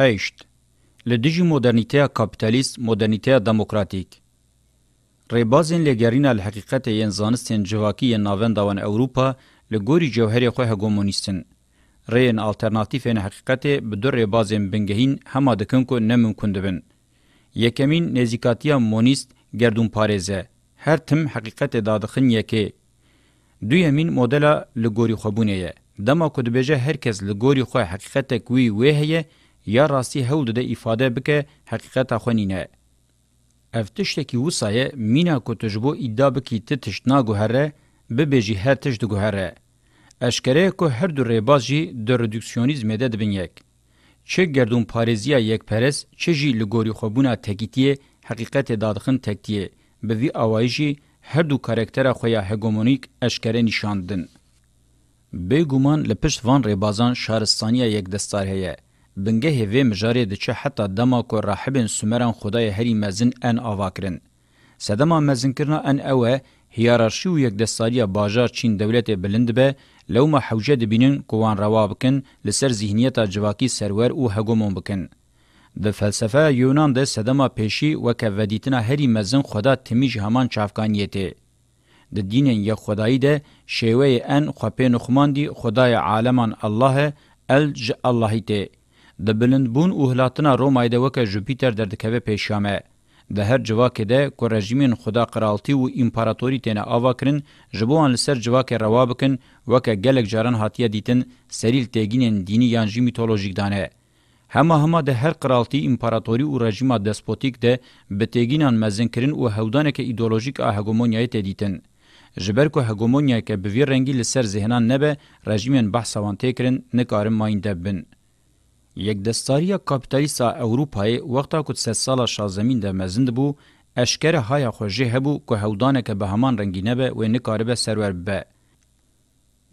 هشت لدجی مدرنیته کپیتالیست مدرنیته دموکراتیک ریبازین لګرینا الحقیقت یین زانستین جواکی ناوند داون اوروپا لګوری جوهری خو هګومونیستن رین الټرناتیفین حقیقت بدور ریبازین بنګهین هم دکن کو نممکن دبن یکمین نزیکاتیا مونیست گردون پارزه هر تم حقیقت دادخن یکی دویمین مدل لګوری خوبونه دما کو دبهجه هرکس لګوری خو حقیقت کوي وهیه یا راستی هول ده ifade bike حقیقت خونینه اف تشتکی وسایه مینا کو تجبو ادعا بکی ته تشتنا گوهره به بجی هر تشت گوهره اشکره کو هر دو ریباز جی در ردکسیونیزم ده دبن یک چه گردون پارزیا یک پرس چه جی لگوری خوبونا تکیتیه حقیقت دادخن تکتیه به وی اوایجی هر دو کاراکتر خویا هگمونیک اشکره نشاندن بیگومان لپشت وان ریبازان شارستانیا یک دستار هیه بنگه وی مجاری د چه حتی دما کو راحبین سومران خدای هری مزن ان آواکرن. سدما مزن کرنا ان اوه هیارارشی و یک دستالی باجار چین دولت بلند به لو ما حوجه دبینن کوان روا بکن لسر ذهنیت جواکی سرور او هگومون بکن. د فلسفه یونان د سدما پیشی و کودیتنا هری مزن خدا تمیج همان چافکانیته. د دین یا خدای ده شیوه ان خپې نخماندی خدای عالمان الله الج اللهیته. د بلندبون او هلاتنا رومای د وکه جوپیتر در دکوه پېښامه د هر جواکه ده کو رژیمین خدا قرالتی او امپراتوری تنه آوا کرن جبوان لسر جواکه روا بکن وکه گلک جاران هاتیه دیتن سریل تگینن دینی یان جی میتولوژیک دانه همه همه ده هر قرالتی امپراتوری او رژیمه دسپوتیک ده به تگینان مزن کرن او هودانه که ایدئولوژیک هگمونیای تدیتن جبر کو هگمونیا که به وی رنگی لسر ذهنان نه به رژیمن بحث وان تکرن نکارم ماینده بن یکدستاریه کاپیتالیستا اوروپای وقتا کو سه سالا شازمین ده مزند بو اشکر هایا خوژه هبو که هودانه که به همان رنگینه به و نکاربه سرور به.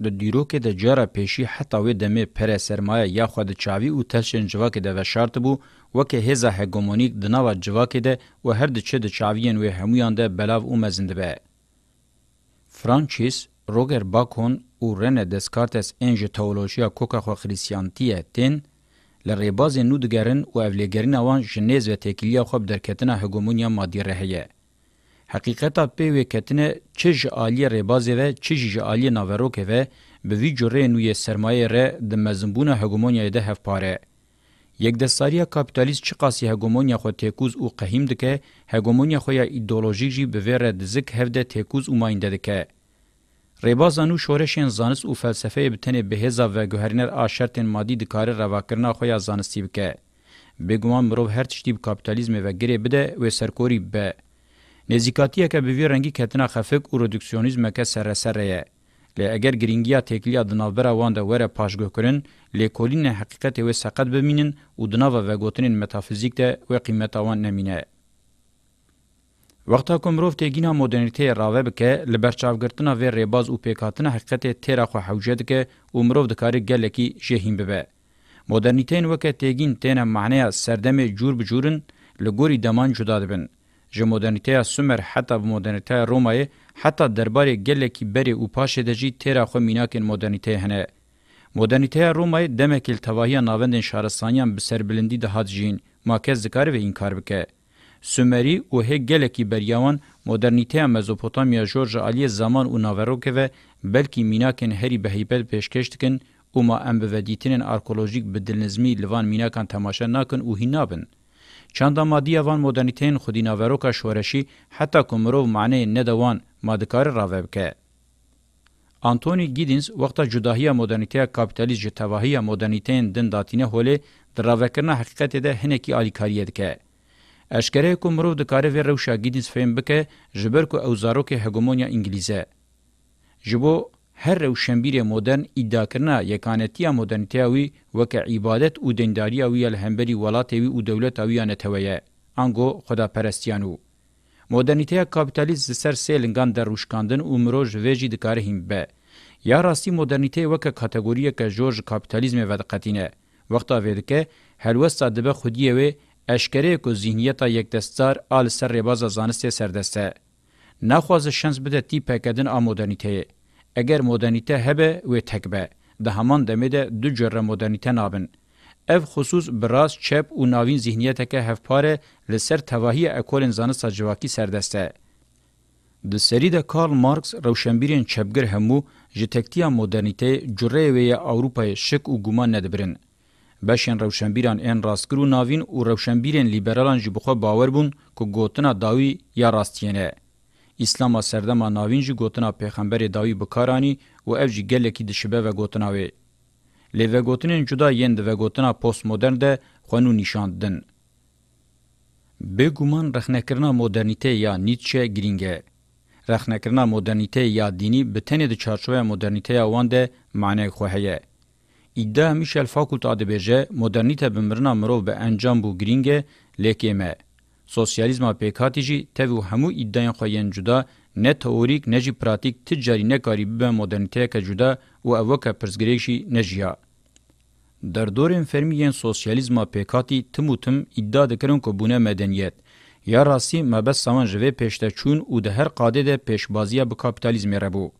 د ډیرو کې د جاره پېشي حتی وې د مې پر سرمایه یا خو د چاوي او تلشن جوا کې د وشارت بو وکه هزا هګومونیک د نوو جوا کې ده او هر د چه د چاوین وې همویان ده بلاو او مزند به فرانچیس روګر باکون او رنه دسکارتس انجه تئولوژیا کوکا خو خریسیانتیه تن لریباز نو دګرن او اولیګرین وان جنیز و تکلیه خو بدرکتنه هګومونیا مادي رهیه حقیقتا په وکتنه چج عالی ریباز و چج عالی ناوروک و به وی جوره نوې سرمایه ر د مزمبونه هګومونیا ده هف پاره یک دستاریه کاپیتالیست چی قاسی هگمونیا خو تکوز او قهیم دکه هگمونیا خو یا ایدئولوژی جی به ور دزک هفده تکوز او ماینده دکه ریبازان او شورشین زانست او فلسفه به تنه بهزا و گوهرنر آشرتن مادی دکار رواکرنا خویا زانستی بکه. بگمان مروف هر تشتی به کپیتالیزم و گره بده و سرکوری به. نزیکاتیه که بوی رنگی کتنا خفک و رودکسیونیزم که سرسره یه. لی اگر گرینگیا تکلیا دنابرا وان دا وره پاشگو کرن، لی کولین حقیقت و سقط بمینن و دنابا و گوتنین متافیزیک ده و قیمتاوان نمینه. وقتا که مروف تگینا مدرنیته راوه بکه لبرچاوگرتنا و ریباز و پیکاتنا حقیقت تیرا خو حوجه دکه و مروف دکاری گلکی جهین ببه. مدرنیتین وکه تگین تینه معنی سردم جور بجورن لگوری دمان جدا دبن. جه مدرنیته سومر حتی به مدرنیته رومای حتی درباره گلکی بری و پاشه دجی تیرا خو میناکن مدرنیته هنه. مدرنیته رومای دمکل تواهی ناوندن شارستانیان بسربلندی دهات جین ماکز دکاری و اینکار بکه. سومری او هه گلکی بریاوان مدرنیته مزوپوتامیا جورج علی زمان او ناوروکه و بلکی میناکن هری به هیبل پیشکشتکن او ما ام بودیتنن ارکولوژیک بدلنزمی لوان میناکان تماشا ناکن او هینابن چاندا مادی اوان مدرنیتین خودی ناوروکا شورشی حتی کومرو معنی ندوان مادکار راوبکه انتونی گیدینز وقتا جداهیا مدرنیته کاپیتالیزم جتواهیا مدرنیتین دن داتینه هوله دراوکرنا حقیقت ده هنکی الیکاریه دکه اشکره کو مرو د کارې ور روشاګیدیس فهم بکې جبر کو او زارو کې هګومونیا انګلیزه جبو هر روشنبیر مدرن ادعا کرنا یکانتیا مدرنتیاوی وک عبادت او دینداریاوی الهمبری ولاتوی او دولتاوی نتویه انگو خدا پرستیانو مدرنیته کاپیتالیزم سر سیلنگان در روشکاندن عمرو ژوجی دکاره هم به یا راستی مدرنیته وک کاتګوریه ک جورج کاپیتالیزم و دقتینه وقتا ویل ک هلوستا دبه خودیه و اشکره کو ذهنیت یک دستار آل سر رباز زانست سردسته. نخواز شانس بده تی پکدن آمودانیته. اگر مدرنیته هبه و تکبه. ده همان دمیده دو جره مدرنیته نابن. اف خصوص براز چپ و ناوین ذهنیت که هفپاره لسر تواهی اکولین زانست جواکی سردسته. د سری د کارل مارکس روشنبیرین چپګر همو جتکتیا مدرنیته جره وی اوروپای شک او ګومان ندبرن بشین روشنبیران ان راستګرو ناوین او روشنبیرن لیبرالان جی بخو باور بون کو ګوتنا داوی یا راستینه اسلام سردما ناوین جی ګوتنا پیغمبر داوی بکارانی او اف جی ګل کی د شبه و ګوتناوی لی و ګوتنن جدا یند و ګوتنا پوست مدرن ده خونو نشاندن به ګومان رخنکرنا مدرنیته یا نیچه گرینګه رخنکرنا مدرنیته یا دینی به تنه د چارچوبه مدرنیته یا وانده معنی خو هه ایده همیشل فاکولتا دبیجه مدرنیته بمرنا مرو به انجام بو گرینگه لیکیمه. سوسیالیزم پیکاتی جی تاوی همو ایدهین خواهین جدا نه تئوریک نه جی پراتیک تجاری نه کاری به مدرنیته که جدا و اوکه پرزگریشی نجیا. در دورین فرمیین سوسیالیزم پیکاتی تموتم ایده دکرن که بونه مدنیت. یا راستی مبس سامان جوه پیشته چون او ده هر قاده ده پیشبازیه به کپیتالیزم ربو.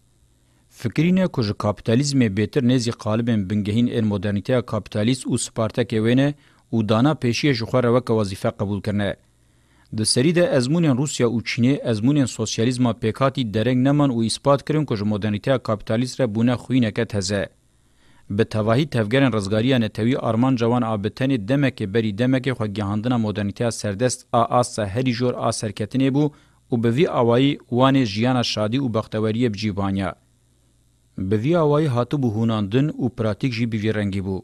Fikirîne ku ji kapitalizmê bêtir nêzî qalibên bingehîn ên modernîteya kapitalîst û spartekê wêne û dana pêşiyê ji xwe re weke wezîfe qebûl kirine. Di serî de ezmûnên Rusya û Çînê ezmûnên sosyalîzma pêkatî dereng neman û îspat kirin ku ji modernîteya kapitalîst re bûne xwîneke teze. Bi tevahî tevgerên rizgariya netewî arman cevan a bi tenê demekê berî demekê xwegihandina modernîteya serdest a asa herî jor a serketinê bû û bi vî awayî wanê jiyana şadî û bexteweriyê bicîvaniya. بوی اوای هاتبو هوناندن او پراتیک جی بیوی رنگی بو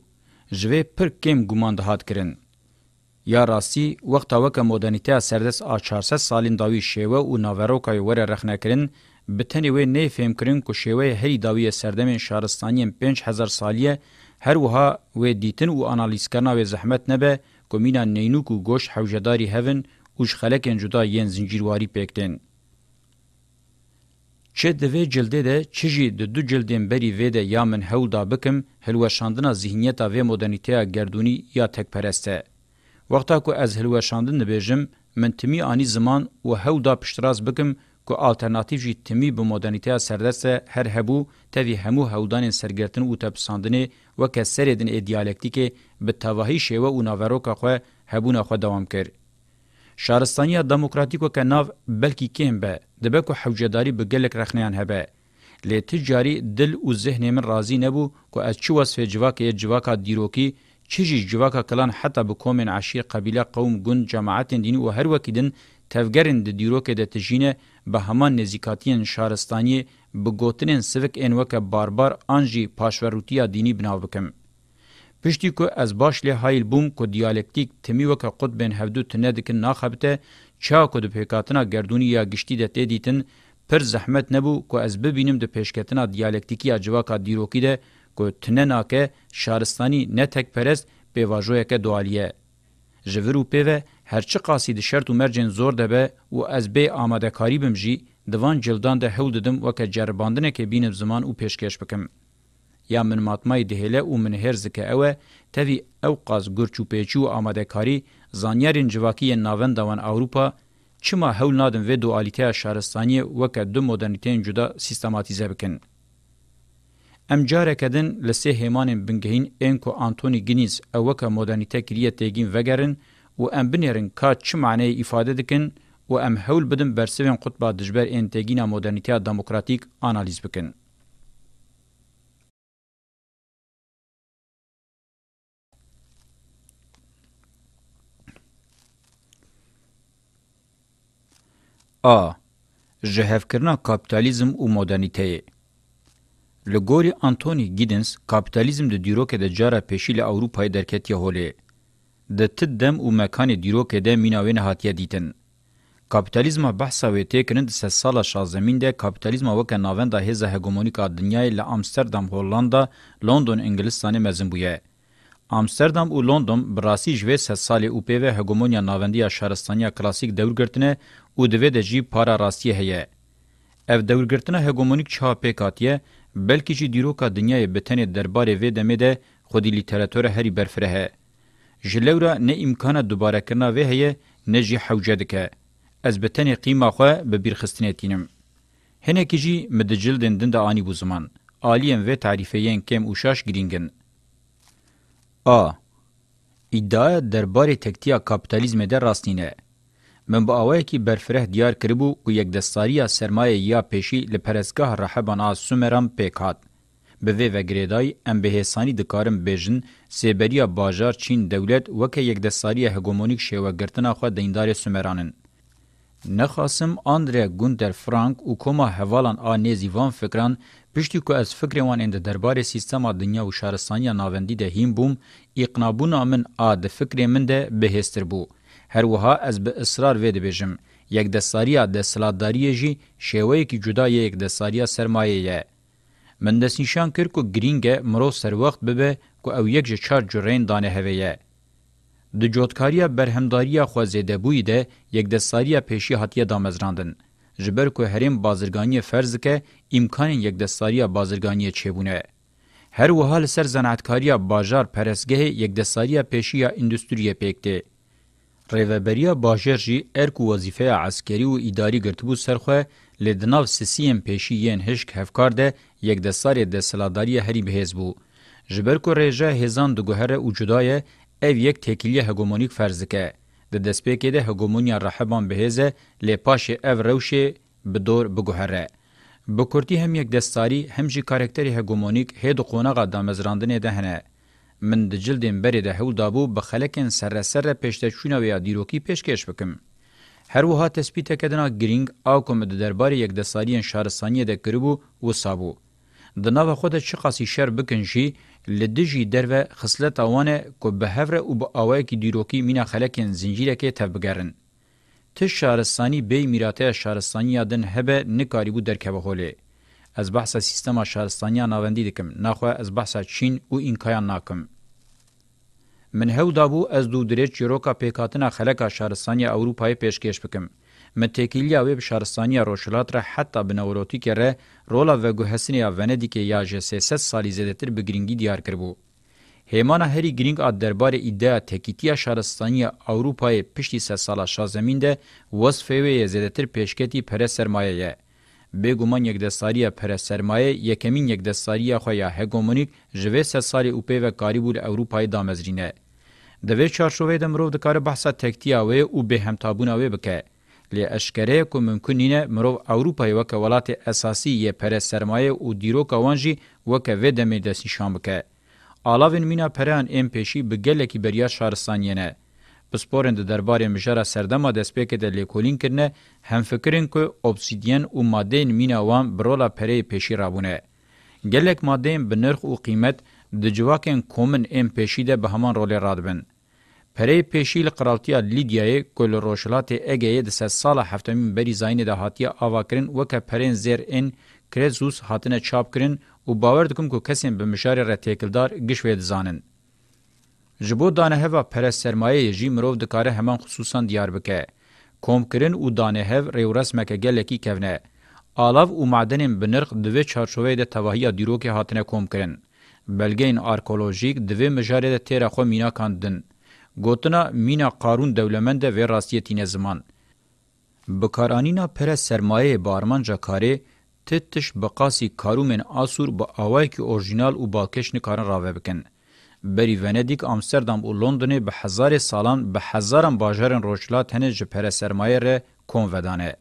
جوی پر کم گمان دهات کرن یا راستی وقتا وک مدرنیته سردس ا 400 سالین داوی شیوه او ناوروکای ور رخنه کرن بتنی و نه فهم کرن کو شیوه هری داوی سردمن شارستانی 5000 سالیه هر وها و دیتن او انالیز کرنا و زحمت نه به کومینا نینوک او گوش حوجداری هون اوش خلک جدا یین زنجیرواری پکتن چه د وی جلده ده چې جی د دو جلدین بری وې ده یا من هولدا بکم هلوشاندنا ذهنیت او مدرنیته گردونی یا تکپرسته وقتا کو از هلوشاندن نبیجم من تمی انی زمان او هولدا پشتراز بکم کو الټرناتیو جی تمی به مدرنیته سردسته هر هبو توی همو هولدان سرګرتن او تپساندنی وکسر دین ایدیالکتیک به توهی شیوه او ناوروکه خو هبونه خو دوام کرد شارستانیا دموکراتیکو که ناو بلکی کم به دبکو حوجداری به گلک رخنیان هبه. لی تجاری دل و ذهن من راضی نبو که از چی وصف جواک یا جواکا دیروکی چیجی جواکا کلان حتی بکومن عشیر قبیله قوم گون جماعت دینی و هر وکیدن تفگرن د دیروکه د تجینه به همان نزیکاتین شارستانی بگوتنین سوک انوک باربار آنجی پاشوروتیا دینی بناو بکم. پشتی کو از باش لی هایل بوم کو دیالکتیک تمی وک قطبن هفدو تنه دکن ناخبته چا کو د پیکاتنا گردونی یا گشتي د ته دیتن پر زحمت نبو کو از ببینم د پیشکتنا دیالکتیکی اجواکا دیروکی ده کو تنه ناکه شارستانی نه تک پرست به واژوی که دوالیه ژورو پیو هرچی قاسی د شرط و مرجن زور ده به او از به آماده کاری بمجی دوان جلدان ده هول ددم وک جرباندنه که بینم زمان او پیشکش بکم یا من ماتمای دهله او من هرزکه اوه تبی او قاز گرچو پیچو آمادکاری زانیارین جواکی ناوند دوان اوروپا چما هول نادن و دوالیته شهرستانی وک دو مدرنیتین جدا سیستماتیزه بکن ام جاره کدن لسه همان بنگهین انکو آنتونی گینیز او وک مدرنیته کریه تگین وگرن و ام بنیرن کا چه معنی ifade دکن و ام هول بدن برسوین قطبه دجبر انتگینا مدرنیته دموکراتیک انالیز بکن آ. جهفکرنا کپیتالیزم او مدرنیته لګوري انټونی ګیدنس کپیتالیزم د دیروکه د جاره پېشیل اوروپای درکټ یهولې د تدم او مکان دیروکه د میناوین هاتیه دیتن کپیتالیزم بحثه ویته کند سه سال شازمین ده کپیتالیزم وک ناوند د هزه هګومونیکا دنیای له امستردام هولاندا لندن انګلستانه مزن بوې امستردام او لندن براسی جوه سه سال او پی و هګومونیا ناوندیا شهرستانیا کلاسیک دورګرتنه او دوی د جی پارا راستي هي اف دولګرتنه هګومونیک چاپه کاتیه بلکې چې دیروکا دنیای بتنه دربارې و دمه خودی لیتراتور هری برفره جلورا نه امکان دوباره کرنا و هي نه جی حوجدکه از بتنه قیمه خو به بیرخستنیتینم هنه کی جی مدجل دندن د انی بو زمان aliyên ve tarîfeyên kêm û şaş girîngin. A. Îddia derbarê tektiya kapitalizmê de rastîne. من با اوایکی برفره دیار کربو او یک دستاریه سرمایه یا پیشی لپرسگاه رحبانا سومرام پیکات به وی وگریدای ام بهسانی دکارم بژن سیبریا باجار چین دولت وکه یک دستاریه هگمونیک شیوه گرتنا خو دیندار سومرانن نخاسم آندریا گوندر فرانک او کوما حوالان آ نزیوان فکران پشتی که از فکر وان اند دربار سیستما دنیا و شهرستانی ناوندی ده هیم بوم اقنابونا من آ ده فکر من ده بهستر بو. هر وها از به اصرار وی دبیجم یک دستاریا دستلاداری جی شیوه کی جدا یک دستاریا سرمایه یه. من دست نشان کر که گرینگ مرو سر وقت ببه که او یک چار جرین دانه هویه. د جوتکاریا برهمداریا خوازیده بوی ده یک دستاریا پیشی حتیه دامزراندن. جبر که هریم بازرگانی فرض که امکان یک دستاریا بازرگانی چبونه. هر وحال سر زنعتکاریا باجار پرسگه یک دستاریا پیشی اندوستوریا پیکته. ریوبریا باجر جی ارک وظیفه عسکری و اداری گرتبو سرخه لدناو سیسیم پیشی یین هشک هفکار ده یک دستار دستلاداری هری بهیز بو. جبر کو ریجه هزان دو گوهر اوجودای او یک تکیلی هگومونیک فرزکه. د دسپیکې د هګومونیا رحبان بهزه لپاش اف روشه بدور بګهره بکورتی هم یک دستاری هم جی کاراکټری هګومونیک هې د قونغه د مزراندنې دهنه من د جلدین بری ده هول دابو به خلکن سره سره پشتچونه و یا دیروکی پیشکش بکم هر وها تثبیت کدنا گرینگ او کوم د دربار یک د سالیان شهرستانی د کربو و صابو د نو خود چې قاسی شر بکنجی لدجی درو خصلت اوانه کو به هفر او به اوای کی دیروکی مینا خلکن زنجیره کې تبګرن تش شهرستانی به میراته شهرستانی یادن هبه نکاری بو درکه هوله از بحث سیستم شهرستانی ناوندی دکم نخو از بحث چین او اینکایان ناکم من هو دابو از دو درې چیروکا پیکاتنا خلک شهرستانی اوروپای پیشکش بکم متکیلیا وب شهرستانی روشلات را حتی بنوروتی کره رولا و گوهسنی ونیدی که یا ژ 300 سالی زدتر بگرینگی دیار کربو هیمانا هری گرینگ اد دربار ایده تکیتیا شهرستانی اوروپای پشتی 3 سالا شازمینده وصفه و زدتر پیشکتی پر سرمایه بګومان یک دستاریه پر سرمایه یکمین یک دستاریه خو یا هګومونیک ژوې سساری او په و کاریبور اوروپای دامزرینه د وی چارشوې د مرو د کار بحثه تکتیا و او به هم تابونه و بکه لې اشکره کو ممکنینه مرو اوروپای وک ولات اساسی یې پر سرمایه او دیرو کوانجی وک و د مې د شام بکه الاوین مینا پران ام پېشي بګل کې بریا شارستانینه بسپورند دربارې مشره سردمه د سپیک د لیکولین کړنه هم فکرین کو اوبسیدین او ماده مینا وان برولا پرې پېشی رابونه ګلک ماده په نرخ او قیمت د جواکن کومن ام پېشی ده به همان رول رادبن پرې پېشی لقرالتیا لیدیای کول روشلات اګې د 100 سال هفتمین بری زاین د هاتیه اواکرین وک پرین زیر ان کرزوس هاتنه چاپ کرین او باور دکم کو کسین به مشاره رتیکلدار گشوید زانن جبو دانهوا پرس سرمایه جی مرو د کار همان خصوصا دیار بکه کوم کرن او دانهو ریورس مکه گلکی کونه آلاو او معدنین بنرخ دوی چارچوبه د توهیا دیرو کې هاتنه کوم کرن بلګین آرکولوژیک دوی مجاره د تیر خو مینا کاندن گوتنا مینا قارون دولمنده و راستیتین زمان بکارانینا پر سرمایه بارمانجا کاری تتش بقاسی کارومن آسور با آوائی که اورجینال و باکشن کارن راوه بکن. بری ونیدیک امستردام او لندن به هزار سالان به هزاران باجرن روشلا تنه جپر سرمایه ره کنودانه.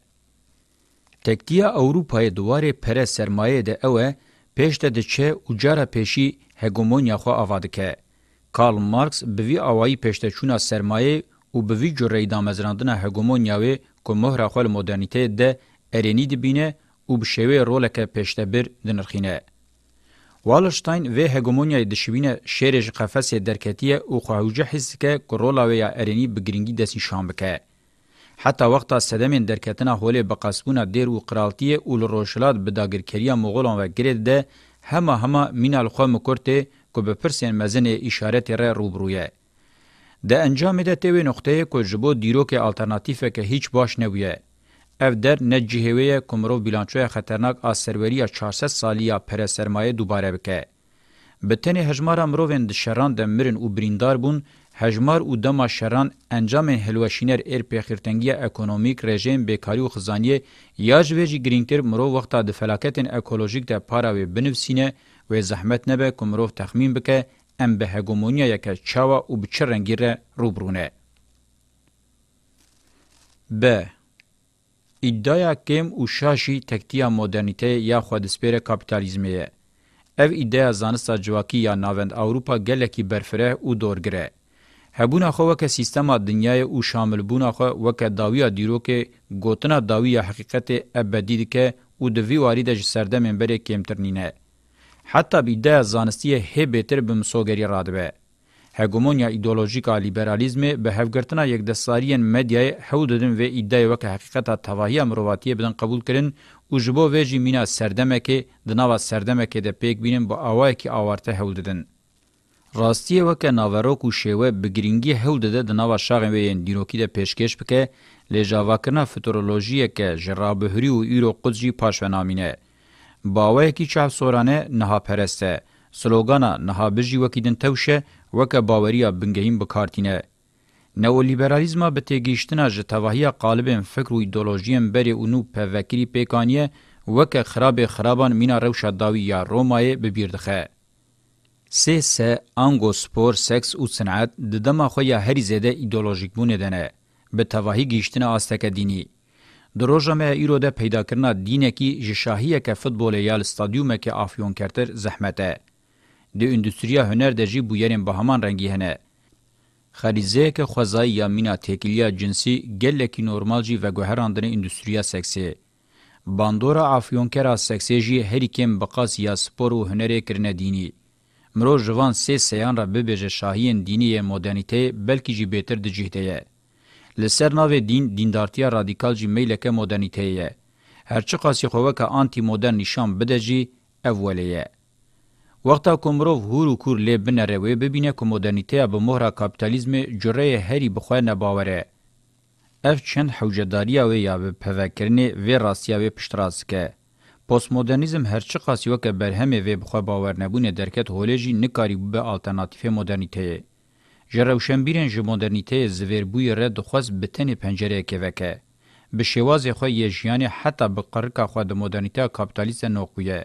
تکتیا اوروپای دواره پر سرمایه ده اوه پیشته ده چه اجاره پیشی هگومونیا خو آوادکه. کارل مارکس بوی آوائی پیشته چونا سرمایه او بوی جره دامزراندن هگومونیاوی که مهر خوال مدرنیته ده ارینی دبینه او بشوی رولک پیشته بر دنرخینه. والشتاین و هګومونیای د شوینه شیرج قفسه درکتیه او خواوجه حس ک کرولا و یا ارنی بګرینګی دسی شام بکه حتی وقتا سدمین درکتنا هولی بقاسبونا دیر و قرالتی اول روشلات بداگرکریا مغولان و گرید ده همه همه مینال خواه مکرته که به پرسین مزن اشارت را روبرویه. ده انجام ده تیوی نقطه که جبو دیروک الترناتیفه که هیچ باش نویه. اف در نجهوی کومرو بیلانچوی خطرناک از سروری 400 سالیا پر سرمایه دوباره بکه. به تن هجمار مروین د شران د مرن او بریندار بون هجمار او دما شران انجام هلوشینر ایر پیخرتنگی اکونومیک رژیم بیکاری و خزانی یا جویجی گرینکر مرو وقتا د فلاکت اکولوژیک د پاراوی بنفسینه و زحمت نبه کومرو تخمین بکه ام به هگمونیا یک چاوا او بچرنگیره روبرونه. ب ایدایا کم او شاشی تکتیا مدرنیته یا خودسپیر کپیتالیزمیه. اف ایدایا زانستا جواکی یا ناوند اوروپا گلکی برفره او دورگره. هبونه خو وک سیستم دنیای او شامل بونه خو وک داویا دیرو کې ګوتنه داویا حقیقت ابدی دی کې او د وی واری د سرده منبر کمترنینه حتی بیده زانستی هی بهتر بمسوګری رادبه هګومونیا ایدئولوژیکا لیبرالیزم به هفګرتنا یک دستاریان مدیای حوددن و ایدای وک حقیقتا توهیه مرواتی بدن قبول کرن او جبو وجی مینا سردمکه دناوا سردمکه د پیک بینم با اوای کی آورته حوددن راستی وک ناوروک او شیوه بگرینگی حودده دناوا شاغ و دیروکی د پیشکش بک لجاواکنا فتورولوژی که جرابهری او ایرو قدجی پاشونامینه باوای کی چا سورانه نها پرسته سلوگانا نها بجی وکیدن توشه وکه باوریا بنګهیم بکارتینه نولیبرالیزم به تیګیشتنه ژ توهیه قالبن فکر او ایدئولوژیم بری او نو په وکری پیکانیه وکه خراب خرابان مینا روش داوی یا رومای به بیردخه سه سه انگو سپور سکس او صنعت د دما خو یا هری زده ایدئولوژیک بونه دنه به توهی گیشتنه آستک دینی دروژه مې ایرو ده پیدا کرنا دینه کی ژ شاهیه که فوتبال یال استادیوم کې افیون کرتر زحمته لی اندستریا هنر ده جی بو یرین بهمان رنگی هنه. خریزه که خوزایی یا مینا تکیلیا جنسی گلکی نورمال جی و گوهراندن اندستریا سکسی. باندورا افیونکرا سکسی جی هریکم بقاس یا سپور و هنره کرنه دینی. مرو جوان سه سیان را ببیجه شاهین دینی مدرنیته بلکی جی بیتر ده جهده یه. لسر ناو دین دیندارتیا رادیکال جی میلکه مدرنیته یه. هرچی قاسی خوه که آنتی مدرن نشان بده جی اولیه. وقتا کومرو هور و کور لې بنره وې ببینه کو مدرنیته به مهره کاپیتالیزم جره هری بخو نه باوره اف چن حوجداری او یا به پوکرنی و راسیا و پشتراسکه پوست مدرنیزم هر چی قاسی وک برهمه و بخو باور نه بونه درکت هولجی نکاری به الټرناتیو مدرنیته جره شنبیرن ژ مدرنیته زویربوی رد خوست بتنی پنجره کې وکه به شواز خو یې ژیان حتی به قرقه خو د مدرنیته کاپیتالیزم نوقویه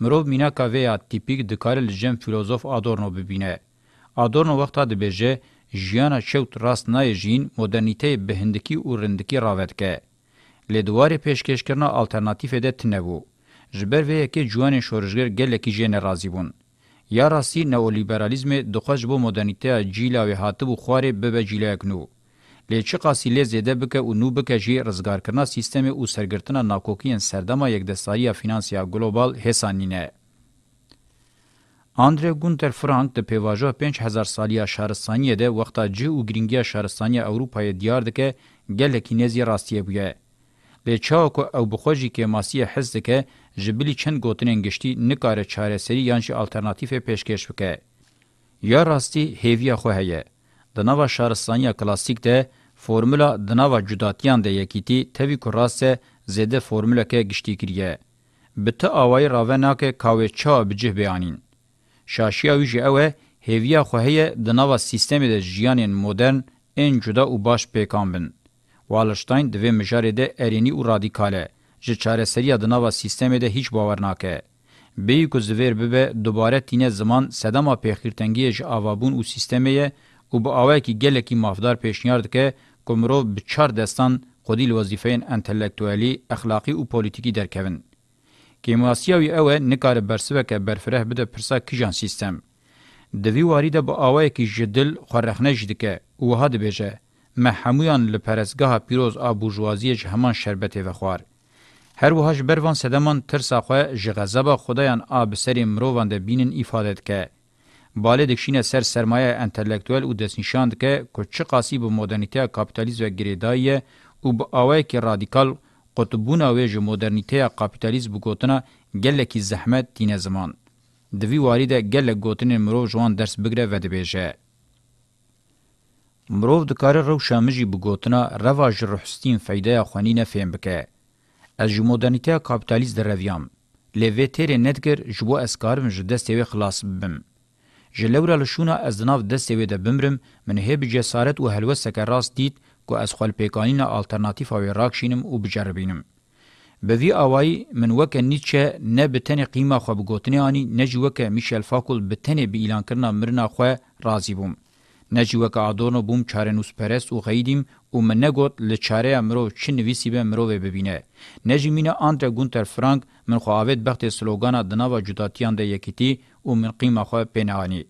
مرو مینا کاویا تیپیک د کارل جم فیلسوف ادورنو ببینه ادورنو وخت د بهجه ژیانه شوت راست نه ژین مدرنیته بهندکی او رندکی راوت که له دواره پیشکش کرنا الټرناتیو ده تنو جبر وی کی جوان شورشګر گله کی جن راضی بون یا راسی نو لیبرالیزم دخج بو مدرنیته جیلا و حاتب خو ری به جیلا کنو لی چی قاسی لی زیده بکه و نو بکه جی رزگارکرنا سیستم و سرگرتنا ناکوکین سردما یکدستایی فینانسیا گلوبال حسانینه. آندره گونتر فرانک د پیواژه 5000 سالیا شهرستانیه ده وختا جی او گرینگیا شهرستانی اوروپای دیار دکه گلکی نزی راستیه بویه. لی چاوکو او بخوجی که ماسیه حس دکه جبلی چند گوتنین گشتی نکاره چاره سری یانشی آلترناتیف پیشکش بکه. یا راستی هیویا خو هیه. د نوو شهرستانیا کلاسیک ده فرمولا دناوا جداتیان ده یکیتی تاوی کراسه زده فرمولا که گشتی کریه. به تا آوائی راونا که کاوه چا بجه بیانین. شاشیا ویجی اوه هیویا خوهی دناوا سیستمی ده جیانین مدرن این جدا و باش پیکان بن. والشتاین دوی مجاره ده ارینی و رادیکاله جه چاره سریا دناوا سیستمی ده هیچ باور ناکه. بیو که زویر ببه دوباره تینه زمان سدما پیخیرتنگی جه آوابون و سیستمیه و با آوائی که گلکی مافدار پیشنیارد که کومرو به چهار دستان خودی وظیفین انتلیکتوالی اخلاقی او پولیتیکی درکوین کیمواسیاوی او نکار برسوک برفره بده پرسا کیجان سیستم د وی واریده به اوای کی جدل خورخنه جدکه او هاد بهجه محمویان لپرسگاه پیروز آ بورژوازی همان شربت و خوار هر وهاش بروان سدمان ترسا خو ژغزب خدایان آ بسری مرووان د بینن ifade که باله دکشینه سر سرمایه انتلیکتوال او دسنشاند که کچه قاسی به مدرنیته کپیتالیزم و گریدایی او به آوه که رادیکال قطبونه و جه مدرنیته کپیتالیزم بگوتنه گلکی زحمت تینه زمان. دوی واریده گلک گوتن مرو جوان درس بگره و دبیجه. مرو دکاره رو شامجی بگوتنه رواج روحستین فیده خوانینه فهم بکه. از جه مدرنیته کپیتالیزم در رویام. لیوه تیره ندگر جبو اسکارم جدست و خلاص ببم. جلورا لشونا از دناف دسته وی ده بمرم من هب جسارت و هلوسک راست دید که از خل پیکانین آلترناتیف آوی راکشینم و بجربینم. به وی آوائی من وکه نیچه نه بتن قیمه خواه بگوتنه آنی نجی وکه میشل فاکل بتن بی ایلان کرنا مرنا خواه رازی بوم. نجیوک آدونو بوم چاره نوس پرس و غیدیم و من نگوت لچاره امرو چی نویسی به مروه ببینه. نجی مینه آندره گونتر فرانک من خواهوید بخت سلوگانا دناو جداتیان ده یکیتی و من قیمه خواه پینهانی.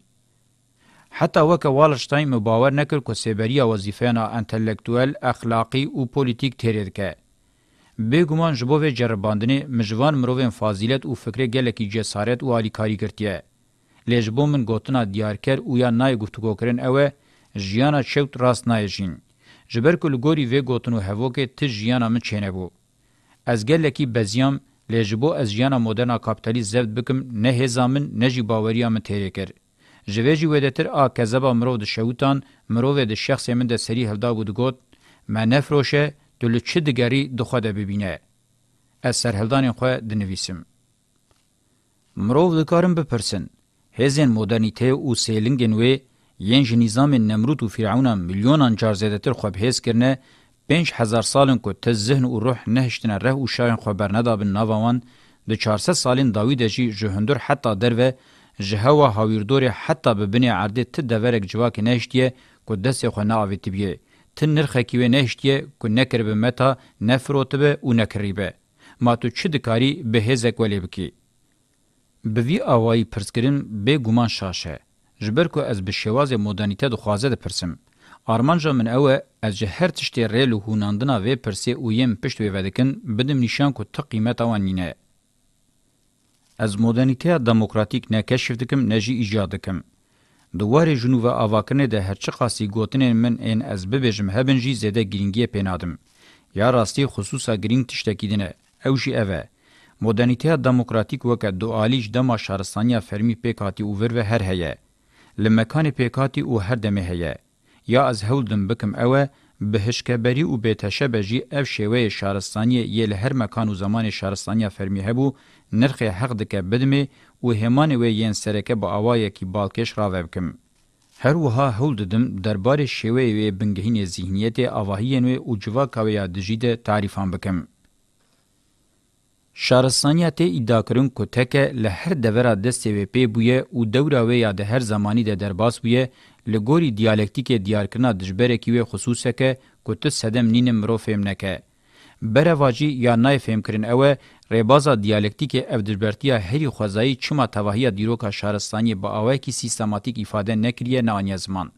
حتی وک والشتاین مباور نکر که سیبری وظیفینا انتلیکتوال اخلاقی و پولیتیک تیرید که. بگمان جبوه جرباندنی مجوان مروه فازیلت و فکر گلکی جسارت و آلیکاری کرتیه. لجبو من گوتنا دیارکر او یا نای گفتگو کرن اوه جیانا چوت راست نایجین. جبر کل گوری وی گوتنو هفوکه تی جیانا من چینه بو. از گلکی بزیام لجبو از جیانا مدرنا کابتالی زبد بکم نه هزامن نه جی باوریا من تیره کر. جوی جی ویدتر آ کذبا مرو ده شوتان مرو ده شخص من ده سری هفدا بود گوت ما نفروشه دلو چه دگری دخوا ده ببینه. از سرهلدان خواه دنویسم. مرو دکارم بپرسن. هزین مدرنیته او سیلنگن و ین جنیزام نمرود و فرعون میلیونان جار زیدتر خوب هز کرنه پنج هزار سالن که تز ذهن و روح نهشتن ره و شاین خبر ندابن ناوان ده چارسه سالین داوید جی جهندر حتی در و جهوا هاویردور حتی ببنی عرده ته دورک جواک نهشتیه که دست خو ناوی تبیه تن نرخه کیوه نهشتیه که نکر بمتا نفروتبه و نکریبه ما تو چه دکاری به هزک ولی بکی؟ بوی آوائی پرسکرین بی گمان شاشه. جبر که از به شواز مدرنیته دخوازه ده پرسم. آرمانجا من اوه از جه هر تشتی ریل و هوناندنا وی پرسی او یم پشت وی ودکن بدم نشان که تا قیمت آوان نینه. از مدرنیته دموکراتیک نه کشف دکم نجی ایجاد دکم. دوار جنوب آواکنه ده هرچی خاصی گوتن من این از ببیجم هبنجی زده گرینگی پینادم. یا راستی خصوصا گرینگ تشتکی دینه. او جی اوه. مدرنیته دموکراتیک وک دوالیج دما شهرستانیا فرمی پیکاتی او ور و هر هه له مکان پیکاتی او هر دمه هه یا از هولدم بکم اوه بهشکبری او به تشبجی اف شوی شهرستانی یل هر مکان او زمان شهرستانیا فرمی هبو نرخ حق دک بدمه او همان و ین سرکه با اوای کی بالکش را وبکم هر وها هول ددم دربار شوی و بنگهین ذهنیت اواهی نو او جوا کوي د جیده تعریفان بکم شارستانیا ته ادعا کرن کو تکه له هر دورا د سی وی پی بوې او دورا و یا د هر زمانی د درباس بوې لګوري دیالکتیک دیار کنا دجبره کی و خصوصه ک کو ته سدم نین مرو فهم نکه بره واجی یا نای فهم کرن اوه ریبازا دیالکتیک اف دجبرتیا هری خوځای چما توهیا دیروکا شارستانی با اوه کی سیستماتیک ifade نکریه نانی زمان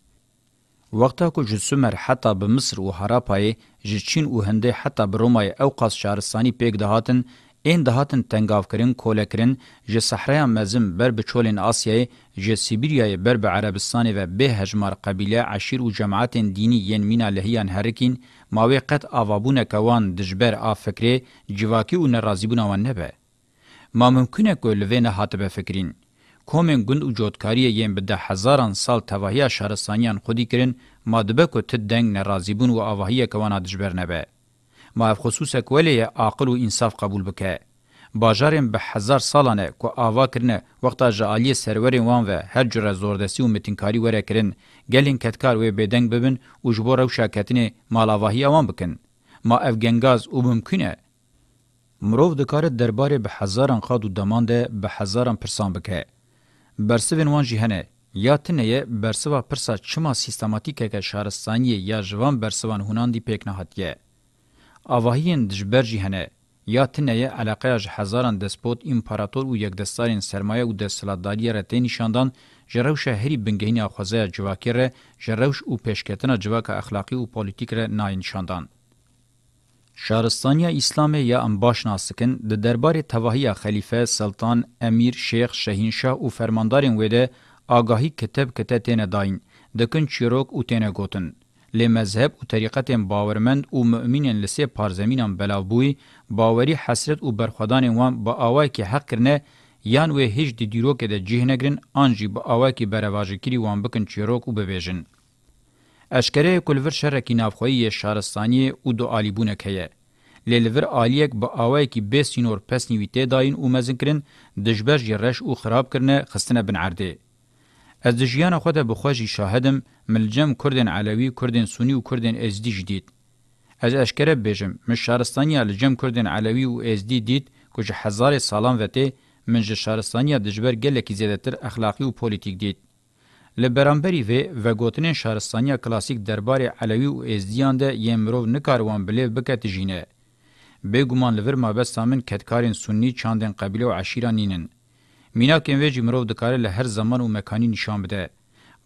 وقتا کو جسمر حتی به مصر و هراپای جچین او هنده حتی به رومای او قاس شارستانی پیک دهاتن این دهاتن تنگافکرین کولکرین جه صحرای مزم بر به چولین آسیای جه سیبیریای بر به عربستان و به هجمار قبیله عشیر و جماعت دینی ین مینا لهیان هرکین ماوی قد آوابون کوان دجبر آف فکری جواکی و نرازیبون آوان نبه. ما ممکنه که لوین حاتبه فکرین. کومن گند و جودکاری ین بده هزاران سال تواهی شهرستانیان خودی کرین ما دبه که تد دنگ نرازیبون و آواهی کوان دجبر نبه. ما خصوصه کولی عقل و انصاف قبول بکه باجارم به هزار سالانه کو آوا کرنه وقتا جالی سرور وان و هر جره زوردستی و متینکاری وره کرن گلین کتکار و بدنگ ببن او جبور او شاکتنه مالاواهی اوان بکن ما افگنگاز او ممکنه مروف دکاره درباره به هزاران خاد و دمانده به هزاران پرسان بکه برسوین وان جهنه یا تنه برسوا پرسا چما سیستماتیکه که شهرستانی یا جوان برسوان هونان دی پیکنه هاتیه اواهین دجبر جی هنه یا تنه علاقه اج هزاران دسپوت امپراتور و یک دستارین سرمایه و دستلاداری رته نشاندان جرو شهری بنگهین خوازه جواکر جروش او پیشکتن جواک اخلاقی و پولیتیک ر ناینشاندان. شارستانیا اسلامه یا امباش ناسکن د دربار تواهی خلیفه سلطان امیر شیخ شهینشاه او فرماندارین ویده آگاهی کتب کته تینه داین دکن چیروک او تینه گوتن. لی مذهب و طریقت باورمند و مؤمنین لسی پارزمینان بلاوبوی باوری حسرت و برخوادان وان با آوای که حق کرنه یان و هیچ دی دیروک ده جه نگرن آنجی با آوای که برواجکری وان بکن چیروک و ببیجن. اشکره کلور شرکی نافخویی شارستانی و دو آلیبونک هیه. لیلور آلیک با آوای کی به سینور پس نیویته داین او مزن کرن دجبر جرش او خراب کرنه خستنه بن عرده. از دجیان خود به خوژی شاهدم ملجم کردن علوی کردن سنی و کردن ازدی جدید از اشکره بجم من شارستانیا لجم کردن علوی و ازدی دید کج هزار سالان وته من شارستانیا دجبر گلکی زیاتر اخلاقی و پولیتیک دید لبرانبری و و گوتنین شارستانیا کلاسیک دربار علوی و ازدیان ده یمرو نکاروان بلیو بکت جینه بگومان لور مابستامن کتکارین سنی چاندن قبیله و عشیرانینن میناکین وی جمرو دکاره له هر زمان او مکانی نشان بده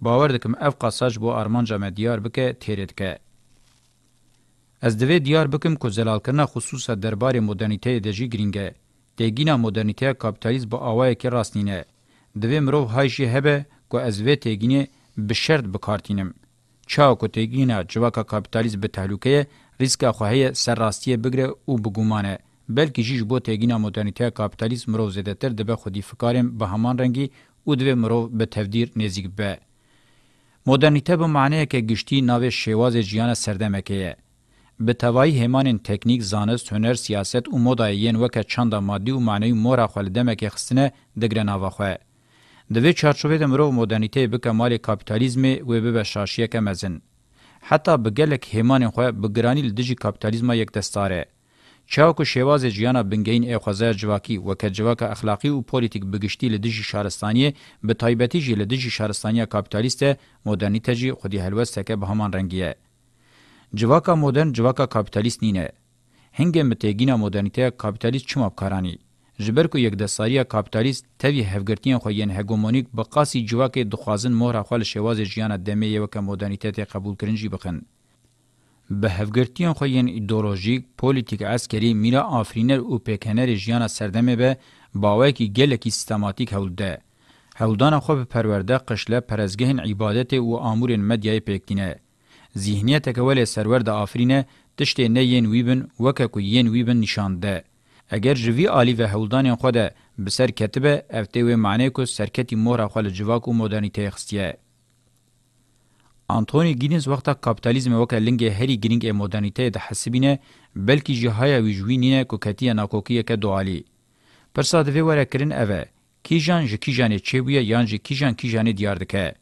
باور دکم اف قصاج بو ارمانجا مدیار بکه تیرید که از دوی دیار بکم کو زلال کرنا خصوصا دربار مدرنیته دجی گرینگه تگینا مدرنیته کاپیتالیزم با اوای کی راستینه دوی مرو هایشی هبه کو از وی تگینه بشرط بکارتینم چاو کو تگینا جواکا کاپیتالیزم به تهلوکه ریسکا خوهی سرراستی بگره او بگومانه بلکې جیج بو تګینا مدرنټیا کاپټالیزم رو زیاتر د به خودی فکرم به همان رنګي او د مرو به تفدیر نزیک به مدرنټه به معنی کې گشتي ناو شواز جیان سردمکه به توای همان تکنیک زانست هنر سیاست او مودا یین وک چند مادي او معنی مور خلدمکه خصنه دګر ناوخه د وی چارچوبې د مرو مدرنټه به کمال کاپټالیزم و به شاشیه کمزن حتی بګلک همان خو بګرانی لدجی کاپټالیزم یک دستاره چاوک شواز جیانا بنگین ای خوازه جواکی و که جواک اخلاقی و پولیتیک بگشتی لدجی شهرستانی به تایبتی جی لدجی شهرستانی کابیتالیست مدرنیته جی خودی هلوست که به همان رنگیه. جواکا مدرن جواکا کابیتالیست نینه. هنگ متگینا مدرنیته کابیتالیست چما بکارانی؟ جبر کو یک دساریه کاپیتالیست توی هفګرتین خو یین هګومونیک بقاسی جواکه دخوازن مهره خپل شواز جیانه دمه یو که مدرنیته قبول کرنجی بخن به هفگرتیان خوین ایدولوژیک، پولیتیک عسکری میرا آفرینر و پیکنر جیانا سردمه به باوکی گلکی سیستماتیک هولده. هولدان خو به پرورده قشله پرزگهن عبادت و آمور مدیای پیکتینه. ذهنیت کول سرور د آفرینه تشته نه ین ویبن وککو ین ویبن نشانده. اگر جوی آلی و هولدان خو ده بسر کتبه افتوی معنی کو سرکتی مهر خو لجواک و مدرنیته خستیه. انتونی گینز وقتا کاپیتالیزم وکا لنگ هری گرینگ مدرنیته د حسبینه بلکی جهایا ویجوینینه کوکتی ناکوکیه که دوالی پر صادوی وره کرن اوه کیجان ژ کیجان چویه یان ژ کیجان کیجان دیار دکه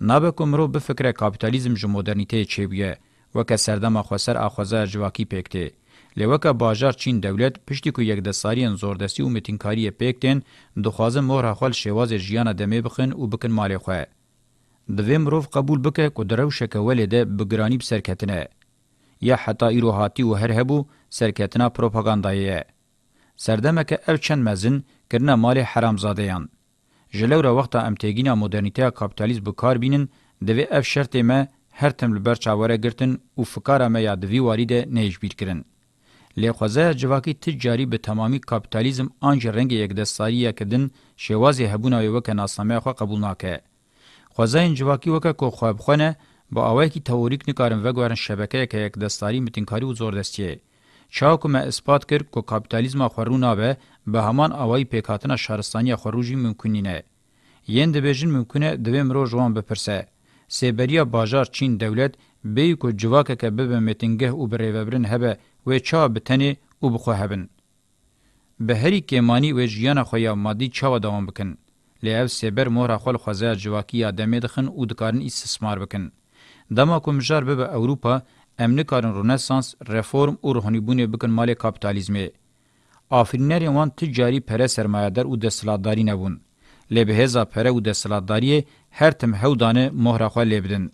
نابه کومرو به فکر کاپیتالیزم ژ مدرنیته چویه وکه سردم خوسر اخوازه جواکی پکته لوکه باجار چین دولت پشتی کو یک د ساریان زوردستی او متینکاری پکتن دخوازه مور خپل شواز ژیانه دمه بخن او بکن مال خوه دوی مروف قبول بکه که درو شکوله ده بگرانیب سرکتنه. یا حتا ایرو هاتی و هر هبو سرکتنا پروپاگاندایه. سردمکه او چند مزن کرنا مال حرامزادهان. جلو را وقتا امتیگینا مدرنیته کابیتالیز بکار بینن دوی اف شرط ما هر تم لبر چاوره گرتن او فکار ما یا دوی واریده نیج بیر کرن. لیخوزه جواکی تجاری به تمامی کابیتالیزم آنج رنگ یک دستاریه کدن شوازی هبونه وکه ناسنامه خواه قبول ناکه. خوازاین جواکی وکا کو خوابخونه با اوای کی توریک نکارن وګورن شبکې کې یک دستاری متینکاری او زوردستی چاکو ما اثبات کرد که کپیتالیزم خورونه به به همان اوای پیکاتنا شهرستانی خروجی ممکنینه یند بهجن ممکنه دویم رو جوان بپرسه سیبریا باجار چین دولت به کو جواکه که به متینګه او بری وبرن هبه و چا بتنی او بخو هبن به هری کېمانی و جیان خو یا مادي چا دوام بکن لیو سیبر مهر خپل خوځه جواکی ادمه دخن او دکارن استثمار بکن دما کومجار به اوروپا امنی کارن رونسانس رفورم او رهنیبونه بکن مال کاپیتالیزم آفرینری وان تجاری پر سرمایدار او دسلاداری نبون لبهزا پر او دسلاداری هر تم هودانه مهر خو لبدن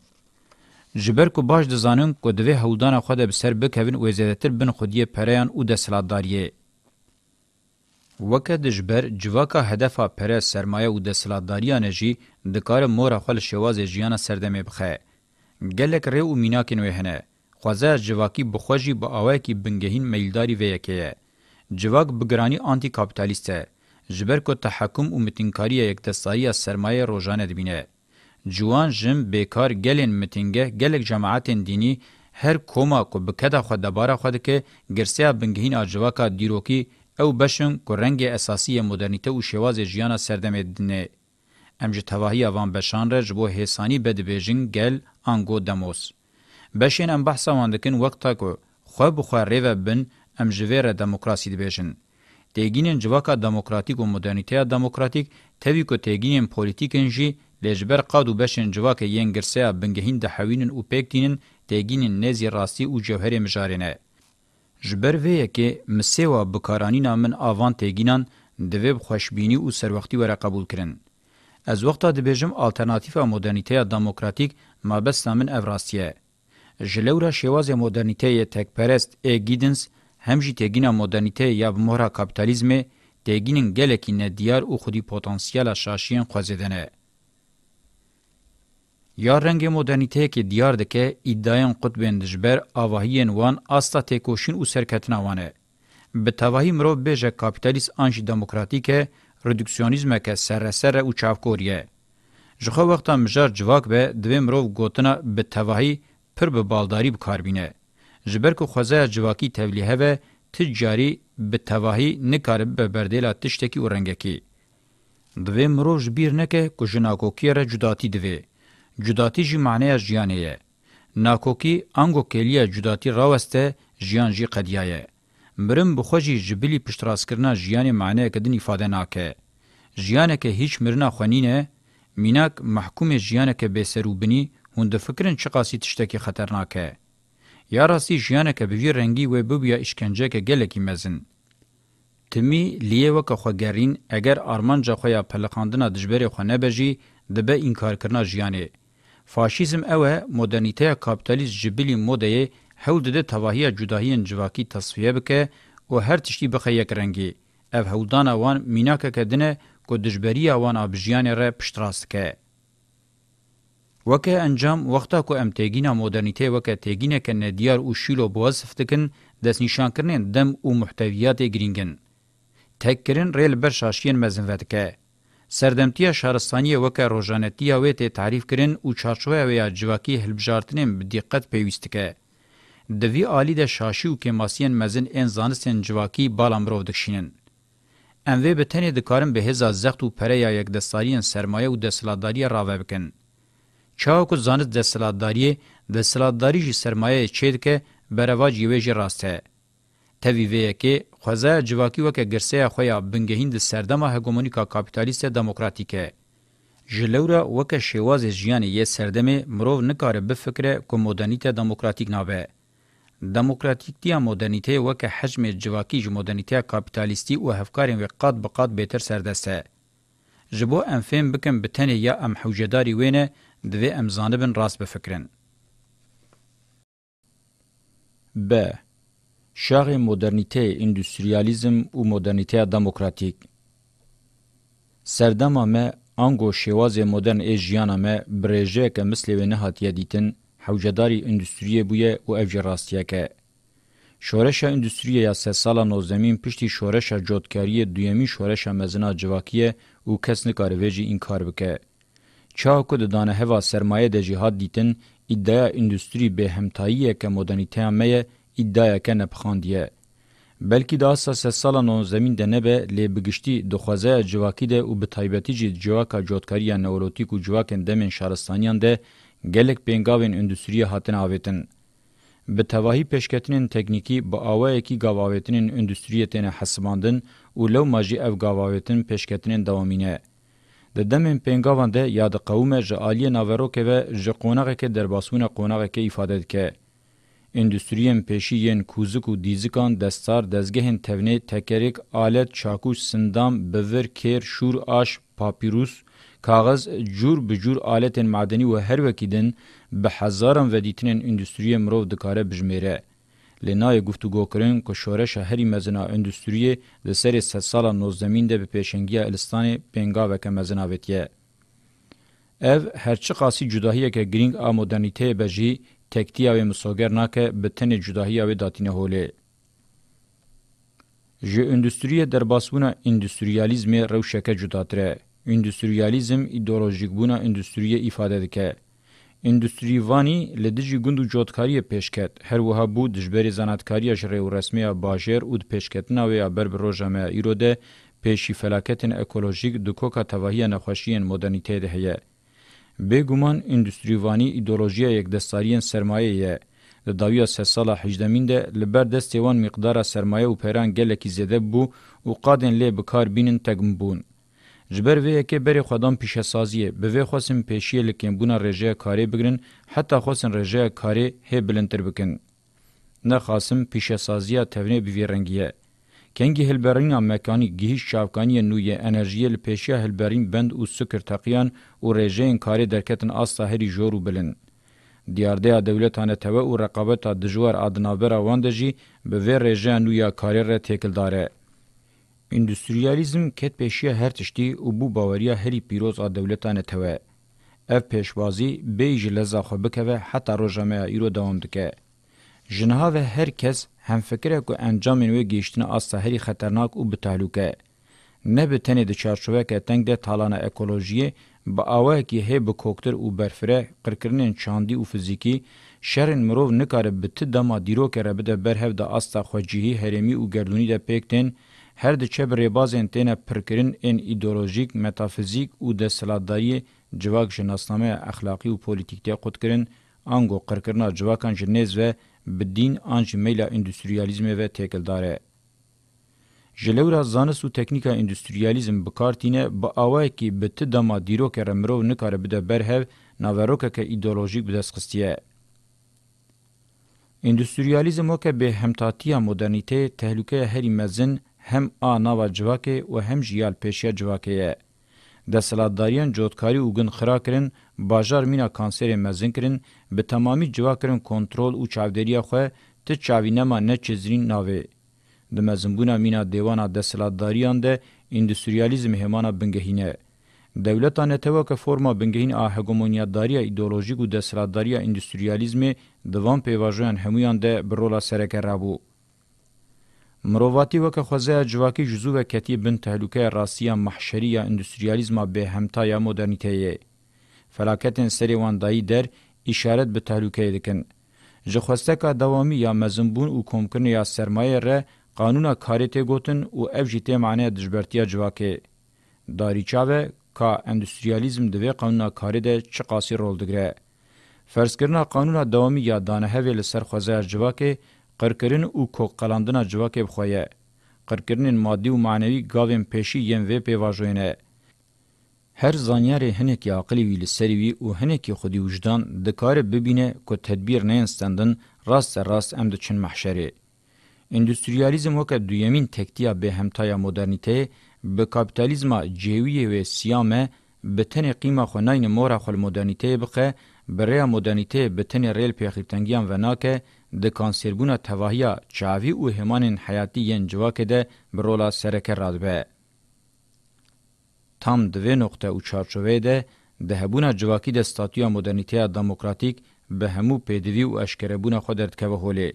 جبر کو باش دزانن کو دوی هودانه خو د بسر بکوین وزیدتر بن خودی پریان او دسلاداریه وکه د جبر جواکا هدفه پر سرمایه او د سلاداریان جی د کار مور خپل شواز جیان سردمه بخه گلک ری او میناکن وهنه خوازه جواکی بخوجی با اوای کی بنگهین میلداری ویکه جواک بگرانی آنتی کاپیتالیسته جبر کو تحکم او متینکاری یک دستایی سرمایه روزانه دبینه جوان جم بیکار گلن متینگه گلک جماعت دینی هر کوما کو بکدا خو دباره خو دکه ګرسیا بنګهین اجواکا دیروکی او بشن که رنگ اساسی مدرنیته و شواز جیانا سردمه دینه. امج تواهی اوان بشان رج بو حسانی بد بیجن گل آنگو دموس. بشین ام بحثا واندکن وقتا که خواه بخواه ریوه بن ام جویر دموکراسی دی بیجن. تیگینین جواکا دموکراتیک و مدرنیته دموکراتیک تاوی که تیگینین پولیتیکن جی لجبر قادو بشن جواکا ینگرسیا بنگهین دحوینن و پیکتینن تیگینین نیزی راستی و جوهر مجارینه. ji ber vê yekê mi sêwa bikaranîna min avan têgînan divê bi xweşbînî û serwektî were qebûl kirin ez wexta dibêjim alternatîfa modernîteya demokratîk mabesta min ev rastî ye ji lewra şêwazê modernîteyê tekperest ê gîdins hem jî têgîna modernîteyê ya bi mora kapîtalîzmê têgînên gelekî nediyar û xwedî potansiyela şaşiyên xwezêdin e یا رنگ مدرنیته که دیار دکه ایدایان قطبین دجبر آواهین وان آستا تکوشین و سرکتنا وانه. به تواهی مرو بیجه کابیتالیس آنجی دموکراتیکه ردکسیونیزمه که سرسره و چافکوریه. جخه وقتا مجار جواک به دوی مرو گوتنا به تواهی پر به بالداری بکاربینه. جبر که خوزه جواکی تولیه و تجاری به تواهی نکارب به بردیلا تشتکی و رنگکی. دوی مرو جبیر نکه که جناکوکی را جداتی دوی. جداتی جمعنه جیانه ناکوکی انگو کلیه جداتی راوسته جیان جی قدیایه مرم بخوجی جبلی پشتراس کرنا جیان معنی کدن ifade ناکه جیانه که هیچ مرنا خونینه میناک محکوم جیانه که بسروبنی هند فکرن چه قاسی تشتکی خطرناکه یا راستی جیانه که بوی رنگی و ببیا اشکنجه که گلکی مزن تمی لیه وک خوګرین اگر ارمان جخویا پلخاندنا دجبری خو نه بجی دبه انکار کرنا جیانه فاشیزم اوه مدرنیته کابیتالیست جبلی مودهی هول دده تواهی جداهی جواکی تصفیه بکه و هر تشتی بخه یک رنگی. اف هولدان اوان میناکه کدنه که دجبری اوان آبجیان ره پشتراست که. وکه انجام وقتا که ام تیگینا مدرنیته وکه تیگینا که ندیار و شیلو بواسف دکن دست نشان کرنین دم و محتویات گرینگن. تک کرن ریل بر شاشین مزنوت که. سردمتیا شهرستانی وک روزانتی او ته تعریف کرن او چارچوبه او جواکی هلبجارتنم په دقت پیوستکه د وی عالی د شاشی او کماسین مزن ان زانستن جواکی بالامرو دکشینن ام وی بتنه د کارم به هزا زخت او پریا یک د سالیان سرمایه او د سلاداری راو بکن چاو کو زانت د سلاداری د سلاداری سرمایه چید که برواج یوه راسته تاوی وی که خوازه جواکی وکه گرسه خویا بنگهین د سردما هگمونیکا کاپیتالیست دموکراتیکه جلورا وکه شواز جیان یه سردمه مرو نکاره بفکره که مدرنیته دموکراتیک نابه دموکراتیکتیا مدرنیته وکه حجم جواکی ج مدرنیته کاپیتالیستی او هفکارین و قاد بقاد بهتر سردسته جبو ام فهم بکم بتنه یا ام حوجداری وینه دوی ام زانبن راس بفکرن ب شاخ مدرنیته اندوستریالیزم او مدرنیته دموکراتیک سردما ما انگو شواز مدرن ای جیانا ما بریجه که مثل و نه هاتیه دیتن حوجداری اندوستریه بویه او اوج راستیه که شورش اندوستریه یا سه سالا نوزمین پشتی شورش جودکاری دویمی شورش مزنا جواکیه او کس نکاره ویجی این کار بکه. چاو که دانه هوا سرمایه ده جهاد دیتن ادعا اندوستری به همتاییه که مدرنیته همه iddiayekene pixandiye. Belkî da asa sed sala nonzemîn de nebe lê bigiştî dixwazeya civakî de û bi taybetî jî civaka cotkariya newrotîk û civakên demên şaristaniyan de gelek pêngavên endûstriye hatin avêtin. Bi tevahî pêşketinên teknîkî bi awayekî gavavetinin endûstriyê têne hesibandin û lewma jî ev gavavetin pêşketinên dewamîne. Di demên pêngavan de ya di qewme ji aliyê naverokê ve ji qonaxekê derbasbûna qonaxekê îfade dike. اندستریên pêşî yên kûzik û dîzikan destdar dezgehên tevnê tekerêk alet çakû sindam bivir kêr şûr aş papîrûs کاغذ جور بجور آلتên madenî û her wekî din bi hezaran vedîtinên endüstriyê mirov dikare bijmêre. Lê nayê guftûgokirin ku şoreşa herî mezina endüstriyê li serê sed sala nozdemîn de bi pêşengiya Elistanê pêngaveke mezina vetiye. Ev herçi qasî cudahiyeke girîng a modernîteyê be jî تکتیا و مساگر ناکه به تن جداهی و داتینه هوله. جه اندستریه در باسبونا اندستریالیزم روشکه جداتره. اندستریالیزم ایدولوژیک بونا اندستریه ایفاده دکه. اندستری وانی لدجی گوندو جوتکاری پیشکت هر وها بو دجبری زناتکاری شری و رسمی باجر او د پیشکتنا و بر بروجما ایروده پیشی فلاکتن اکولوژیک د کوکا توهیه نخوشین مدرنیته ده هه بګومان انډستریواني ایدئولوژي یک دستاریان سرمایه یې د داویا سه ساله 18 مین ده لبر دستوان مقدار سرمایه او پیران ګل کی زده بو او قادن له بکار بینن تګمبون جبر وی کې بری خدام پیشه سازی به وی خوسم پیشی لکن بونه رژه کاری بگیرن حتی خوسن رژه کاری هه بلندتر بکن نه خاصم پیشه سازی تونه بیرنګیه کنگی هلبرینا مکانی گیش شاوکانی نوی انرژی لپیشی هلبرین بند او سکر تقیان او ریژین کاری درکتن آس ساهری جورو بلن. دیارده دولتانه توه او رقابت دجوار آدنابرا واندجی به وی ریژین نوی کاری را تکل داره. اندستریالیزم کت پیشی هر تشتی او بو باوریا هری پیروز آ دولتانه توه. اف پیشوازی بیج لزا خوبکه و حتی روژامه ایرو دوام دکه. جنها و هر کس هم فکره که انجامین وی گیشتن از سهری خطرناک او به تحلوکه. نه به تنه ده چارچوه که تنگ ده تالان اکولوژیه با آوه که هی به کوکتر او برفره قرکرنین چاندی او فزیکی شرن مروو نکاره به تی دما دیرو که ربده برهو ده آستا خوجیهی هرمی او گردونی ده پیکتین هر ده چه بر بازین تینه پرکرین این ایدولوژیک، متافیزیک او ده سلادداری جواک جناسنامه اخلاقی و پولیتیک ده قد کرن آنگو قرکرنا جواکان جنیز و بدین آنج میلا اندستریالیزم و تکل داره. جلورا زانست و تکنیکا اندستریالیزم بکارتینه با آوه که به تداما دیرو که رمرو نکاره بده برهو ناوروکه که ایدولوژیک بدست خستیه. اندستریالیزم وکه به همتاتیا مدرنیته تهلوکه هری مزن هم آناوا جواکه و هم جیال پیشیا جواکه دەسەلاتداریان جۆتکاری و گن خرا kirin bajar mîna kanserê mezin kirin bi temamî civa kirin kontrol û çavdêriya xwe ti çavînema neçizîn navê. Di mezinbûna mîna dêwana deselatdariyan de endüstriyalizm hemana bingehîne. Devleta neteweke forma bingehîn a hegemoniyadariya îdeolojik û deselatdariya endüstriyalizmê divan pêvajoyan hemûyan de bi rola sereke rabû. مرۆڤاتی وەکە خۆزەیە جوواکی ژزووە کەتی بن تەلوکەی ڕاستیە مەحشریە ئندستریالیزما بێ هەمتایا مۆدەرنیتەیە فەلاکەتێن سەری واندایی دەر ئیشارەت بە تەلوکەی دکن ji xwesteka dewamî ya mezinbûn û komkirina ya sermayê re qanûna karê têgotin û ev jî têmaneya dijbertiya civakê darîçave ka endüstriyalîzm divê qanûna karê de çi qasî rol digire ferskirina qanûna dewamî ya danehevê li ser xwezeya civakê قرکرین او کوقلاندنا جواکې بخویه قرکرین مادي او معنوي گاوین پېشي یم وې پېواژوینه هر زانیاری هنکی عقلی ویل سریوی او هنکی خودی وجدان د کار ببینه کو تدبیر نه انستندن راست راست ام د چن محشره اندستریالیزم وک دویمین تکتیا به همتایا مدرنیته به کاپیتالیزم جیوی و سیامه به تن قیمه خناین مور خل مدرنیته بخه بریا مدرنیته به تن ریل پیخیتنگیان و ناکه د کانسربونا تواهیا چاوی او همان حیاتی ین جواکه ده برولا سرکه رادبه. تام دوه نقطه او چارچوه ده ده هبونا جواکی ده ستاتیا مدرنیتیا دموکراتیک به همو پیدوی و اشکربونا خود ارتکوه هولی.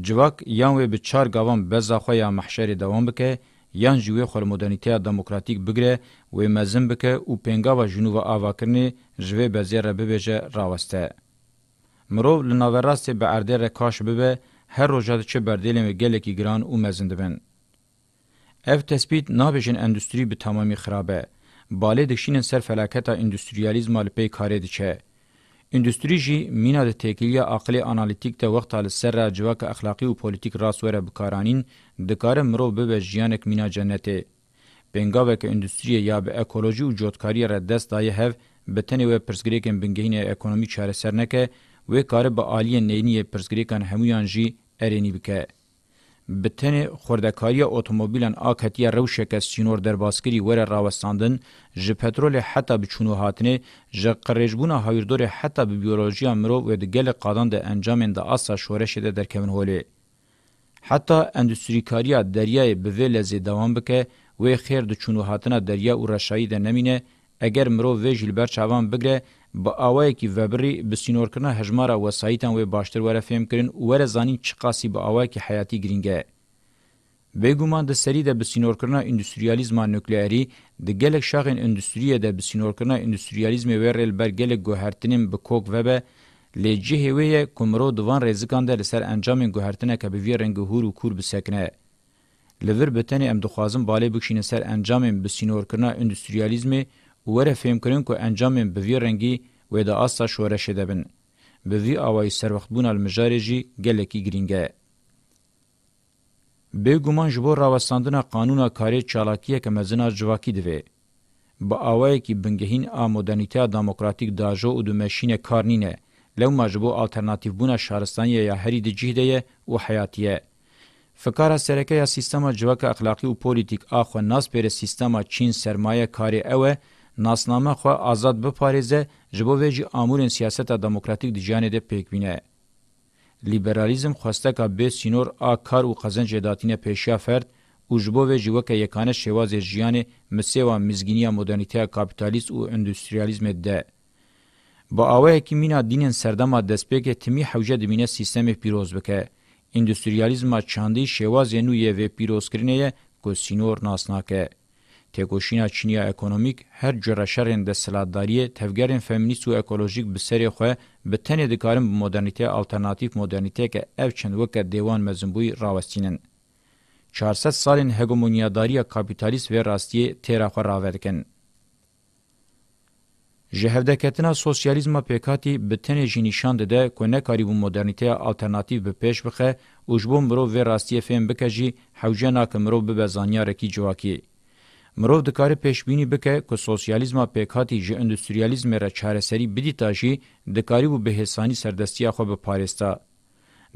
جواک یان و به چار گاوان بزا خویا محشر دوام بکه یان جوی خور مدرنیتیا دموکراتیک بگره و مزن بکه او پنگاوا جنوب آواکرنی جوی بزیر ببیجه راوسته. مرو لناوراست به ارده رکاش ببه هر روژاد چه بردیلیم گلکی گران او مزندبن. اف تسبیت نابجن اندوستری به تمامی خرابه. بالی دکشین سر فلاکتا اندوستریالیزم لپی کاری دچه. اندوستری جی مینا د تکیلیه عقلی انالیتیک ته وخت ال سره جواک اخلاقی او پولیټیک راسوره بکارانین د کار مرو به ژیانک مینا جنته. بنګا وک اندوستری یا به اکولوژي او جوتکاری را دست دای هف به تنه و پرسګریکن بنګهینه اکونومی چاره سرنکه وی کار به عالی نینی پرسکریکان همویان جی ارینی بکه. به تن خوردکاری اتومبیلان آکتی روشک سینور در باسکری ور راوستاندن ژ پترول حتی به چونو هاتنه ژ قریجبون هایردور حتی به بیولوژی مرو و د گل قادان د انجام د اسا شورش د درکمن هولی حتی اندستری کاریا دریای به ول ز دوام بکه و خیر د چونو هاتنه دریا او رشایی د نمینه اگر مرو ویجل بر چاوان بگره با اوای کی وبری بسینور کنه هجمارا وسایتن و باشتر وره فهم کرن وره زانین چقاسی با اوای کی حیاتی گرینگه بګومان د سری د بسینورکرنا انډستریالیزم نوکلیری د ګلک شاغین انډستریه د بسینورکرنا انډستریالیزم ورل برګل ګوهرتنیم به کوک وبه لجه هوی کومرو دوان رزکان در سر انجام ګوهرتنه کبه ویرنګ هور او کور بسکنه لور بتنی ام د خوازم بالې بکشینه سر انجام بسینورکرنا انډستریالیزم وره فهم کرن کو انجام به وی رنگی و د اسا شورش دبن به وی اوای سر وخت بون المجارجی گلکی گرینګه به ګومان جبور راوستاندنه قانونا کاری چالاکیه که مزنا جواکی دی با اوای کی بنګهین آمودنیته دموکراتیک داجو او د ماشینه کارنینه لو مجبو آلترناتیو بونه شهرستان یا هری د جهده او حیاتیه فکر سرکه یا سیستم جوک اخلاقی او پولیټیک اخو ناس پر سیستم چین سرمایه کاری اوه ناسنامه خو آزاد بپاريزه جبو وجه امورن سیاست دموکراتیک دی جانه ده پکوینه لیبرالیزم خواسته کا به سینور آ کار او قزنج داتینه پیشا فرد او جبو وجه وک یکانه شواز جیانه مسیوا مزګینیا مدرنیته کاپیتالیست او انډستریالیزم ده با اوه کی مینا دینن سردما دسپک تیمی حوجه دمینه سیستم پیروز بکه انډستریالیزم چاندی شواز نو یې و پیروز کرنه کو سینور ناسناکه تکوشینا چینیا اکونومیک هر جره شرین د سلاداری تفګرین فمینیست او اکولوژیک به سری خو به تنه د کارم مدرنیته الټرناتیو مدرنیته که اف چند وک دیوان مزنبوی راوستینن 400 سالین هګومونیاداری کاپیتالیست و راستی تیرا خو راورکن جهودکتنا سوسیالیزم پیکاتی به تنه جی نشان ده که نه کاری بو مدرنیته الټرناتیو به پیش بخه او جبون برو و راستی فهم بکجی حوجه ناکمرو به بزانیارکی جواکی مرو د کار پېشبینی بکې کو سوسیالیزم پېکاتی ژ انډستریالیزم را چارەسری بدی تاجی د کاری بو بهسانی سردستی خو به پاریستا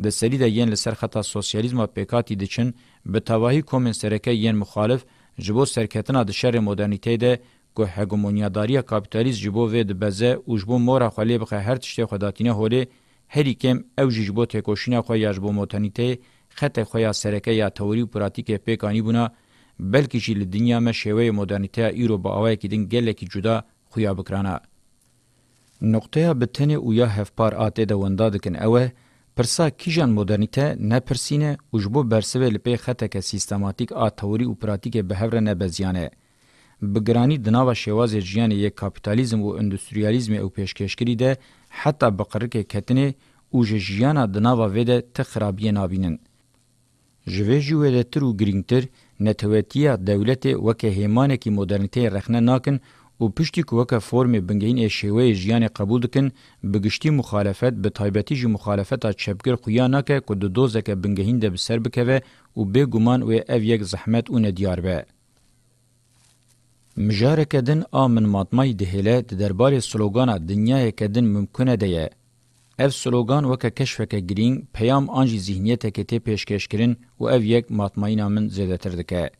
د سری د یین لسر خطا سوسیالیزم پېکاتی د چین به تواهی کومن سرکه یین مخالف جبو سرکتنا د شر مدرنیته ده کو هګومونیاداری کاپیتالیزم جبو و د بزه او جبو مور خلی به هر تشته خداتینه هوله هری کم او جبو تکوشینه خو یجبو متنیته خط خو یا سرکه یا توری پراتیک پېکانی بونه بلکې چې له دنیا ما شوی مدرنټیا ایرو به اوای کې دین ګل کې جدا خویا بکرانه نقطه بتنی او یا هفپار اته د وندا دکن اوه پرسا کیجان مدرنیته نه پرسینه او جبو برسوی لپی خطه که سیستماتیک آ توری او پراتیک بهور نه بزیانه بگرانی دناوا شواز جیان یک کاپیتالیزم و اندستریالیزم او پیشکشکری ده حتی بقرک کتنه او جیانا دناوا ویده تخرابی نابینن. جوی جوی ده تر و گرینگتر نتوتیه دولت وکه هیمانکی مدرنیته رخنه ناکن او پشتی که وکه فرم بنگین شیوه جیان قبول دکن بگشتی مخالفت به تایبتی جی مخالفت چپگر خویا ناکه که دو دوزک بنگهین ده بسر بکوه و به گمان و او یک زحمت اون دیار به. مجاره کدن آمن ماتمای دهله ده دربار سلوگانا دنیای کدن ممکنه دیه. ev slogan weke keşfeke girîng peyam an jî zihniyeteke tê pêşkêşkirin û ev yek matmayîna min zêdetir dike.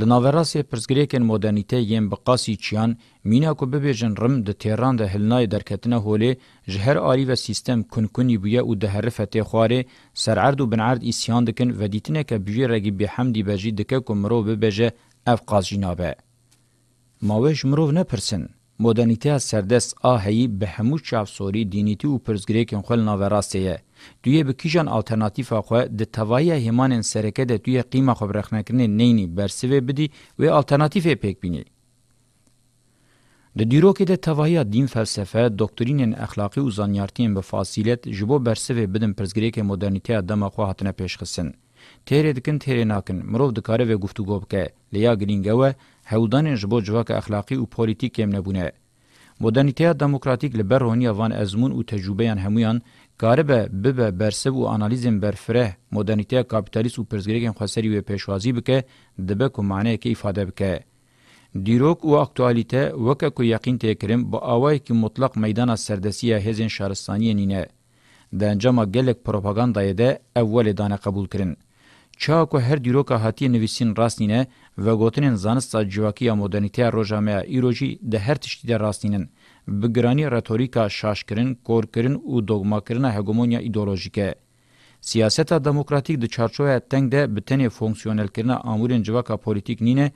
Li naverasê pirsgirêkên modernîte yên bi qasî çiyan, mîna ku bibêjin rim di têran de hilnayê derketina holê ji her alî ve sîstem kunkunî bûye û diherife tê xwarê, sererd û binerd îsyan dikin ve dîtineke bûyêrekî bêhemdî bejî dike ku mirov bibêje ev qas jî nabe. Ma wê ji mirov nepirsin. مدرنیته سردست آهی به همو چاف سوری دینیتی و پرزگریکن خل ناوراستیه. دوی به کیجان آلترناتیفا خواه ده توایی همان سرکه ده دوی قیمه خو برخنکرنه نینی برسوه بدی و آلترناتیفه پیک بینی. ده دیروکی ده توایی دین فلسفه دکترین اخلاقی و زانیارتین به فاسیلت جبو برسوه بدن پرزگریک مدرنیته دما خواه حتنه پیشخصن. تیره دکن تیره ناکن مرو دکاره و گفتگو بکه لیا گرینگه و هودان جبو جواک اخلاقی و پولیتیک هم نبونه. مدرنیته دموکراتیک لبر هونی وان ازمون و تجربه ان همویان قاربه ببه برسب و انالیزم برفره مدرنیته کابیتالیست و پرزگریگن خسری و پیشوازی بکه دبه کو معنی که ifade بکه. دیروک و اکتوالیته وکه کو یقین تکریم با آوائی که مطلق میدان سردسیه هزین شارستانی نینه. ده انجام گلک پروپاگاندایه ده اول دانه قبول کرن. چاکو هر دیروکا هاتی نویسین راستینه و گوتنین زانستا جواکی مدرنیته روجامه ایروجی ده هر تشتی ده راستینن بگرانی رتوریکا شاشکرین، کورکرین و دوگماکرین هگومونیا ایدولوژیکه. سیاست دموکراتیک د چارچوه تنگ ده بتنی فونکسیونل کرنا امورین جواکا پولیتیک نینه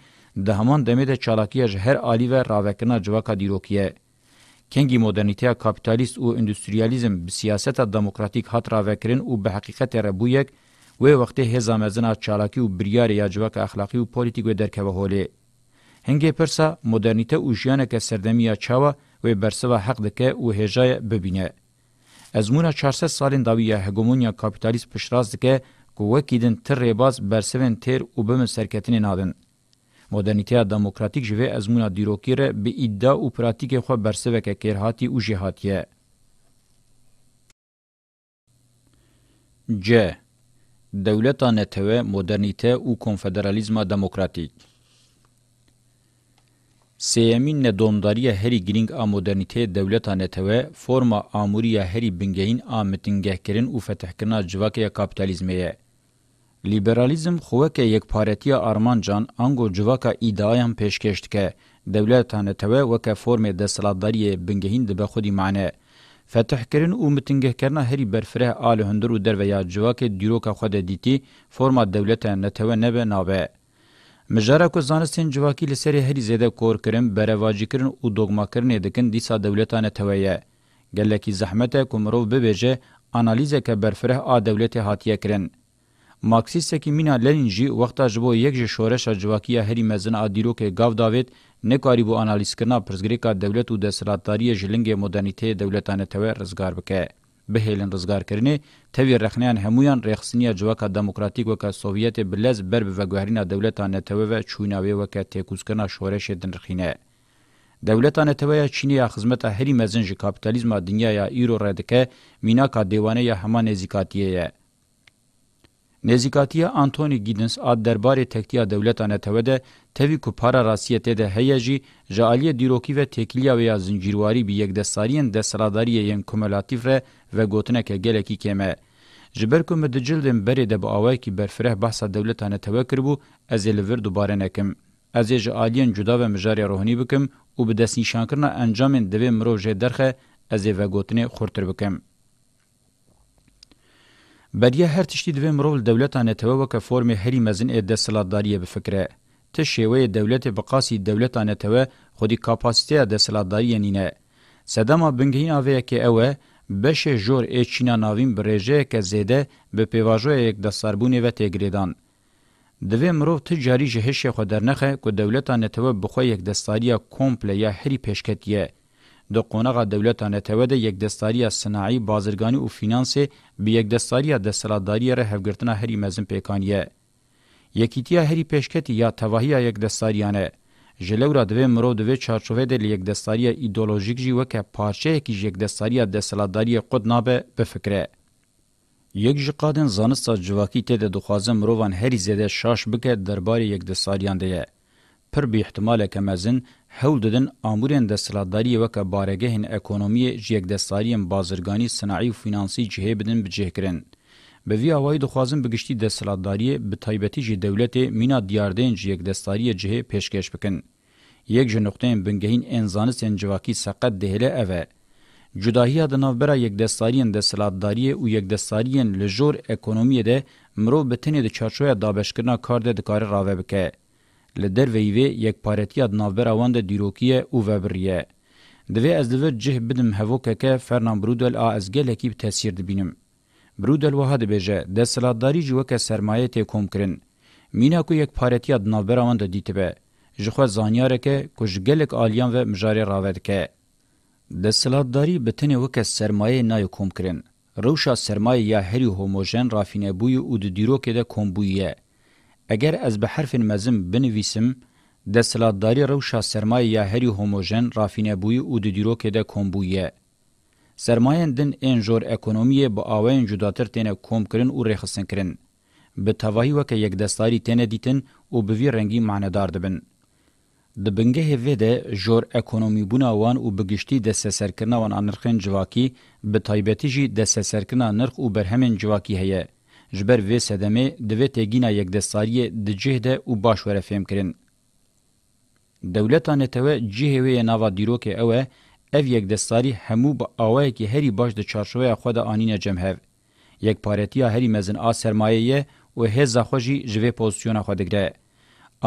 ده همان دمه ده چالاکیه هر عالی و راوکرنا جواکا دیروکیه. کنگی مدرنیته کاپیتالیست و اندستریالیزم به سیاست دموکراتیک هات راوکرین و به حقیقت ربویک و وقتی هزا مزنا چالاکی و بریار یا جوک اخلاقی و پولیتیک و درکوه هولی. هنگی پرسا مدرنیته او جیانه که سردمی یا چاوا و برسوا حق دکه و هجای ببینه. از مونا 400 سالین داویه هگمونیا کاپیتالیست پشراز دکه گوکیدن تر ریباز برسوین تیر و بم سرکتین نادن. مدرنیته دموکراتیک جوه از مونا دیروکی ره به ایدا و پراتیک خو برسوه که کرهاتی و جهاتیه. ج دولتا نتوه مدرنیته او کنفدرالیزما دموکراتیک. سیمین ندومداری هری گرینگ آ مدرنیته دولتا نتوه فرما آموری هری بنگهین آ متنگه کرن او فتح کرنا جواکه کابیتالیزمیه. لیبرالیزم خوکه یک پارتی آرمان جان انگو جواکا ایدایان پیشکشت که دولتانه توه وکه فرم دستلاتداری بنگهین دبه خودی معنی. فتحکرین او متنگهکرنا هری برفره آل هندر و در و یا جواک دیروکا خود دیتی فرما دولت نتوه نبه نابه. مجاره کو زانستین جواکی لسری هری زیده کور کرن برواجی کرن او دوگما کرن دکن دیسا دولتان تویه. گلکی زحمت کمرو ببیجه انالیزه که برفره آ دولت هاتیه کرن. ماکسیستکی مینا لنین جی وقتا جبو یک جه شورش جواکیه هری مزن آدیرو که گاو داوید نکاری بو انالیز کرنا پرزگریکا دولت و دستراتداری جلنگ مدرنیته دولتانه توی رزگار بکه. به هیلن رزگار کرنه توی رخنیان همویان ریخسنیا جواکا دموکراتیک وکا سوویت بلز بر بوگوهرین دولتانه توی و چویناوی وکا تیکوز کرنا شورش دنرخینه. دولتانه توی چینی یا خزمت هری مزن جی کپیتالیزم دنیا یا ایرو ردکه میناکا دیوانه یا همان ازیکاتیه یه. نزیکاتیه انتونی گیدنس اد دربارې تکتیا دولتانه ته ده توی کو پارا راسیته ده هیجی جالی دیروکی و تکلیه و یا زنجیرواری به یک دستاریان د سراداری یم کومولاتیو ره و گوتنه که گلکی کمه جبر کوم د جلدم بری د باوای کی برفره بحث دولتانه توکر بو از لور دوباره نکم از جالیان جدا و مجاری روحانی بکم او به دست نشان کردن انجام دوی مروجه درخه از و گوتنه خورتر بکم بدیه هر تشتی دوی مرول دولتانه توا وکه فرم هری مزن اده سلاداریه بفکره. ته شیوه دولت بقاسی دولتانه توا خودی کپاسیته اده سلاداریه نینه. سدما بنگهین آوه که اوه بشه جور ای چینا ناوین بریجه که زیده به پیواجوه یک دستاربونه و تگریدان. دوی مرو تجاری جهش خود درنخه که دولتانه توا بخواه یک دستاریه کمپله یا هری پیشکتیه. د قونغه دولت انتوده یک دستاری صناعی بازرگانی او فینانس به یک دستاری دستلاداری ره هفگرتنا هری مزن پیکانیه یکیتیا هری پیشکتی یا توهیه یک دستاریانه جلورا دوی مرو دوی چارچوه دل یک دستاری ایدولوژیک جی وکه پارچه یکی یک دستاری دستلاداری قد نابه بفکره. یک جقادن زانستا جواکی تیده دخوازم مروان هری زیده شاش بکه دربار یک دستاریان دیه. پر به احتمال کمزن هول ددن امورن د سلاداری وک بارگهن اکونومی جیک دستاریم بازرگانی صناعی و فینانسی جهه بدن بجه کرن به وی اوای دخوازم بگشتي د سلاداری به تایبتی جی دولت مینا دیاردن جیک دستاری جهه پیشکش بکن یک جو نقطه بنگهین انزانستن جواکی سقط دهله اوه جداهی ادناو برا یک دستاریان د سلاداری او یک دستاریان لجور اکونومی ده مرو بتنی د چارچوی دابشکرنا کار ده د کار راوه بکه لدرویوی یک پارتیا ناوبر اواند دیروکیه او وبریه دوی از دوی جه بدم هفوکه که فرنان برودل آ از گل اکیب تاثیر دبینم. برودل وها دبیجه ده سلادداری جوکه سرمایه تی کم کرن. مینا کو یک پارتیا ناوبر اواند دیتی به. جخوا زانیاره که کش گلک آلیان و مجاری راود که. ده سلادداری بتنه وکه سرمایه نای کم کرن. روشا سرمایه یا هری هوموژن رافینه بوی او د دیروکه ده کم بویه. اگر از به حرف مزم بنویسم د سلاداری روشا سرمایه یا هری هوموژن رافینه بوی او د دیرو کې د کومبویه سرمایه دن انجور اکونومی با آوین جداتر تینه کوم کرن او رخصن کرن به تواهی وکه یک دستاری تینه دیتن او بوی رنگی معنادار دبن. د بنګه هوی ده جور اکونومی بونا وان او بگشتي د سسرکنا وان انرخن جواکی به تایبتی جی د سسرکنا نرخ او برهمن جواکی هيه. جبر وی سدمه د وی تګینا یک دستاری د جهده او باشوره فهم کرن دولتانه ته جهه وی ناوا دیرو کې اوه اف یک دستاری همو با اوه کې هری باش د چارشوي خود انینه جمهو یک پارتی هری مزن ا سرمایه او هزا خوجی جوی پوزیشن خو دګره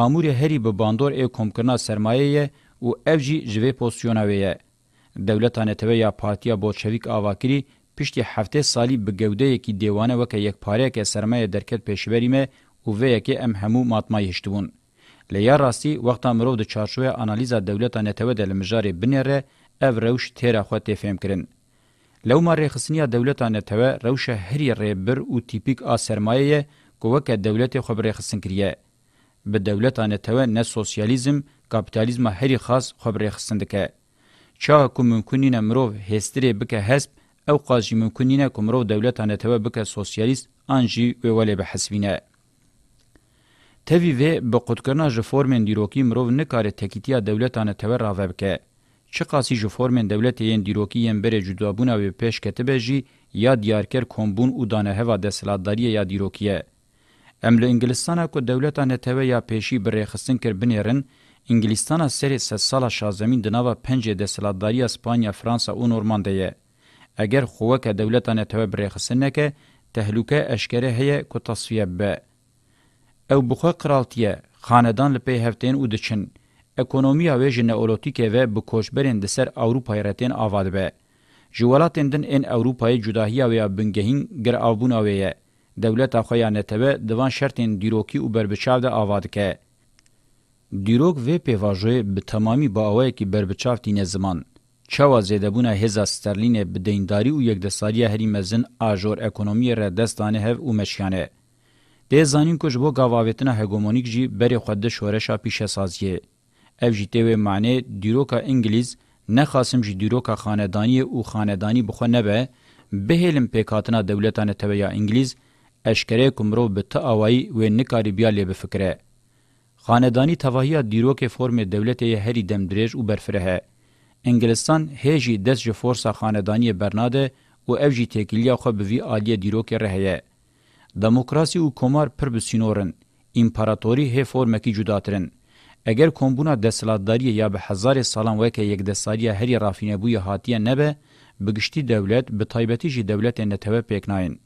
امور هری به باندور ا کومکنا سرمایه او اف جی جوی پوزیشن ویه دولتانه ته یا پارتیا بولشویک اواکری پشتی هفته سالی به گوده یکی دیوانه وکه یک پاره که سرمایه درکت پیشوریمه او وی که ام همو ماتمای هشتبون. لیا راستی وقتا مرو د چارشوه انالیزا دولتا نتوه دل مجاری بنیره او روش تیره خود تفهم کرن. لو ما ریخسنیا دولتا نتوه روش هری ریبر او تیپیک آ سرمایه گوکه دولت خبر ریخسن کریه. به دولتا نتوه نه سوسیالیزم کاپیتالیزم هری خاص خبر ریخسن دکه. چا کو ممکنین مرو هستری بکه هسب او قاجی ممکنینه کومرو دولتانه ته بکه سوسیالیست انجی ویولې به حسبینه تەوی وێ بە قوتکردنا ji formên dîrokî mirov nikare tekîtiya dewletane tewe rave bike çi qasî ji formên dewletê yên dîrokî yên berê cudabûna wê pêş ketibe jî ya diyarker kombûn û daneheva desthilatdariye ya dîrokiye em li ingilistana ku dewletane tewe ya pêşî bi rêxistin kir binêrin ingilîstana serê sed sala şazemîn di nava pencê desthilatdariya spanya fransa û normandeyê اگر خوک دولتان تو برخصنکه تهلوکه اشکره هي کو تصفیه به او بخو قرالتیه خاندان لپی هفتین او دچن اکونومیا و جنئولوتیکه و بکوشبرین دسر اوروپای رتین آواد به جوالاتن دن ان اوروپای جداهیا و بنگهین گر آبون آویه دولت آخویا نتبه دوان شرطین دیروکی او بربچاو ده آواد که دیروک و پیواجه به تمامی با آوه که بربچاو تین زمان چوا زیدبونه هزا سترلین بدینداری و یک دستاری هری مزن آجور اکونومی را دستانه هف و مشکانه. ده زانین کش بو گاواویتنا هگومونیک جی بری خود شورشا پیش سازیه. او جی تیوه معنی دیروکا انگلیز نخاسم جی دیروکا خاندانی و خاندانی بخو نبه بهلم پیکاتنا دولتان تویا انگلیز اشکره کمرو به تاوایی و نکاری بیا لی بفکره. خاندانی تواهی دیروک فرم دولت هری دمدریج و برفره هه. انګلستان هجی د ځ فورسا خاندانی برناده او اف جی تکلیه خو به وی عالیه دیروک رهیه دموکراسی او کومار پر بسینورن امپراتوری هه فرمه کی جداترن اگر کومبونا دسلاداری یا به هزار سالان وک یک دسالی هری رافینه بو هاتیه نه به بگشتي دولت به تایبتی جی دولت نه توه پکناین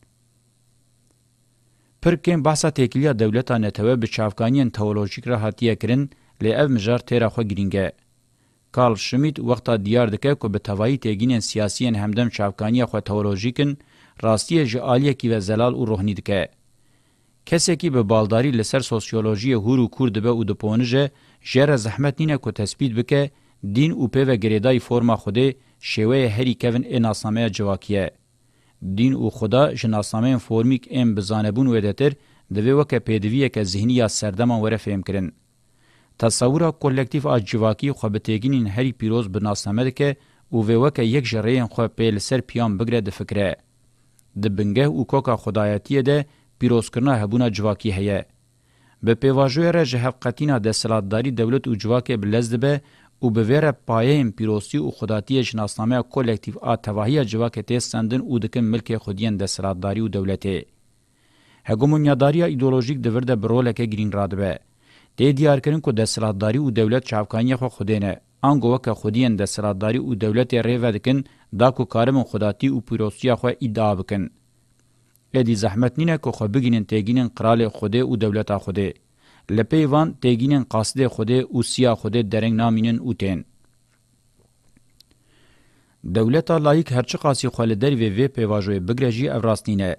پر کم بحثا تکلیه دولت نه توه به چافکانین تئولوژیک راحتیه کرن لی اف مجار تیرا خو گرینگه کارل شمیت وقتا دیار دکه که به توایی تیگینین سیاسیین همدم چاوکانی خو تئولوژیکن راستی جالیه کی و زلال او روحنی دکه کسی کی به بالداری لسر سوسیولوژی هورو کورد به او د پونجه جره زحمت نینه کو تثبیت بکه دین او په و گریدای فرما خوده شوه هری کوین اناسامه جواکیه دین او خدا جناسامه فرمیک ام بزانبون ودتر د وکه پدویه که ذهنیه سردمه وره فهم کرن تصورا کلکتیو اجواکی خو به تګینین هری پیروز بناسنامه که او وکه یک جریان خو په لسر پیام بګره د فکره د بنګه او کوکا خدایتی ده پیروز کرنا هبونه جواکی هه به پیواژوی را جهقتینا د سلادتداری دولت او جواکه بلزد به او به وره پایم پیروسی او خداتی شناسنامه کلکتیو ا توهیه جواکه تستندن او دکم ملک خودین د سلادتداری او دولته هګومونیاداری ایدئولوژیک د ورده برولکه گرین رادبه دی دیار کرن کو د سلادتداری او دولت چاوکانی خو خودینه انګو وک خودین د سلادتداری او دولت ریو دکن دا کو کارم خداتی او پروسیا خو ادعا وکن ادي زحمت نینه کو خو بګینن تګینن قرال خوده او دولت خوده لپیوان تګینن قاصد خوده او سیا خوده درنګ نامینن اوتن دولتا لایک هرچی قاسی خالدر و وی پیواژوی بگرجی افراستینه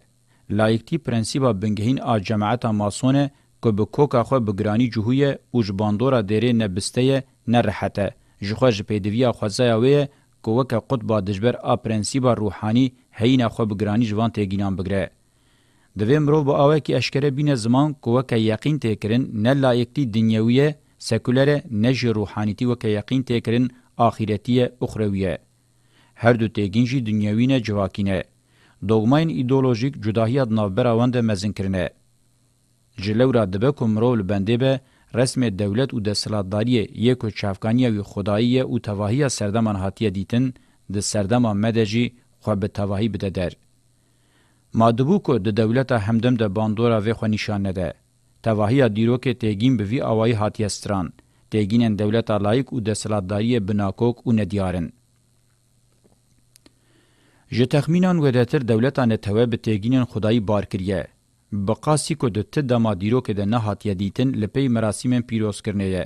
لایکتی پرنسیبا بنگهین آ جماعتا ماسونه که به کوکا خواه بگرانی جهویه و جباندورا دیره نبسته نه رحته. جخواه جپیدویا خوزای اوه که وکا قطبا دجبر آ پرنسیبا روحانی هینا خواه بگرانی جوان تیگینان بگره. دوی مرو با اوه که اشکره بین زمان که وکا یقین تیکرن نه لایکتی دنیاویه سکولره نه جی روحانیتی وکا یقین تیکرن آخیرتیه اخرویه. هر دو تیگین جی دنیاوینه جواکینه. دوگماین ایدولوژیک جداهیت نابرا ونده مزن کرنه. جلو را دبه که مرو لبنده به رسم دولت و دستلاتداری یک و چافکانی و خدایی و تواهی سردمان هاتیه دیتن ده سردمان مدجی خواه به تواهی بده در. مادبو که ده دولت همدم ده باندورا و خواه نشانه ده. تواهی دیروک تیگین به وی آوائی هاتیه ستران. تیگینن دولت لایک و دستلاتداری بناکوک و ندیارن. جه تخمینان ودتر دولتان توه به تیگینن خدایی بار کریه. بقاسی کو د ته دما دیرو کې د نه هات یدیتن لپی مراسم پیروس کرنیه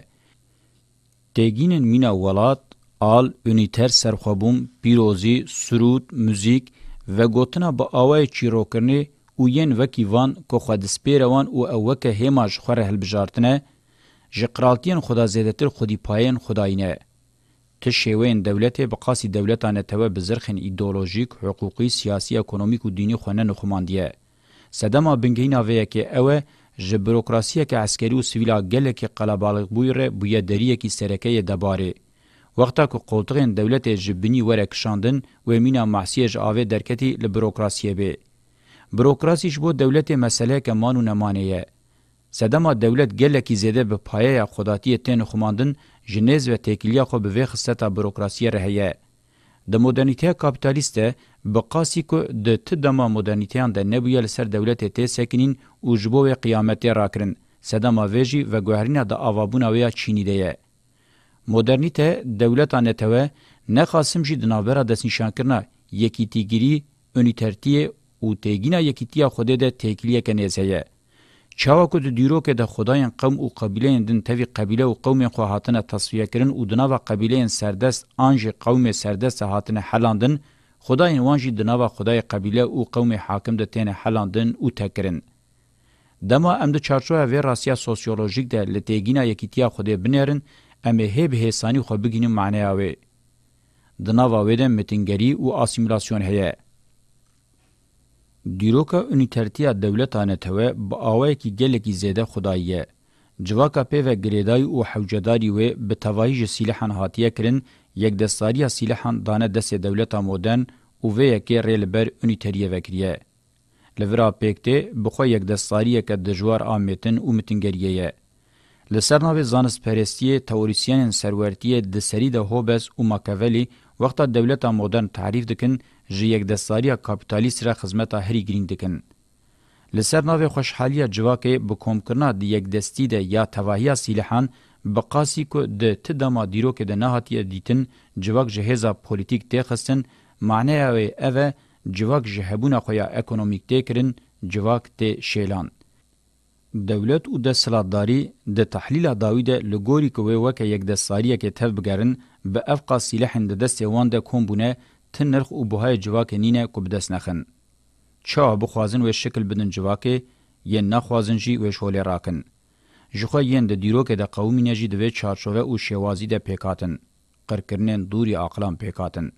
تگینن مینا ولات آل اونیتر سرخوبوم پیروزی سرود موزیک و گوتنا با آوای چیرو کرنی او ین وکی وان کو خود سپیروان او اوکه هیماج خوره هلبجارتنه جقرالتین خدا زیدتر خودی پاین خداینه ته شوین دولت بقاسی دولتانه ته بزرخن ایدئولوژیک حقوقی سیاسی اکونومیک او دینی خونه نخماندیه سدما بنگهینا وی که اوه ژ بروکراسیه که عسکری او سویلا گله کې قلابالغ بویره بویا دریه کې سرکه دباره وقتا که قوتغین دولت جبنی ورک شاندن و مینا معصیج آوه درکتی لبروکراسیه به. بروکراسیش بو دولت مسئله که مانو نمانیه. سدما دولت گله کی زیده به پایه خداتی تین خماندن جنیز و تکیلیا خو به وی خسته بروکراسی رهیه. د مدرنیته کاپیتالیسته بقاسی کو د تدما مدرنیتیان د نبوی لسر دولت ته سکنین او جبو قیامت راکرن سدما ویجی و گوهرینا د اوابونا ویا چینی دیه مدرنیته دولتانه ته نه خاصم جی د نابرا د نشان کرنا یکیتیګری اونیترتی او تګینا یکیتیا خوده د تکلیه کنيزه چاوا کو د دیرو کې د خدایان قوم او قبیله اندن توی قبیله او قوم خو هاتنه تصفیه کړي او دنا و قبیله سردست انج قوم سردست هاتنه حلاندن خدای وان جی د نوا خدای قبیله او قوم حاکم د تنه حلاندن او تکرن دما ام د چارچوه و راسیا سوسیولوژیک د لټیګینا یکیتیا خدای بنرن ام هب هسانی خو بګین معنی اوی د نوا ودن متنګری او اسیمیلاسیون هيا دیروکا اونیترتیا دولتانه ته با اوی کی گلکی زیده خدایه جواکا پی و گریدای او حوجداری و به توایج سلاحن هاتیه کرن یک دستاری سلاحان دانه دست دولتا مودن او وی کې ریل بر اونیټریه وکړي لورا پکته بخو یک دستاری ک د جوار امتن او متنګریه لسرناو زانس پرستی تئوریسین سرورتی د سری د هوبس او ماکاولی وخت دولتا مودرن تعریف دکن ژ یک دستاری کاپیتالیست را خدمت هری گرین دکن لسرناو خوشحالی جواکه بکوم کرنا د یک دستی د یا توهیا سیلحان بقاسی کو د تدما دیرو کې د نهاتیه دیتن جواک جهزا پولیټیک دی خصن معنی او اوه جواک جهبونه خو یا اکونومیک دی کرن جواک ته شیلان دولت او د سلاداری د تحلیل داوی د لګوري کوي وکه یک د ساریه کې تف بګرن به افقا سلاح د دسته وان د کومبونه تنرخ او بهای جواک نینه کو بدس نخن چا بخوازن و شکل بدن جواکه ی نخوازن جی و شول راکن جخوا یین د دیروکه د قومي نجی د وی چارشوه او شوازی د پیکاتن قرکرنن دوری عقلان پیکاتن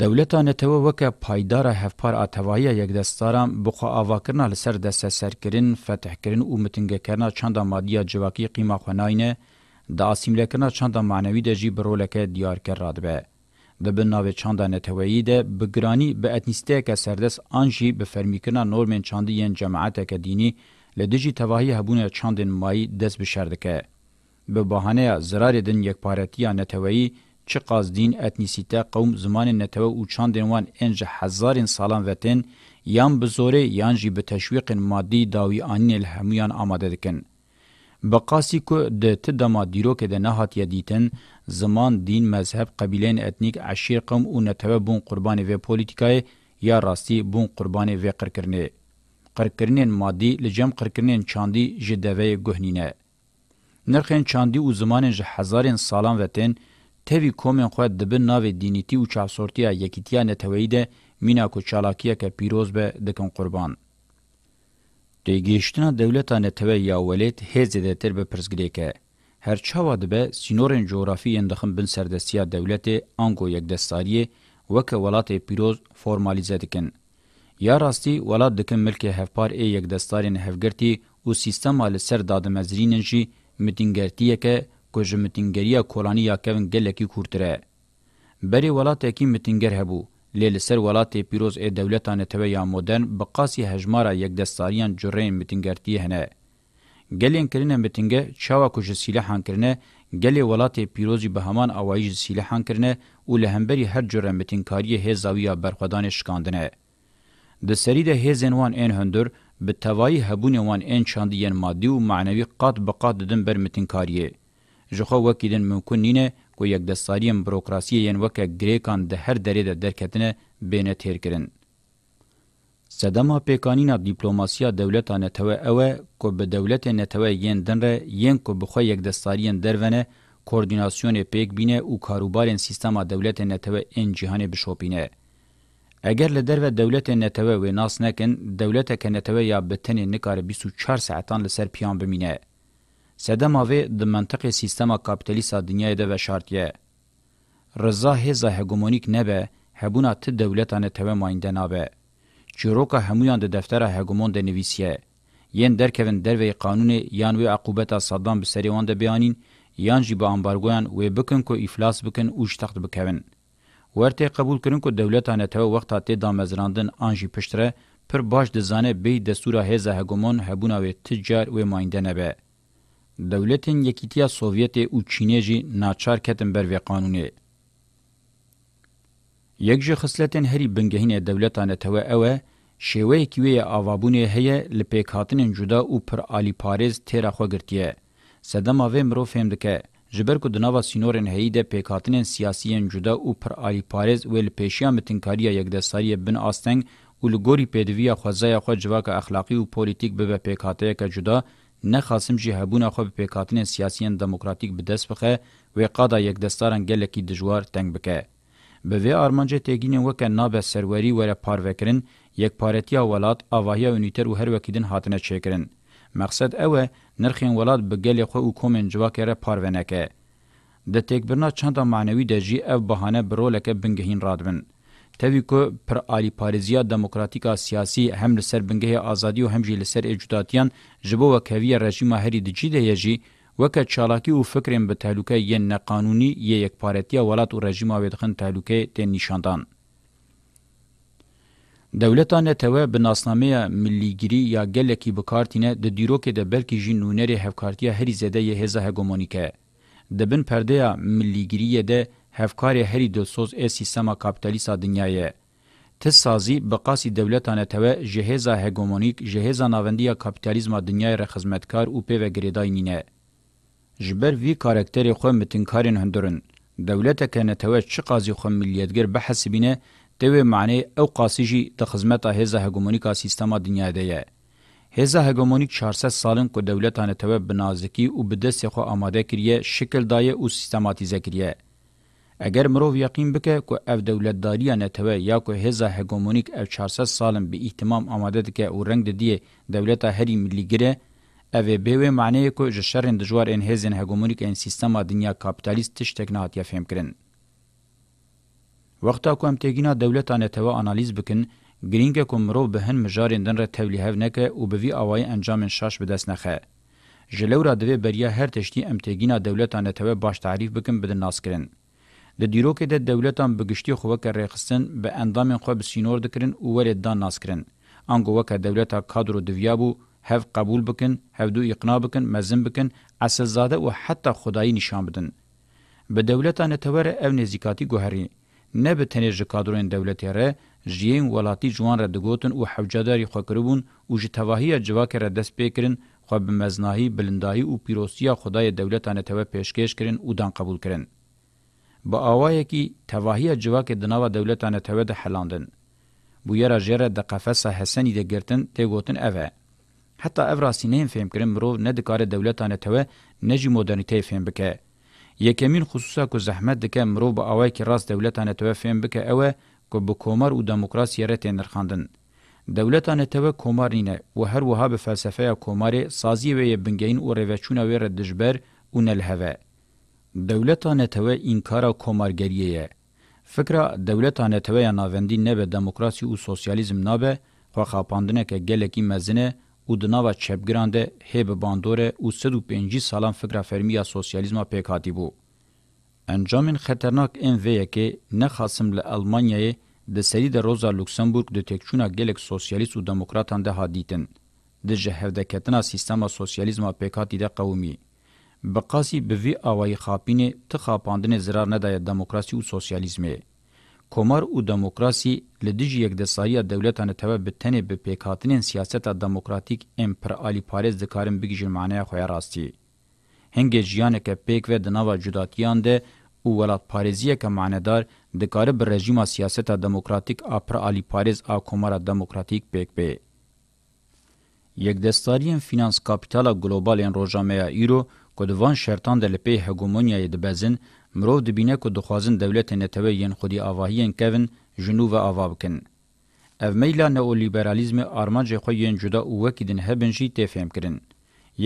دولتانه تو وکه پایدار هفپار اتوایه یک دستارم بخوا اواکرنا لسر دست سرکرین فتح کرین او متنگه کرنا چند مادیا جواکی قیمه خناینه د اسیمله کرنا چند معنوی د جی برولکه دیار کر رادبه د بناو چند نتوایی ده بگرانی به اتنیسته که سردس آنجی به فرمیکنا نورمن چندی جماعت که دینی لدجی تواهی هبونه چاندن مایی دست بشردکه. به بحانه زرار دن یک پارتی نتوهی چه قازدین اتنیسیته قوم زمان نتوه او چاندن وان انج هزارین سالان وطن یان بزوره یان جی به تشویق مادی داوی آنین الهمویان آماده دکن. بقاسی که ده تدما دیرو که ده نهات یدیتن زمان دین مذهب قبیلین اتنیک عشیر قوم او نتوه بون قربان و پولیتیکای یا راستی بون قربان و قرکرنه. قرکرینین مادی لجم قرکرینین چاندی جه دوه گهنینه. نرخین چاندی و زمانین جه هزارین سالان وطن تیوی کومین خواهد دبن ناو دینیتی و چاسورتیا یکیتیا نتوهیده مینا کو چالاکیه که پیروز به دکن قربان. دیگیشتنا دولتا نتوه یا ولیت هیزی ده تر به پرزگری که. هر چاوا دبه سینورین جغرافی اندخم بن سردستیا دولت انگو یک دستاریه وکه ولات پیروز فرمالیزه دکن. یا راستی ولاد دکم ملک هفپار ای یک دستارین هفگرتی او سیستما لسر دادمزرینن جی متینګرتیه که کوج متینګریه کولانی یا کوین گلکی کورتره بری ولات کی متینګر هبو لیل سر ولات پیروز ا دولتانه توی یا مدرن بقاسی هجمارا یک دستاریان جره متینګرتیه نه گلین کرینه متینګه چاوا کوج سلاحان کرینه گلی ولات پیروزی به همان اوایج سلاحان کرینه او لهمبری هر جره متینکاری هزاویه برخدان شکاندنه د سری د هیزن وان ان هندر به توای هبون وان ان چاندین مادی او معنوي قات به قات ددن بر متنکاریه ژخه وکیدن ممکن نینه کو یک د ساریم بروکراسی یان وک گریکان د هر درې د درکتنه بینه تیر کرن سدما پیکانینا دیپلوماسیا دولتانه تو او کو به دولت نتو یان دنره یان کو بخو یک د ساریم درونه کوردیناسیون پیک بینه او کاروبارن سیستما دولت نتو ان جهان بشوپینه اگر له درو دولت نتوه و ناس نکن دولت که نتوه یا بتنی نکاره 24 ساعتان لسر پیان بمینه. سده ماوه ده منطق سیستما کابتلیسا دنیای ده و شارتیه. رضا هزا هگومونیک نبه هبونا ته دولتا نتوه ماینده نابه. چیروکا همویان ده دفتر هگومون ده نویسیه. ین درکوین دروی قانون یان وی عقوبتا صدام بسریوان ده بیانین یان جی با امبارگویان وی بکن که افلاس بکن اوش تخت بکوین. ورته قبول کړي کو دولتانه ته وخت ته د مزراندن انجی پشتره پر باج د زانه به د سوره هزه هګومون هبونه و تجار و مایندنه به دولتین یکیتیا سوویت او چینه جی ناچار کتن بر و قانونی یک جه خصلتن هری بنگهین دولتانه ته اوه شیوه کیوی آوابونه هیه لپیکاتن جدا او پر آلی پارز تیرا خو گرتیه سدما و مرو فهم دکه جبر کو دناوا سینورن هیده پیکاتنن سیاسیین جدا او پر علی پارز ول پیشیا متنکاریه یک دساری بن آستنگ او لګوري پدوی خوځای خو جواک اخلاقی او پولیټیک به پیکاته کې جدا نه خاصم جهبونه خو پیکاتنن سیاسیین دموکراتیک به دست بخه و قادا یک دستارن گله کی دجوار تنگ بکه به وی ارمانجه تگین وک ناب سروری وره پاروکرین یک پارتیا ولات اواهیا یونیتر او هر وکیدن هاتنه چیکرین مقصد اوه نرخین ولاد به گلی خو او کومن جواکره پارونکه د تکبرنا چنده معنوي د جی اف بهانه برولکه بنګهین رادبن توی کو پر آلی پارزیا دموکراتیکا سیاسی هم لسر بنگه آزادی و هم جی لسر اجوداتیان جبو و کوی رژیم هری دجی ده یجی وکه چالاکی و فکرین به تهلوکه یه نقانونی یه یک پارتیا ولات و رژیم آویدخن تهلوکه تین نشاندان. دولتان ته به ناسنامه ملیګری یا ګلکی بکارتینه د دیروکې د بلکی جنونری هفکارتیا هری زده یه هزه هګومونیکه د بن پرده ملیګری ده هفکار هری د سوز ا سیستم کاپټالیسا دنیاي ته سازی بقاسی دولتان ته جهزه هګومونیک جهزه ناوندیا کاپټالیزم دنیاي ر خدمتکار او په وګریداینینه جبر وی کاراکټر خو متنکارین هندرن دولته کنه ته چې قاضی خو ملیتګر بحث بینه دوی معنی او قاسیجی د خدمت هزه هګومونیکا سیستما دنیا دیه هزه هګومونیک 400 سالن کو دولتانه توب بنازکی او بدس خو آماده کړی شکل دای او سیستماتیزه کړی اگر مرو یقین بکه کو اف دولتداری نه توه یا کو هزه هګومونیک اف 400 سالن به اهتمام آماده ده او رنگ دی دولت هری ملی ګره او به و معنی کو جشرن دجوار ان هزن هګومونیک ان سیستما دنیا کاپیتالیست تش تکنات یا فهم کړي وقتا کو امتگینا دولتانه توا انالیز بکن گرینگ کو مرو بهن مجارین دن ر تولیه نکه او به وی اوای انجام شش بدس نخه جلورا دوی بریا هر تشتی امتگینا دولتانه توا باش تعریف بکن بدن ناس کرن د دیروکې د دولتان بګشتي خو وکړ رخصن به اندام خو به سینور دکرین او ول دان ناس کرن انګو وکړه دولتا کادر دویابو هف قبول بکن هف دو اقناع بکن مزن بکن اصل زاده او حتی خدای نشان بدن به دولتان تور او نزیکاتی گوهری نه به تنه کادرون دولتی ره جین ولاتی جوان را دگوتن او حوجداري خو کربون او جی توهیه جواک را دست بکرین خو به مزناهی بلندایی او پیروسیا خدای دولتانه ته پیشکش کرین او دان قبول کرین با اوایه کی توهیه جواک دناوا دولتانه ته د حلاندن بو یرا جره د قفسه حسنی د گرتن ته گوتن اوه حتی افراسینین فهم کرین مرو نه د کار دولتانه ته نجی مدرنیته فهم بکه یکمین خصوصا کو زحمت دکه مرو به اوای کی راست دولتانه توفیم بک اوه کو به کومار او دموکراسی رت نرخاندن دولتانه تو کومارینه و هر وها به فلسفه کوماری سازی و بنگین او روچونه و ردجبر اون الهوا دولتانه تو انکار کومارګریه فکر دولتانه تو ناوندی نه به دموکراسی او سوسیالیزم نه به خو خاپاندنه که گلکی مزنه او د ناوه چپګران ده هب باندوره او 105 سالان فکر فرمیا سوسیالیزم پکاتی بو انجامین خطرناک ام وی کې نه خاصم له المانیای د سری د روزا لوکسمبورګ د تکچونه ګلک سوسیالیست او دموکراتان ده حادیتن د جهودکتنا سیستم سوسیالیزم پکاتی ده قومي بقاسی به وی اوای خاپینه تخاپاندنه zarar نه ده دموکراسي او سوسیالیزمه کومار او دموکراسي له دجی یک د سایه دولتانه ته به تنه به پېکاتنین سیاست دموکراتیک امپرالي پاریز د کارم بګیجن معنی خو راستي هنګ ژیانه کې پېک و د نوو جداتیان ده او ولات پاریزیه که معنیدار د کار بر رژیم سیاست دموکراتیک امپرالي پاریز ا کومار دموکراتیک پېک به یک دستارین فینانس کاپیتالا ګلوبال ان روجامه ایرو کو د وان شرطان د لپی هګومونیای د بزن مرو دبینه کو دخوازن دولت نتوی ین خودی آواهین کوین جنو و آوا بکن. او میلا نئولیبرالیزم آرمانج خو ین جدا اوکی دن هبن جی تفهم کرن.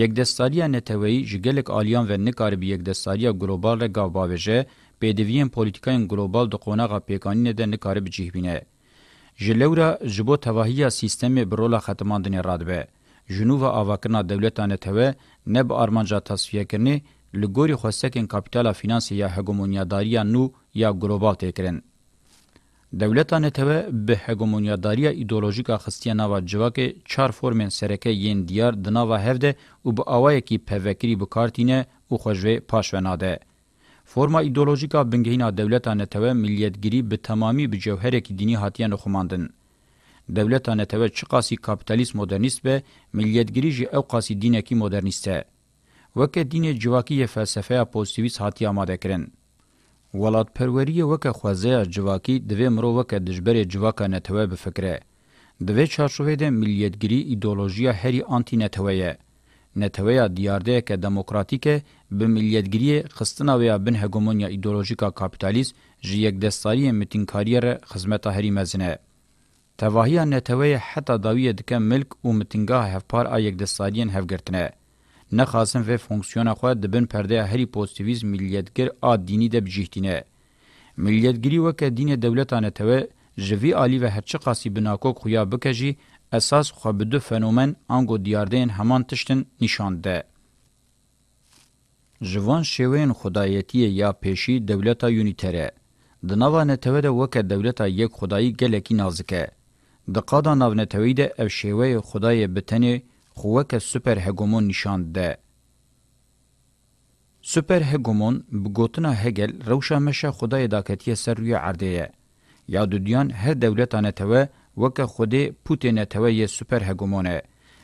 یک دستاریه نتوی جگلک آلیان و نکاری بی یک دستاریه گلوبال را گاو باویجه پیدوین پولیتیکاین گلوبال د قونغه پیکانینه ده نکاری بجیهبینه. جلورا جبو تواهیه سیستم برولا ختماندنی رادبه. جنو و آواکرنا دولتانه توه نب آرمانجا تصفیه کرنه لګوري خو سکن کپټال فینانس یا هګومونیاداریا نو یا ګلوبال تکرن دولتانه ته به هګومونیاداریا ایدئولوژیکا خستیا نوا جواکه چار فرمن سرکه یین دیار دناوا هفده او به اوای کی پوکری بو کارتینه او خوژوی پاشوناده فرما ایدئولوژیکا بنګهینا دولتانه ته ملیتګری به تمامی به جوهر کی دینی هاتیان خماندن دولتانه ته چقاسی کاپیتالیست مدرنیست به ملیتګری جی او قاسی دینه کی مدرنیسته وکه دین جواکی فلسفه پوزتیویست هاتی آماده کرن. ولاد پروری وکه خوازه جواکی دوی مرو وکه دجبر جواکا نتوه بفکره. دوی چارشوه ده ملیتگیری ایدولوژیا هری آنتی نتوهیه. نتویا دیارده که دموکراتیکه به ملیتگیری خستنا ویا بن هگومونیا ایدولوژیکا کاپیتالیز جی یک دستاری متینکاری ر خدمت هری مزنه. تواهی نتوی حتی داویه دکه ملک و متینگاه هفپار آ یک دستاریین هفگرتنه. نخاسن و فونکسیون خو دبن پرده هری پوزتیویزم ملیتګر ا دینی د بجیتینه ملیتګری وک دین دولتانه ته جوی عالی و هرچی قاسی بناکو خویا بکجی اساس خو بده فنومن انګو دیاردین همان تشتن نشانده جوان شوین خدایتی یا پیشی دولتا یونیتره د نوو نتوه ده وک دولتا یک خدایی گلکی نازکه د قادا نو نتوی ده او شوی خدای بتنی خوک سوپر هگمون نشان ده. سوپر هگمون بگوتنا هگل روشا مشه خدای داکتی سر روی عرده یه. یا دودیان هر دولتانه توه وکه خودی پوتینه توه یه سوپر هگمونه.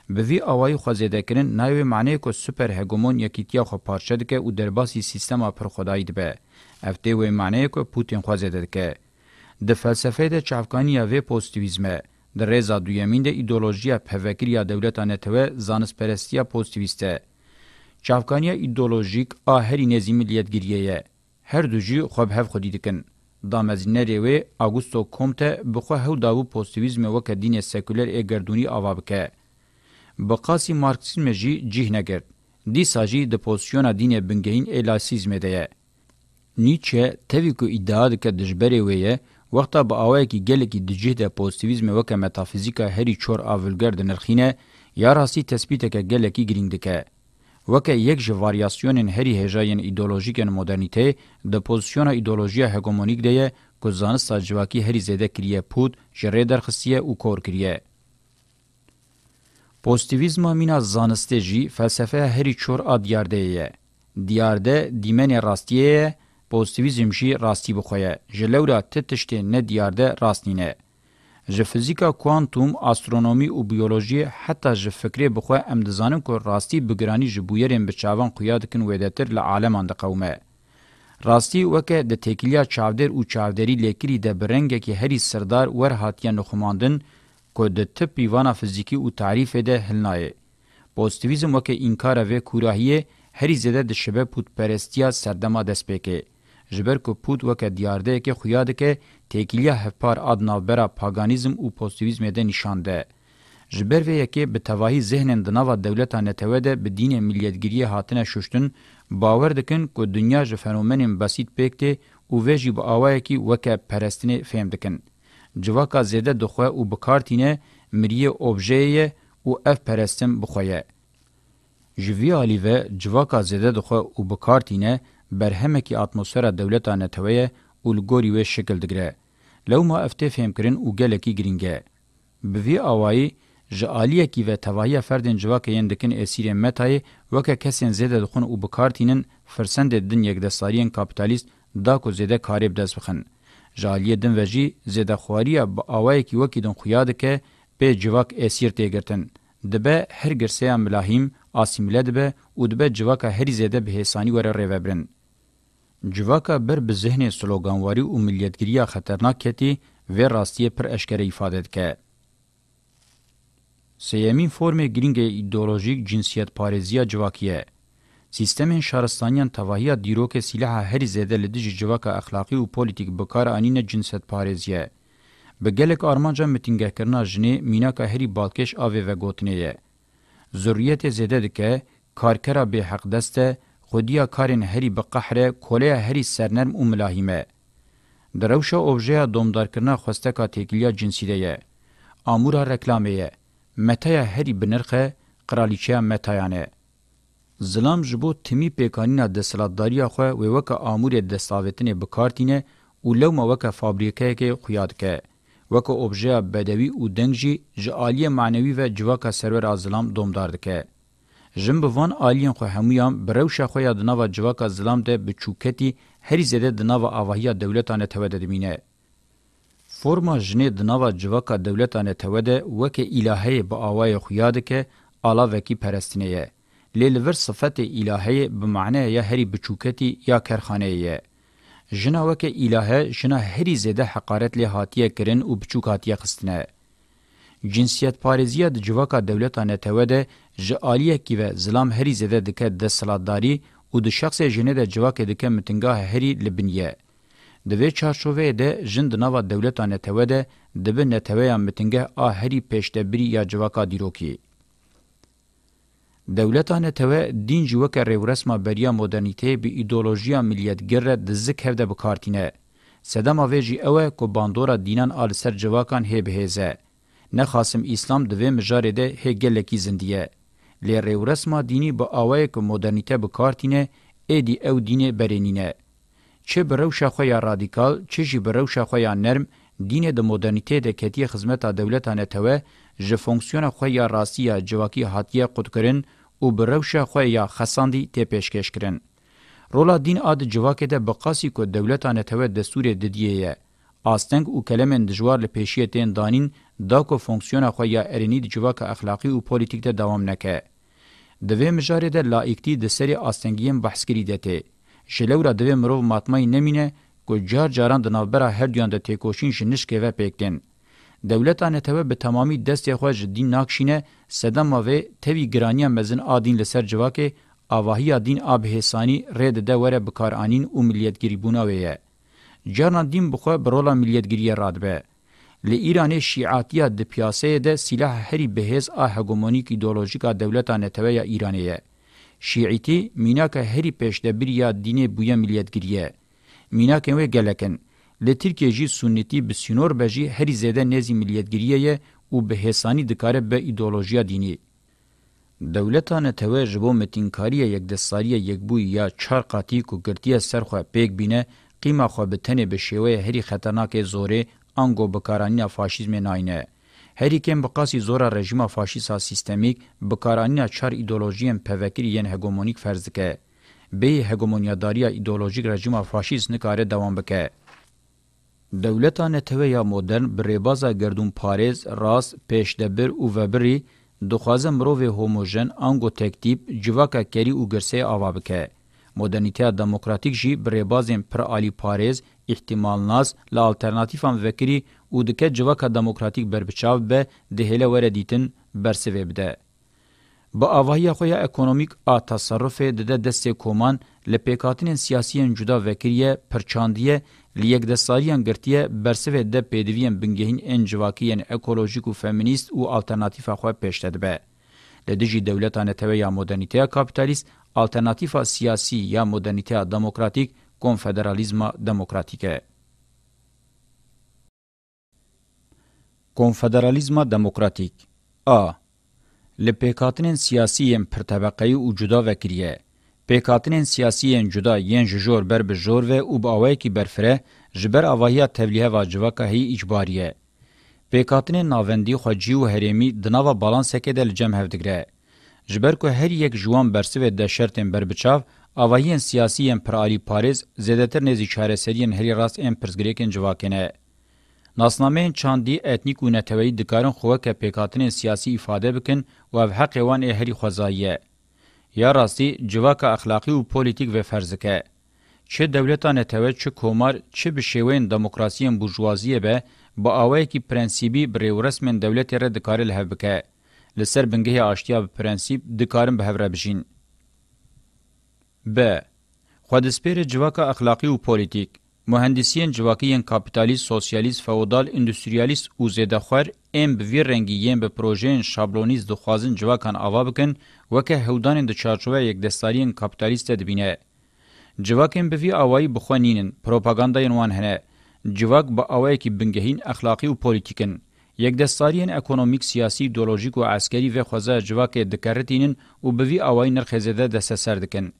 به وی اوای خوازیده کرن نایوی معنی که سوپر هگمون یکیتیا خو پارچه دکه و درباسی سیستما پر خدایی دبه. افته وی معنی که پوتین خوازیده دکه. ده فلسفه ده چافکانی وی پوستیویزمه. در رزا دویمین ده ایدولوژیا پوکریا دولتا نتوه زانسپرستیا پوزتیویسته. چافکانیا ایدولوژیک آهری نزی ملیتگیریه یه. هر دو جی خوب هف خودی دکن. دامزینه ریوه آگوستو کومته بخوا هو داو پوزتیویزم وکه دین سکولر اگردونی آوابکه. بقاسی مارکسیزم جی جیه نگرد. دیسا جی ده پوزیونا دین بنگهین الاسیزمه ده یه. نیچه تاوی که ادعا دکه دجبره ویه وقتا با آوایکی گلکی دجه ده پوزیتیویزم وک متافیزیکا هری چور اولگر د نرخینه یا راستی تثبیت ک گلکی گرینگ دکه وک یک ژ واریاسیون هری هجاین ایدئولوژیک مدرنیته د پوزیشن ایدئولوژیا هګومونیک دی کو ځان ساجواکی هری زده کریه پود جره درخصیه او کور کریه پوزیتیویزم مینا زانستجی فلسفه هری چور ا دیارده دیارده دیمن راستیه پوزتیویزم جی راستی بخویه جلورا تتشتی ندیارده راستینه. جه فیزیکا کوانتوم، استرونومی و بیولوژی حتی جه فکری بخواه ام دزانم که راستی بگرانی جه بویرین بچاوان قیادکن ویدتر لعالمان ده قومه. راستی وکه د تکیلیا چاودر او چاودری لیکری د برنګ کی هری سردار ور هاتیا نخماندن کو د ته پیوانا فزیکی او تعریف ده هلنای پوزتیویزم وکه انکار و کوراهیه هری زده د شبه پوت پرستیا سردما دسپکه جبر کو پود وک دیارده کې خو یاد کې تکیلیه هپار ادنا برا پاگانیزم او پوزتیویزم ده نشانده جبر وی کې به توهی ذهن د نوو دولتانه ته ده به دین ملیتګری هاتنه شوشتن باور دکن کو دنیا ژ فنومن بسیط پکته او وجی به اوای کی وک پرستنی فهم دکن جواکا زیده دخوه او بکارتینه مریه اوبژه او اف پرستم بخویه جوی آلیوه جواکا زیده دخوه او بکارتینه برهمکی اتمسفر دولت انتوی اولګوري و شکل دګره لو ما افته فهم کرین او ګلکی ګرینګه بوی اوای جالیه کی و توایی فردن جوا که یندکن اسیر متای وک کسین زده دخون او بکارتینن فرسند دن یک دستاریان کاپیتالیست دا کو زده کاریب دست بخن جالیه دن وجی زده خواری با اوای کی وکی دن خویاد که به جواک اسیر تیگرتن دبه هر گرسه ملاهیم اسیمیله دبه او دبه جواک هر زده به حسانی وره ریوبرن جواکا بر به ذهن سلوگانواری او ملیتګریه خطرناک کتی و راستیه پر اشکره ifade که سیمین فرم گرینگ ایدئولوژیک جنسیت پارزیه جواکیه سیستم شهرستانیان توهیه دیروک سلاح هر زده لدج جواکا اخلاقی و پولیتیک بکار انین جنسیت پارزیه به گلک آرمانجا متینگه کرنا جنه میناکا هری بالکش آوه و گوتنه یه. ضروریت زده ده که کارکرا به حق دسته خودیا کارین هری به قهره کولیا هری سرنرم او ملاهیمه دروشه اوبژه دومدار کرنا خواسته کا تکلیا جنسیده یه. امورا رکلامه یه. متایا هری بنرخه قرالیچه متایانه. زلام جبو تمی پیکانینا دستلاتداریا خو و وک امور دستاوتنه بکارتینه او لو موکه فابریکه کې خیاد کې. وک اوبژه بدوی او دنګجی جالی معنوي و جواکا سرور ازلام دومدار دکه. جن بوان آلین خو همویان بروش خو یاد نوا جواکا زلام ده بچوکتی هری زده د نوا اواهیا دولتانه تود دمینه فرما جنې د نوا جواکا دولتانه تود وک الهه به اوای خو یاد ک الا وکی پرستنیه لیلور صفت الهه به معنی یا هری بچوکتی یا کرخانه یه جنا وک الهه جنا هری زده حقارت له هاتیه کرن او بچوکاتیه خستنه جنسیت پارێزیە د جوواکا دەولەتان نەتەوە دە ji aliyekî ve zilam herî zêde dike destselatdarî û di şexsê jinê de civakê dike mitingaha herî li bin ye. Di vê çarşoveyê de jin di nava dewleta netewe de dibin neteweya mitingeh a herî pêştebirî ya civaka dîrokî. Dewleta netewe din ji weke rêvresma beriya modernîteyê bi îdolojiya milliyetgir re di zik hevde bikartîne. Sedema vê jî ew e ku bandora dînan a li ser civakan hê bihêze. نخاسم اسلام دوی مجاره ده هگلکی زندیه. لی رورسما دینی با آوه که مدرنیته بکارتینه ایدی او دینه برینینه. چه برو شخویا رادیکال چه جی برو شخویا نرم دین د مدرنیته د کتی خدمت دولتانه ته ژ فونکسیون خویا راسیه جواکی هاتیه قدکرین او برو شخویا خساندی ته پیشکش کرن. رولا دین اد جواکه ده بقاسی کو دولتانه ته د سوریه د دیه. آستنګ او کلمن د جوار له پیشیتین دانین دا کو فونکسیون خو یا ارینی د جواک اخلاقی او پولیټیک ته دوام نکه د وی مجاره د لایکتی د سری آستنګیم بحث کړی دته شلورا د وی مرو ماتمای نمینه کو جار جاران د نوبره هر دیان د تکوشین شنش کې و پکتن دولتانه ته به تمامی دست خو جدی ناکشینه صدام و توی گرانی مزن آدین لسر جواکه آواهی آدین آب حسانی رید ده وره بکارانین و ملیتگیری بونه ویه. جرنا دین بخواه برولا ملیتگیری رادبه. لی ایران شیعاتیه د پیاسه ده سلاح هری بهز ا هګومونیک ایدئولوژیکا دولت انتوی ایرانیه شیعیتی میناک هری پیشدبیر یا دینی بویا ملیتگریه میناک و گلکن لی ترکیه جی سنتی بسینور بجی هری زیده نزی ملیتگریه او بهسانی دکاره به ایدئولوژیا دینی دولتان ته جبو متینکاری یک دستاری یک بو یا چهار قاتی کو گرتی سرخه پیک بینه قیمه خو به تنه به شیوه هری خطرناک زوره انگو بکارانی فاشیزم ناینه. هریکن بقاسی زورا رژیم فاشیسا سیستمیک بکارانی چار ایدولوژیم پوکر یین هگومونیک فرزکه. به هگومونیاداری ایدولوژیک رژیم فاشیست نکاره دوام بکه. دولتا نتوه یا مدرن بریبازا گردون پاریز راس پیشدبر او وبری دخوازه مروه هوموژن انگو تکتیب جواکا کری او گرسه آوا بکه. مدرنیته دموکراتیک جی بریبازین پر آلی پاریز احتمال ناز له الټرناتیفان وکری او د کې جوکه دموکراتیک بربچاو به د هله ور دیتن برسوي بده با اوهیا خویا اکونومیک ا تصرف د د دست کومان له پکاتین سیاسیان جدا وکریه پرچاندیه لیک د ساریان گرتیه برسوي د پدویان بنګهین ان جواکیان اکولوژیک او فمینیست او الټرناتیف خو پېشتد به د دجی دولتانه توی یا مدرنیته کاپیتالیست الټرناتیف سیاسي یا مدرنیته دموکراتیک konfederalizma demokratike. Konfederalizma demokratik A. Li pêkatinin siyasiyên pirtebeqeyî û cuda vekiriye. Pêkatinin siyasiyên cuda yên ji jor ber bi jor ve û bi awayekî berfire ji ber avahiya tevlîheva civaka hî icbariye. Pêkatinin navendî xwecî û herêmî di nava balansekê de li cem hevdigire. Ji ber ku her yek ji wan bersivê de şertên berbiçav, اوایین سیاسی ام پر علی پاریز زدتر نزی چارسریان هری راست ام پرزګریکن جواکنه ناسنامه چاندی اتنیک و نتوی دکارن خوه که پیکاتن سیاسی ifade بکن و او حق وان هری خزایه یا راستی جواک اخلاقی و پولیټیک و فرزکه چه دولتانه توه چه کومار چه به شیوین دموکراسیین بورژوازیه به با اوای کی پرنسيبي بریو رسمن دولت ر دکار له بکه لسر بنګه اشتیا به پرنسيب دکارن به هره بجین ب. خودسپیر جواکا اخلاقی و پولیتیک مهندسین جواکیین کاپیتالیست سوسیالیست فودال اندستریالیست او زده خور ام به وی رنگی یم به پروژین شابلونیز دخوازن جواکان آوا بکن وکه هودان د چارچوه یک دستاریین کاپیتالیست دبینه جواکین به وی آوایی بخوانینن پروپاگانداین وان هنه جواک با آوایی که بنگهین اخلاقی و پولیتیکن یک دستاریین اکونومیک سیاسی ایدئولوژیک و عسکری و خوازه جواک دکرتینن او به وی آوایی نرخ زده دسته سر دکن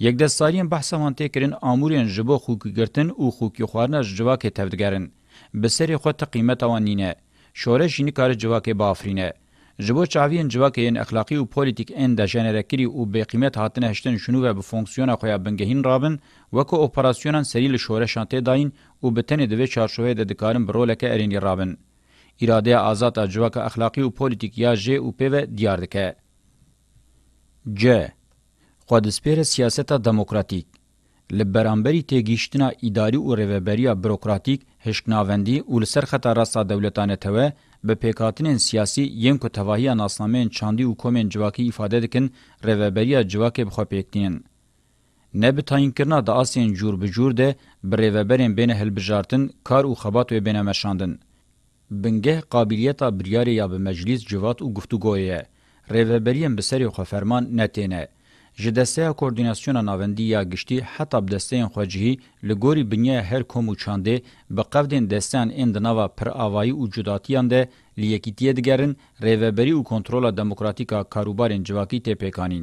یک د سالیان بحثمان تکرین امورین جبو خوکی گرتن او خوکی خوارنه جواکه تفدگرن به سری خو ته قیمت وانینه شوره شینی کار جواکه با افرینه جبو چاوین جواکه ان اخلاقی او پولیټیک ان د جنرکری او به قیمت هاتنه هشتن شنو و به فونکسیون خو بنګهین رابن وک اپراسیون سریل شوره شانته داین او به تنه د چارشوه د دکارن برولکه ارینی رابن اراده آزاد جواکه اخلاقی او پولیټیک یا جی او پی و دیار دکه ج خودسپیر سیاست دموکراتیک لبرانبری تگیشتنا اداری او رهبری بروکراتیک هشکناوندی اول سر خطا راسا دولتانه ته به پیکاتین سیاسی یم کو توهی ناسنامه چاندی او کومن جواکی ifade دکن رهبری جواکی بخو پکتین نه به تاین کرنا د آسین جور به جور ده بر رهبرین بین هلبجارتن کار او خبات و بین مشاندن بنگه قابلیت بریاری یا به مجلس جوات او گفتگویه رهبرین به سری خو فرمان نتینه جه دسته کوردیناسیون ناوندی یا گشتي حتی به دسته خوجهی لګوري بنیا هر کومو چاندې به قودین دستان اند نوا پر اوای او جداتیان ده لیکیتیه دګرن ریوبری او کنټرول دموکراتیکا کاروبارن جواکی ته پېکانین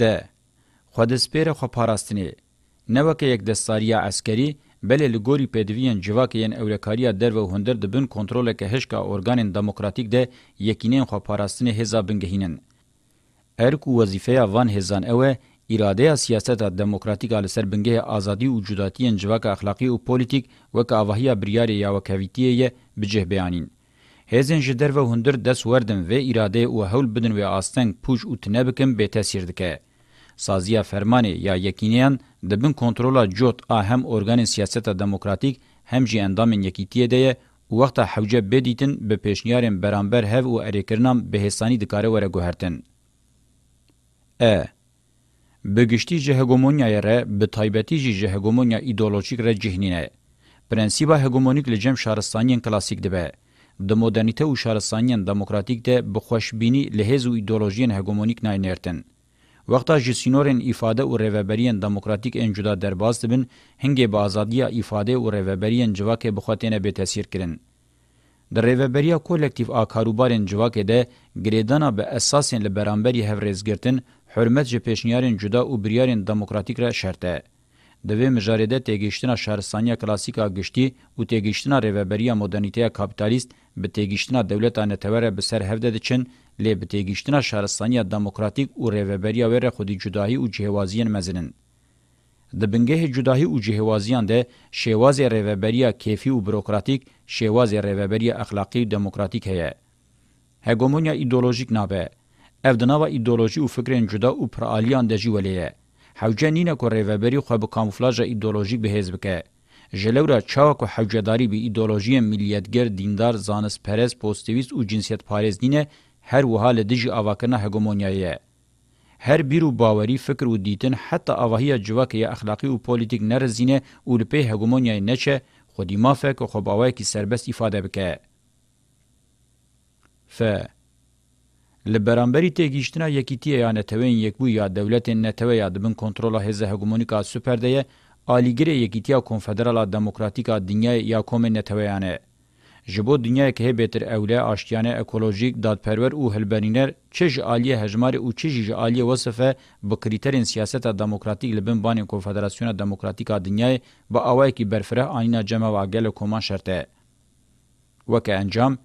د خودسپیر خو پاراستنی نو که یک دستاریا عسکری بلې لګوري پدوین جواکین اوریکاریا درو هندر د بن کنټرول که هیڅ کا اورګان دموکراتیک ده یقینین خو پاراستنی حزب بنګهینن ارک و وظیفه وان هزان اوه اراده سیاست دموکراتیک ال سر بنګه ازادي او جداتی انجواک اخلاقی او پولیټیک وک اوهیا بریاری یا وکویتیه بجه بیانین هزن جدر و هندر دس وردن و اراده او هول بدن و آستنگ پوش او تنبکم به تاثیر دکه سازیا فرمانی یا یقینیان دبن کنترولا جوت اهم ارگان سیاست دموکراتیک هم جی اندام یکیتیه ده وقتا حوجه بدیتن به پیشنیارن برانبر هف او اریکرنام به هسانی دکاره وره گوهرتن ا بگشتی جه هگمونیا ره به تایبتی جه هگمونیا ایدئولوژیک ره جهنینه پرنسیبا هگمونیک لجم شارستانین کلاسیک دبه د مدرنیته او شارستانین دموکراتیک ده بخوشبینی لهز او ایدئولوژین هگمونیک ناینرتن وقتا جسینورن ifade او رهبریان دموکراتیک انجدا درباز دبن هنګه به ازادیا ifade او رهبریان جواکه بخواتینه به تاثیر کرن د رهبریا کولکتیو ا کاروبارن جواکه ده ګریدانه به اساسین لبرانبري هورزګرتن حرمت جه پیشنیارین جدا او بریارین دموکراتیک را شرطه. دوی مجارده تیگیشتنا شهرستانیا کلاسیکا گشتی او تیگیشتنا ریوبریا مدرنیتیا کابیتالیست به تیگیشتنا دولتا نتوره به سر هفده دچن لی به تیگیشتنا شهرستانیا دموکراتیک او ریوبریا وره خودی جداهی او جهوازیان مزنن. د بنګه جداهی او جهوازیان ده شیواز ریوبریا کیفی او بروکراتیک شیواز ریوبریا اخلاقی و دموکراتیک هه. هگمونیا ایدئولوژیک نابه. اف د نوو ایدئولوژي او فکرین جدا او پر الیان د جولیه حوجنین کو ریوبری خو به کاموفلاژ ایدئولوژیک به حزب کې جلورا چاو کو حوجداری به ایدئولوژی ملیتګر دیندار زانس پرز پوزتیویست او جنسیت پارزنینه هر وهاله دجی اواکنه هګمونیایه هر بیرو باوری فکر و دیتن حتی اواهی جواک یا اخلاقی و پولیتیک نرزینه او لپی هگمونیای نچه خودی مافه که خوباوی که سربست افاده بکه. ف لبرانبری تگیشتنا یکیتیه یا نتوین یکبو یا دولتین نتوه یا دبن کنترولا هزه هگومونیکا سپرده آلیگره یکیتیا کنفدرالا دموکراتیکا دنیای یا کومن نتوه یانه. جبو دنیای که بهتر اوله آشتیانه اکولوژیک دادپرور او هلبرینر چج آلیه هجمار او چج آلیه وصفه به کریترین سیاست دموکراتیک لبن بانین کنفدراسیون دموکراتیکا دنیای با اوای کی برفره آنینا جمع واگل کومان شرطه. وکه انجام،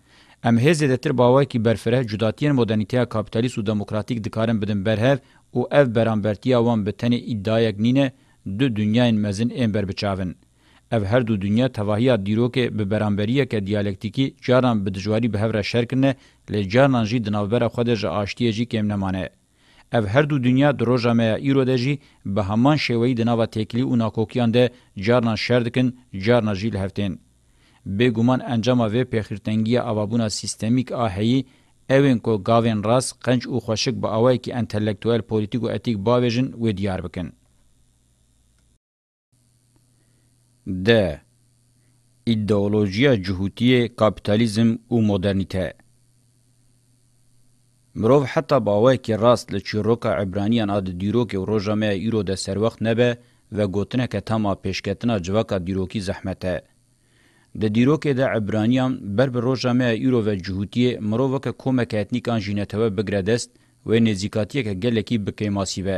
ام هزه دتر باوکی برفره جداتین مدرنیته کاپیتالیست و دموکراتیک دکارن بدن برهف او اف برانبرتی اوان به تن ادعای گنینه دو دنیاین مزن امبر بچاون اف هر دو دنیا تواهی دیروک به برانبریه که دیالکتیکی جاران به دجواری به هفره شرکنه لجاران جی دناوبر خود جا آشتیه جی کم نمانه. اف هر دو دنیا دروژا میا ایرو ده جی به همان شوهی دناوه تکلی و ناکوکیان ده جاران شردکن جاران جی لهفتین. بګومان انجام و پیخرتنګي اوابونا سیستمیک آهی اوین کو گاوین راس قنج او خوشک به اوای کی انټلیکټوال پولیټیک او اتیک باویژن و دیار بکن د ایدئولوژیا جهوتی کاپیتالیزم او مدرنیته مرو حتی باوای کی راست لچیروکا عبرانیان اد دیروک او روجامه ایرو د سر وخت نه به و گوتنه که تما پیشکتنا جواکا دیروکی زحمته د دیرو کې د عبرانیان بر بر روجامه یورو و جهوتی مرو وک کومک اتنیکان جینتوه بګردست و نزیکاتی که گلکی بکی ماسیوه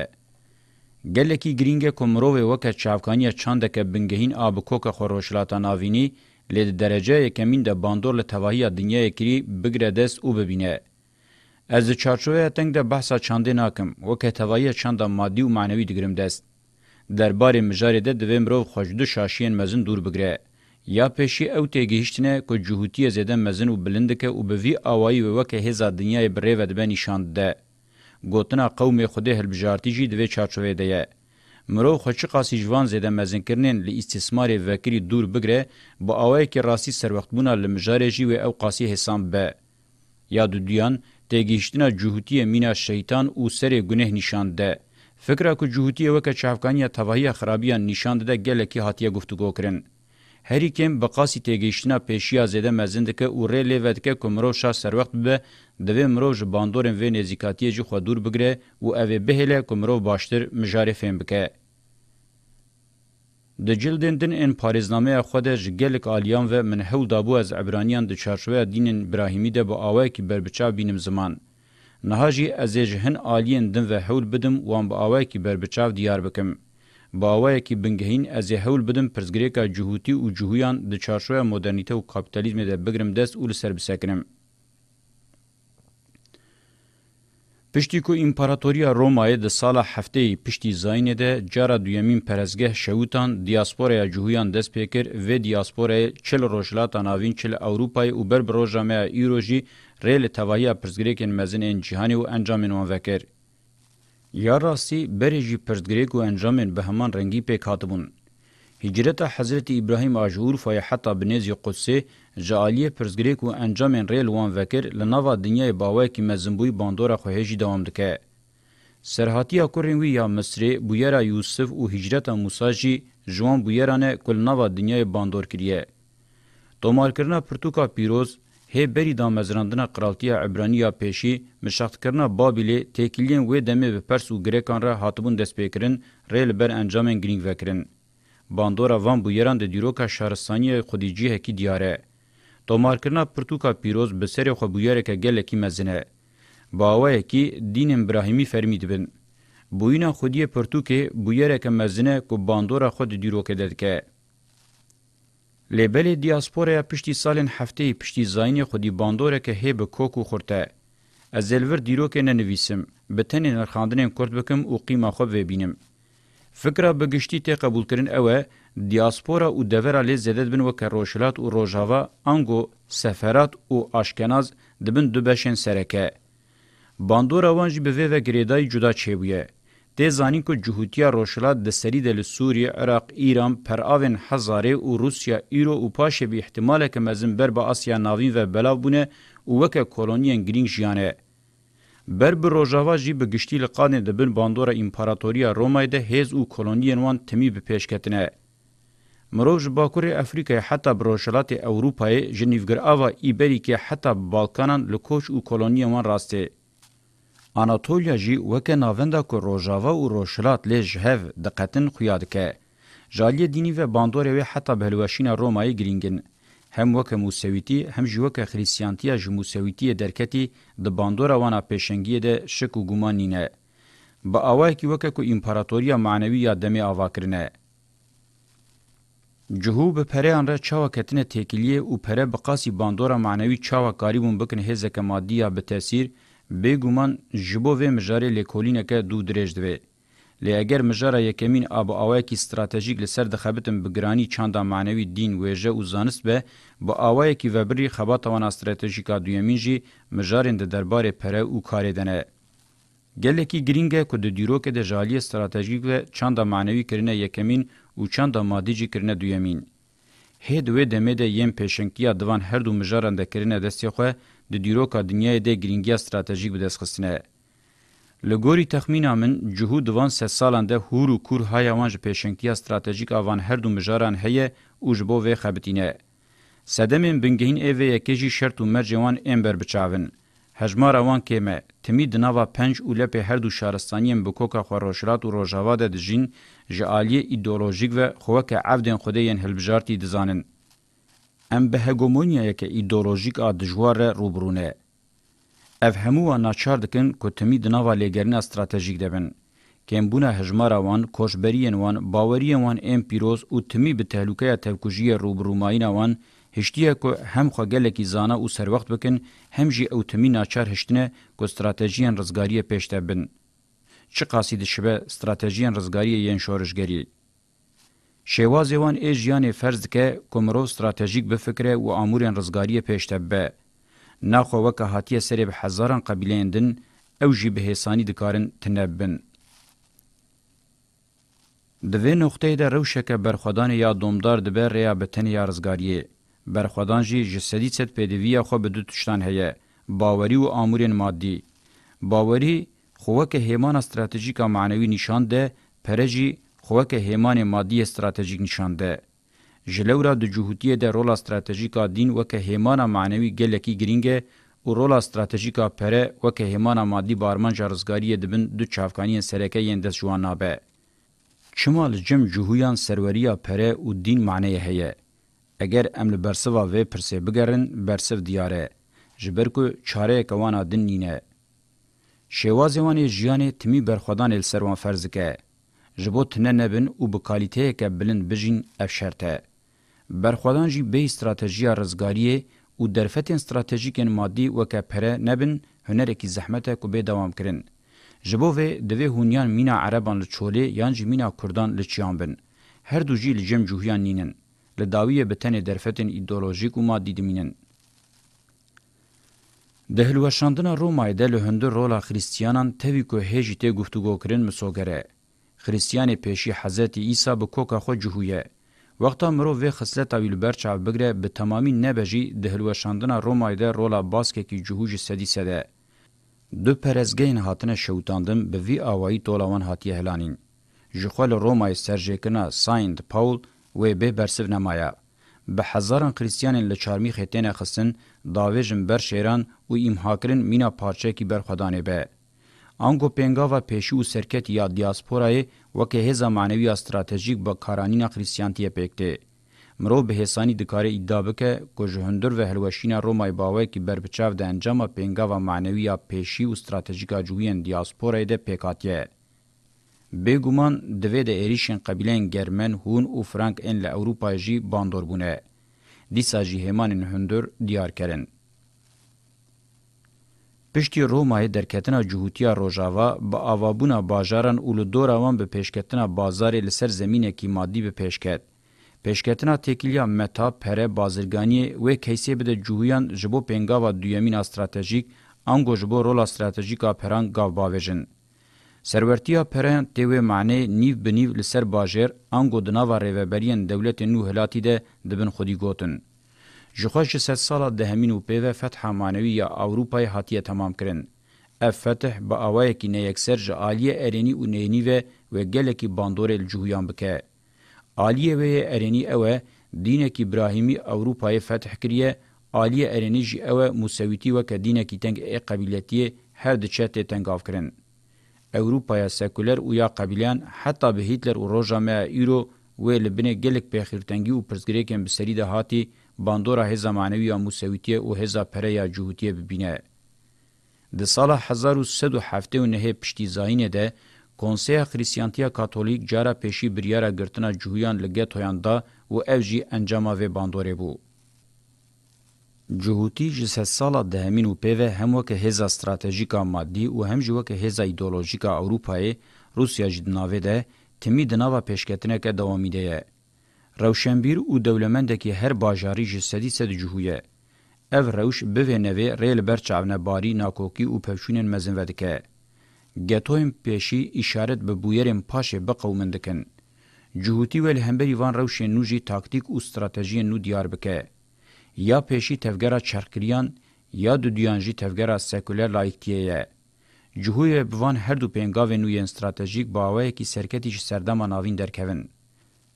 گلکی گرینگ کومرو وک چاوکانی چاند که بنگهین آب کوک خروشلاتا ناوینی ل درجه کمین د باندور له توهیه دنیا کری بګردست او ببینه از چارچوه تنگ ده بحثا چانده ناکم وکه توایی چانده مادی و معنوی دگرم دست. درباره مجاری ده دویم رو خوشدو شاشین مزن دور بگره. یا پیشی او تیگهشتنه که جهوتی زیدن مزن و بلندکه و به وی آوائی و وکه هزا دنیای بره و دبه نشاند ده. گوتنا قوم خوده هلبجارتی جی دوی چارچوه ده یه. مرو خوچی قاسی جوان زیده مزن کرنین لی استثمار وکری دور بگره با آوائی که راسی سروقت بونا لمجاره جی و او قاسی حسان به. یا دو دیان تیگهشتنه جهوتی مینا شیطان و سر گنه نشاند ده. فکره که جهوتی وکه چافکانی تواهی خرابیان نشاند ده گلکی حاتیه گفتگو کرن. هریکم بقاسی تگیشتنا پیشیا زده مزندکه او ری لیودکه کمرو شا سر وقت به دوی مرو ج باندورن و نزیکاتی جی خو دور بگره او اوی بهله کمرو باشتر مجاری فهم بکه د جلدندن ان پاریزنامه خود جګلک الیان و منحول دابو از عبرانیان د چارشوه دین ابراهیمی ده با اوه کی بربچا بینم زمان نهاجی از جهن آلین دن و حول بدم وان با اوه کی بربچا دیار بکم باوایکی بنگهین از هول بدم پرزګریکا جهوتی او جهویان د چارشوې مدرنیته او کاپیتالیزم د بګرم دست اول سر بسکنم پشتی کو امپراتوریا رومای د سال هفته پشتی زاینه ده جاره دویمین پرزګه شوتان دیاسپورا جهویان دست پیکر و دیاسپورا چل روجلات اناوین چل اوروپای او بر بروجامه ایروجی ریل توهیه پرزګریکن مزن ان جهانی او انجام نو وکر یا راستی بری جی پرتگریگ و انجامین به همان رنگی پیک هاتبون. هجرت حضرت ابراهیم آجور فای حتا بنیزی قدسی جعالی پرتگریگ و انجامین ریل وان وکر لناوا دنیای باوی که مزنبوی باندورا خوهجی دوام دکه. سرحاتیا کرین وی یا مصری بویرا یوسف و هجرت موسی جی جوان بویرانه کلناوا دنیای باندور کریه. تومار کرنا پرتوکا پیروز، هبری دا مزراندنا قرالتیا عبرانیا پیشی مشخت کرنا بابلی تکیلین و دمی به پرس و گریکان را هاتبون دست پیکرن ریل بر انجامن گرینگ وکرن. باندورا وان بویران د دیروکا شهرستانی خودیجی هکی دیاره. تومار کرنا پرتوکا پیروز به سر خو بویاره که گل کی مزنه. باوه کی دین ابراهیمی فرمید بن. بوینا خودی پرتوکه بویاره که مزنه که باندورا خود دیروکه ددکه. لبل دیاسپورا پشتی سالن هفته پشتی زاین خودی باندوره که هب کوکو خورته از زلور دیرو که ننویسم به تنین رخاندنیم کرد بکم و قیمه خوب ببینم. فکره بگشتی تی قبول کرن اوه دیاسپورا و دورا لی زدد بن و که روشلات و روژاوا انگو سفرات و آشکناز دبن دو بشن سرکه. باندورا وانجی به و گریدای جدا چه بویه. د زانین کو جهوتیا روشلا د سری د سوریه عراق ایران پر اوین هزاره او روسیا ایرو او پاشه به احتمال که مزن بر با آسیا ناوین و بلاو بونه او وک کولونیان گرینگ جیانه بر بر روجاوا جی به گشتي لقان د بن باندورا امپراتوریا رومای ده هیز او کولونیان وان تمی به پیشکتنه مروج باکور افریقای حتی بروشلات اوروپای جنیفگر آوا ایبریکی حتی بالکانان لکوش او کولونیان وان راسته اناتولیا جی وکه ناوندا کو روجاوا او روشلات لج هف دقتن خویادکه جالی دینی و باندوره و حتی بهلوشین رومای گرینگن هم وک موسویتی هم جوک خریسیانتیا جو موسویتی درکتی د باندوره وانا پیشنگی ده شک و گومانینه با اوای کی وک کو امپراتوریا معنوی یادمه اواکرنه جهوب پریان را چاوا کتنه تکلیه او پره بقاسی باندوره معنوی چاوا کاریبون بکن هزه که مادیه به تاثیر بێگومان ji bo vê mijarê lêkolîneke dû dirêj divê lê eger mijara yekemîn abaawayekî stratejîk li ser dixebitin bi giranî çanda manewî dîn wêje û zanist be bi awayekî vebirî xebata wana stratejîka duyemîn jî mijarên di derbarê pere û karê de ne gelekî girîng e ku di dîrokê de jaliyê stratejîk ve çanda manewî kirine yekemîn û çanda madî jî kirine duyemîn hê di wê demê de yên pêşenkiya divan her du mijaran de kirine destê xwe د دیروکا دنیای د گرینګیا استراتیژیک بدسخستنه لګوري تخمینا من جهود وان سه سالان ده هورو کور هایوان پېشنګتیا استراتیژیک اوان هر دو مجاران هي اوجبو و خبتینه سدمن بنګهین ایو یکجی شرط عمر جوان امبر بچاون حجمار وان کېمه تمی د ناوا پنج اوله په هر دو شهرستانیم بوکوکا خروشرات او روجاوا د جین جالی ایدئولوژیک و خوکه عبدن خدایین هلبجارتی دزانن ام به هګومونیایکه ایدئولوژیک ا دجواره روبرونه اف همو ناچار دکن کوتمی د ناوا لګرن استراتیژیک دبن کمبونه هجمار وان کوشبرین وان باورین وان ام پیروز او تمی به تهلوکه تفکوجی روبروماین وان هشتیه کو هم خو گلکی زانه او سر وخت بکن هم جی او تمی ناچار هشتنه کو استراتیژین رزګاری پېشته بن چی قاصید شبه استراتیژین رزګاری یین شورشګری شێوازێ وان ئێ ژیانێ فەرز دکە کۆمرۆ استراتژیک بفکرێ و ئامورێن ڕزگاریە پێشتە بە ناخۆ وەکە هاتیە سەرێ بە حەزاران قەبیلێندن ئەو ژی بەهێسانی دکارن تنە بن دوێ نقطەیەدا ڕەوشەکە بەرخوادانە یا دۆمدار دبە ڕێیا بەتەنی یا ڕزگاریە بەرخوادان ژی ji sedî sed pêdiviya xwe bi du tiştan heye bawerî û amûrên maddî bawerî xweke hêmana stratejîka manewî nîşan de pere jî خوکه همان مادی استراتژیک نشانده جلورا د جهوتیه د رول استراتژیکا دین وکه همان معنوي ګلکی ګرینګه او رول استراتژیکا پره وکه همان مادی بارمان جارزګاری دبن د چافکانی سرکه یندس جوانابه چمال جم جهویان سروریا پره او دین معنی هه اگر امل برسوا و پرسه بگرن برسو دیاره جبرکو چاره کوانا دن نینه شواز وانی جیان تمی برخدان السروان فرزکه جبو تنه نبن او به کالیتهیکه بلند بژین اف شرطه برخوادان جی به استراتژیا رزګاریه او درفتن استراتژیکن مادی وکه پره نبن هنرکی زحمته کو به دوام کرن جبو و دوی هونیان مینا عربان لچولی یان جی مینا کردان لچیان بن هر دو جی لجم جوهیان نینن لداویه بتن درفتن ایدئولوژیک او مادی دمینن د هلوشاندنا رومای د له هند رولا خریستیانان توی کو هجیته گفتگو کرن مسوګره خریستیان پیشی حضرت عیسی به کوکا خو جهویه وقتا مرو و خصلت اویل برچا بگره به تمامی نبجی دهلوشاندنا رومایده رولا باسکه کی جهوج سدیسه ده دو پرزگین هاتنه شوتاندم به وی اوایی تولاوان هاتیه هلانین جخول رومای سرژیکنا سایند پاول و به برسف نمایا به هزاران کریستیانین لچارمی خیتین خسن داویجن بر شیران و ایمهاکرین مینا پارچه کی برخدانه به آنگو پنگاوا پیشی و سرکت یا دیاسپورای وکه هزا معنوی یا استراتژیک با کارانینا خریسیانتی پکته. مرو به حسانی دکاره ادعا بکه که جهندر و هلوشینا رومای باوه که بربچاو ده انجام پنگاوا معنوی یا پیشی و استراتژیکا جوین دیاسپورای ده پکاتیه. بګومان د وې د اریشن قبیلین ګرمن هون او فرانک ان له اروپا جی باندور بونه دیسا جی همان هندور دیار کرن پشتی رومای درکتنا جهوتیا روژاوا با آوابونا باجاران اولو دوراوان به پیشکتنا بازاری لسر زمینه کی مادی به پیشکت. پیشکتنا تکیلیا متا پره بازرگانی و کیسی بده جوهیان جبو پنگاوا دویمین استراتژیک انگو جبو رول استراتژیکا پران گاو باویجن. سرورتیا پران تیوه معنی نیو بنیو لسر باجر انگو دناوا ریوبرین دولت نو هلاتی ده دبن خودی گوتن. جخوش ست سالا دهمین و پیوه فتح معنوی یا اوروپای حتیه تمام کرن. اف فتح با آوائه که نیکسر جا آلیه ارینی و نینی و و گله که باندور الجوهیان بکه. آلیه و ارینی اوه دینه که ابراهیمی اوروپای فتح کریه آلیه ارینی جی اوه موسویتی و که دینه که تنگ ای قبیلیتیه هر دچه تنگ آف کرن. اوروپای سکولر و یا قبیلیان حتی به هیتلر و روژا ما ایرو و لبنه گلک پیخیرتنگی و پرزگریکن بسری ده هاتی باندورا هزا معنوی و موسویتیه و هزا پره یا جهوتیه ببینه. ده سال 1379 پشتی زاینه ده کنسیه خریسیانتیا کاتولیک جارا پیشی بریارا گرتنا جهویان لگه تویاندا و او جی انجاما و باندوره بو. جهوتی جسه سالا دهمین و پیوه هم وکه هزا استراتیجیکا مادی و هم جی وکه هزا ایدولوژیکا اروپای روسیا جدناوه ده تمی دناوا پیشکتنه که دوامیده یه. روشنبیر او دولمندکی هر باجاری جسدی سد جهویه. او روش بوینوی ریل برچاونه باری ناکوکی او پوشونین مزنودکه. گتویم پیشی اشارت به بویرین پاشه بقومندکن. جهوتی ول همبری وان روش نوجی تاکتیک او استراتژی نو دیار بکه. یا پیشی تفگرا چرکریان یا دو دیانجی تفگرا سکولر لایکتیه. جهوی بوان هر دو پینگاو نوی استراتژیک باوه کی سرکتی سردما ناوین درکوین.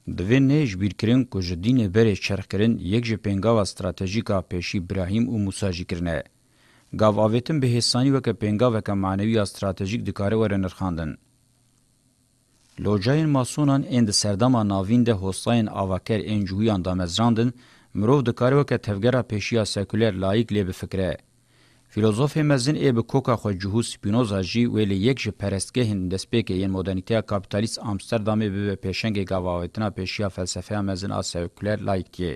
دوی نیج بیرکرین کو جدین بری چرخکرین یک جه پنگاوا استراتژیکا پیشی ابراهیم او موسی جکرنه گاو اوتن به حسانی وک پنگاوا ک معنوی استراتژیک دکاره ور نرخاندن لوجاین ماسونان اند سردما ناوین ده هوستاین اواکر انجویان دامزراندن مرو دکاره وک تفګرا پیشیا سکولر لایق لې به فکره فیلوزوفی مزن ای به کوکا خو جوهو سپینوزا جی ویل یک ژ پرستگهین دسپیکه یین مدرنیته کاپیتالیست آمستردام به پیشنگ گاواوتنا پیشیا فلسفه مزن اسکولر لایکی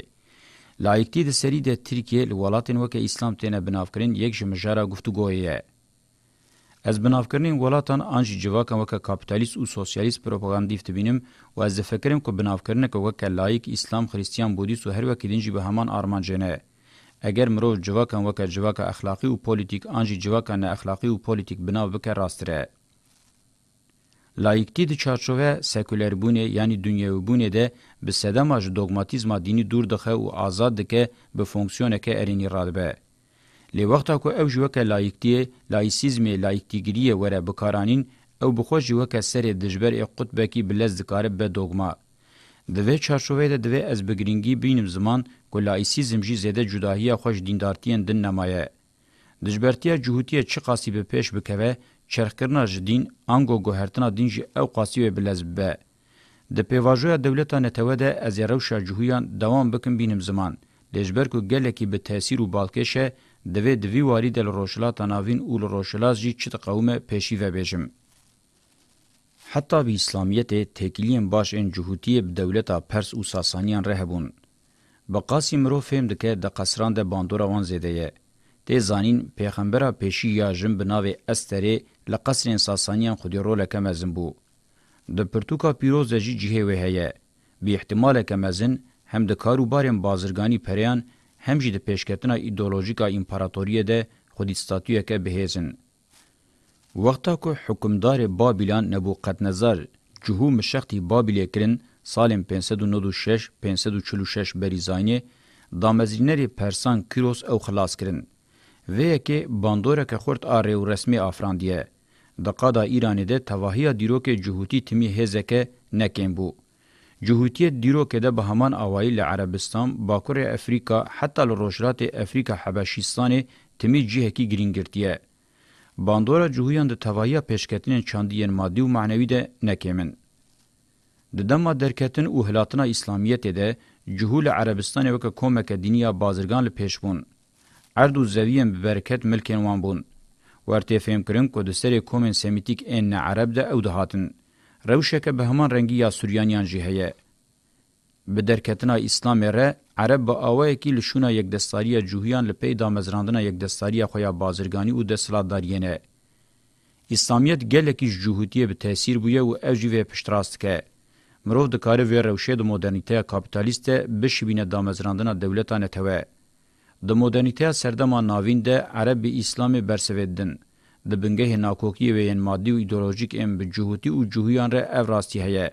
لایکتی د سری د ترکیه ولاتن وک اسلام تنه بنافکرین یک ژ مجاره گفتگویه از بنافکرین ولاتان انج جواکا وک کاپیتالیست او سوسیالیست پروپاگاندیفت بینم و از فکرم کو بنافکرین کو وک لایک اسلام خریستیان بودی سو هر وک دینجی به همان آرمانجنه اگر مرو جواکان وک جواک اخلاقی او پولیټیک انجی جواکان اخلاقی او پولیټیک بناو وک راستره لایکتی د چارچوبه سکولر بونه یعنی دنیوی بونه ده به سدم اج دوگماتیزما دینی دور دخه او آزاد دکه به فونکسیونه که ارینی رادبه لی وخته کو او جوکه لایکتی لایسیزم لایکتیګری وره بکارانین او بخو جوکه سره دجبر قطبه کی بلز دکاره به دوگما دوی چارچوبه ده دوی از بگرینگی بینم زمان گلایسیزم جی زیده جداهیه خوش دیندارتین دن نمایه. دجبرتیه جهوتیه چی قاسی به پیش بکوه چرخکرنا جدین انگو گوهرتنا دین جی او قاسی بلز به. د پیواژویا دولتا نتوه ده از یروشا جهویان دوام بکن بینم زمان. دجبر کو گلکی به تاثیر و بالکشه دوی دوی واری دل روشلاتا ناوین اول روشلاز جی چی تقومه پیشی و بیجم. حتی به اسلامیت تکیلیم باش این جهوتی به دولتا پرس و ساسانیان رهبون. با قاسم رو فهم دکه ده قصران ده باندورا وان زیده یه. ده زانین پیغمبرا پیشی یاجم بناوی استره لقصرین ساسانیان خودی رو لکه مزن بو. ده پرتوکا پیروز ده جی جیه وی هیه. بی احتمال که مزن هم ده کارو بارین بازرگانی پریان هم جی ده پیشکتنا ایدولوژیکا امپاراتوریه ده خودی ستاتیوه که بهیزن. وقتا کو حکمدار بابلان نبوقتنظر جهوم شختی بابلی کرن سالم 596 546 بریزانی دامزینری پرسان کیروس او خلاص کرن و یکی باندوره که خورد آره و رسمی آفراندیه دقادا ایرانی ده تواهی دیروک جهوتی تمی هزکه نکن بو. جهوتی دیروک ده به همان آوائی لعربستان، باکور افریقا، حتی لروشرات افریقا حبشیستان تمی جیهکی گرینگرتیه. bandora cuhiyan de tevaiya peşketinin çandiyên maddi û manevî de nekemin. Di dema derketin û hilatina İslamiyetê de cuhû li Erebistanê weke komeke dîniya bazirgan li pêş bûn. Erd û zeviyên bi bereket milkên wan bûn. Wertê fêm kirin ku di serê komên semîtîk ên ne Ereb de ew dihatin. Rewşeke bi heman rengî ya Süryaniyan jî heye. به درکتنا اسلام ره عرب با اوای کی لشونا یک دستاری جوهیان لپی دا مزراندنا یک دستاری خویا بازرگانی او دسلادارینه اسلامیت گلکی جوهوتیه به تاثیر بویه او اجوی پشتراست که مرو د کار وی روشه د مدرنیته کاپیتالیست به شبینه د مزراندنا دولتانه ته د مدرنیته سردما ناوین د عرب اسلام برسویدن د بنګه ناکوکی وین مادي او ایدئولوژیک ام به جوهوتی او جوهیان ر اوراستی هه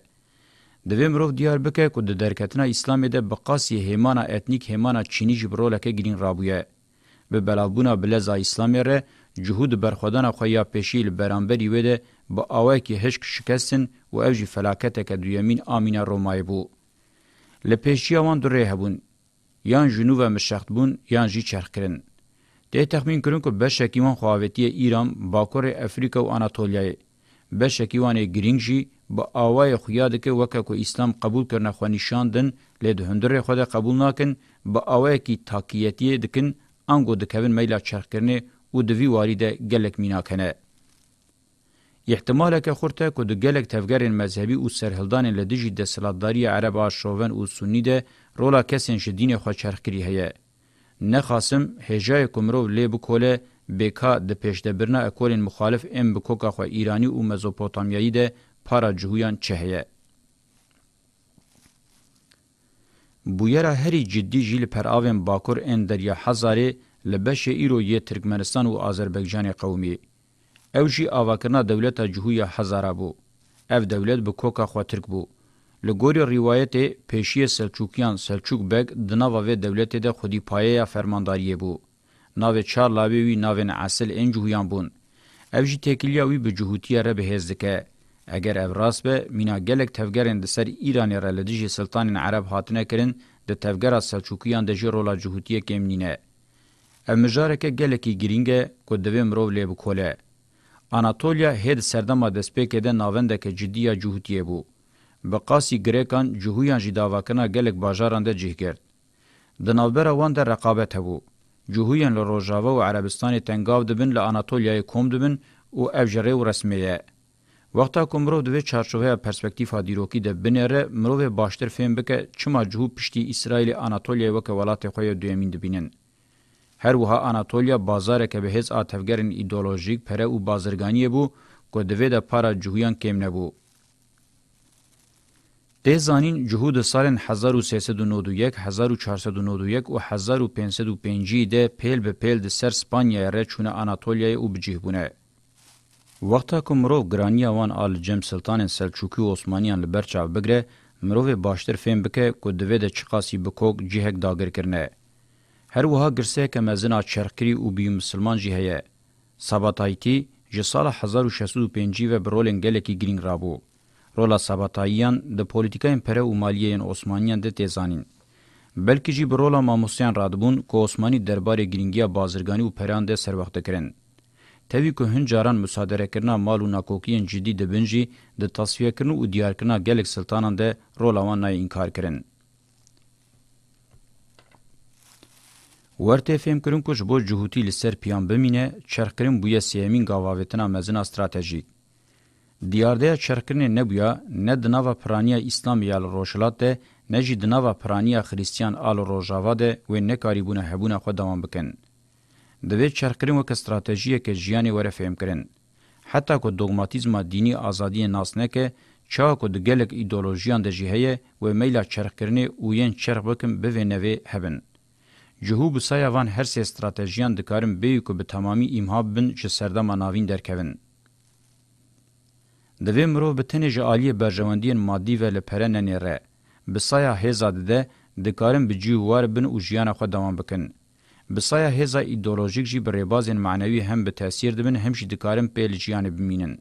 دوی مرو دیار بکه کو د درکتنا اسلام ده بقاسی هیمانا اتنیک هیمانا چینی جبرولکه گرین رابویه به بلابونا بلزا اسلامی ره جهود برخودان خویا پیشیل برانبری وده با آوه که هشک شکستن و اوجی فلاکته که دویمین آمین رومای بو. لپیشی آوان دوره هبون. یان جنوب مشخت بون یان جی چرخ کرن. ده تخمین کرن که بشکیوان خواهویتی ایران باکور افریقا و آناتولیای. بشکیوان گرینگ جی با آوای خویاد که وکه که اسلام قبول کرنه خو نشاندن لید هندره خود قبول ناکن با آوای کی تاکیتی دکن انگو دکوین میلا چرخ کرنه او دوی واریده گلک مینا کنه. احتمال که خورته که دو گلک تفگرین مذهبی او سرهلدان لدجی ده سلادداری عرب آشوون او سنی ده رولا کسین شدین خو چرخ کری هیه. نخاسم هجای کمرو لی بکوله بکا د پېشدبرنا اکولین مخالف ام بکوکا خو ایرانی او مزوپوتامیایی ده پارا جهویان چهیه. بویرا هری جدی جیل پر آوین باکور این دریا حزاره لبش ایرو یه ترکمنستان و آذربایجان قومی. او جی آواکرنا دولت جهوی حزاره بو. او دولت بکوکا خوا ترک بو. لګوري روایت پېشي سلچوکیان سلچوک بیگ د ناوې دولت د خودی پایه فرمانداری بو ناوې چار لاوی وی ناوې اصل انجویان بون اوجی تکلیه وی به جهوتیه ربه هزدکه اگر او راس به مینا گلک تفگرین ده سر ایرانی را لدیج سلطان عرب هاتنه کرن ده تفگر از سلچوکیان ده جرولا جهوتیه کمنینه. او مجارکه گلکی گرینگه که دوی مروو لیبو کوله. آناتولیا هید سردما دسپیکه ده ناونده که جدیه جهوتیه بو. بقاسی گریکان جهویان جداواکنا گلک باجاران ده جه کرد. ده نوبره وان ده رقابت هبو. جهویان لروجاوه و عربستان تنگاو دبن لاناتولیا کم دبن و افجره و رسمیه. وقتا که مرو دوی چارچوه پرسپکتیف ها دیروکی ده بنره مرو باشتر فهم بکه چما جهو پشتی اسرائیل آناتولیا وکه ولات خوی دویمین دبینن. هر وها آناتولیا بازاره که به هز آتفگرن ایدولوژیک پره و بازرگانیه بو که دوی ده پارا جهویان کم نبو. ده زانین جهود سالن 1391, 1491 و 1550 ده پیل به پیل ده سر سپانیا ره چونه آناتولیا و بجیه بونه. وقتا که مروف گرانیا وان آل جم سلطان سلچوکی و عثمانیان لبرچاو بگره مروف باشتر فهم بکه که دوی ده چقاسی بکوک جیهک داگر کرنه. هر وها گرسه که مزنا چرخکری و بیو مسلمان جیهه. ساباتایتی جه سال 1605 و برولن گلکی گرینگ رابو. رولا ساباتاییان ده پولیتیکاین پره و مالیین عثمانیان ده تیزانین. بلکه جی برولا ماموسیان رادبون که عثمانی دربار گرینگیا بازرگانی و پران ده سروخته کرن. تاوی که هنجاران مصادره کرنا مال و ناکوکیین جدی دبنجی د تصفیه کرنو و دیار کرنا گلک سلطانان ده رولاوان نای انکار کرن. ورته فهم کرن که جبو جهوتی لسر پیان بمینه چرخ کرن بویا سیمین گاواویتنا مزنا استراتیجیک. دیارده چرخ کرن نبویا نه دناوا پرانیا اسلامی یال روشلات ده نه جی دناوا پرانیا خریستیان آل روژاوا ده و نه کاریبونه هبونه خود دوام بکن. دوی چرکرین وک استراتژی کې ژوند وره فهم کړي حتی کو دوگماتیزم دینی ازادي ناس نه کې چا کو د ګلګ ایدئولوژیان د جهه و میلا چرکرنی او یین چرک وکم به نوې هبن جهوب سایوان هر سه استراتژیان د کارم به کو به تمامي امهاب بن چې سردا مناوین درکوین د ویمرو به تنه جالی برژوندین مادي و لپرنن ر بسایا هزاده د کارم بجو وار بن او ژوند خو دوام بکن بسایا هزا ایدئولوژیک جی برېبازن معنوي هم به تاثیر دبن هم شي دکارم پېلجیان بمینن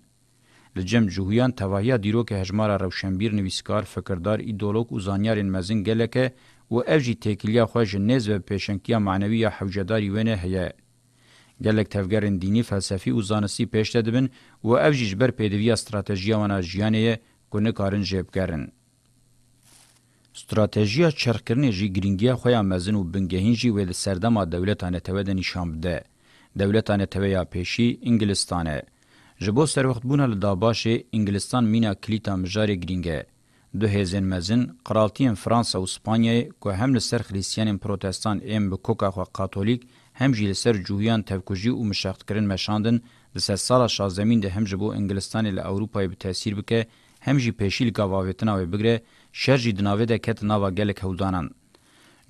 لجم جوهیان توهیا دیرو که هجمار روشنبیر نویسکار فکردار ایدئولوگ و زانیارن مزن گلکه و افجی تکلیا خوژ نز و پیشنکیا معنوی حوجداری ونه هيا گلک تفگرن دینی فلسفی و زانسی پېشته دبن و افجی جبر پېدوی استراتژیا ونه ژیانه کو نه کارن جيب کرن استراتیژیا چرخکرنی جی گرینگیا خویا مزن و بنگهین جی ویل سردما دولتانه توه ده نشان بده. دولتانه توه یا پیشی انگلستانه. جبو سر وقت بونه لداباشه انگلستان مینا کلیتا مجار گرینگه. دو هزین مزن قرالتین فرانسا و اسپانیای که هم لسر خلیسیان پروتستان ام بکوکا خوا کاتولیک هم جی لسر جوهیان تفکوجی و مشاخت کرن مشاندن لسر سالا شازمین ده هم جبو انگلستان ل اوروپای بتاثیر بکه هم جی پیشیل گاواویتنا و بگره شرجی دناوی ده کت ناوا گلک هولدانان.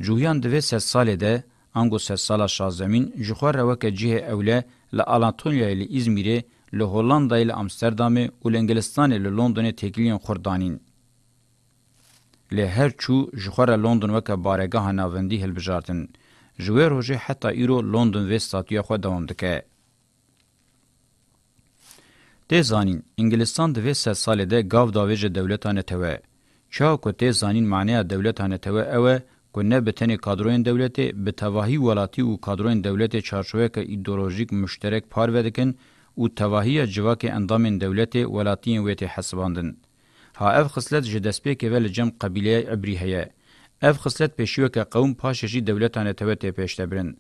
جوهیان دوی سه ساله ده انگو سه سالا شازمین جخوار روک جیه اوله لآلانتونیا لی ازمیره له هولندا له امستردام او له انګلستان له لندن تکلیان خوردانین له هر چو جوخره لندن وک بارګه ناوندی هلبجارتن جوه روجه حتی ایرو لندن و ساتیا خو دوام دکه ده زانین انګلستان د 20 ساله ده گاو داویج دولتانه ته چا کو ته زانین معنی دولتانه ته او کو نه بتنی کادروین دولت به تواهی ولاتی او کادروین دولت چارچوبه ک ایدئولوژیک مشترک پار ودکن او تواهی جواک اندام دولت ولاتین ویت حسباندن ها اف خصلت جدسپی که ول جم قبیله عبریه اف خصلت پیشیو که قوم پاششی دولتانه ته ته پیشتبرن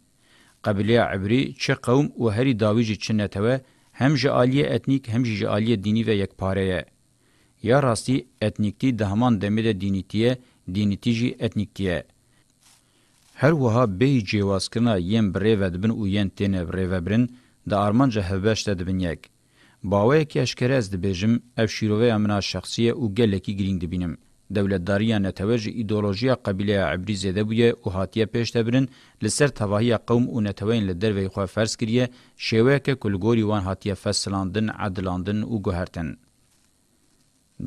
قبیله عبری چه قوم او هری داویج چنته هم جالیه اتنیک هم جالیه دینی و یک پاره یا راستی اتنیکتی ده همان دمه ده دینیتیه دینیتی جی اتنیکتیه. هر وها بی جیواز کرنا یم بری ودبن و ین تینه بری وبرن ده آرمانجا هبشت دبن یک. باوه که اشکره از دبیجم اف شیروه امنا شخصیه و گلکی گرینگ دبینم. دولتداریه نتوج ایدئولوژیا قبیله عبری زده بویه او هاتیه پیش تبرن لسر تواهی قوم او نتوین لدروی خواه فرس کریه شیوه که کلگوری وان هاتیه فسلاندن عدلاندن او گوهرتن.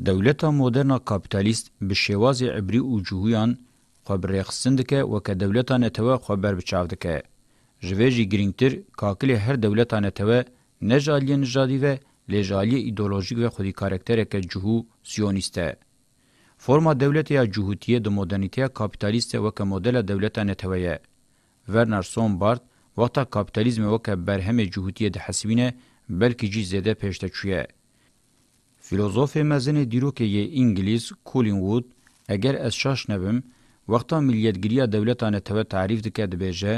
دولتا مدرنا کاپیتالیست به شواز عبری او جوهیان خو برخصند که وک دولتا نتوه خو بر بچاو دکه ژویجی گرینگتر کاکل هر دولتا نتوه نجالی نجادی و لجالی ایدولوژیک و خودی کارکتره که جهو سیونیسته. فرما دولت یا جهوتیه د مدرنیته کاپیتالیست وک مدل دولت نتویه. ورنر سون بارت وقتا کاپیتالیزم وک برهم جهوتیه ده حسبینه بلکی جی زده پیشته چویه. فیلوزوف مزن دیروکی انگلیس کولین وود اگر از شاش نبم وقتا ملیتگیری دولتان تبه تعریف دکه دبیجه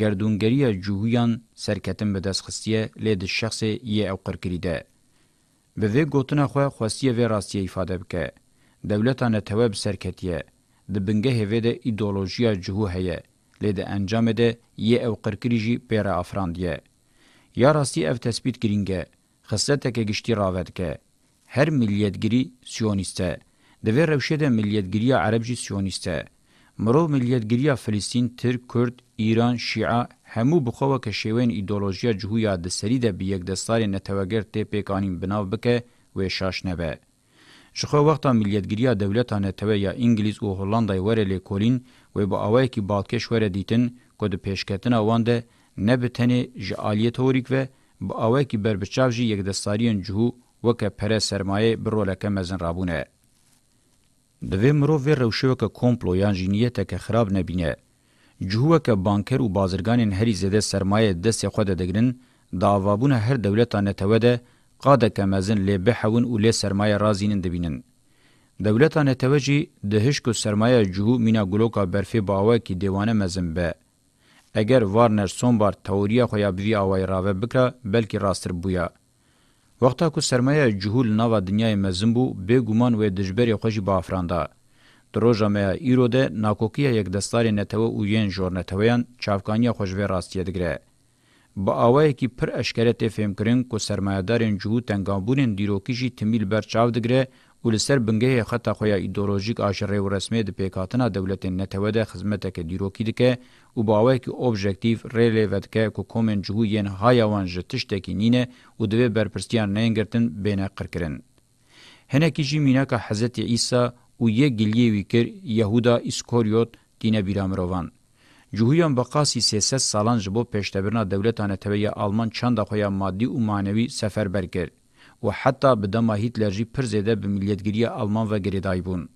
گردونگری جوهیان سرکتن به دستخستیه لید شخص یه اوقر کریده. به وی گوتنا خواه خواستیه و راستیه ایفاده بکه. دولتان تبه بسرکتیه. ده بنگه هوه ده ایدولوژیا جهو هیه. لید انجام ده یه اوقر کریجی پیره افراندیه. یا راستی اف تثبیت گرینگه. خصتک گشتی راود که. هر ملیتگری سیونیسته دوی روشه ده ملیتگری عرب جی سیونیسته مرو ملیتگری فلسطین ترک کرد ایران شیعه همو بخوا که شیوین ایدولوژیا جهویا د سری ده بیگ دستار نتوگر تی پیکانین بناو بکه و شاش نبه شخو وقتا ملیتگری دولتا نتوه یا انگلیز و هلندای وره لیکولین و با اوای کی بالکش وره دیتن که ده پیشکتنا وانده نبتنه جعالیت هوریک و با اوای کی بربچاو جی یک دستاریان جهو وکه پر سرمایه برولکه مزن رابونه دوی مرو وی روشو که کمپلو یا جنیته که خراب نبینه جوه که بانکر و بازرگانین هری زده سرمایه دست خود دگرن داوابونه هر دولتانه توده قاده که مزن لی بحون و لی سرمایه رازینن دبینن. دولتانه توجی دهشکو سرمایه جهو مینا گلوکا برفی باوه که دیوانه مزن به. اگر وارنر سون بار تاوریا خویا بوی آوائی راوه بکره بلکی راستر بویا. وقتا کو سرمایه جهول نوا دنیای مزم بو به گومان و دجبری خوشی با افراندا دروژه مې ایروده ناکوکی یک دستار نتو او یین جورنتویان چافکانی خوشوی راستیه دګره با اوای کی پر اشکره ته فهم کرین کو سرمایدارین جهو تنگامبونین دیروکی جی تمیل بر چاو دګره ولسر بنګه خطا خویا ایدئولوژیک اشره و رسمي د پیکاتنا دولت نتو ده خدمته کې دیروکی دکې او باوې کې اوبجکټیو ریلیوت کې کو کومن جو ین هایوان جتشت کې نینه او د برپرستیان نه انګرتن بینه قرکرین هنه کې جیمینا کا حضرت عیسی او یې ګلیې وکړ يهودا اسکوریوت دینه بیرامروان جوهیان بقاسی 300 سالان جبو پشتبرنا دولتانه توی آلمان چند خویا مادی و معنوی سفربر کرد. و حتی به دما هیتلر جی پر زده به ملیتگیری آلمان و گریدای بون.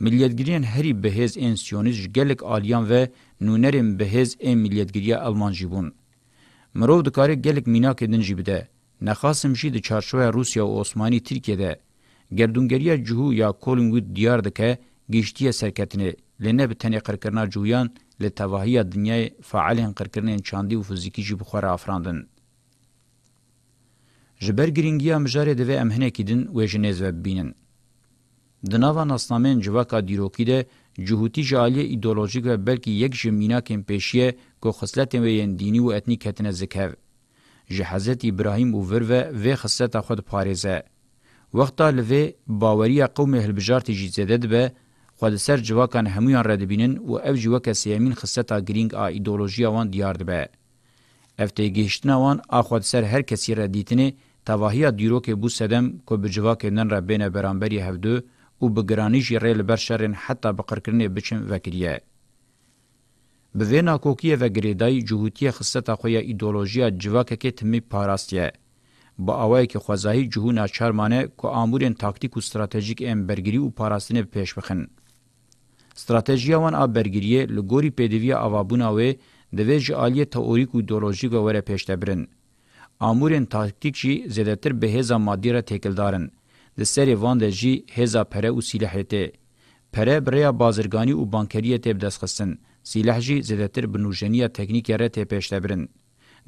ملیتگیرین هری بهز این سیونیز گلک آلیان و نونرین بهز این ملیتگیری آلمان جی بون. مرو دکاری گلک مینا کدن جی بده. نخاسم جی ده چارشوه روسیا و عثمانی ترکیه ده. گردونگریه جهو یا کولنگود دیار دکه گیشتیه سرکتنه لنه به تنی قرکرنا جویان لتواهی دنیای فعالین قرکرنین چاندی و فزیکی جی بخوره افراندن. ji ber girîngiya mijarê divê em hinekî din wê ji nêz ve bibînin di nava nasnameyên civaka dîrokî de cihûtî ji aliyê îdeolojîk ve belkî yek ji mînakên pêşî ye ku xisletên wê yên dînî û etnîk hetine zikhev ji hezet îbrahîm û virve vê xisleta xwe diparêze wexta li vê baweriya qewmê hilbijartî jî zêde dibe xwe li ser civakan hemûyan re dibînin û ev jî weke sêyemîn xisleta girîng a îdeolojiya wan diyar dibe افته گیشتنا وان اخواد سر هر کسی را دیتنه تواهی دیرو که بو سدم که بجوا کردن را بین برانبری هفدو و بگرانی جی ریل برشرین حتی بقرکرنه بچم وکریه. به وینا کوکیه و گریدای جهوتی خصتا خویا ایدولوژیا جواکه که تمی پاراستیه. با اوای که خوازایی جهو ناچارمانه که آمورین تاکتیک و استراتژیک ام برگیری و پاراستینه پیش بخن. استراتژیا وان آ برگیریه لگوری پیدوی آوابوناوه د ویج الیه تئوریک او ایدئولوژیک وره پېشته برن امورن تاکتیک جی زیاتر به هزا مادیره تکلدارن د سری وان د جی هزا پره او سلاحته پره بریا بازرگانی او بانکریه تب دسخصن سلاح جی زیاتر بنوجنیه تکنیک ره ته پېشته برن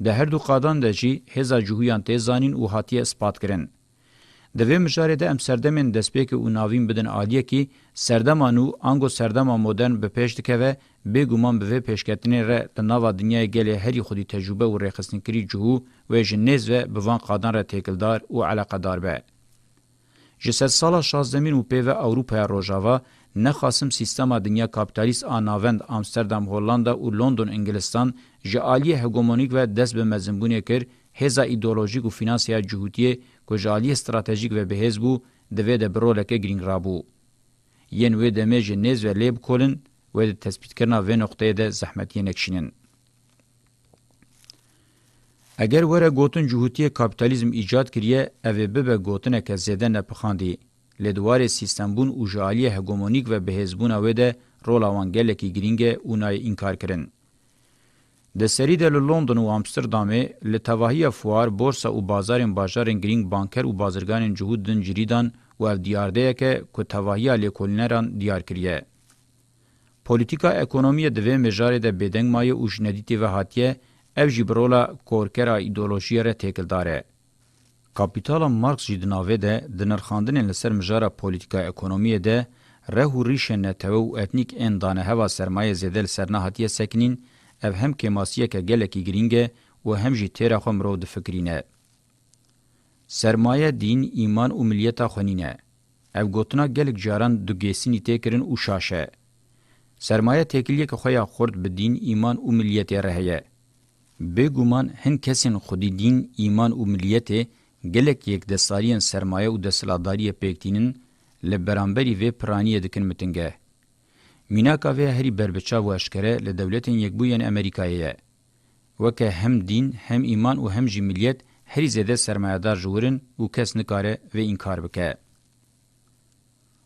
د هر دو قادان د جی هزا جوهیان ته زانین او هاتیه اثبات کرن د وی مشاره د ام سردمن د سپیک او ناوین بدن عالیه کی سردمانو انګو سردما مدرن به پېشت کوي بګومان به پېشکتنې را د ناوا دنیای ګلې هرې خودي تجربه او رخصنکري جوه و جنیز و بوان قادان را تکلدار او علاقدار به جسد سال 16 او پیو اروپا روجاوا نخاسم سیستما دنیا کاپیتالیست آناوند امستردام هولندا او لندن انګلستان جالی هګومونیک و دست به مزمبونی کر هزا ایدئولوژیک او فینانسیا جهوتیه کو جالی استراتژیک و بهز بو د وې د برولکه ګرینګ رابو ین وې د میج نز و لیب کولن و تثبیت کرنا و نقطه ده زحمت ینکشینن اگر وره گوتن جهوتی کاپیتالیزم ایجاد کریه او به گوتنه که زیده نپخاندی لدوار سیستم بون او جالی هگمونیک و بهزبون او ده رولا وانگل کی گرینگه اونای انکار کرن د سری د لندن او امستردام له توهیه فوار بورسا او بازارن بازارن گرینگ بانکر او بازرگانن جهودن جریدان او دیارده که کو توهیه لیکولنران دیار کریه پولیتیکا اکونومی د وی مجارې د بيدنګ مایه او جندیتی و هاتیه ev jî birola korkera îdeolojiya re têkildar e. Kapîtala Marx jî di navê de di nirxandinên li ser mijara polîtika ekonomiyê de reh û rîşên netewê û etnîk ên daneheva sermaye zêde li ser nehatiye sekinîn, ev hem kemasiyeke gelekî girîng e û hem jî têra xwe mirov difikirîne. Sermaye dîn, îman û milliyeta xwenîne. Ev gotina gelek caran du gêsînî tê kirin û şaş e. سرمایه تکلیه که خویا خورد به دین ایمان او ملیت رهیه بگومان هن کسین خودی دین ایمان او ملیت گلک یک دستاریان سرمایه او دستلاداری پکتینن لبرانبری و پرانی دکن متنگه میناکا و هری بربچا و اشکره لدولتین یک بوین امریکاییه وکه هم دین هم ایمان و هم جی ملیت هری زده سرمایدار جورن و کس نکاره و انکار بکه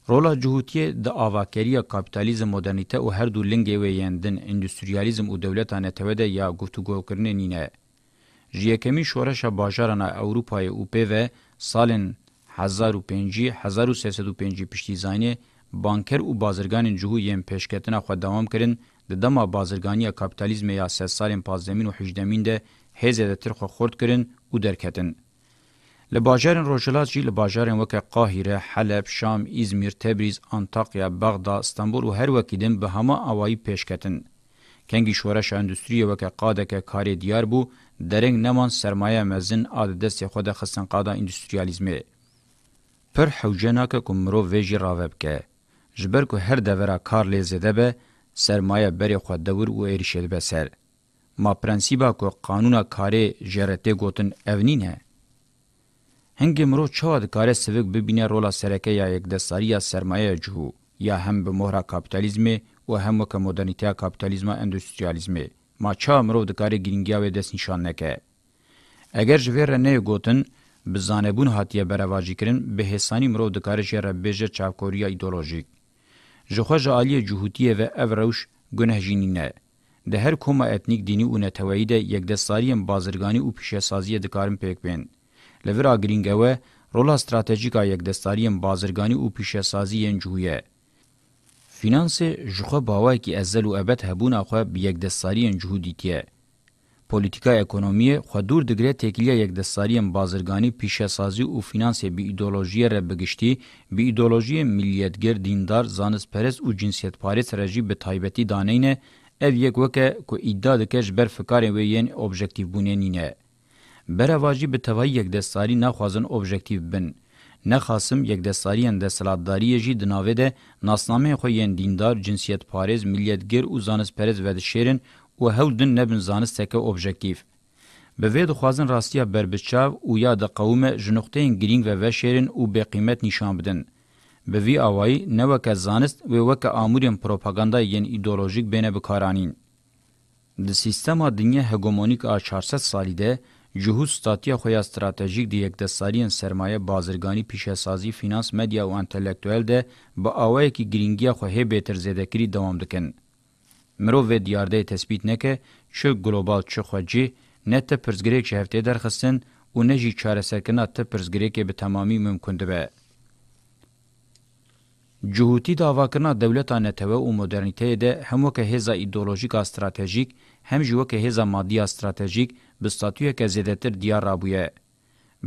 رولا جهوتیه د اواکریه کاپیتالیزم مدرنیته او هر دو لنګې ویندن انډستریالیزم او دولتانه ته ده یا گفتگو کرنه نینه ژیکمی شورش بازارنا اروپای او پی و سالن 1005 1305 پشتیزانی بانکر او بازرگان جهو یم پیشکتنه خو دوام کرن د دما بازرگانی کاپیتالیزم یا سالن 15 و 18 ده هزه تر خو خورد کرن او درکتن لباجارن روجلات جی لباجارن وک قاهره حلب شام ازمیر تبریز انطاقیا بغدا استانبول و هر وکیدن به همه اوای پیشکتن کنگی شورش اندستری وک قادک کاری دیار بو درنگ نمان سرمایه مزن آد دست خود خستن قادا اندستریالیزمه پر حوجنا که کمرو ویجی راوب که جبر که هر دورا کار لیزده به سرمایه بری خود دور و ایرشده به سر ما پرنسیبا که قانون کاری جرته گوتن اونینه هنگ مرو چوا د کار سویک ببینه رولا سرکه یا یک دستاری سرمایه جهو یا هم به مهره کاپیتالیزم و هم که مدرنیته کاپیتالیزم اندستریالیزم ما چا مرو د کار گرینگیا و دست نشان نکه اگر جویر نه گوتن بزانبون هاتیه برواجی کرن به حسانی مرو د کار جره بهجه چاکوریا ایدئولوژیک جوخه جالی جهوتیه و اوروش گنهجینینه ده هر کومه اتنیک دینی و نتوایی ده یک دستاری بازرگانی و پیشه سازی دکارن پیک بین. لورا گرینگوه رولا استراتژیکا یک دستاریان بازرگانی او پیشسازی انجویه. فینانس جخه باوه کی ازل و ابد هبون اخو یک دستاریان جهودیتیه. پولیتیکا اکونومی خو دور دگره تکلیه یک دستاریان بازرگانی پیشسازی او فینانس بی ایدئولوژی ر بگشتي بی ایدئولوژی ملیتګر دیندار زانس پرس او جنسیت پارس رژی به تایبتی دانینه اف یک وکه کو ادعا دکش بر فکر و یین اوبجکتیو بونینه. برواجی به توای یک دستاری نخوازن اوبژکتیو بن نخاسم یک دستاریان د سلادتاری جی د ناوې ده ناسنامه خو یین دیندار جنسیت پارز ملیتګر او زانس پرز و د شیرن او هولدن نبن زانس تکه اوبژکتیو به وید خوازن راستیا بربچاو او یا د قوم جنختین گرینگ و و شیرن او به قیمت نشان بدن به وی اوای نه وک زانست و وک امورین پروپاگاندا یین ایدئولوژیک بینه بکارانین د سیستما دنیا هګومونیک ا 400 سالیده جهود ستاتیا خویا استراتژیک دی یک دستالیان سرمایه بازرگانی پیشهسازی فینانس مدیا و انتلیکتوال ده با اوای کی گرینگیا خو هه بهتر زیدکری دوام دکن مرو و دیارده تثبیت نکه چه گلوبال چه خوجی نه ته پرزګری چې هفته درخصن او نه جی چاره سرکنه ته پرزګری کې به تمامي ممکن دی به جهوتی داواکرنا دولتانه ته او مدرنیته ده همو که هزا ایدئولوژیک استراتژیک هم جو که هزا مادی استراتژیک به ستاتوی زیاتر دیار رابویه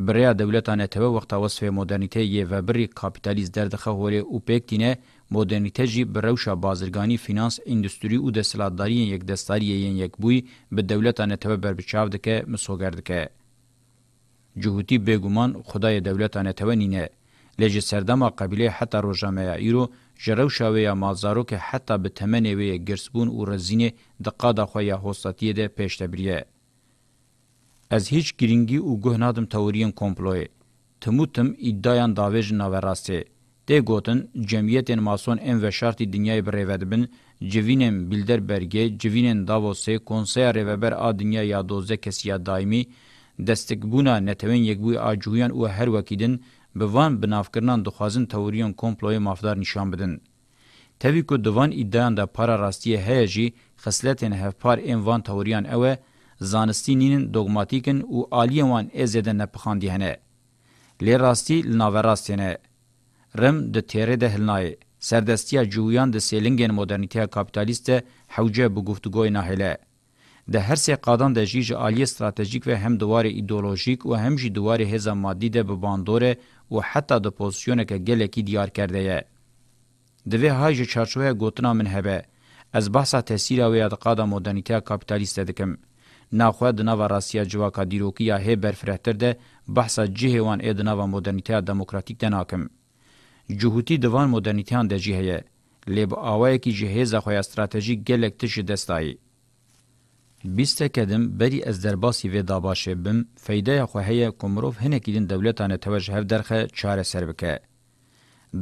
بریا دولتانه ته وخت وصف مدرنیته ی و بری کاپیتالیز در دخه هوری اوپک دینه مدرنیته جی بروشا بازرگانی فینانس اندستری او د سلاداری یک دستاری یین یک بوی به دولتانه ته بر بچاو دکه مسوګر دکه جهوتی بیگومان خدای دولتانه ته نینه لج سردما قبیله حتی روجامه ایرو جرو شاوی مازارو که حتی به تمنه وی گرسبون او رزینه دقه د خو یا هوستاتیه ده پیشتبریه از هیچ گرینگی او گوه نادم تورین کمپلوی. تموتم ادعایان داویج ناوراسته. ده گوتن جمعیت ماسون ام و شرط دنیای بریودبن جوینم بیلدر برگه جوینم داوسه کنسیا ریوبر آ دنیا یا دوزه کسیا دائمی دستکبونا نتوین یکبوی آجویان او هر وکیدن به وان بنافکرنان دخوازن توریون کمپلوی مافدار نشان بدن. تاوی که دوان ایدهان دا پارا راستیه هیجی خسلتین هفپار این وان توریان اوه زانستینین دوگماتیکن او آلیوان ازیده نپخاندی هنه. لی راستی لناوه راستینه. رم ده تیره ده هلنایه. سردستیا جویان د سیلنګن مدرنټیا کپټالیست حوجه بو گفتگوی نه هله د هر سه قادان د جیج عالی استراتیژیک و هم دواره ایدئولوژیک و هم جی دواره هزا مادی ده به باندوره و حتی د پوزیشن ک گله کی دیار کرده یه د وی هاج چارچوبه گوتنا من هبه از بحث تاثیر او یاد قادان مدرنټیا کپټالیست دکم ناخوه د نوو راسیا جواکا دیروکیا هه برفرهتر ده بحثا جهه وان اې د نوو مدرنټیا دموکراتیک ده ناکم جهوتی دوان مدرنټیان د جهه لب اوای کی جهه زخه استراتیژیک گلک تش دستای بیسته کدم بری از درباسی و داباشه بم فیده خوهی کمروف هنکیدن دولتان توجه درخه چاره سر بکه.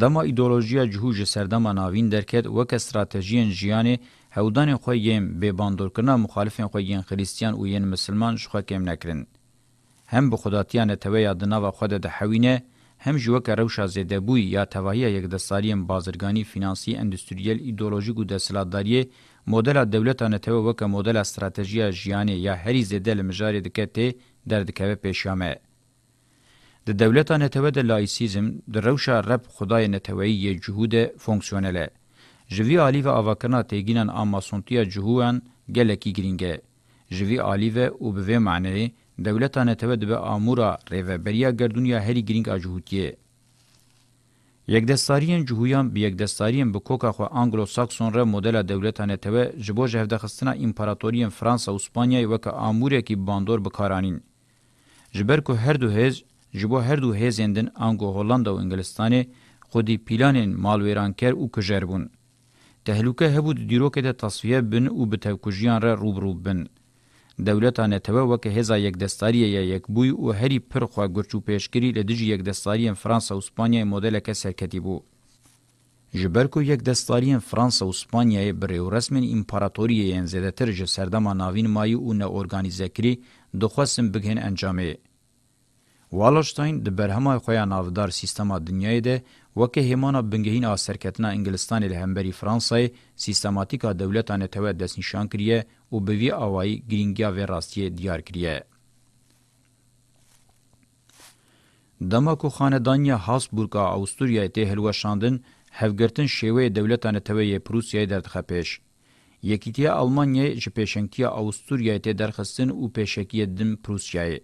دما ایدولوژیا جهوج سردما ناوین درکت وک استراتژیین جیانه هودان خو یم به باندورکنا مخالفین خو یم خریستیان او یم مسلمان شخه کم نکرین هم به خداتیان توی یادنا و خود د حوینه هم جو که روشا زده بوی یا توهی یک دستاریم بازرگانی فینانسی اندستریال ایدولوژیک و دستلاداری مدل دولتانه توی وک مدل استراتژی جیانی یا هری زده لمجاری دکته در دکوه پیشامه. د دولتانه توی د لایسیزم در روشا رب خدای نتوی جهود فونکسیونله. جوی آلیو آواکرنا تیگینن آماسونتیا جهوان گلکی گرینگه. جوی آلیو او بوه معنی دولتانه تبه دبه آمورا ریوبریا گردونیا هری گرینگ آجهوتیه. یکدستاریین جهویان به یکدستاریین به کوکا خو انګلو ساکسون ر مدل دولتانه ته جبو جهده خستنه امپراتوریین فرانسه او اسپانیا وک اموریه کی باندور بکارانین جبر کو هر دو هیز جبو هر دو هیزندن انګو هولندا او انګلستانه خودی پلانین مالویران کر او کجربون تهلوکه هبود دیروکه ده تصفیه بن او به تفکوجیان را روبرو بن. دولتانه توا وکه هزا یک دستاریه یا یک بوی او هری پر خوا گرچو پیشگیری لدجی یک دستاریه فرانسا و اسپانیا مدل که سرکتی بو. جبرکو یک دستاریه فرانسا و اسپانیا بریو رسمن امپراتوریه ین زده تر جه سردما ناوین مایی او نه ارگانیزه کری دخواستن بگهن انجامه. والاشتاین د برهما خویا ناودار سیستما دنیای ده وکه همانا بنگهین از سرکتنا انگلستان لهمبری فرانسای سیستماتیکا دولتان توا دست نشان کریه و بوی آوائی گرینگیا و راستیه دیار کریه. دماکو خاندانیا هاسبورگا اوستوریا ته هلوشاندن هفګرتن شیوه دولتانه توی پروسیا دردخه پیش. یکیتیا آلمانیا چې پېشنګتیا اوستوریا ته درخستن او پېشکیه دم پروسیای.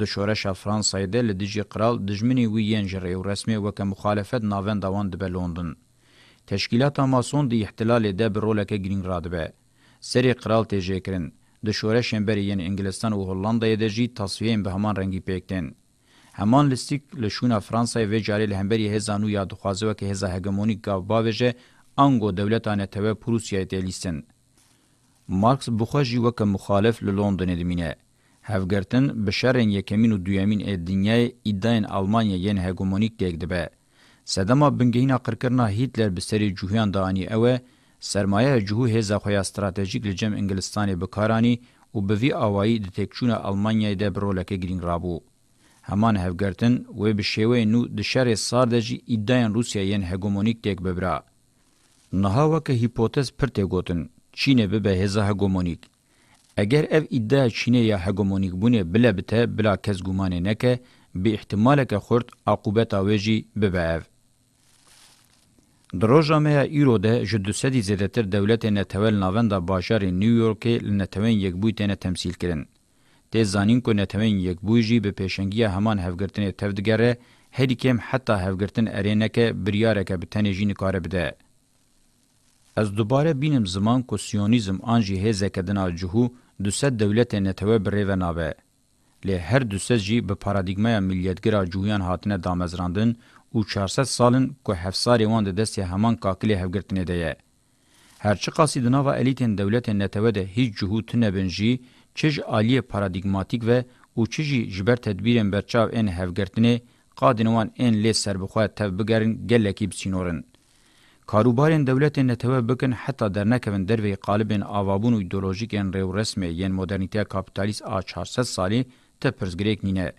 د شورش فرانسای د لدیجی قرال دجمنی ویین جری او رسمي وک مخالفت ناوند دوان د لندن تشکیلات ماسون د احتلال د برولک گرین رادبه سری قرال تجیکرین د شورش بر یین انګلستان او هولندای د جی تصفیه به همان رنگی پکتن همان لستیک لشون فرانسای و جاری لهمبری هزانو یا دخوازه وک هزا هگمونیک گاو باوجه انګو دولتانه ته پروسیا ته لیستن مارکس بوخه جی وک مخالف له لندن دمینه هفگرتن بشارن یکمین و دویمین ای دنیای ایداین آلمانیا یین هگومونیک دیگ دبه. سدما بنگهینا قرکرنا هیتلر بسری جوهیان دانی اوه سرمایه جهو هزا خویا استراتیجیک لجم انگلستانی بکارانی و بوی آوائی دتکچون آلمانیای ده برولکه گرین رابو. همان هفگرتن و بشیوه نو دشار ساردجی ایداین روسیا یین هگومونیک دیگ ببرا. نها وکه هیپوتز پرته گوتن چینه به به هزا هگومونیک. اگر اف ایده چینه یا هگمونیک بونه بلا بته بلا کس گمانه نکه به احتمال که خورد عقوبت آویجی ببعف. دروژامه ایرو ده جدوسدی زیدتر دولت نتول ناوند باشار نیویورک لنتوین یک بوی تینه تمثیل کرن. ته زانین کو نتوین یک بوی جی به پیشنگی همان هفگرتن تفدگره هری کم حتی هفگرتن ارینکه بریارکه به تنجین کار بده. از دوباره بینم زمان کو سیونیزم آنجی هزه کدنا جهو دوسد دولتین تهوه بریوه نابه. لی هر دوسد جی به پارادیگمای ملیتگیرا جویان هاتنه دامزراندن او 400 سالن که هفساری وان ده دستی همان کاکلی هفگرتنه ده. هرچی قاسی دناوا الیتین دولتین نتوه ده هیچ جهود نبنجی چج آلی پارادیگماتیک و او چجی جبر تدبیرن برچاو این هفگرتنه قادنوان این لی سربخواه تف بگرن گلکی بسینورن. کاروبارین دولتین نتوه بکن حتی در نکوین دروی قالبین آوابون و ایدولوژیکین ریو رسمی یین مدرنیته کابیتالیس آ 400 سالی ته پرزگریک نینه.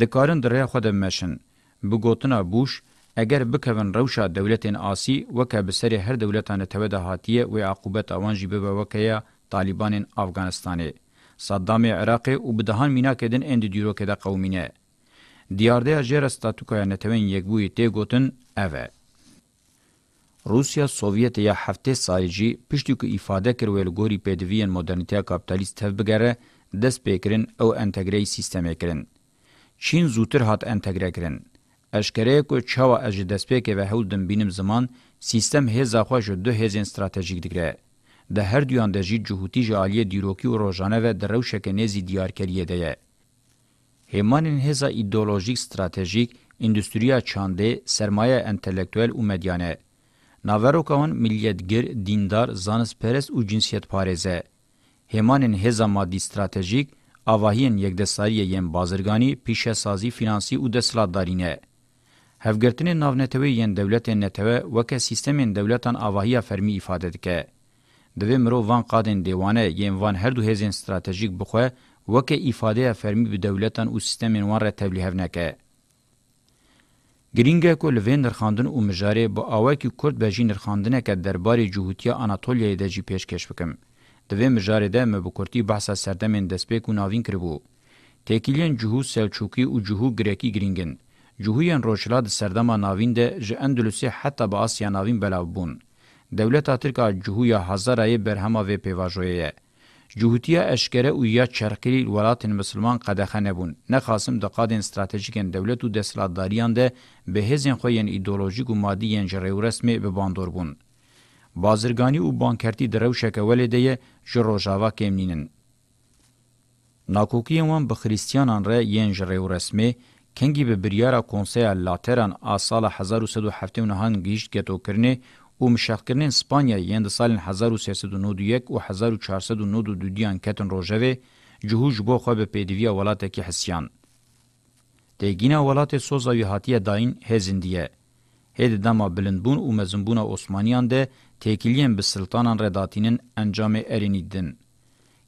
دکارن در ریا خود مشن. بگوتنا بوش، اگر بکوین روشا دولتین آسی وکه بسری هر دولتان نتوه ده هاتیه و عقوبت آوانجی ببه وکه طالبانین افغانستانه. صدام عراقی و بدهان مینا کدن اند دیرو کده قومینه. دیارده جر استاتوکای نتوین یک بوی تی گوتن اوه. روسیا سوویت یا هفته سالی جی پشتو که ایفاده کر ویلگوری پیدوین مدرنیتیا کابتالیست هف بگره دست بکرن او انتگری سیستمه کرن. چین زودتر هات انتگره کرن. اشکره که چاوا اج دست بکه و هول دن بینم زمان سیستم هزا خواه دو هزین استراتیجیک دگره. ده هر دویان ده جی جهوتی جالی دیروکی و روژانه و درو شکنیزی دیارکریه ده. همان هزا ایدولوژیک استراتیجیک اندستریا چانده سرمایه انتلیکتویل و مدیانه. ناوروکاون ملیتگر، دیندار، زانسپرست و جنسیت پارزه. همان هزا مادی استراتژیک اواهین یکدستاری یم بازرگانی، پیشه سازی فینانسی و دستلات دارینه. هفگرتن ناونتوی ین دولت نتوه وکه سیستم دولتان اواهی فرمی ifade دکه. دوی مرو وان قادن دیوانه ین وان هر دو هزین استراتژیک بخواه وکه ifade فرمی به دولتان و سیستم وان را تبلیغ نکه. گرینگکو لوین نرخاندن او مجاری با اوکی کورد بجی نرخاندنکه دربارې جهوتیا اناتولیای د جی پیشکش وکم د وې مجاری ده مبو کورتی بحثه سردمن دسپیکو ناوین کربو تکیلین جهو سلچوکی او جهو گریکی گرینگن جهویان روشلا د سردما ناوین ده ژ اندلوسی حتی با آسیا ناوین بلاو بون دولت اترکا جهویا هزارای برهما و پیواژویه جهوتیا اشکره او یا چرکلی ولات مسلمان قدخه نبون نه خاصم د قادن استراتژیکن دولت او د سلاداریان ده به هزن خوین ایدئولوژیک او مادی انجری او رسمي به باندور بون بازرگانی او بانکرتی درو شکول ده جروجاوا کمنینن ناکوکی وان به خریستیانان ر ینجری او رسمي کنگی به بریارا کنسیا لاتران آسال 1979 گیشت گتو کرنه او مشخکرنین سپانیای یند سالن 1391 و 1492 دیان کتن روژوه جهوج بو خواب پیدوی ولاته کی حسیان. دیگین ولات سوزاوی هاتیه داین هزندیه. هید دما بلندبون و مزنبون عثمانیان ده تکیلین به سلطانان رداتینن انجام ارینیدن.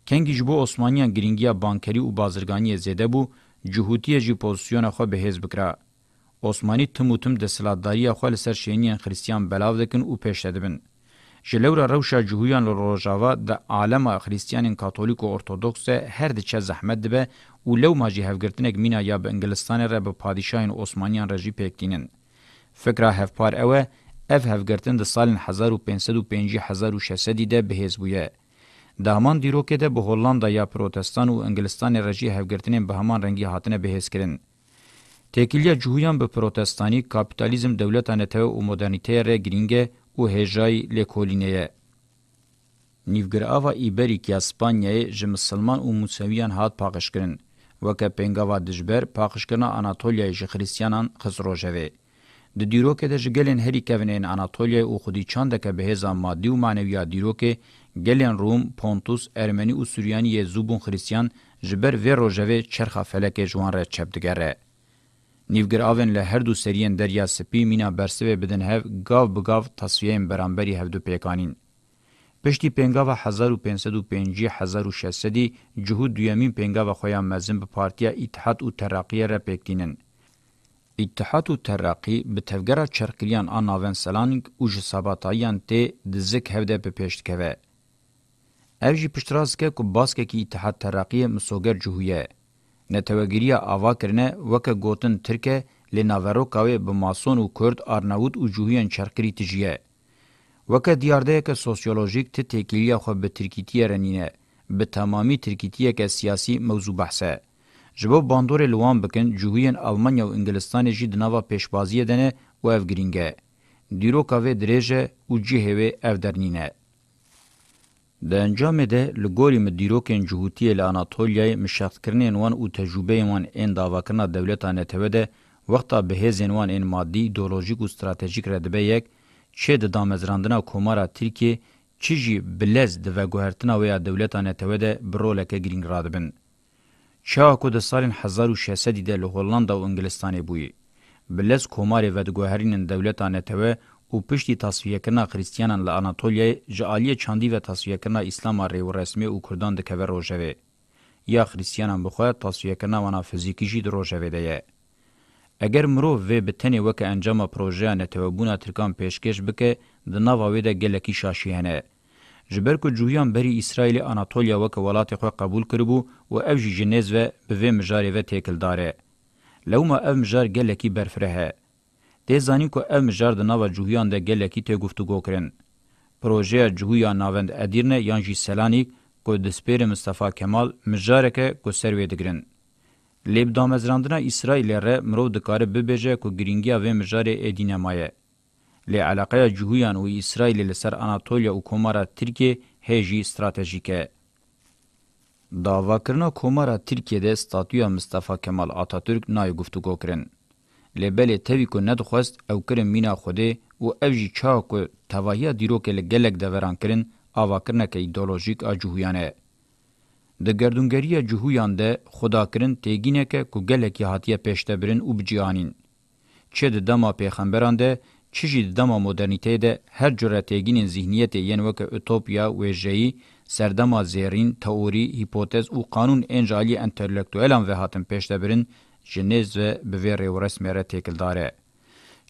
کنگی جبو عثمانیان گرینگیا بانکری و بازرگانی زیده بو جهوتی جی پوزیسیون خو به حزب کرا. عثماني تموتم د سلادتاریه خو لسر شینیان خریستیان بلاو دکن او پېشته دبن جلورا روشا جهویان لروجاوا د عالم خریستیانین کاتولیک او ارتودوکس هر د چه زحمت دبه او لو ماجی هفګرتنګ مینا یا به انګلستان ر به پادشاهین عثمانیان رژی پېکتینن فکره هفپار اوه اف هفګرتن د سال 1550 1600 ده بهزبویه د همان دیرو کې ده به هولندا یا پروتستان او انګلستان رژی هفګرتنین به همان رنګي هاتنه بهز کړي تکیلیا جویان به پروتستانی کاپیتالیزم دولتانه ته او مدرنیته ر گرینگه او هجای لکولینه نیوګراوا ایبریکیا اسپانیای ژ مسلمان او موسویان هات پاقشکرین وکه پنګاوا دجبر پاقشکنا اناتولیا ژ خریستیانان خسروجوی د دیروکه د ژګلن هری کوینن اناتولیا او خودی چاندکه به زم مادي او معنوی دیروکه ګلن روم پونتوس ارمنی او سوریانی زوبون خریستیان جبر وروجوی چرخه فلکه جوان را چپدګره نیوګراوین له هر دو سریان دریا سپی مینا برسوی بدن هف گاو بگاو تصفیه برانبری هف دو پیکانین. پشتی پنگاو 1550-1600 جهود دویمین پنگاو خویا مزن به پارتیا اتحاد و ترقیه را پیکتینن. اتحاد و ترقی به تفگره چرکلیان آن آوین سلانگ و جساباتایان تی دزک هفده به پیشت کوه. اوجی پشتراز که که باسکه که اتحاد ترقی مسوگر جهویه. نتوګریه اوا کرنه وکه ګوتن ترکه لناورو کاوی به ماسون او کورد ارناوت او جوهین چرکری تجیه وکه دیارده که سوسیولوژیک ته تکلیه خو به ترکیتی رنینه به تمامی ترکیتی که سیاسی موضوع بحثه جبو باندور لوان بکن جوهین آلمانیا و انگلستان جی دناوا پیشبازیه دنه و افگرینگه دیرو کاوی دریجه او جیهوی افدرنینه د انجام ده لګوري مدیروکن جهوتی له اناتولیای مشخصکرنې وان او تجربه وان ان دا وکنه دولتانه ته ده وخته به زنوان ان مادي ایدئولوژیک او ستراتیژیک ردبه یک چې د دامزراندنا کومارا ترکیه چې جی بلز د وګهرتنا ویا دولتانه ته ده برولکه ګرینګ رادبن چا کو د سال 1600 د هولندا او انګلستانه بوې بلز کومارې ودګهرینن دولتانه ته او پشتي تاسویکنا خريستيانان له اناتولیا جاليه چاندي و تاسویکنا اسلام ری رسمي او کردان د کور روجوي یا خريستيانان بخو تاسویکنا وانا فزیکی جی دروجوي دی اگر مرو و به تنه وک انجام پروژه نه توبونه ترکان پیشکش بکه د ناوې د ګلکی شاشیانه جبر کو جویان بری اسرائیل اناتولیا وک ولات خو قبول کربو او اوج جنیز و به مجاری و تکل داره لو ما ام جار ګلکی برفره ده زانی کو ام جار د ناو جوهیان ده گلکی ته گفتگو کرن پروژه جوهیا ناوند ادیرنه یان جی سلانی کو د سپیر مصطفی کمال مجارکه کو سروی دگرن لیب دامزراندنا اسرائیل ر مرو د کار به بهجه کو گرینگیا و مجاره ادینمایه ل علاقه جوهیان و اسرائیل لسر اناتولیا او کومارا ترکیه هجی استراتژیکه داوا کرنا کومارا ترکیه ده ستاتویا مصطفی کمال اتاتürk نای گفتگو کرن لبل توی کو ندخواست او کرم مینا خوده او اوجی چا کو توایی دیروک لگلک دوران کرن آواکرنه که ایدولوژیک آجوهیانه. د گردونگری جوهیان ده خدا کرن تیگینه که کو گلکی حاتیه پیشته برن او بجیانین. چه ده دما پیخمبران ده چجی ده دما مدرنیته ده هر جره تیگینین ذهنیت ین وک اوتوپیا ویجهی سردما زیرین تئوری هیپوتز او قانون انجالی انتلیکتوالان و هاتن پیشته برن جنیز و بویر و رسمیره تکل داره.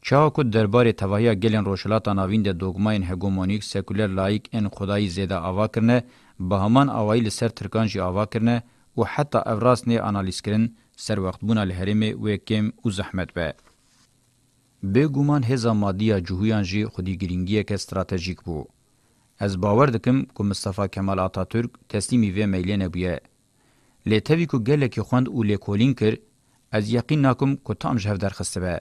چاو کو دربارې توهیا ګلن روشلاتا ناوین د دوګماین هګومونیک سکولر لایک ان خدای زیده اوا کرنه به همان اوایل سر ترکان جی اوا کرنه او حتی اوراس نه انالیز کرن سر وخت بونه الهرم و کم او زحمت به به ګومان هزا مادیا جوهیان جی خودی ګرینګی ک استراتیژیک بو از باور دکم کو مصطفی کمال اتاتürk تسلیمی و میلینه بیا لټوی کو ګل کی خوند او لیکولین کړ از یقین ناکم که تام جهو درخسته به.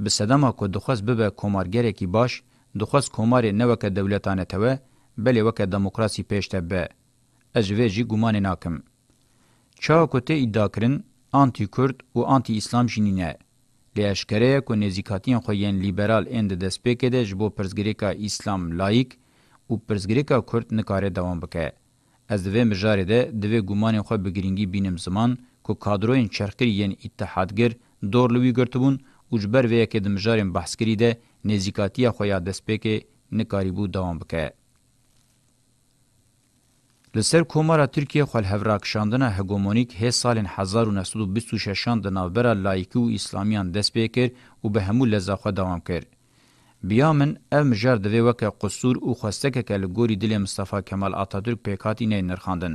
به صدما که دخواست ببه کمارگره کی باش، دخواست کمار نه وکه دولتانه توه، بلی وکه دموکراسی پیشته به. از جوه گمان ناکم. چاو که ته ادعا کرن، آنتی کرد و آنتی اسلام جنینه. لیشکره که نزیکاتین خوین لیبرال اند دسپیکه ده جبو پرزگریکا اسلام لایک و پرزگریکا کرد نکاره دوام بکه. از دوی مجاره ده دوی گمان خو بگرینگی بینم زمان، کو کادروین چرخیین اتحادگر دور لوی ګرتبون اوجبر وی کې د مجارم بحث کړي ده نزیکاتی خو یا د سپېکې نکاریبو دوام وکړي لسر کومارا ترکیه خپل هوراکشاندنه هګومونیک هې سالن 1926 د نوبر لایکو اسلامیان د سپېکر او به همو لزاخه دوام کړ بیامن ام جار د وکه قصور او خواسته کې کلګوري د مصطفی کمال اتاتürk پېکاتی نه نرخاندن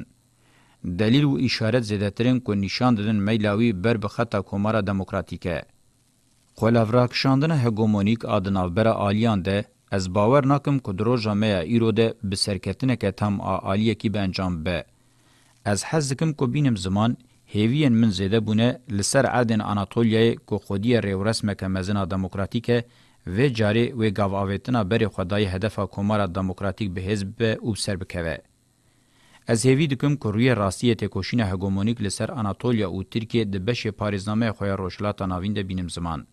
دلیل و اشارت زیدترین کو نشان دادن میلاوی بر به خطا کومارا دموکراتیکه. قلاوراک شاندن هگومونیک آدناو برا آلیان ده از باور ناکم که دروژا میا ایرو ده بسرکتنه که تم آلیه کی به انجام به. از حزکم که بینم زمان هیوین من زیده بونه لسر عدن آناتولیای که خودی ریورسمه که مزنا دموکراتیکه و جاری و گاو آویتنا بری خدای هدفا کومارا دموکراتیک به حزب او سر بکوه. از هیوی دکم که روی راستیه تکوشین هگومونیک لسر اناتولیا و ترکیه ده بشه پاریزنامه خویا روشلاتا ناوین ده بینم زمان.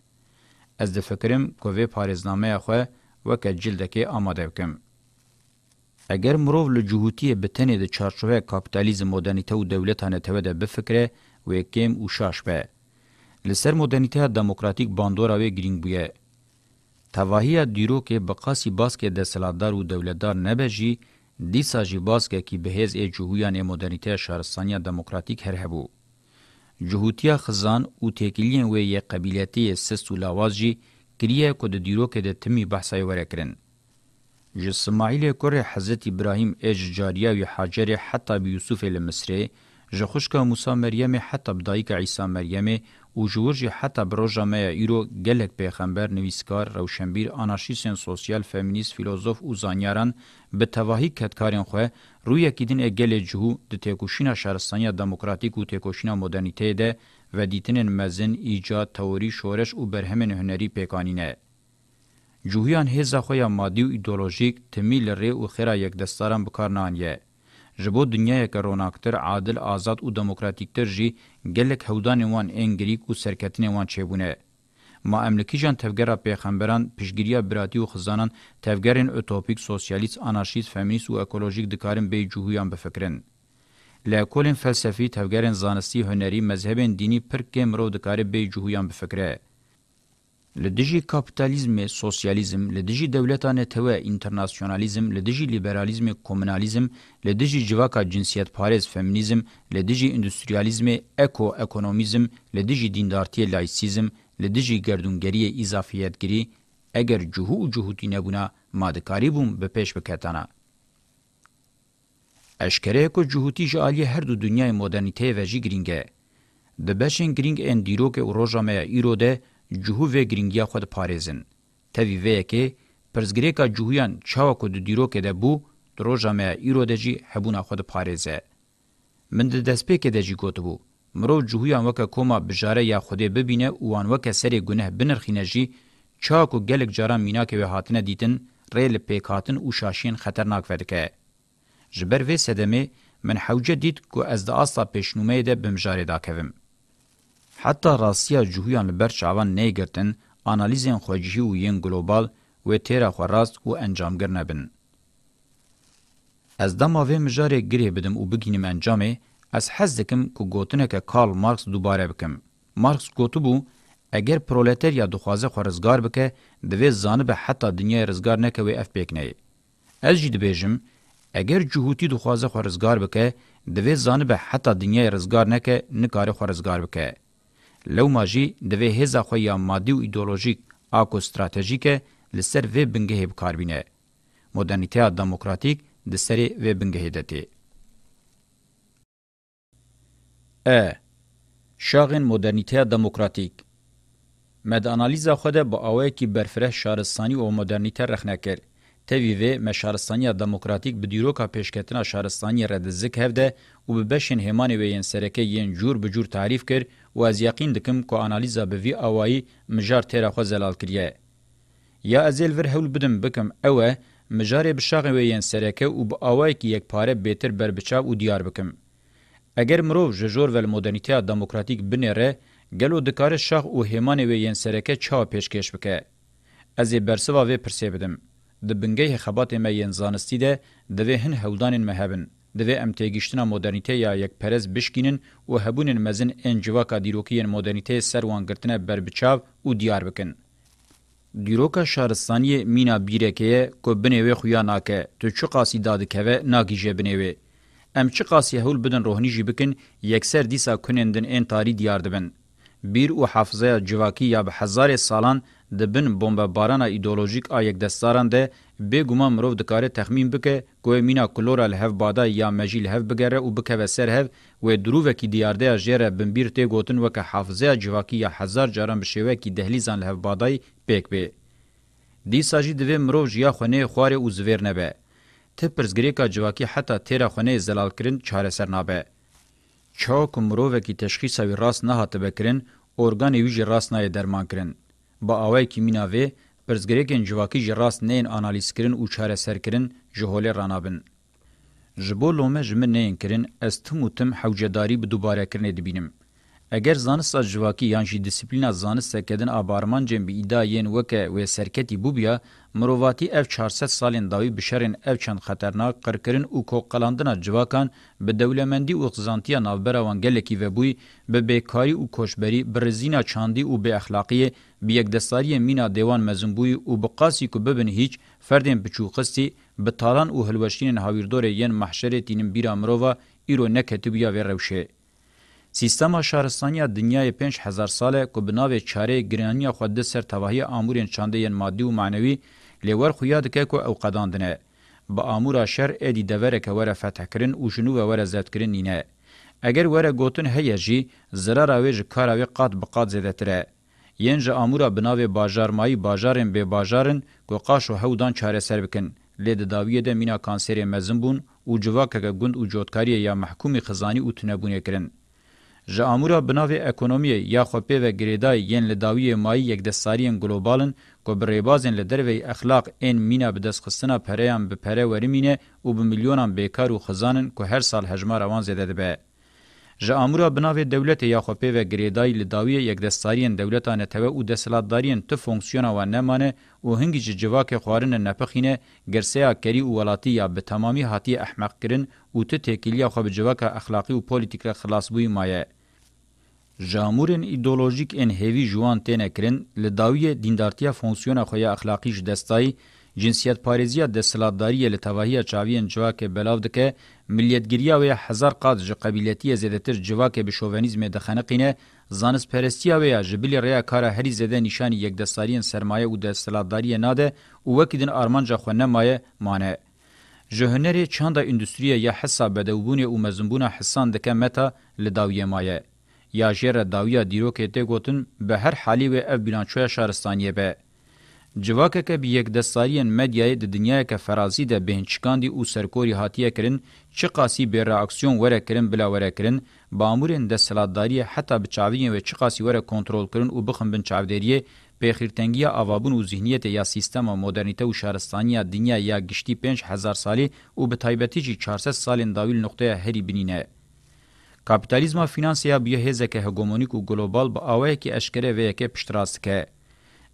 از ده فکرم که وی پاریزنامه خویا وکه جلدکی آماده بکم. اگر مروف لجهوتی بتنی ده چارچوه کپیتالیزم مدرنیته و دولتانه توه ده بفکره و کم و شاش به. لسر مدرنیته دموکراتیک باندورا و گرینگ بویه. تواهی دیرو که بقاسی باس که دستلاتدار و دولتدار نبجی، دیسا جی باسکه کی بهز ای جهویان ای مدرنیته شهرستانیا دموکراتیک هر هبو. جهوتیا خزان او تکیلین و یه قبیلیتی سست و لاواز جی کریه که ده دیرو که ده تمی بحثای ورکرن. جسماعیل کره حضرت ابراهیم اج جاریه و حاجر حتی بیوسوف المصره جخوشکا موسی مریم حتی بدایک عیسی مریم و جورج حتی بروژا میا ایرو گلک پیغمبر نویسکار روشنبیر آناشیسین سوسیال فمینیست فیلوزوف و زانیاران به تواهی کتکارین خواه روی اکیدین اگل جهو ده تیکوشینا شهرستانی دموکراتیک و تیکوشینا مدرنیته ده و دیتنین مزن ایجاد توری شورش و برهمن هنری پیکانینه. جوهیان هزا خویا مادی و ایدولوژیک تمیل ری و خیرا یک دستاران بکارنانیه. جبو دنیای کروناکتر عادل آزاد او دموکراتیکتر جی گلک هودان وان انگریک او سرکتن وان چبونه ما املکی جان تفګرا پیغمبران پشګریه براتی او خزانان تفګرین اوټوپیک سوسیالیست انارشیست فمینیست او اکولوژیک دکارن به جوهیان بفکرین لکولین فلسفی تفګرین زانستی هنری مذهبین دینی پر کمرو دکار به جوهیان بفکره لدجی کاپیتالیزم سوسیالیزم لدجی دولتانه تو انټرنیشنالیزم لدجی لیبرالیزم کومونالیزم لدجی جواکا جنسیت پارز فمینیزم لدجی انډستریالیزم اکو اکونومیزم لدجی دیندارتی لایسیزم لدجی گردونگری اضافیتگیری اگر جهو و جهوتی نبونا مادکاری بوم به پیش بکتانا. اشکره که جهوتی جعالی هر دو دنیای مدرنیته و جی گرینگه. ده بشن گرینگ این دیروک و روژامه ایرو ده جهو و گرینگیا خود پارێزن تەوی vêyekê pirzgirêka cûhiyan çawa ku di dîrokê de bû di roja me ya îro de jî hebûna xwe diparêze min di destpêkê de jî gotibû mirov cûhiyan weke koma bijare ya xudê bibîne û wan weke serê guneh binirxîne jî çawa ku gelek caran mînakê wê hatine dîtin rê li pêkhatin û şaşiyên xeternak vedike ji ber vê sedemê min hewce dît ku ez di asta pêşnûmeyê de bimjarê dakevim حتی راستیا جهویان لبر چاوان نیگرتن آنالیزین خوجهی و یین گلوبال و تیرا خو راست و انجامگر نبن. از دما و مجاره گریه بدم و بگینیم انجامه، از حز دکم که گوتنک کارل مارکس دوباره بکم. مارکس گوتو بو، اگر پرولتریا دخوازه خو رزگار بکه، دوی زانبه حتی دنیا رزگار نکه و اف بیکنه. از جید بیجم، اگر جهوتی دخوازه خو رزگار بکه، دوی زانبه حتی دنیا رزگار نکه نکاره خو رزگار بکه. لو ماجی دوی هزا خویا مادی و ایدولوژیک آکو استراتیجیک لسر و بنگه بکاربینه. مدرنیته دموکراتیک د سری و بنگه دتی. ا شاغن مدرنیته دموکراتیک مد انالیزا خود با اوی کی برفره شارستانی او مدرنیته رخنه کرد. تیوی و مشارستانی دموکراتیک به دیروکا پیشکتنا شارستانی رد زک هفده و به بشین همان و ین سرکه ین جور به جور تعریف کرد و از یقین دکم کو انالیزا به وی اوایی مجار تیرا خو زلال کریه یا ازل ور هول بدم بکم اوه مجار بشاغ و یان سرکه او به اوای کی یک پاره بهتر بر بچاو او دیار بکم اگر مرو ججور ول مدرنیته دموکراتیک بنره گلو دکار شاغ او همان و یان سرکه چا پیشکش بکه از برسوا و پرسی بدم د بنګي خبات مې زانستی ده د وهن هولدان مهبن دوی ام تیگشتنا مدرنیته یا یک پرز بشکینن و هبونن مزن انجواکا دیروکیین مدرنیته سر وانگرتنه بربچاو و دیار بکن. دیروکا شارستانی مینا بیرکه که بنوی خویا ناکه تو چه قاسی دادکوه ناگیجه بنوی. ام چه قاسی هول بدن روحنی جی بکن یکسر دیسا کنندن این تاری دیار دبن. بیر و حافظه جواکی یا به هزار سالان دبن بمب بارانا ایدولوژیک آیک دستاران ده بګوما مرو د کار تخمین بکې کوې مینا کلورا له هف بادا یا مجی له هف بګره او بکې وسر هف و درو و کی دیار ده جره بنبیر ته گوتن وک حافظه جواکی یا هزار جارم بشوي کی دهلیزان له هف بادای پک به دی ساجی دوی مرو جیا خونه خواره او زویر نه به ته پرزګری کا جواکی حتی تیرا خونه زلال کرین چاره سر نه به چا کومرو و کی تشخیص وی راس نه هاته بکرین اورګان ویج راس نه درمان کرین با اوای کی میناوی پرزګریکن جواکی جراس نین انالیز کرن او چاره سرکرین جهوله رانابن جبو لومه جمن نین کرن از تموتم حوجداری به دوباره کرنه دبینم اگر زانست جواکی یان جی دisiplina زانست کدن ابارمان جنب ایدا یین وکه و سرکتی بوبیا مرواتی اف 400 سالین داوی بشرین اف چند خطرناک قرکرین او کوقلاندنا جواکان به دولمندی او خزانتیا نوبره وانګلکی و بوی به بیکاری او کوشبری برزینا چاندی او به اخلاقی بیگ دستاری مینا دیوان مزنبوی او بقاسی کو ببن هیچ فردن بچوخستی به تالان او هلوشتین هاویردور ین محشر تینم بیرا مرووا ایرو نکتبیا و روشه. سیستما شهرستانی دنیای پنج هزار ساله که بناوه چاره گرانی خود سر تواهی آمورین چانده ین مادی و معنوی لیور خویاد که که او قداندنه. با آمورا شر ایدی دوره که وره فتح کرن و جنوب وره زد کرن نینه. اگر وره گوتن هیجی زرار اویج کار اوی قات بقات زده تره. ین جه امورا بناوی باجارمایی باجارن به باجارن کو قاش او هودان چاره سر بکن لید داویه ده مینا کانسری مزن بون او جواکه گوند او جوتکاری یا محکومی خزانی او تنبونه کرن جه امورا بناوی اکونومی یا خوپه و گریدای ین لداوی مایی یک دستاریان گلوبالن کو بریبازن لدروی اخلاق این مینا بدس خستنا پریان به پره وریمینه او به میلیونان بیکار او خزانن کو هر سال هجمار روان زده ده به ji amûra binavê dewletê ya xwe pêve girêdayî li dawiyê yekdestariyên dewletan netewê û deshilatdariyên tu fonksiyona wan nemane û hingî ji civakê xwarinê nepixîne gerseya kerî û welatî ya bi temamî hatiye ehmeqkirin û tu têkîliya xwe bi civaka exlaqî û polîtîk re xilasbûyî maye Jamurên ideolojik ên hêvî ji wan têne kirin, li dawiyê dîndartiya fonksiyona xwe ya exlaqî ji destayî, jinsiyetparêziya desilatdariye li tevahiya çaviyên civakê belav dike ملیتگیریا و هزار قاد ژ قبیلتی زیاتر جواکه به شوونیزم د خنقینه زانس پرستیا و جبل ریا کار هری زده نشان یک دستاریان سرمایه او د استلاداری ناده او وکیدن ارمانجا خو نه مایه مانه جهنری چاندا اندستریه یا حساب بدوبون او مزنبونه حسان دکه متا لداویه مایه یا جره داویا دیروکه ته گوتن به هر حالی و اف بلانچوی شارستانیه به جواکه که بیگ دستاریان مدیای د دنیا که فرازی ده بهنچکاندی او سرکوری هاتیه کرن چه قاسی بیر راکسیون وره کرن بلا وره کرن بامورین ده سلادداری حتی بچاویین و چه قاسی وره کنترول کرن او بخم بن چاودریه پیخیرتنگی آوابون و ذهنیت یا سیستم مدرنیته و شهرستانی دنیا یا گشتی 5000 سالی او به تایبتی چی 400 سالین داویل نقطه هری بنینه کاپیتالیزم فینانسیا بیه هزه که هگمونیک و گلوبال با آوه که اشکره و یکه پشتراست که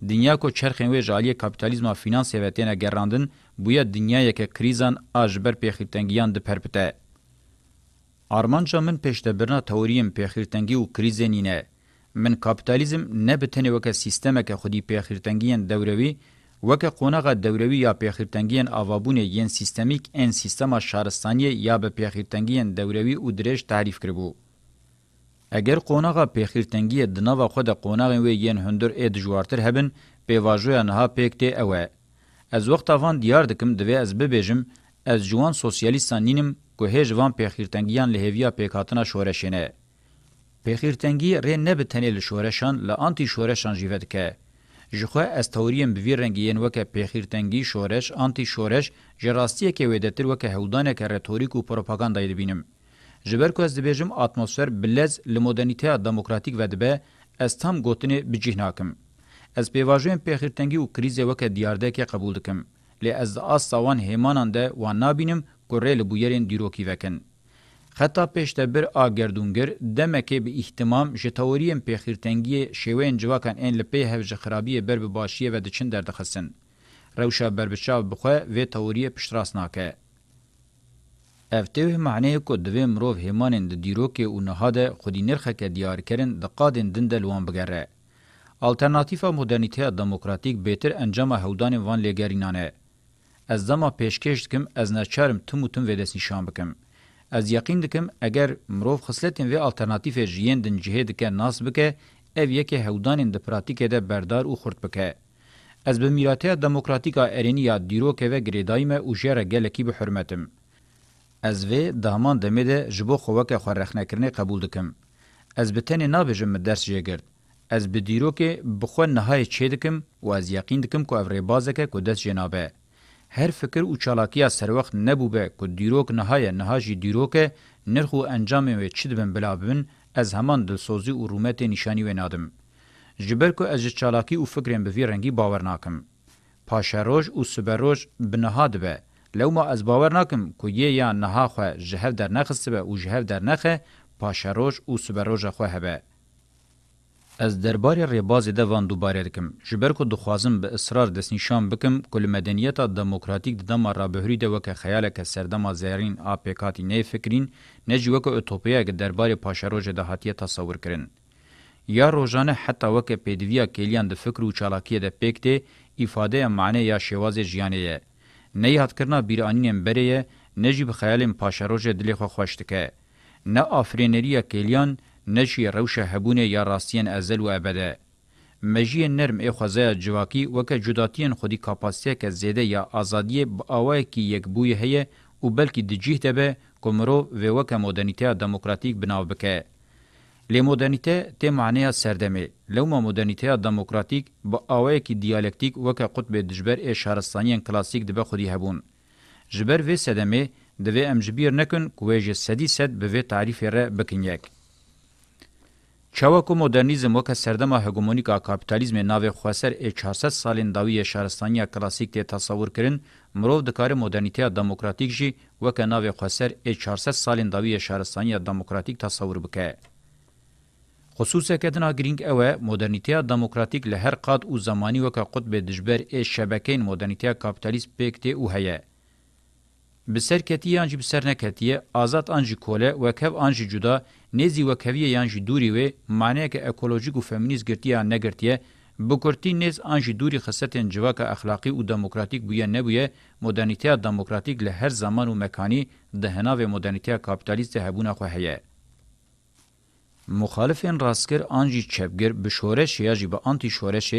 دنیا کو چرخین وی جالی کاپیتالیزم فینانس و تینا گراندن بویا دنیا یک کریزان اجبر پیخیرتنگیان د پرپته آرمانچا من پشتبرنا توریم پیخیرتنگی و کریزنینه من کاپیتالیزم نه بتنی وک سیستمه که خودی پیخیرتنگیان دوروی وک قونغه دوروی یا پیخیرتنگیان اوابون یین سیستمیک ان سیستما شارستانی یا به پیخیرتنگیان دوروی او درش تعریف کربو اگر قوناغا پیخیرتنگی دناوا خود قوناغین وی ین هندر اید جوارتر هبن پیواجویا نها پیکتی اوه. از وقت آوان دیار دکم دوی از ببیجم از جوان سوسیالیستان نینم که هیج وان پیخیرتنگیان لحویا پیکاتنا شورشینه. پیخیرتنگی ری نه به تنه لشورشان لانتی شورشان جیوه دکه. جخوا از توریم بوی رنگیین وکه پیخیرتنگی شورش آنتی شورش جراستیه که ویدتر وکه هولدانه که رتوریک و پروپاگاندای دبینم. جبر کو از دبیجم اتمسفر بلز لمدنیته دموکراتیک و دبه استام گوتنی بجهناکم از پیواژن پیخیرتنگی او کریزه وک دیارده کې قبول دکم ل از اس سوان هیماننده و نابینم ګورل بویرین دیروکی وکن خطا پشته بر اگردونګر دمکه به اهتمام جتوریم پیخیرتنگی شوین جواکن ان ل پی هف خرابی بر به باشیه و د چین درد خسن روشا بر بچاو بخو و توریه پشتراس ناکه افتوه معنی کو دوی مرو هیمانن د دیروکه او نه ده خودی نرخه ک دیار کرن د قادن دند لوان بګره الټرناتیوا مدرنیته دموکراتیک بهتر انجام هودان وان لګرینانه از زما پیشکش کم از نچرم تم تم ودس نشان بکم از یقین دکم اگر مرو خصلتن و الټرناتیو جین دن جهاد ک ناس بکه اف یک هودان د پراتیک ده بردار او خرد بکه از بمیراته دموکراتیکا ارینیا دیروکه و گریدایمه او جره گلکی به حرمتم از وی دهمان دمه ده جبو خوکه خورخنه کرنه قبول دکم. از بتنی نابجم درس جگرد. از بدیرو که بخو نهای چه دکم و از یقین دکم که افری بازکه که دست جنابه. هر فکر او چالاکیا سر وقت نبوبه که دیروک نهای نهاجی دیروکه نرخ و انجام و چی دبن بلا ببن از همان دلسوزی و رومت نشانی و نادم. جبر که از چالاکی او فکرین به وی رنگی باور ناکم. پاشروش او سبروش بنها دبه. لو ما از باور نکم که یه یا نها خواه جهو در نخسته و جهو در نخه پاشروش او سبروش خواه هبه. از دربارې ریباز د وان دوباره کوم جبر کو د خوازم به اصرار د نشان بکم کل مدنیت دموکراتیک د دم را بهری د وک خیال ک سردم زیرین اپیکات نه فکرین نه جو ک اتوپیا ک دربارې پاشروج د هاتیه تصور کرن یا روزانه حتی وک پدویا کلیان د فکر او چالاکی د پکته ifade معنی یا شواز ژیانه نه یاد کرنا بیرانین بریه نه جی بخیالیم پاشاروژ دلی خو خوشتکه نه آفرینریا کلیان نه جی روش هبونه یا راستین ازل و ابده مجی نرم ای خوزه جواکی وک جداتین خودی کاپاسیته که زیده یا آزادی با اوای کی یک بوی هه او بلکی د جهته به کومرو و وک مدرنیته دموکراتیک بناو بکه لی مدرنیته ته معنی سردمه لوما مدرنیته دموکراتیک با اوی کی دیالکتیک وک قطب دجبر ای شهرستانیان کلاسیک دبه خودی هبون جبر و سدمه د و ام جبیر نکن کوج سدی سد به تعریف ر بکنیک چاوکو مدرنیزم وک سردمه هګومونیکا کاپیتالیزم ناو خوسر ای 400 سالین داوی شهرستانیا کلاسیک ته تصور کرن مرو د کار مدرنیته دموکراتیک جی وک ناو خوسر ای 400 سالین داوی شهرستانیا دموکراتیک تصور بکه خصوصیتنا گرینگ اوه مدرنیته دموکراتیک له هر قاد او زمانی وک قطب دجبر ای شبکین مدرنیته کاپیتالیست پکت او هيا بسرکتی یانجی بسرنکتی آزاد انجی کوله وکو انجی جدا نزی وکوی یانجی دوری و معنی که اکولوژیک و فمینیز گرتی یا نگرتیه بکورتی نیز انجی دوری خصتن جواک اخلاقی و دموکراتیک بویا نبویا مدرنیته دموکراتیک له هر زمان و مکانی دهنا و مدرنیته کاپیتالیست هبونه خو هيا مخالفین راستگر آنجی چپگر به شورش یا جی به آنتی شورش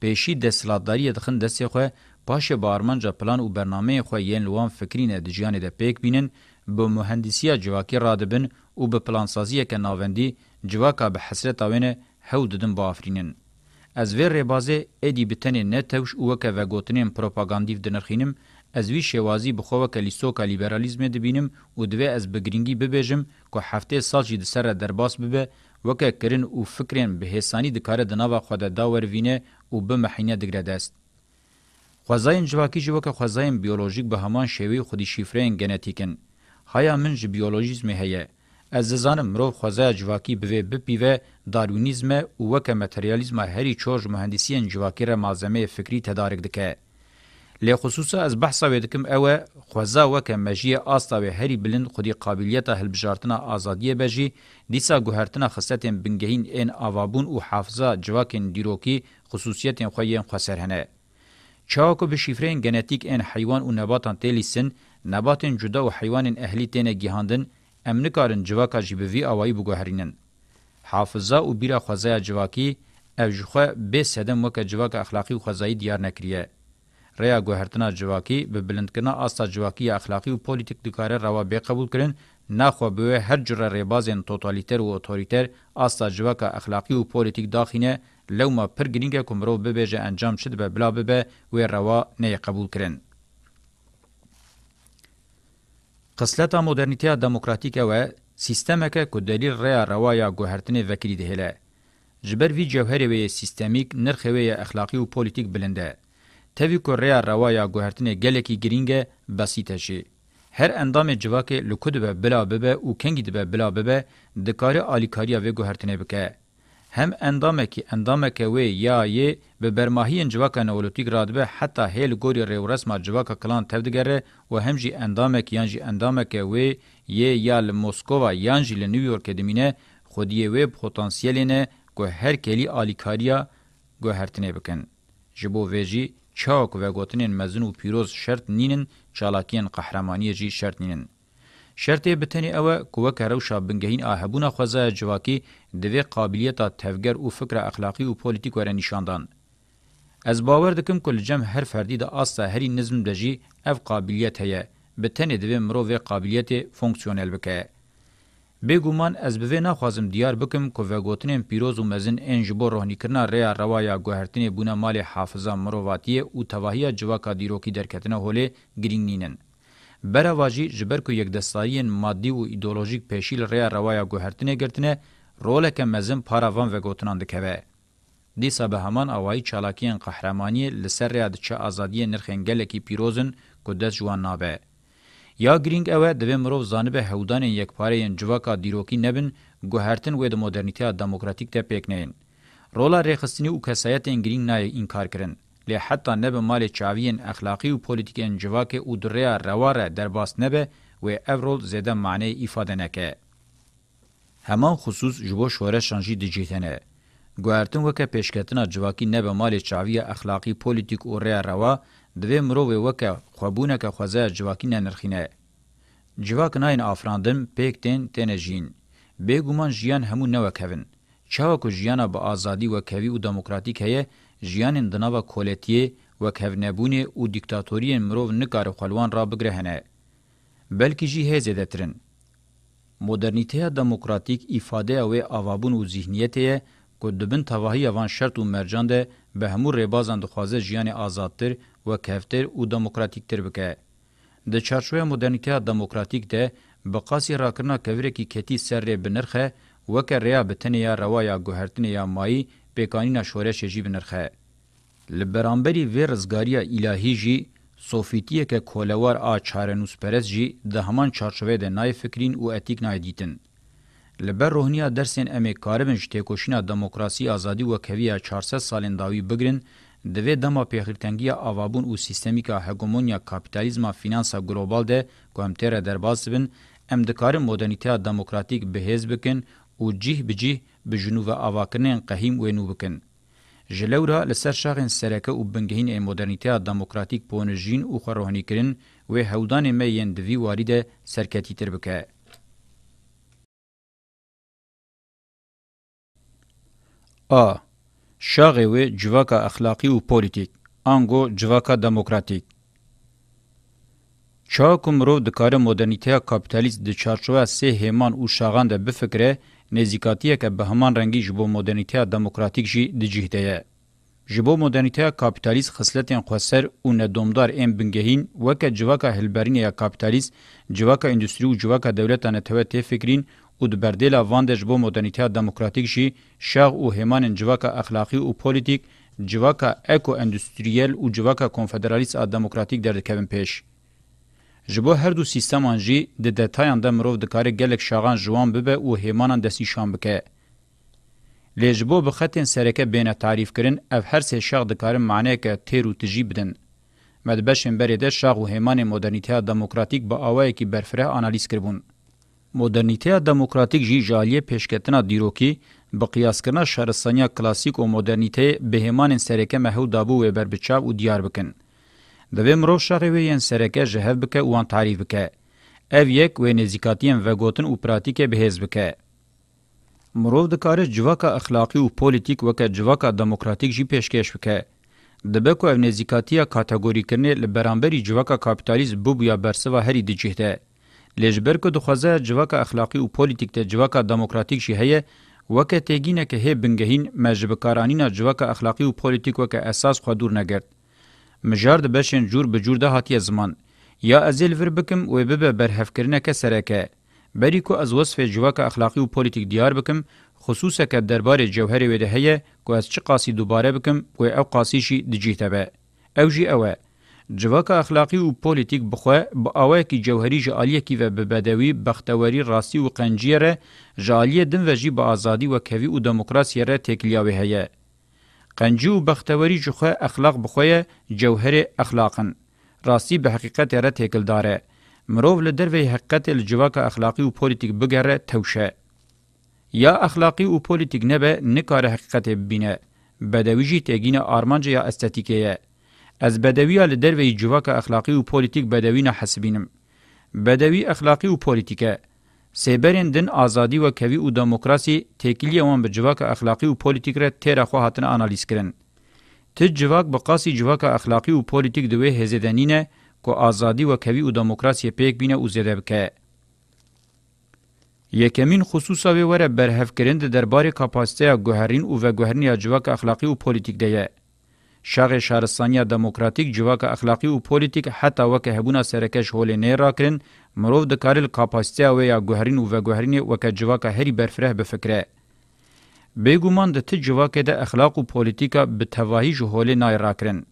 پیشی دستلاتداری دخن دستی خواه پاش بارمانجا پلان و برنامه خواه یین لوان فکرین دجیان ده پیک بینن به مهندسی جواکی رادبن و به پلانسازی که ناوندی جواکا به حسرت آوینه هو ددن با آفرینن. از ویر ربازه ایدی بتنی نتوش اوکه و گوتنین پروپاگاندیف دنرخینم، از وی شوازی بخوه کلیسوکا لیبرالیزم دبینم او دوی از بگرینگی ببیجم که هفته سال جی دسر درباس ببه وکه کرن او فکرین به حسانی دکاره دناوا خود داور وینه او به محینه دگرده است. خوزاین جواکی جوا که خوزاین بیولوژیک به همان شوی خودی شیفرین گنتیکن. هایا من جی بیولوژیزم هیه. از زانم مرو خوزای جواکی بوی بپیوه داروینیزم او وکه متریالیزم هری چورج مهندسین جواکی را مازمه فکری تدارک دکه. لی خصوصا از بحثا وی دکم اوه خوزا وک مجیه آستا وی هری بلند خودی قابلیت هلبجارتنا آزادی بجی دیسا گوهرتنا خصتن بنگهین این آوابون او حافظه جواکن دیروکی خصوصیتن خویین خسر هنه چاکو به شیفرین گنتیک این حیوان و نباتان تیلیسن نباتن جدا و حیوان اهلی تینه گیهاندن ام نکارن جواکا جیبوی آوائی بگوهرینن حافظه او بیرا خوزای جواکی او جخوا به سدم وک جواک اخلاقی و خوزایی دیار نکریه ریا گوهرتنا جواکی به بلندکنا آسا جواکی اخلاقی و پولیتیک دکاره روا بی قبول کرن نخوا به هر جره ریبازین توتالیتر و اتوریتر آسا جواکا اخلاقی و پولیتیک داخینه لوما پر گرینگه کمرو ببیجه انجام شد به بلا ببه و روا نه قبول کرن. قسلتا مدرنیتیا دموکراتیکه و سیستمکه که دلیل ریا روایا گوهرتنه وکری دهله. جبر وی جوهره وی سیستمیک نرخه وی اخلاقی و پولیتیک بلنده. تهوی که ریا روا یا گوهرتنه گلکی گرینگه بسیطه شی. هر اندام جواک لکو دبه بلا ببه و کنگی دبه بلا ببه دکاره آلیکاریا و گوهرتنه بکه. هم اندامه که اندامه که وی یا یه به برماهی جواکا نولوتیک رادبه حتی هیل گوری ریو رسما جواکا کلان تفدگره و هم جی اندامه که یانجی اندامه که وی یه یا لموسکووا یانجی لنیویورک دمینه خودی وی پوتانسیلینه که هر کلی آلیکاریا گوهرتنه بکن. جبو ویجی چاک و گوتنین مزن و پیروز شرط نینن چالاکین قهرمانی جی شرط نینن شرط بتنی او کو کرو شابنگهین اهبونه خوازه جواکی دوی قابلیت تفکر او فکر اخلاقی او پولیټیک ور نشاندان از باور دکم کل جم هر فردی د اصله هری نظم دجی اف قابلیت هه بتنی دوی مرو و قابلیت فونکسیونل بکه بګومان ez bivê naxwazim diyar bikim ku vegotinên pîroz û mezin ên ji bo rohnîkirina rêya rewaya guhertinê bûna malê hafiza mirovatiye û tevahiya civaka dîrokî derketina holê girîng nînin bereva jî ji ber ku yekdestariyên maddî û îdeolojîk pêşî li rêya rewaya guhertinê girtine roleke mezin para van vegotinan dikeve dîsa bi heman awayî çalakiyên qehremaniyê li ser rêya diçe azadiyê nirxên gelekî pîrozin ku dest ji wan nabe یا گرینگ اوه دوی مرو زانبه هودان یک پاره ین جواکا دیروکی نبن گوهرتن و د مدرنیته دموکراتیک ته پکنین رولا رخصنی او کسایت گرینگ نه انکار کرن له حتی نبه مال چاوین اخلاقی او پولیټیک ان جواکه او دریا رواره در باس نبه و اورول زده معنی ifade نکه همان خصوص جبو شوره شانجی دیجیتنه گوهرتن وکه پیشکتنا جواکی نبه مال چاوی اخلاقی پولیټیک او ریا روا دوی مروه وکه خوابونه که خوزه جواکینه نرخینه. جواک ناین آفراندن پیک تین تینه جین. بیگومان جیان همون نوکوین. چاوکو جیانا با آزادی و کوی و دموکراتیک هیه جیان دناوا کولتیه و کوینبونه و دیکتاتوری مروو نکار خلوان را بگرهنه. بلکی جی هزه دترن. مدرنیته دموکراتیک ifade او اوابون او ذهنیت کو دبن توهی وان شرط او مرجان ده به همو ربازان د خوازه جیان آزادتر و کفتر او دموکراتیک تر بکه د چارچوب مدرنیته دموکراتیک ده بقاسی راکرنا کویره کی کتی سر بنرخه و که ریا بتنی یا روا یا گوهرتنی یا مایی پیکانینا شورش جی بنرخه لبرانبری ورزگاریا الهی جی سوفیتیه که کولوار آ چارنوس پرس جی ده همان چارچوب ده نای فکرین او اتیک نای دیتن لبر روحنیا درسین امې کاربن شته کوشنه دموکراسي ازادي او کوي 400 سالین داوی بګرین دوی دما پیخیرکنگی آوابون او سیستمی که هگومونیا کپیتالیزما فینانسا گلوبال ده که هم تیره درباز بن ام دکار مدرنیتیا دموکراتیک بهیز بکن او جیه بجیه بجنوب آواکنین قهیم و نو بکن. جلورا لسر شاغن سرکه او بنگهین ای مدرنیتیا دموکراتیک پونجین او خروهنی کرن و هودان مین دوی واریده سرکتی تر بکه. آه شاغه و جواکا اخلاقی و پولیتیک انگو جواکا دموکراتیک چاکم رو دکاره مدرنیته کپیتالیست د چارچوه سه همان او شاغان ده بفکره نزیکاتیه که به همان رنگی جبو مدرنیته دموکراتیک جی دی جهده یه. جبو مدرنیته کپیتالیست خسلتین خوصر او ندومدار ام بنگهین وکه جواکا هلبرینه یا کپیتالیست جواکا اندوستری و جواکا دولتانه توه تفکرین فکرین او د بردل واندج بو مدنیته دموکراتیک شي شاغ او همان جواکه اخلاقی او پولیټیک جواکه اکو انډستریال او جواکه کنفدرالیست دموکراتیک در کبن پیش جبو هر دو سیستمان جی د دتایان د مرو د کار گلک شاغان جوان به او همان د سی شام بکه لجبو بختن سرکه بین تعریف کرن اف هر سه شاغ د کار معنی ک تیر او تجی بدن مدبشن بریده شاغ و همان مدرنیته دموکراتیک با اوای کی برفره انالیز کربون مدرنیته دموکراتیک جی جالیه پیشکتنا دیروکی بقیاس کرنا شهرستانیا کلاسیک و مدرنیته بهمان سرکه محو دابو و بربچاب و دیار بکن. دوی مرو شهروی این سرکه جهو بکه وان تعریف بکه. او یک و نزیکاتین و گوتن و پراتیک بهز بکه. مرو دکاره جواکا اخلاقی و پولیتیک وکه جواکا دموکراتیک جی پیشکش بکه. دبکو او نزیکاتیا کاتگوری کرنه لبرانبری جواکا کابیتالیز بوبیا برسوا هری دجهده. لجبر کو دخوازه جواکا اخلاقی او پولیټیک ته جواکا دموکراتیک شي هي وکه تګینه که هب بنګهین مجبکارانینا جواکا اخلاقی او پولیټیک وکه اساس خو دور نګرد مجار د بشن جور به جور د هاتیه زمان یا ازل ور بکم و به برهف کرنه که سرهکه بری کو از وصف جواکا اخلاقی او پولیټیک دیار بکم خصوصا که دربار جوهر وده هي کو از چی قاسی دوباره بکم کو او قاسی شي دجیته به او جی اوه جواکا اخلاقی و پولیتیک بخواه با آوه که جوهری جالیه کی و ببدوی بختوری راستی و قنجیه ره جالیه دن و جی با آزادی و کوی و دموکراسی ره تکلیاوی هیه. قنجی و بختوری جخواه اخلاق بخواه جوهر اخلاقن. راستی به حقیقت ره تکل داره. مروف لدروی حقیقت الجواکا اخلاقی و پولیتیک بگره توشه. یا اخلاقی و پولیتیک نبه نکار حقیقت بینه. بدویجی تگین آرمانجه یا استاتیکه از بدویه له دروی جواک اخلاقی او پولیټیک بدوی نه حسبینم بدوی اخلاقی او پولیټیکه سیبرین دن آزادی و کوي او دموکراسي تکلیه وان به جواک اخلاقی او پولیټیک ر تیر خو هاتنه انالیز کرن ته جواک بقاسی جواک اخلاقی او پولیټیک دوی هزیدنینه کو آزادی و کوي او دموکراسي پک بینه او زده بکه یکمین خصوصا وره برهف کرند درباره کاپاسیته گوهرین او و گوهرنی جواک اخلاقی او پولیټیک دیه شغ شهرستانی دموکراتیک جواک اخلاقی او پولیټیک حتی وکه هبونه سرکش هول نه راکرین مرو د کارل کاپاسټیا او یا ګهرین او وګهرین وکه جواک هری برفره به فکره بیګومان د ته جواک د اخلاق او پولیټیکا به توهی جوهول نه راکرین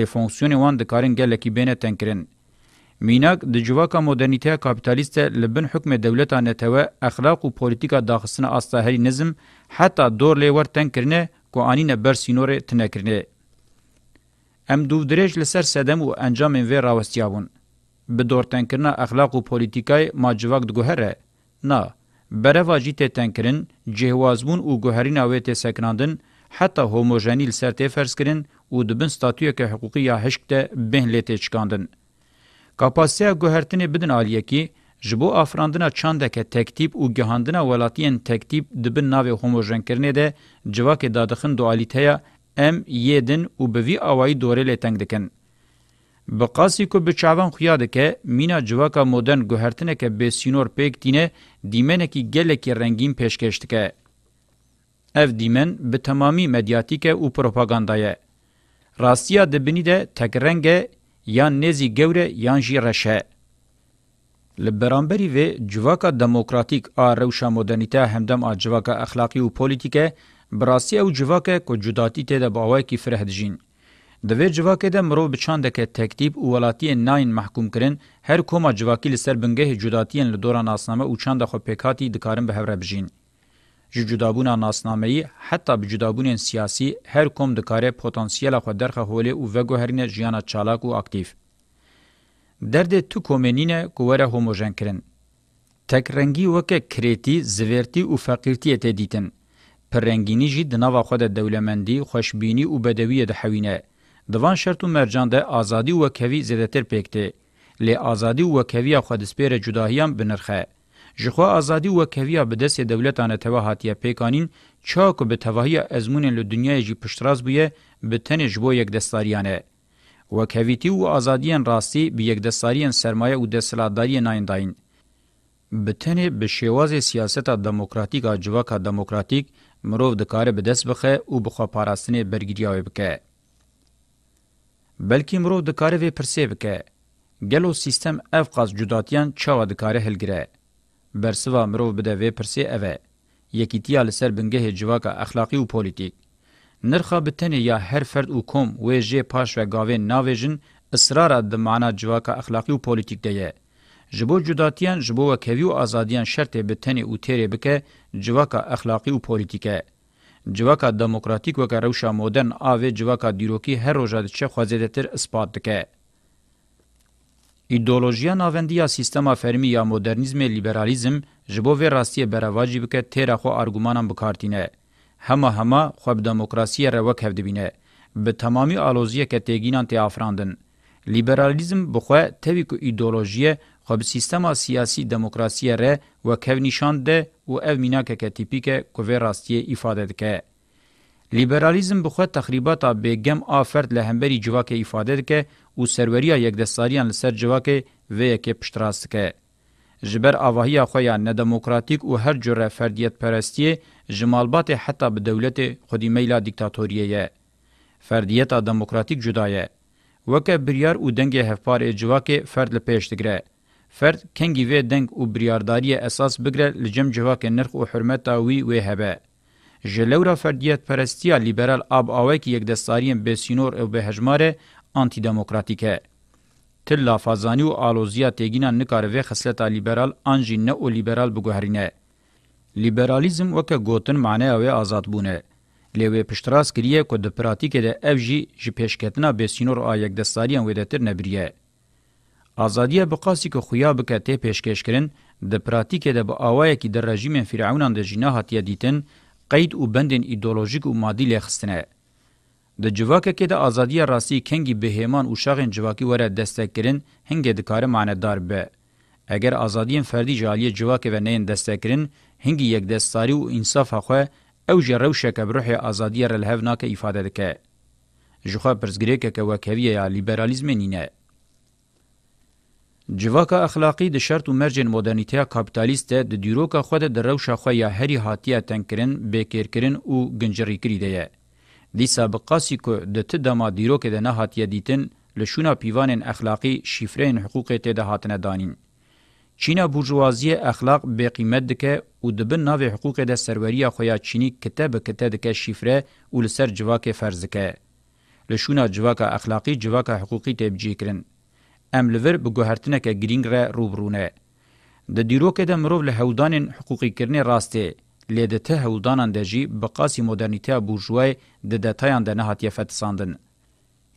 له فونکسیون وان د کارن ګل کی بینه تنکرین میناک د جواکا مدرنیته کاپیتالیست لبن حکم دولت ان ته اخلاق او پولیټیکا داخسنه استه هری نظم حتی دور لور تنکرینه کو انینه بر سینور تنکرینه ام دو درج لسر سدم و انجام و راوستیابون به دورتنکرنا اخلاق و پولیتیکای ماجواک دگوهره نه بروا جی ته تنکرین جهوازبون او ګهرین او ته سکناندن حتی هوموجنیل سرته فرض کړي او د بن ستاتیو کې حقوقي یا هشک ته به لته چکاندن کاپاسیا ګهرتنی بدن عالیه کې جبو افراندنا چاندکه تکتیب او ګهاندنا ولاتین تکتیب د بن ناو هوموجن کړي ده جواکه دادخن دوالیته ام یدن او به وی اوای دوره لتنگ دکن بقاسی کو به چاوان خو یاد ک مینا جواکا مودن گوهرتنه ک به سینور پک دینه دیمنه کی گله کی رنگین پیشکشت ک اف دیمن به تمامی مدیاتیک او پروپاگاندای راستیا د بنی ده تک رنگ یا نزی گوره یا جی رشه لبرانبری و جواکا دموکراتیک آ روشا مدنیته همدم آ جواکا اخلاقی و پولیتیکه براسی او جواکه کو جداتی ته د باوای کی فرهد جین د وی جواکه د مرو بچاند ک تکتیب او ولاتی ناین محکوم کرن هر کوما جواکی لسر بنګه جداتی ل دوران اسنامه او چاند خو پکاتی د کارن به هره بجین جدابون ناسنامه ای حتی بجدابون سیاسی هر کوم د کار پتانسیل خو درخه هوله او وګهرنه جیانا چالاک او اکتیو درد تو کومنینه کوره هوموجن کرن تک رنگی وکه کریتی زویرتی او فقیرتی ته دیتن پرنګینی جی د نوو خو د دولمندی خوشبینی او بدوی د حوینه دوان شرط او مرجان د ازادي او کوي زیاتر پکته ل ازادي او کوي خو د سپیره جداهیم بنرخه جخوا ازادی و کویا به دست دولتانه توا هاتیه پیکانین چاکو به تواهی ازمون له دنیای جی پشتراز بویه به تن جبو یک دستاریانه و کویتی و ازادیان راستی به یک دستاریان سرمایه و دستلاداری ناینداین به تن به شیواز سیاست دموکراتیک اجواکا دموکراتیک مرو د کار به دست بخه او بخو پاراستنه برګریاوي بکه بلکې مرو د کار وی پرسه بکه ګلو سیستم افقاز جداتیان چا د کار هلګره برسوا مرو بده وی پرسه اوه یکیتیا لسر بنگه جواکا اخلاقی و پولیتیک. نرخا بتنی یا هر فرد و کم و جه پاش و گاوه ناویجن اصرار د معنا جواکا اخلاقی و پولیتیک دیه. جبو جداتیان جبو وکوی و آزادیان شرط به تنی او تیره بکه جواکا اخلاقی و پولیتیکه. جواکا دموکراتیک وکا روشا مودن آوه جواکا دیروکی هر روژا دچه خوزیده تر اثبات دکه. ایدولوژیا ناوندیا سیستما فرمی یا مدرنیزم لیبرالیزم جبو و راستی برواجی بکه تیره خو ارگومانم بکارتینه. همه همه خوب دموکراسی روک هفدبینه. به تمامی آلوزیه که تیگینان تی آفراندن. لیبرالیزم بخواه تاوی که ایدولوژیه خو به سیستما سیاسی دموکراسی ره و کو نشان ده و او مینا که تیپیک کوی راستی ifade دکه لیبرالیزم بخو تخریبات به گم آفرد لهمبری جواکه ifade دکه او سروری یک دستاریان لسر جواکه و یک پشتراست که جبر اواهی خو یا نه دموکراتیک او هر جره فردیت پرستی جمالبات حتی به دولت خودی میلا دیکتاتوریه فردیت دموکراتیک جدایه وکه بریار او دنګ هفپار اجوا کې فرد لپیش دګره فرد کنگی وی دنگ او بریارداری اساس بگره لجم جواک نرخ او حرمتا وی وی هبه. جلورا فردیت پرستیا لیبرال آب آوه که یک دستاریم به سینور او به هجماره آنتی دموکراتیکه. تل لافازانی و آلوزیا تگینا نکاره وی خسلتا لیبرال آنجی نه او لیبرال بگوهرینه. لیبرالیزم وکه گوتن معنی او آزاد بونه. لیوی پشتراس کریه که ده پراتیکه ده افجی جی پیشکتنا به سینور آ یک دستاریم ویدتر نبریه. ازادیه بقاسی که خویا بکته پیشکش کرن د پراتیکه د باوای کی د رژیم فرعونان د جناه هاتیه دیتن قید او بندن ایدئولوژیک او مادی لخصنه د جواکه کې د ازادیه راسي کنګي بهمان او شغن جواکی وره دستک کرن هنګ د کار معنادار به اگر ازادین فردی جالی جواکه و نین دستکرین هنگی یک دستاری و انصاف خو او جرو شک بروح ازادی رلهو ناکه ifade دکه جوخه پرزګری که کوکوی یا لیبرالیزم نینه جواکا اخلاقی د شرط او مرجن مدرنیته کاپیتالیست د دیروکا خود د روشا خو یا هری هاتیه تنکرین بیکرکرین او گنجری کری دی دی سابقه سیکو د ته دما دیروک د نه هاتیه دیتن لشونه پیوان اخلاقی شفرین حقوق ته د هاتنه دانین چینا بورژوازی اخلاق به قیمت دکه او د بن ناوی حقوق د سروری خو یا چینی کتاب کته دکه شفره او لسر جواکه فرض ک لشونه جواکه اخلاقی جواکه حقوقی تبجیکرین ام لور بگوهرتنکه گرینگ را روبرونه. د دیروکه ده مروف له هودانین حقوقی کرنی راسته، لیده ته هودانان ده جی بقاسی مدرنیته بورجوه ده دتایان ده نهاتیه فتساندن.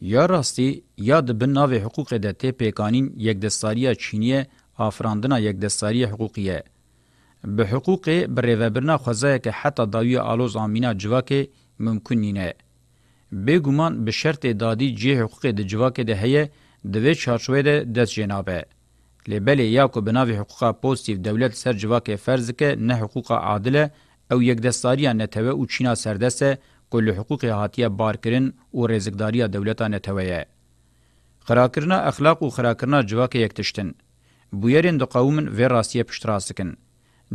یا راستی یا د بن ناوی حقوق ده ته پیکانین یک دستاریه چینیه آفراندنا یک دستاریه حقوقیه. به حقوق بریوبرنا خوزه که حتی داوی آلوز آمینا جواکه ممکن نینه. بګومان به شرط دادی جې حقوق د جواکې د هي دوی چارچوه ده دست جنابه. لبلی یا که بناوی حقوقا پوزیتیو دولت سر جواک فرض که نه حقوقا عادله او یک دستاریا نتوه او چینا سردسته کل حقوق هاتیه بارکرین او رزقداریا دولتا نتوهیه. خراکرنا اخلاق و خراکرنا جواک یکتشتن. بویرین دو قومن و راستیه پشتراسکن.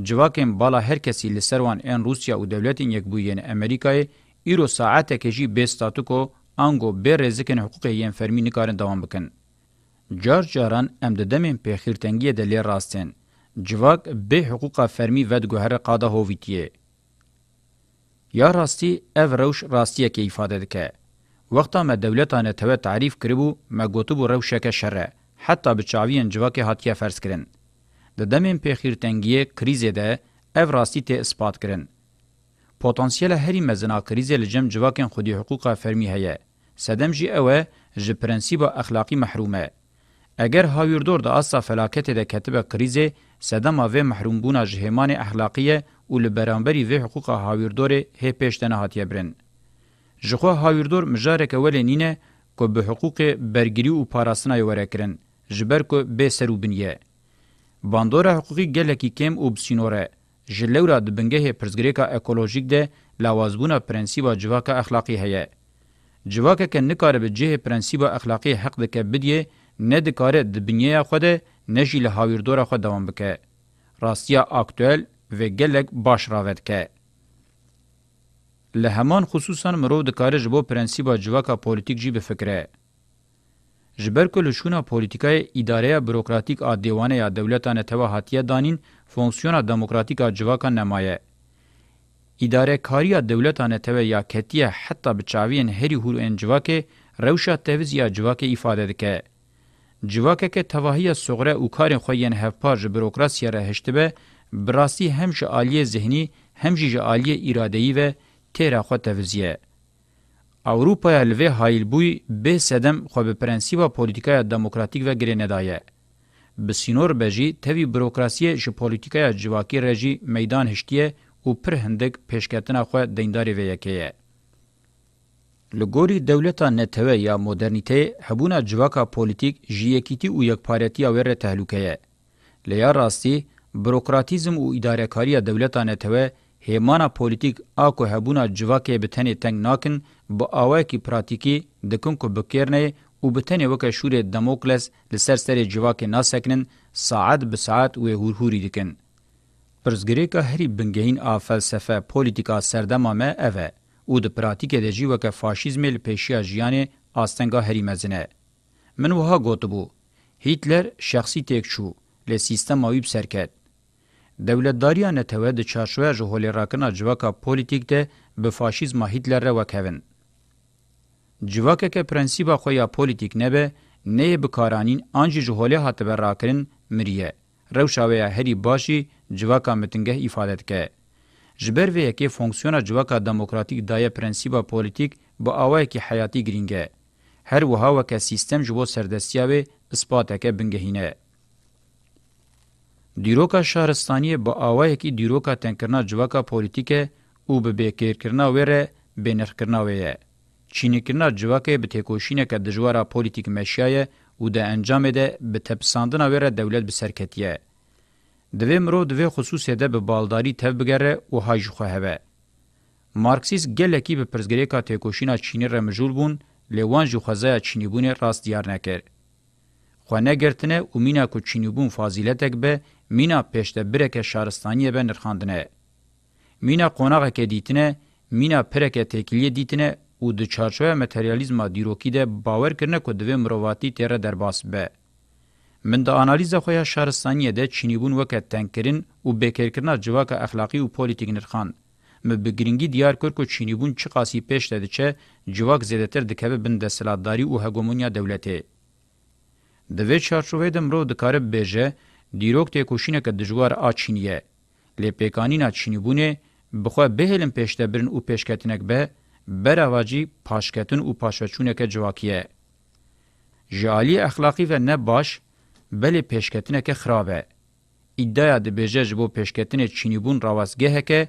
جواکین بالا هر کسی لسروان این روسیا و دولتین یک بویین امریکای ایرو ساعته کجی بیستاتو که آنگو بیر رزکن حقوق یین فرمی نکارن دوام بکن. جار جاران ام د دمین په خیرتنګي د لیر راستن جواک به حقوقه فرمی ود ګهر قاده هوویتیه یا راستی اف روش راستیه کې ifade دکه وخته ما دولتانه ته تعریف کړبو ما ګوتبو روشکه شره حتی به چاوین جواک هاتیه فرض کړن د دمین په خیرتنګي کریزه ده اف راستی ته اثبات کړن پتانسیل هری مزنا کریزه لجم جواکن خودی حقوقه فرمی هيا سدم جی اوه ژ پرنسيبه اخلاقی محرومه اگر هاویردور د اسا فلاکت د کتبه کریزه سدما و محرومبونا جهمان اخلاقیه او لبرانبری و حقوق هاویردور هی پیشتنه هاتیه برن. جخوا هاویردور مجارک ولی نینه که به حقوق برگیری و پاراسنای وره کرن، جبر که به سروبنیه. باندورا حقوقی گلکی کم و بسینوره، جلورا دبنگه پرزگریکا اکولوژیک ده لوازبونا پرنسیبا جواکا اخلاقی هیه. جواکا که نکاره به جه پرنسیبا اخلاقی حق دکه بدیه نه دکاره د بنیه خوده نجی له هاویردوره خو دوام بکه راستیا اکټوال و گلک باش راوت که له همان خصوصا مرو د کار جبو پرنسيبا جواکا پولیټیک جی به فکره جبر کول شونه پولیټیکای اداره بروکراتیک ا دیوانه یا دولتانه ته هاتیه دانین فونکسیونا دموکراتیک ا جواکا نمایه اداره کاری دولتانه ته یا کتیه حتی بچاوین هری هور ان جواکه روشا تویز یا جواکه ifade دکه جواکه که تواهی سغره او کارین خو یین هفپاج بروکراسی را هشتبه براسی همش عالی ذهنی همجی عالی ارادهی و تیرا خو توزیه اوروپا لوی هایل بوی به سدم خو به پرنسیبا پولیتیکای دموکراتیک و گرینادایه بسینور بجی توی بروکراسی ش پولیتیکای جواکی رژی میدان هشتیه او پر هندک پیشکتنه خو دینداری و یکیه لګوري دولتہ نتوه یا مدرنټی هبونه جواکا پولیټیک جیکیتی او یکپارتی اور تهلوکه لیا راستی بروکراتیزم او ادارهکاری دولتہ نتوه هیمانا پولیټیک اكو هبونه جواکه بتنی تنگ ناکن با اوای کی پراتیکی دکون کو بکرنه او بتنی وک شور دموکلس لسر سر جواکه ناسکنن ساعت به ساعت و هورهوری دکن پرزګری کا هری بنګهین ا فلسفه پولیټیکا سردمامه اوه او د پراتیکې د جیوه که فاشیزم ل پېشیا ژیانې آستنګا هریمزنه من وها ګوتبو هیتلر شخصی تک شو له سیستم اویب سرکت دولتداریا نه ته د چاشوه جهول راکنا جوکا پولیټیک ده به فاشیزم هیتلر را وکوین جوکه که پرنسيبا خو یا پولیټیک نه به نه به کارانین انج جهول هاته راکرین مریه روشاوی هری باشی جوکا متنګه ifade که جبر وی کې فونکسیونه جوکا دموکراتیک دایې پرنسيبا پولیټیک به اوای کې حیاتی ګرینګه هر وها وک سیستم جبو سردستیاوي اثبات کې بنګهینه دیروکا شهرستانی با آوای کی دیروکا تنکرنا جوکا پولیتیک او به بیکر کرنا وره بنر کرنا ویه چینی کرنا جوکا به تکوشینه که دجوارا پولیتیک مشیه او د انجام ده به تپساندنا وره دولت بسرکتیه دوی مرو دوی خصوصی ده به بالداری تف بگره و هاج خو هبه. مارکسیس گلکی به پرزگری کا تکوشینا چینی را مجول بون لیوان جو خزای چینی بون راست دیار نکر. خو نه گرتنه و مینا کو چینی بون فازیلتک به مینا پشت برک شارستانی به نرخاندنه. مینا قوناغه که دیتنه، مینا پرک تکلیه دیتنه و د چارچوه متریالیزما دیروکی ده باور کرنه که دوی مرواتی تیره درباس به. من د انالیزا خو یا شهرستانیه د چینیبون وکټ تنکرین او بکرکرنا جواک اخلاقی او پولیټیک نرخان م به ګرینګي دیار کړ کو چینیبون چې قاسی پېش ده چې جواک زیاتر د کبه بند سلادتاری او هګومونیا دولتي د وی چارچوې د مرو د کارب بهجه دیروک ته کوشینه ک د جوار ا چینیه لې پېکانینا چینیبونه بخو بهلم پېشته برن او پېشکتنک به برواجی پاشکتن او پاشوچونه ک جواکیه جالی اخلاقی و نه باش بلې پېشکەتنەکە خراپە. ئیددایا دەبێژە ji بۆ پێشکەتنێ چینیبوون ڕاوازگەهەکە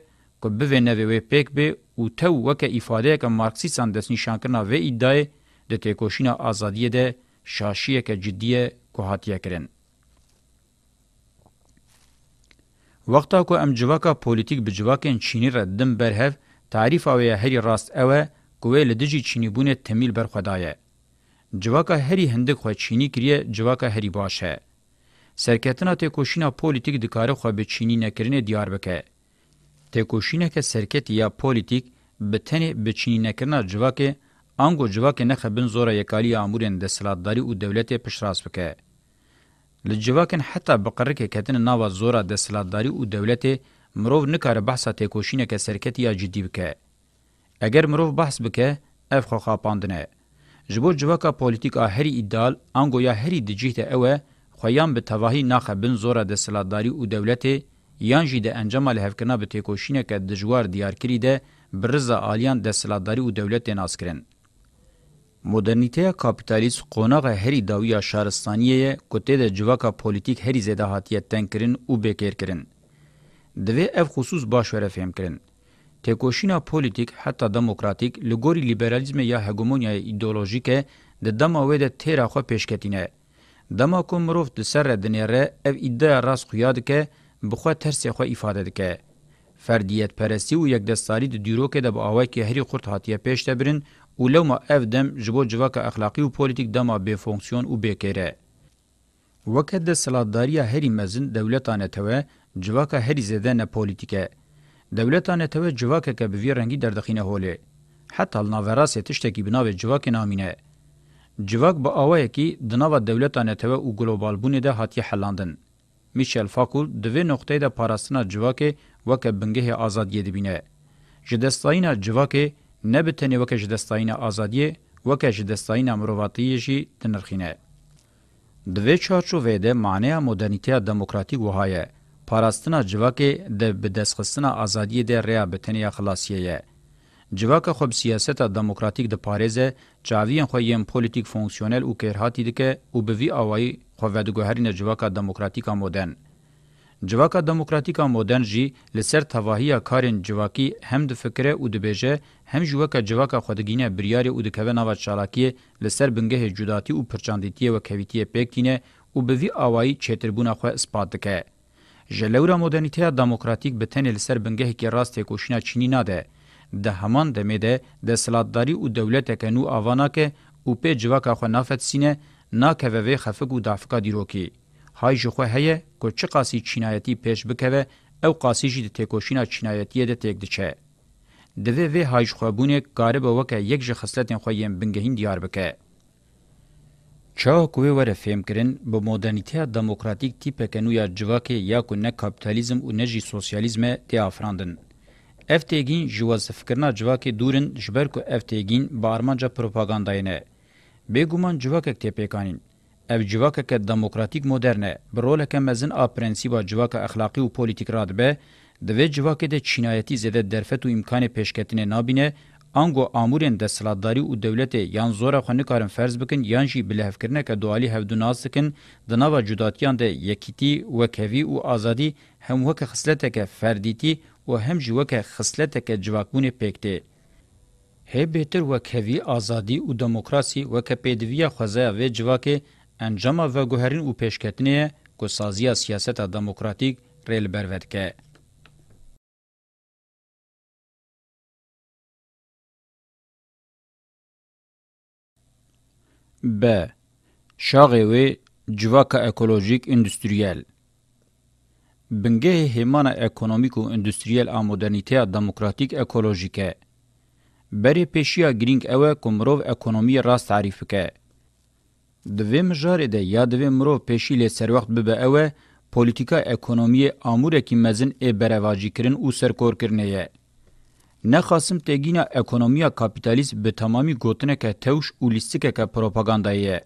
ku bivêne vê wê pêk bê û tew weke îfadeyeke marksîsan destnîşankirina vê îddiayê di têkoşîna azadiyê de şaşiyeke ciddiye ku hatiye kirin. Wexta ku em civaka polîtîk bi civakên Çînî re din berhev, tarîfa wê herî rast ew e ku wê li dijî Çînîbûnê temîl berxwedaye. جواکا هری هندک خو چینی کریه جواکا هری باشه سرکتنا تکوشینا پولیتیک دکاره خو به چینی نکرینه دیار بکه تکوشینا که سرکت یا پولیتیک به تنه به چینی نکرنا جواکه انګو جواکه نه خبن زوره یکالی امورن د سلطداري او دولت پشراس وکه لجواکن حتی بقرکه کتن ناو زوره د سلطداري او دولت مرو نکاره بحثه تکوشینه که سرکت یا جدی وکه اگر مرو بحث بکه اف خو خاپاندنه جبو جوکا پولیتیکا هری ایدال انگویا هری دجیت اوه خویان به تواهی ناخبن زورا د سلاداری او دولت یان جی د انجام له هفکنا به تکوشینه ک دجوار دیار کری ده برزه آلیان د سلاداری او دولت ناسکرن مدرنیته کاپیتالیست قونغه هری داویا شارستانیه کوته د جوکا پولیتیک هری زده هاتیه تنکرین او بکر کرن دوی اف خصوص باش ور فهم کرن تکوشینا پولیتیک حتی دموکراتیک لګوري لیبرالیزم یا هګومونیا ایدئولوژیک د دماوی د تیرا خو پیشکتینه دما کومروف د سر دنیره او ایده راس خویاد ک بخو ترس خو ifade دک فردیت پرستی او یک دستاری د دیرو ک د باوی ک هری خورت هاتیه پیش تبرین اولما اف دم جبو جواک اخلاقی او پولیټیک دما به فونکسیون او بکره وکد د سلادتاری هری مزن دولتانه ته جواک هری زده نه پولیټیکه دولتان ته جواک که به وی رنگی در دخینه هوله حتی ناوراس تشتکی بناو جواک نامینه جواک با اوای کی د نوو دولتان ته او ګلوبال بونه ده هاتی حلاندن میشل فاکول د وی نقطې د پاراستنا جواک وک بنګه آزادی دی بینه جدستاینا جواک نه به تنه وک جدستاینا آزادی وک جدستاینا مرواتی جی تنرخینه د وی چارچوبې د معنی مدرنټیا دموکراتیک وهایه پاراستنا جواکې د بدسخصنا ازادي د ریابتنیا خلاصیه یې جواکه خو سیاست دموکراتیک د پاریزه چاوین خو یم پولیټیک فونکسیونل او کرهاتی دکې او به وی اوای خو ودګهرین جواکه دموکراتیکا مودرن جواکه دموکراتیکا مودرن جی لسر توهیه کارن جواکی هم د فکر او د بهجه هم جواکه جواکه خودګینه بریاري او د کوي نوو چالاکی لسر بنګه جداتی او پرچاندیتی او کویتی پکتینه او به وی اوای چتربونه خو اثبات دکې جلورا مدرنیته دموکراتیک به تن لسر بنگه کی راست کوشنا چینی ناده د همان دمه ده د سلطداری او دولت کنو اوانا که او په جواکا خو نافت سینه نا که ووی خفق او دافقا دیروکی های جخو هه کو چی قاسی چینایتی پیش بکوه او قاسی جی د تکوشینا چینایتی د تک دچه د وی وی های جخو بونه کاربه وکه یک ژ خصلت خو یم بنگهین دیار بکه Çawa kuve were fêmkirin bi modernîteya demokratîk tîpeke nû ya civakê ya ku ne kapitalizm û ne jî sosyalîzme tê afirandin. Ev têgîn ji wezifkirina civakê dûrin ji ber ku ev têgîn bi armanca propagandayê ne. Bêguman civakek tê pêkanîn. Ev civakeke demokratîk modern e, bi roleke mezin a prensiba civaka exlaqî û polîtîk radibe, di vê civakê de çînayetî zêde derfet û îmkanê pêşketinê nabîne انګو امورین د سلادتاری او دولت یان زور خو نه کارن فرض بکن یان جی بلهف کرنه ک دوالی هودوناز سکن د نوا جداتیان د یکیتی و کوي او ازادي هم وک خصلته ک فردیتی او هم جی وک خصلته ک جواکون پکته هې بهتر و کوي ازادي او دموکراسي و ک پدوی خوځه و جواکه انجام و گوهرین او پیشکتنی کو سازیا سیاست دموکراتیک ریل برود که ب. Şaxê wê civaka ekolojik endüstriyel. Bingehê hêmana ekonomîk û endüstriyel a modernîteya demokratîk ekolojîk e. Berê pêşiya girîng ew e ku mirov ekonomiyê rast tarîf bike. Di vê mijarê de ya di vê mirov pêşî lê serwext bibe ew e, polîtika ekonomiyê amûrekî mezin ê berevacîkirin û serkorkirinê ye. نخواستم تگینا اکونومیا کاپیتالیست به تمامی گوتنه که توش اولیستیکه که پروپاگانداییه.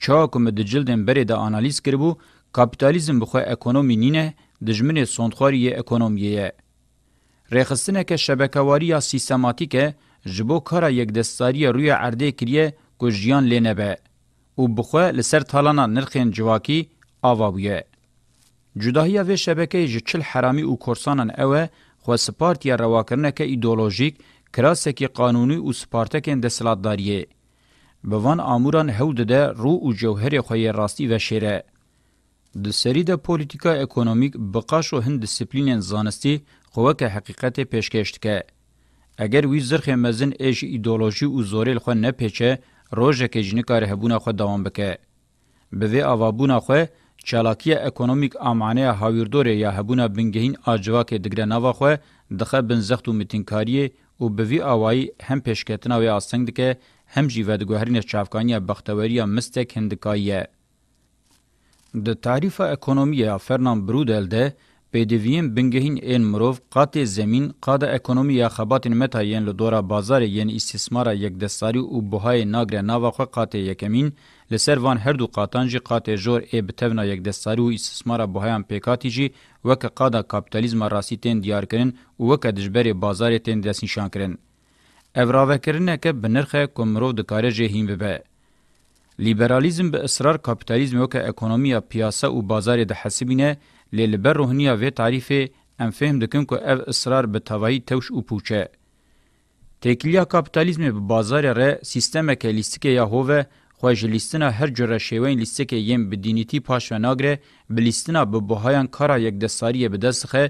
چاو کم ده جلدن بری ده آنالیز کربو کاپیتالیزم بخواه اکونومی نینه دجمن سندخواری اکونومیه. ریخستنه که شبکواری سیستماتیکه جبو کارا یک دستاری روی عرده کریه که جیان لینه به. او بخواه لسر تالانا نرخین جواکی آوابیه. جداهیا و شبکه جچل حرامی او کورسانان اوه خو سپارتیا رواکرنه که ایدولوژیک کراسکی قانونی او سپارتکن ده سلاتداریه. به وان آموران هود ده رو او جوهر خوی راستی و شیره. د سری د پولیټیکا اکونومیک بقاش او هند دسپلینن زانستی خو که حقیقت پیشکشت که اگر وی زرخ مزن اج ایدئولوژي او زورل خو نه پیچه روزه کې جنکار هبونه خو دوام بکه به وی اوابونه خو چالاکی اکونومیک امانه هاویردور یا هبونا بنگهین اجواک دگره نوا خو دخه بنزخت و متینکاری او به وی اوای هم پیشکتنا و اسنګ دکه هم جیوه د ګهرین چافکانی بختوری مستک هندکایه د تعریف اکونومیا فرنان برودل ده بدوین بنگهین این مروف قات زمین قاد اکونومیا خبات متاین لدورا بازار یعنی استثمار یک دستاری او بهای ناگره ناواخه قات یکمین لسر وان هر دو قاتان جی قاته جور ای بتونا یک دستاری و استثمار بهایان پیکاتی جی وک قادا کاپیتالیزم راسی تین دیار کرن و وک دجبر بازار تین دست نشان کرن اوراوه کرنه که بنرخه کمرو دکاره جی هیم ببه. لیبرالیزم به اصرار کاپیتالیزم وک اکونومیا پیاسه و بازار ده حسبینه لیلبر روحنیا و تعریفه ام فهم دکن که او اصرار به توایی توش و پوچه. تکلیه کاپیتالیزم به بازار ره سیستمه که لیستیکه یا هوه خو جلیستنا هر جره شیوین لیستکه یم بدینیتی پاشو ناگره بلیستنا به بهایان کارا یک دساری به دستخه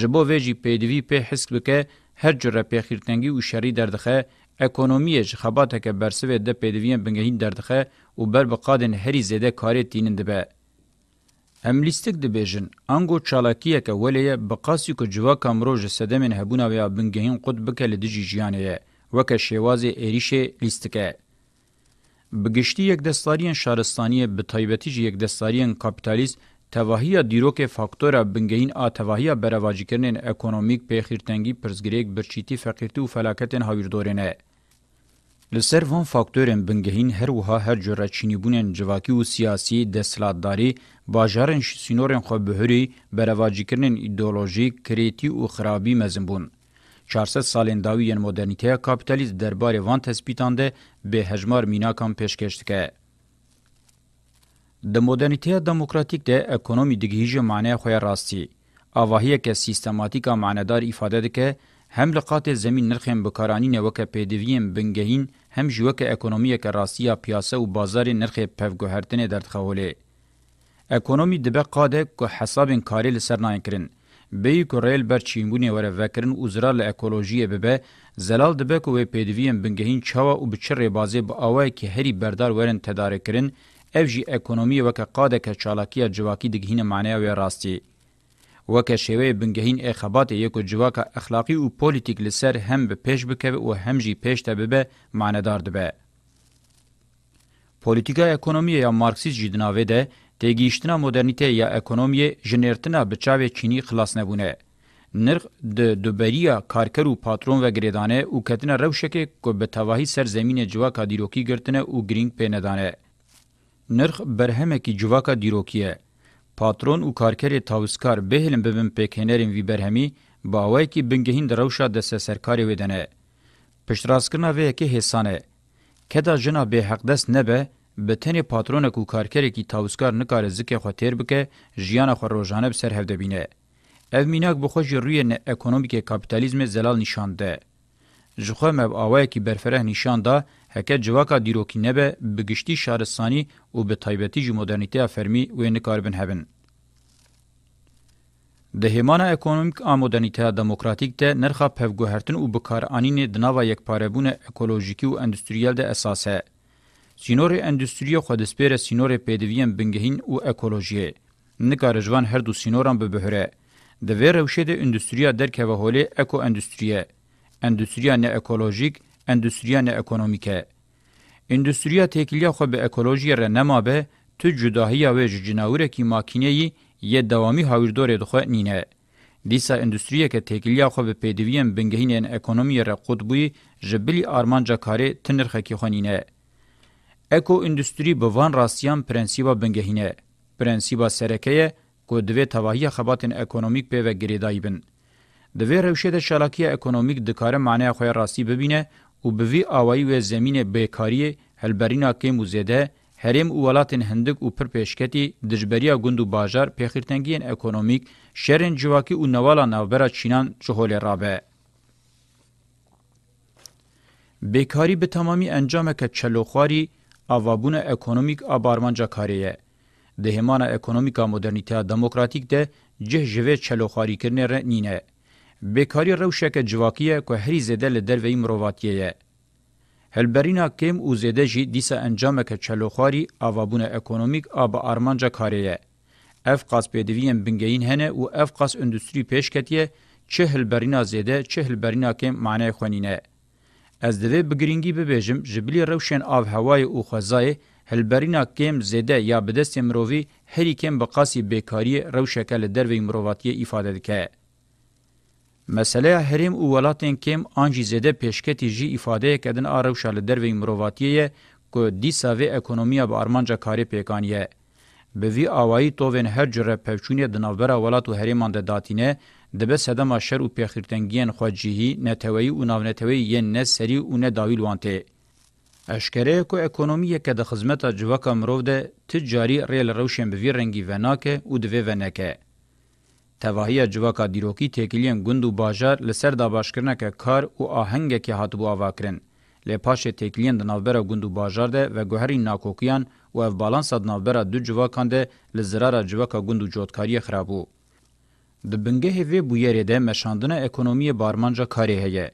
جبو ویجی پیدوی په حسک بکه هر جره پیخیرتنگی او شری دردخه اکونومی ج خباته که برسوی د پیدوی بنگهین دردخه او بر بقادن هری زده کاری تینن دبه هم لیستک دبیجن انگو چالاکیه که ولیه بقاسی که جوا کامرو جسدمن هبونه ویا بنگهین قد بکه لدجی جیانه وکه شیواز ایریشه لیستکه بگشتی یک دستاریان شارستانی به تایبتی یک دستاریان کاپیتالیست تواهی دیروک فاکتور بنگین ا تواهی برواجی کرنین اکونومیک پیخیرتنگی پرزگریک برچیتی فقیرتی و فلاکتن هاویردورنه. لسر وان فاکتورن بنگهین هر وها هر جره چینیبونن جواکی و سیاسی دستلاتداری باجارن شسینورن خو بهری برواجی کرنین ایدئولوژیک کریتی و خرابی مزن بون. 400 سالین داویین مدرنیته کاپیتالیست درباره وان تثبیتانده به هجمار میناکان پیشکش که د مدرنیته دموکراتیک ده اکونومی دگیجه معنی خویا راستی اواهیه که سیستماتیکا معنیدار ifade ده که هم لقات زمین نرخیم بکارانین وکه پیدویم بنگهین هم جوکه اکونومی که راستیا پیاسه و بازار نرخ پفگوهرتن دردخوله اکونومی دبه قاده که حساب کاری لسر ناین کرن بی کوریل بر چینبونی وره وکرن وزرا له اکولوژی به زلال دبه کو پیدویم بنگهین چاوا او بچره بازی به اوای کی هری بردار ورن تدارک کرن اف جی اکونومی وک قاده ک چالاکی جواکی دگهین معنی و راستی وک شوی بنگهین اخبات یکو جواک اخلاقی او پولیټیک لسر هم به پیش بکوي او هم جی پیش ته به معنی دار دبه پولیتیکا اکونومی یا مارکسیز جدناوی ده تیگیشتنا مدرنیته یا اکونومی جنرتنا بچاوی چینی خلاص نبونه. نرخ د دوبریا کارکر و پاترون و گریدانه او کتنه روشکه که به تواهی سرزمین جواکا دیروکی گرتنه او گرینگ پیندانه. نرخ برهمکی جواکا دیروکیه. پاترون او کارکر تاوسکار بهلن ببن پیکنرین وی برهمی باوای کی بنگهین دروشا د سرکاری ودنه. پشتراسکرنا وی که حسانه. کدا جنا به حق دست نبه به تنه پاترونه کو کارکری کی تاوسکار نکاره زکه خطر بکه ژیان خو روزانه بسر هفده بینه اف میناک بخو روی اکونومیک کاپیتالیزم زلال نشانده ژخه مب اوای کی برفره نشانده هکه جواکا دیروکی نبه بگشتی شارستانی او به تایبتی جی مدرنیته فرمی و نکاربن هبن د هیمانه اکونومیک آمودنیته دموکراتیک ته نرخه پفګوهرتن او بکارانین د ناوا یک پارهبونه اکولوژیکی او انډستریال د اساسه سینور اندستری خو د سپیره سینور پېدویان بنګهین او اکولوژي نکار ژوند هر دو سینوران به بهره د ویر روشه د اندستریا درک و هولی اکو اندستریا اندستریا نه اکولوژیک اندستریا نه اکونومیکه اندستریا تکلیه خو به اکولوژی ر نما به تو جداهیا و جناوره کی ماکینه یه دوامی هاوردور دخو نینه دیسا اندستریا که تکلیه خو به پدویم بنگهین اکونومی ر قطبوی جبلی آرمانجا کاری تنرخه کی خو نینه اکو اندستری به وان راستیان پرنسیبا بنگهینه پرنسیبا سرکه کو دوی تواهی خباتن اکونومیک په و گریدای بن دوی روشه د شلاکی اکونومیک د کار معنی خو راستی ببینه او به وی اوایی و زمین بیکاری هلبرینا کې موزیده هریم اولاتن هندک او پر پیشکتی دجبریا گوند و باجار پیخیرتنگین اکونومیک شرن جواکی او نوالا نوبرا چینان چهول رابه. بیکاری به تمامی انجام که چلوخواری avabûna ekonomîk a barmancakarê ye di hêmana ekonomîka modernîteya demokratîk de cih ji vê çelokxarîkirinê re nîne bêkarî rewşeke civakî ye ku herî zêde li derveyî mirovatiye ye Helberîna kêm û zêde jî dîsa encameke çelokxwarî avabûna ekonomîk a bi armanca karê ye ev qas pêdiviyên bingehîn hene û ev qas endûstrî pêşketiye çi hilberîna zêde çi hilberîna kêm maneyê xwenîne از دوی بگرینگی ببیجم جبلی روشن آو هوای او خوزای هلبرینا کم زده یا بدست مرووی هری کم بقاسی بیکاری روشکه لدروی مرواتی ایفاده دکه. مسئله هرم او ولاتین کم آنجی زده پیشکتی جی ایفاده کدن آ روشا لدروی مرواتی که دیسا و اکنومیا با ارمانجا کاری پیکانیه. به وی آوائی تووین هر جره پوچونی دنابرا ولات و هرمان ده داتینه دبه سدما شر او پیخرتنګین خو جهی نتوی او ناونتوی ین نه سری او نه داویل وانته اشکره کو اکونومی که د خدمت جوکه مرو ده تجاری ریل روشن به ویرنګی وناکه او د وی ونکه تواهی جوکه دیروکی تکلین گوند او بازار لسر دا باشکرنه که کار او آهنګ که هاتبو اواکرن له پاش تکلین د نوبره گوند او بازار ده و گوهری ناکوکیان او اف بالانس د نوبره دو جوکاند لزرار جوکه گوند او جوتکاری خرابو د بنګه هوی بو یری ده مشاندنه اکونومی بارمانجا کاری هه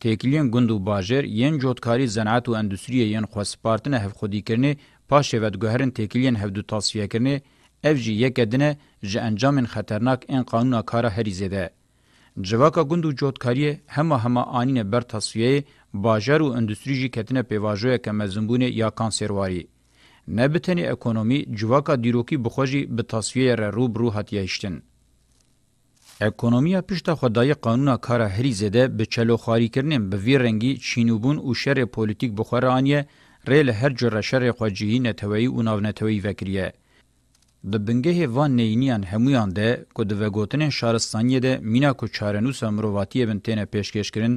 تکلین گوند و باجر یین جوتکاری زنعت و اندستری یین خواسپارتن هف خودی کرنی پاشه ود گهرن تکلین هف دو تصفیه کرنی اف جی یک دنه ج انجام خطرناک این قانون کارا هریزه ده جواکا گوند و جوتکاری همه همه آنین بر تصفیه باجر و اندستری جی کتنه پیواجوی که مزنبونه یا کانسرواری نبتنی اکونومی جواکا دیروکی بخوجی به تصفیه را روب رو حتیه اشتن. اکونومیا پشت خدای قانونا کار هری زده به چلو خاری کرنیم به وی رنگی چینوبون او شر پولیتیک بخورانیه ریل هر جر شر خواجهی نتوی او ناو نتوی وکریه. د بنګه وان نینیان همویان ده کو د وګوتنه شارستانیه ده مینا کو چارنوس امرواتیه بنتنه پیشکش کرن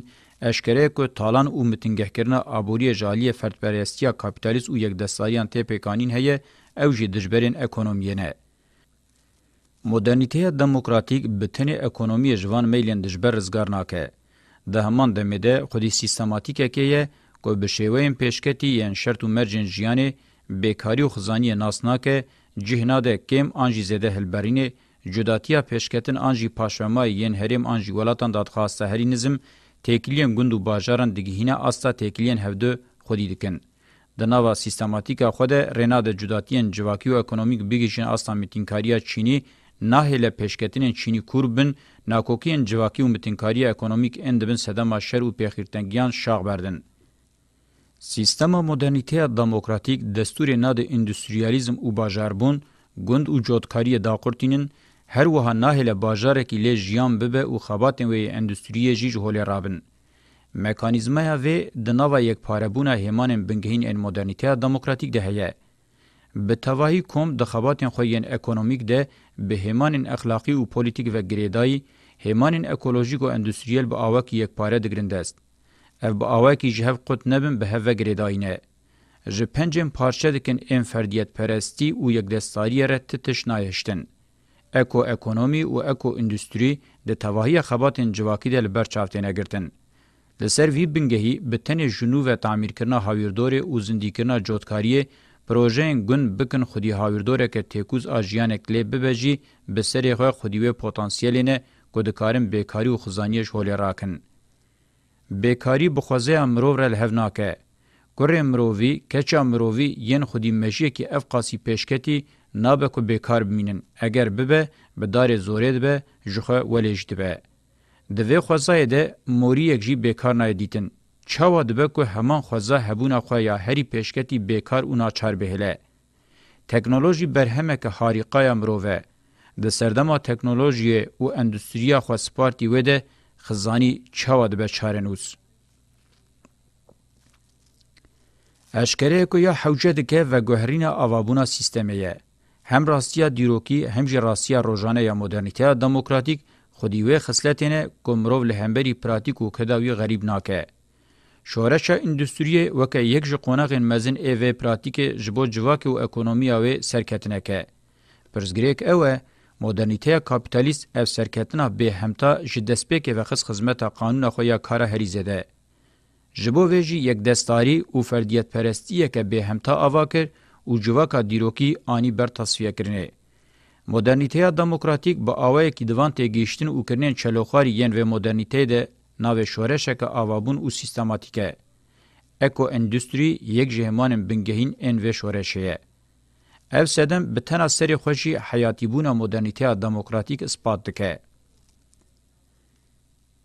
اشکره کو تالان او متنګهکرنه ابوری جالی فردپرستیا کاپیتالیست او یک دستایان ته پیکانین هه او جدجبرین اکونومیینه مدرنیته دموکراتیک بتنی اکونومی جوان میلین دجبر رزگار ناکه. ده همان دمیده خودی سیستماتیکه که یه که به شیوهیم پیشکتی یعن شرط و مرجن جیانه بیکاری و خزانی ناسناکه جهناده کم آنجی زده هلبرینه جداتیا پیشکتن آنجی پاشمای یعن هریم آنجی ولاتان دادخواسته هری نزم تکلیم گند و باجاران دگهینه آستا تکلیم هفده خودی دکن. د نوو سیستماتیکا خود رناد جداتین جواکی او اکونومیک بیګیشن اصلا میتینکاریه چینی ناهله پیشکتین چینی کوربن ناکوکین جواکی و متینکاری اکونومیک اندبن سدما شر و پیخیرتنگیان شاغ بردن. سیستما مدرنیته دموکراتیک دستور ناد اندستریالیزم و باجاربون گند و جودکاری داقرتینن هر وها ناهله باجارکی لی جیان ببه و خباتن وی اندستریه جیج هولی رابن. مکانیزمه و دناوه یک پاربونه همان بنگهین ان مدرنیته دموکراتیک ده هیه. به توهی کوم د خباتن خوین اکونومیک ده به همان اخلاقی او پولیټیک و ګریدای همان اکولوژیک او انډستریال به اواک یک پاره د ګرندست اف به اواک جهف قوت نبم به هغه ګریداینه ژ پنجم پارچه دکن ان فردیت پرستی او یک دستاری رت تشنایشتن اکو اکونومی او اکو انډستری د توهی خباتن جواکی د برچافتنه ګرتن د سر وی بنګهی به تن جنوب تعمیر کنا هاویردور او زندیکنا جوتکاری پروژهین گون بکن خودی هاویردورک تیکوز آجیانک لی ببجی به سری خواه خودیوی پوتانسیلینه گودکارن بیکاری و خزانیش هولی راکن. بیکاری بخوازه امرو را لحوناکه. ګورې مرووي کچا مرووي ين خودي مشي کې افقاسي پېشکتي نابه کو بیکار بمینن اگر ببه به دار زورید به جخه ولېجد به د وی خوځای ده موري یک جی بیکار نه دیتن چاوا دبه که همان خوزا هبون اخوه یا هری پیشکتی بیکار اونا چار بهله. تکنولوژی برهمه که حاریقای مروه. ده سردما تکنولوژی و اندوستریا خو سپارتی وده خزانی چاوا دبه چارنوز. اشکره که یا حوجه دکه و گوهرین آوابونا سیستمه یه. هم راستیا دیروکی هم جی راستیا روزانه یا مدرنیته دموکراتیک خودیوه خصلتینه گمروو لهمبری پراتیک و کداوی غریب ناکه. شورشا اندستریه وکه یک ژ قونغین مزن ای وی پراتیک جبو جواک او اکونومیا و سرکتنکه پرزګریک اوه مدرنیته کاپیتالیست اف سرکتنا به همتا جدسپیک و خص خدمت قانون خو یا کار هریزه ده جبو ویجی یک دستاری او فردیت پرستی که به همتا اواکر او جواکا دیروکی آنی بر تصفیه کرنه مدرنیته دموکراتیک با اوای کی دوان ته گیشتن او کرنن چلوخاری یین و مدرنیته ده ناو شورشک آوابون او سیستماتیکه. اکو اندستری یک جهمان بنگهین این و شورشه. اف سدم به تنا سری خوشی حیاتی بونا مدرنیته دموکراتیک اثبات دکه.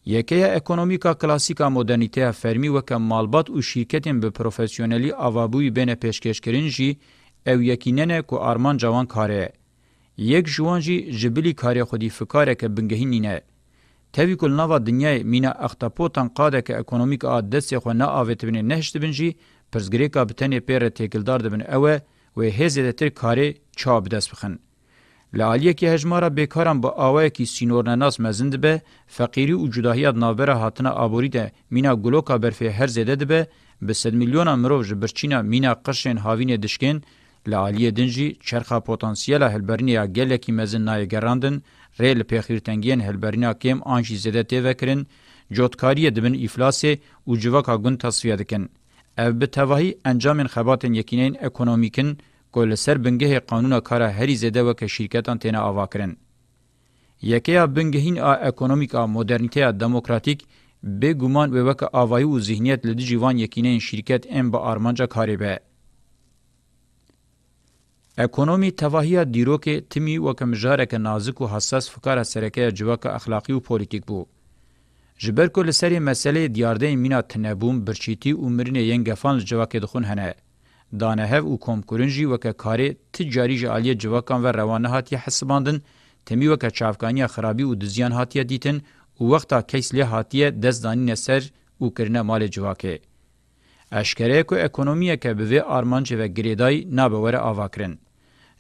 یکه اکونومیکا کلاسیکا مدرنیته فرمی وک مالبات او شرکتین به پروفسیونلی اوابوی بین پیشکشکرین جی او یقینن کو آرمان جوان کاره. یک جوان جی جبلی کاری خودی فکاره که بنگهینینه. تهوی کل نوا دنیای مینا اختاپوتان قاده که اکونومیک آ دستی خو نه آویت بینه نهشت بینجی پرزگریکا بتنی پیر تکلدار دبن اوه و هزی ده تر کاری چاب دست بخن. لالیه که هجمارا بیکارم با آوه که سینورنناس مزند به فقیری و جداهیت نابره هاتنا آبوری ده مینا گلوکا برفی هر زیده ده به به سد میلیونا مروو جبرچینا مینا قرشین هاوین دشکین لالیه دنجی چرخا پوتانسیلا هلبرنیا گلکی مزن نای گراندن ریل پیخیرتنگین هلبرینا کم آنجی زده تیوه کرن جوتکاری دبن افلاس او جوکا گون تصفیه دکن. او به تواهی انجام خباتن یکینین اکنامیکن گل سر بنگه قانون کارا هری زده و که شرکتان تینا آوا کرن. یکی بنگهین آ اکنامیک آ مدرنیته دموکراتیک به گمان و وک آوایی و ذهنیت لدی جوان یکینین شرکت ام با آرمانجا کاری به. اکونومی توهیه دیرو که تیمی و کمجاره که نازک و حساس فکار سرکه جواک اخلاقی و پولیتیک بو. جبر کل سری مسئله دیارده مینا تنبوم برچیتی و مرین ینگفان جواک دخون هنه. دانهو و کمکورنجی وکه کاری تجاری جالی جواکان و روانه هاتی حسباندن تمی وکه چافکانی خرابی و دزیان هاتی دیتن و وقتا کیسلی هاتی دزدانی نسر و کرنه مال جواکه. اشکره که اکنومیه که بوی آرمانچه و گریدای نابوره آواکرن.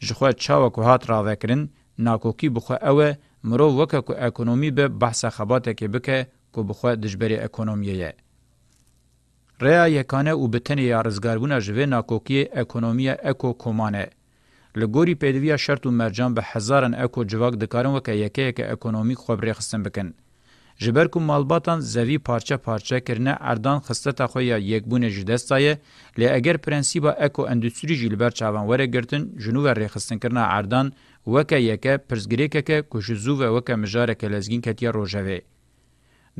جخوا چاوه که هات راوه کرن ناکوکی بخوا اوه مرو وکه که اکنومی به بحث خباته که بکه که بخوا دجبری اکنومیه یه. ریا یکانه او بتنی یارزگاربونه جوه ناکوکی اکنومیه اکو کمانه. لګوري پېدویا شرط او مرجان به هزارن اکو جواک د کارن وکي یکه یک اکونومیک خبرې خصن بکن جبر کو مالباتان زوی پارچه پارچه کرنه اردان خستتا خو یا یکبونه جدستای ل اگر پرنسيبا اکو اندستری جلبر چاوان وره گرتن جنوب رخصتن کرنه اردان وکه یکه پرزګریکه که کوشزو و وکه مجاره کلزګین کتیا روجوی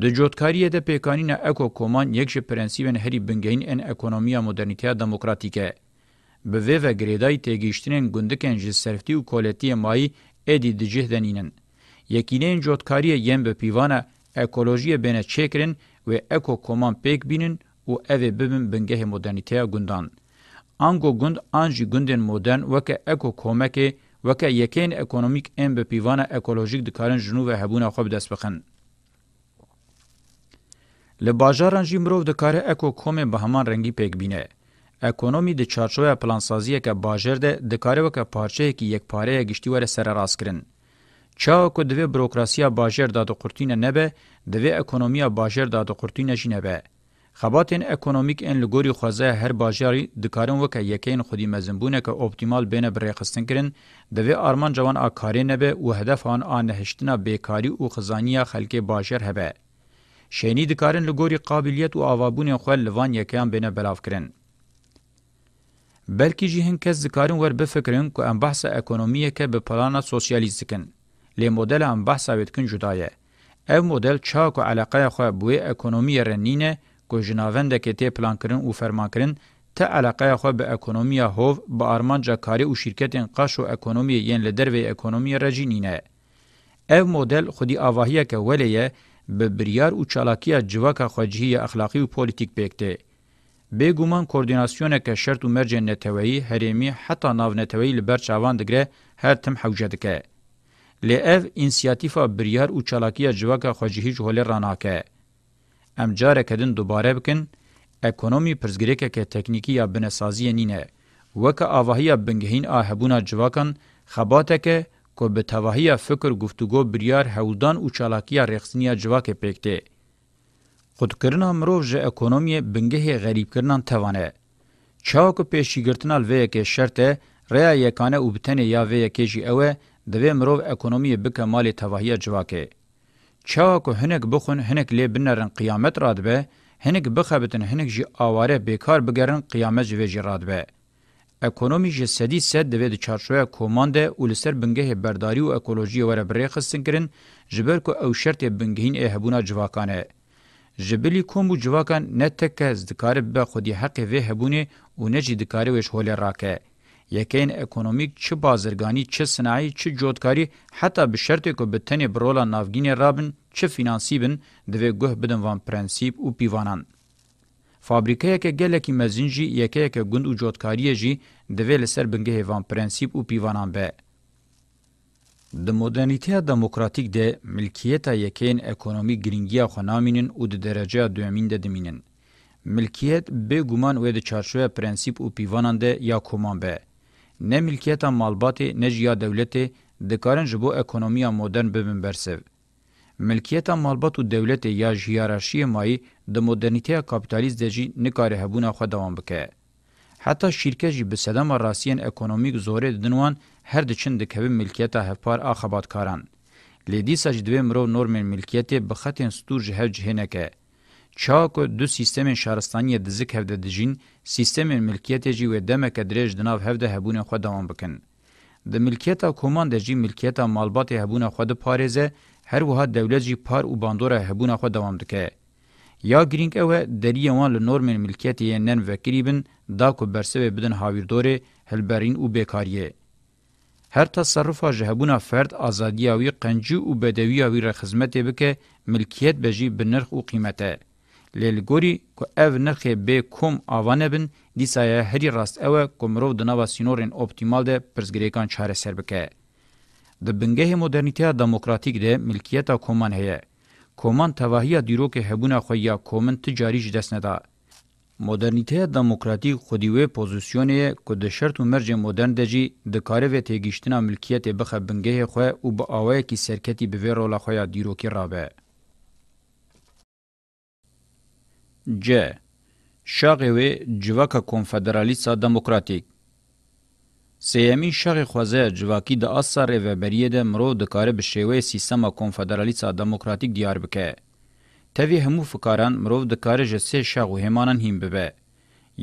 د جوتکاریه د پیکانین اکو کومان یک ش پرنسيبن هری بنګین ان اکونومیا مدرنیته دموکراتیکه به و و گریدای تیگیشتنین گندکن جز سرفتی و کولتی مایی ادی دجه دنینن. یکینین جوتکاری یم به پیوانه ekolojiye bene çekirin ve eko koman pek binin û evê bibin bingehê modernîteya gundan. Ango gund an jî gundên modern weke eko komekê weke yekên ekonomîk ên bi pîvana ekolojîk dikarin jinû ve hebûna xwe bi dest bixin. Li bajaran jî mirov dikare eko komê bi heman rengî pêk bîne. Ekonomî di çarçoya plansaziyeke bajer de dikare weke parçeyekî yekpareye giştî were sererast kirin. چا کو دوی بروکراسیا باجر داد قرتینه نه به دوی اکونومیا باجر داد قرتینه جنه به خباتن اکونومیک ان لګوري خوازه هر باجاری د کارن وکه یکین خودی مزمبونه که اپټیمال بینه برېخستن کرن دوی ارمان جوان اکاری نه به او هدف ان ان هشتنه بیکاری او خزانیه خلک باجر هبه شینی د کارن لګوري قابلیت او اوابونه خو لوان یکیان بینه بلاف کرن بلکې جهن کس ذکرن ور بفکرن کو ان بحث اکونومیه که به پلانا سوسیالیستیکن لی مدل هم بحثا وید کن جدایه. او مدل چاک و علاقه خواه بوی اکنومی رنینه که جناونده که تی پلان کرن و فرما کرن تا علاقه خو به اکونومی هوف با ارمانجا کاری او شرکتین قاش و اکونومی یین لدروی اکونومی رجینینه. او مدل خودی آواهیه که ولیه به بریار او چالاکی جواک خوجهی اخلاقی و پولیتیک بیکته. به گومان کوردیناسیون که شرط و مرج نتوهی هریمی حتی ناو نتوهی لبر چاوان دگره هر تم حوجه دکه. لئف انسیاتیفا بریار او چالاکیا جواکا خوجهی جهول راناکه. ام جاره کدن دوباره بکن، اکونومی پرزگریکه که تکنیکی یا بنسازی نینه، وکه آواهی بنگهین آهبونا جواکان خباته که که به تواهی فکر گفتگو بریار هولدان او چالاکیا رخصنیا جواکه پیکته. خودکرنا مروف جه اکونومی بنگه غریب کرنان توانه. چاوکو پیشی گرتنال ویه که شرطه ریا یکانه او بتنه یا ویه که جی اوه دوی مرو اکونومی بک مال توهیه جواکه چا کو هنک بخون هنک لی بنرن قیامت رادبه هنک بخبتن هنک جی آواره بیکار بگرن قیامت جوی جی رادبه اکونومی جی سدی سد دوی دی چارچوه کومانده اولسر بنگه برداری و اکولوژی وره بری خستن کرن جبر کو او شرط بنگهین اهبونا جواکانه جبلی کوم جواکان نه تک از دکاره به خودی حق وی هبونه و نه جی دکاره وش هول راکه یکین اکونومیک چه بازرگانی چه صناعی چه جودکاری حتی به شرط که به تن برولا نافگین رابن چه فینانسی بن دوی گوه بدن وان پرنسیب و پیوانان. فابریکه که گلکی مزین جی یکی که گند و جودکاری جی دوی لسر بنگه وان پرنسیب و پیوانان به. د مدرنیته دموکراتیک ده ملکیت یکین اکونومی گرینگیا خنامینن او د درجه دومین ده دمینن. ملکیت به ګومان وې د چارشوې پرنسيپ او پیوانند یا کومان به نه ملکیت مالباتي نه جیا دولتي د کارن جبو اکونومیا مدرن ببن برسو ملکیت مالبات او دولت یا جیارشی مای د مدرنیته کاپیتالیزم دجی نکاره هبونه خو دوام بکې حتی شرکت جی به سلام راسیان اکونومیک زوره دنوان هر د چند کبه ملکیت هفار اخبات کاران لدی سجدوی مرو نورم ملکیت به خطین ستور جهه جهنه که چاکو دو سیستم شهرستانی دزک هفده دجین سیستم ملکیت جی و دمک درج دناو هفده هبون خود دوام بکن. د ملکیت کوماند جی ملکیت مالبات هبون خود پارزه هر وها دولت جی پار و باندور هبون خود دوام دکه. یا گرینگ اوه دریه وان لنورم ملکیت یه نن وکریبن دا کو برسه بدن هاویردوره هلبرین و بیکاریه. هر تصرف جهبونا فرد آزادیاوی قنجی و بدویاوی را خدمت بکه ملکیت بجی بنرخ و قیمته. للګوري کو اف نرخ به کوم اوانه بن دیسای هری راست اوه کومرو د نوو سينورن اپټیمال ده پرزګریکان چاره سر بکې د بنګه مدرنټیا دموکراتیک ده ملکیت کومن هه کومن توهیه دیرو کې هبونه خو یا کومن تجاری جدس نه ده مدرنیته دموکراتیک خودیوی پوزیسیونی که ده شرط و مرج مدرن ده جی ده کاره و تیگیشتنا ملکیت بخه بنگه خواه و با آوه که سرکتی بوی رولا خواه دیروکی رابه. ج شاغوی جواکا کنفدرالیسا دموکراتیک سیمی شاغ خوازه جواکی د اثر رهبری د مرو د کار به شوی سیستم کنفدرالیسا دموکراتیک دیار بکه توی همو فکاران مرو د کار جسه شاغ و همانن هم به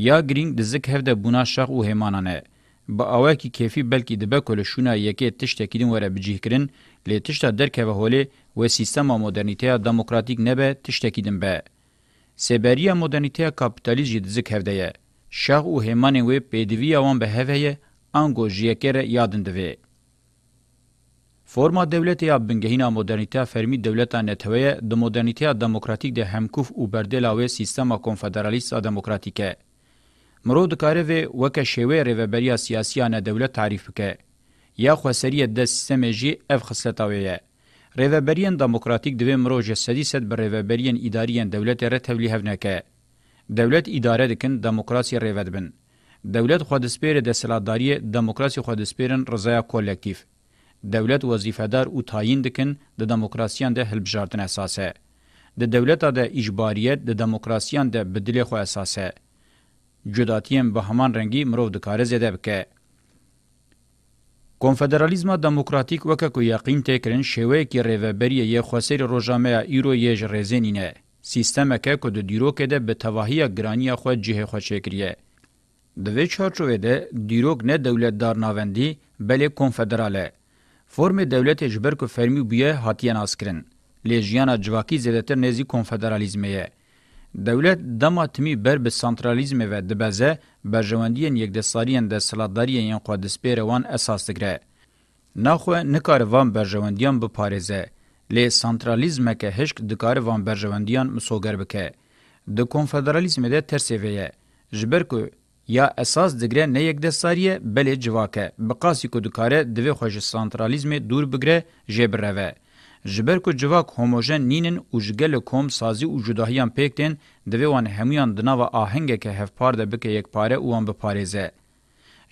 یا گرینگ د زک هف د بونا شاغ و همانانه با اوه کی کیفی بلکی د بکول شونه یکی تشت کیدین وره بجیه کرن لی تشت درکه و هولی و سیستم مدرنیته دموکراتیک نه به تشت کیدین به سبریه مدرنیته کاپیتالیزم دیزک هفدهه شاغ او همان و پدوی اوان به هویه انگو جیکره یادند وی Forma devleti ya bingehina moderniteya fermî devleta neteweye di moderniteya demokratîk de hemkuf û berdela wê sîstema konfederalîst a demokratîk e. Mirov dikare vê weke şêwê rêveberiya siyasî ya nedewlet tarîf bike. Ya xweseriye de sîstemê jî ev xisleta wê ye. ریوبریان دموکراتیک دوی مروج سدی سد بر ریوبریان اداریان دولت ر تولیه ونکه دولت اداره دکن دموکراسی ریودبن دولت خود سپیر د سلاداری دموکراسی خود سپیرن رضای کولکتیو دولت وظیفه‌دار او تعیین دکن د دموکراسیان د هلبجارتن اساسه د دولت د اجباریت د دموکراسیان د بدلی خو اساسه جداتیم به همان رنگی مرو د کار زده بکه کنفدرالیزم دموکراتیک وکه کو یقین تکرین شوی کی ریوبری ی خوسر روجامه ایرو ی ژرزینینه سیستم که کو د دیرو کې ده به توهیه گرانی خو جهه خو چکریه د وی چارچوې ده دیروګ نه دولتدار ناوندی بلې کنفدراله فرم دولت اجبر کو فرمی بویه هاتیان اسکرین لژیانا جواکی زیدتر نزی کنفدرالیزمه دولت دما تمی بر به سانترالیزم و دبزه برجواندین یک دستاریان ده سلاداریان یان خود سپیروان اساس دگره. نخو نکار وان برجواندیان به پارزه. لی سانترالیزم که هشک دکار وان برجواندیان مسوگر بکه. د کنفدرالیزم ده ترسیویه. جبر که یا اساس دگره نه یک دستاریه بلی جواکه. بقاسی که دکاره دوی خوش سانترالیزم دور بگره جبروه. جبر کو جواک هوموجن نینن او جګل کوم سازی او جداهیان پېکتن د ویوان همیان د نوو آهنګ کې هفپار د بک یک پاره او ان به پاریزه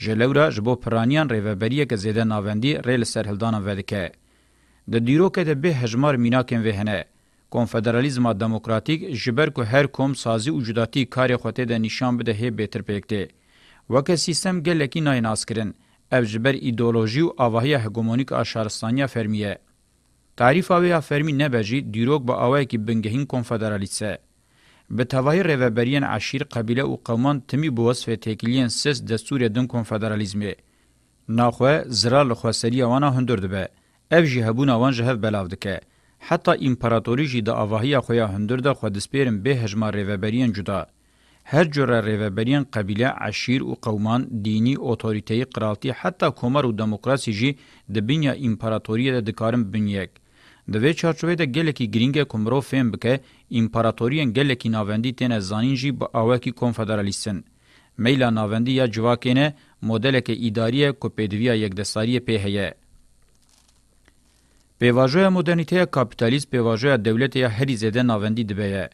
جلورا جبو پرانیان ریوبریه کې زیده ناوندی ریل سرهلدان ودکه د دیروکه د به هجمار میناکن وهنه کنفدرالیزم دموکراتیک جبر کو هر کوم سازی او جداتی کار خوته د نشان بده هی بهتر پېکته وکه سیستم ګلکی نایناس کرن اف جبر ایدئولوژي او اواهی هګمونیک اشارستانیا فرمیه تعریف اوی افرمی نبجی دیروک با اوی کی بنگهین کنفدرالیسه به توای رهبریان عشیر قبیله او قومان تمی بو وصف تکلیان سس د سوریه دن کنفدرالیزمه ناخوه زرال خوسری وانا هندرد به اف جهبونه وان جهه بلاو دکه حتی امپراتوری جی د اواهی خویا هندرد خو د سپیرم به هجمار رهبریان جدا هر جوره رهبریان قبیله عشیر او قومان دینی اوتوریته قرالتی حتی کومر او دموکراسی جی د بنیا امپراتوری د دکارم بنیک د وی چارچوې د ګلکی ګرینګ کومرو فهم بکې امپراتوریان ګلکی ناوندی تنه زانینجی به اوکی کنفدرالیستن میلا ناوندی یا جواکینه مدل کې اداري کوپیدویا یک دستاری په هيا پیواژه مدرنیته کاپیتالیست پیواژه دولت یا هری زده ناوندی دبه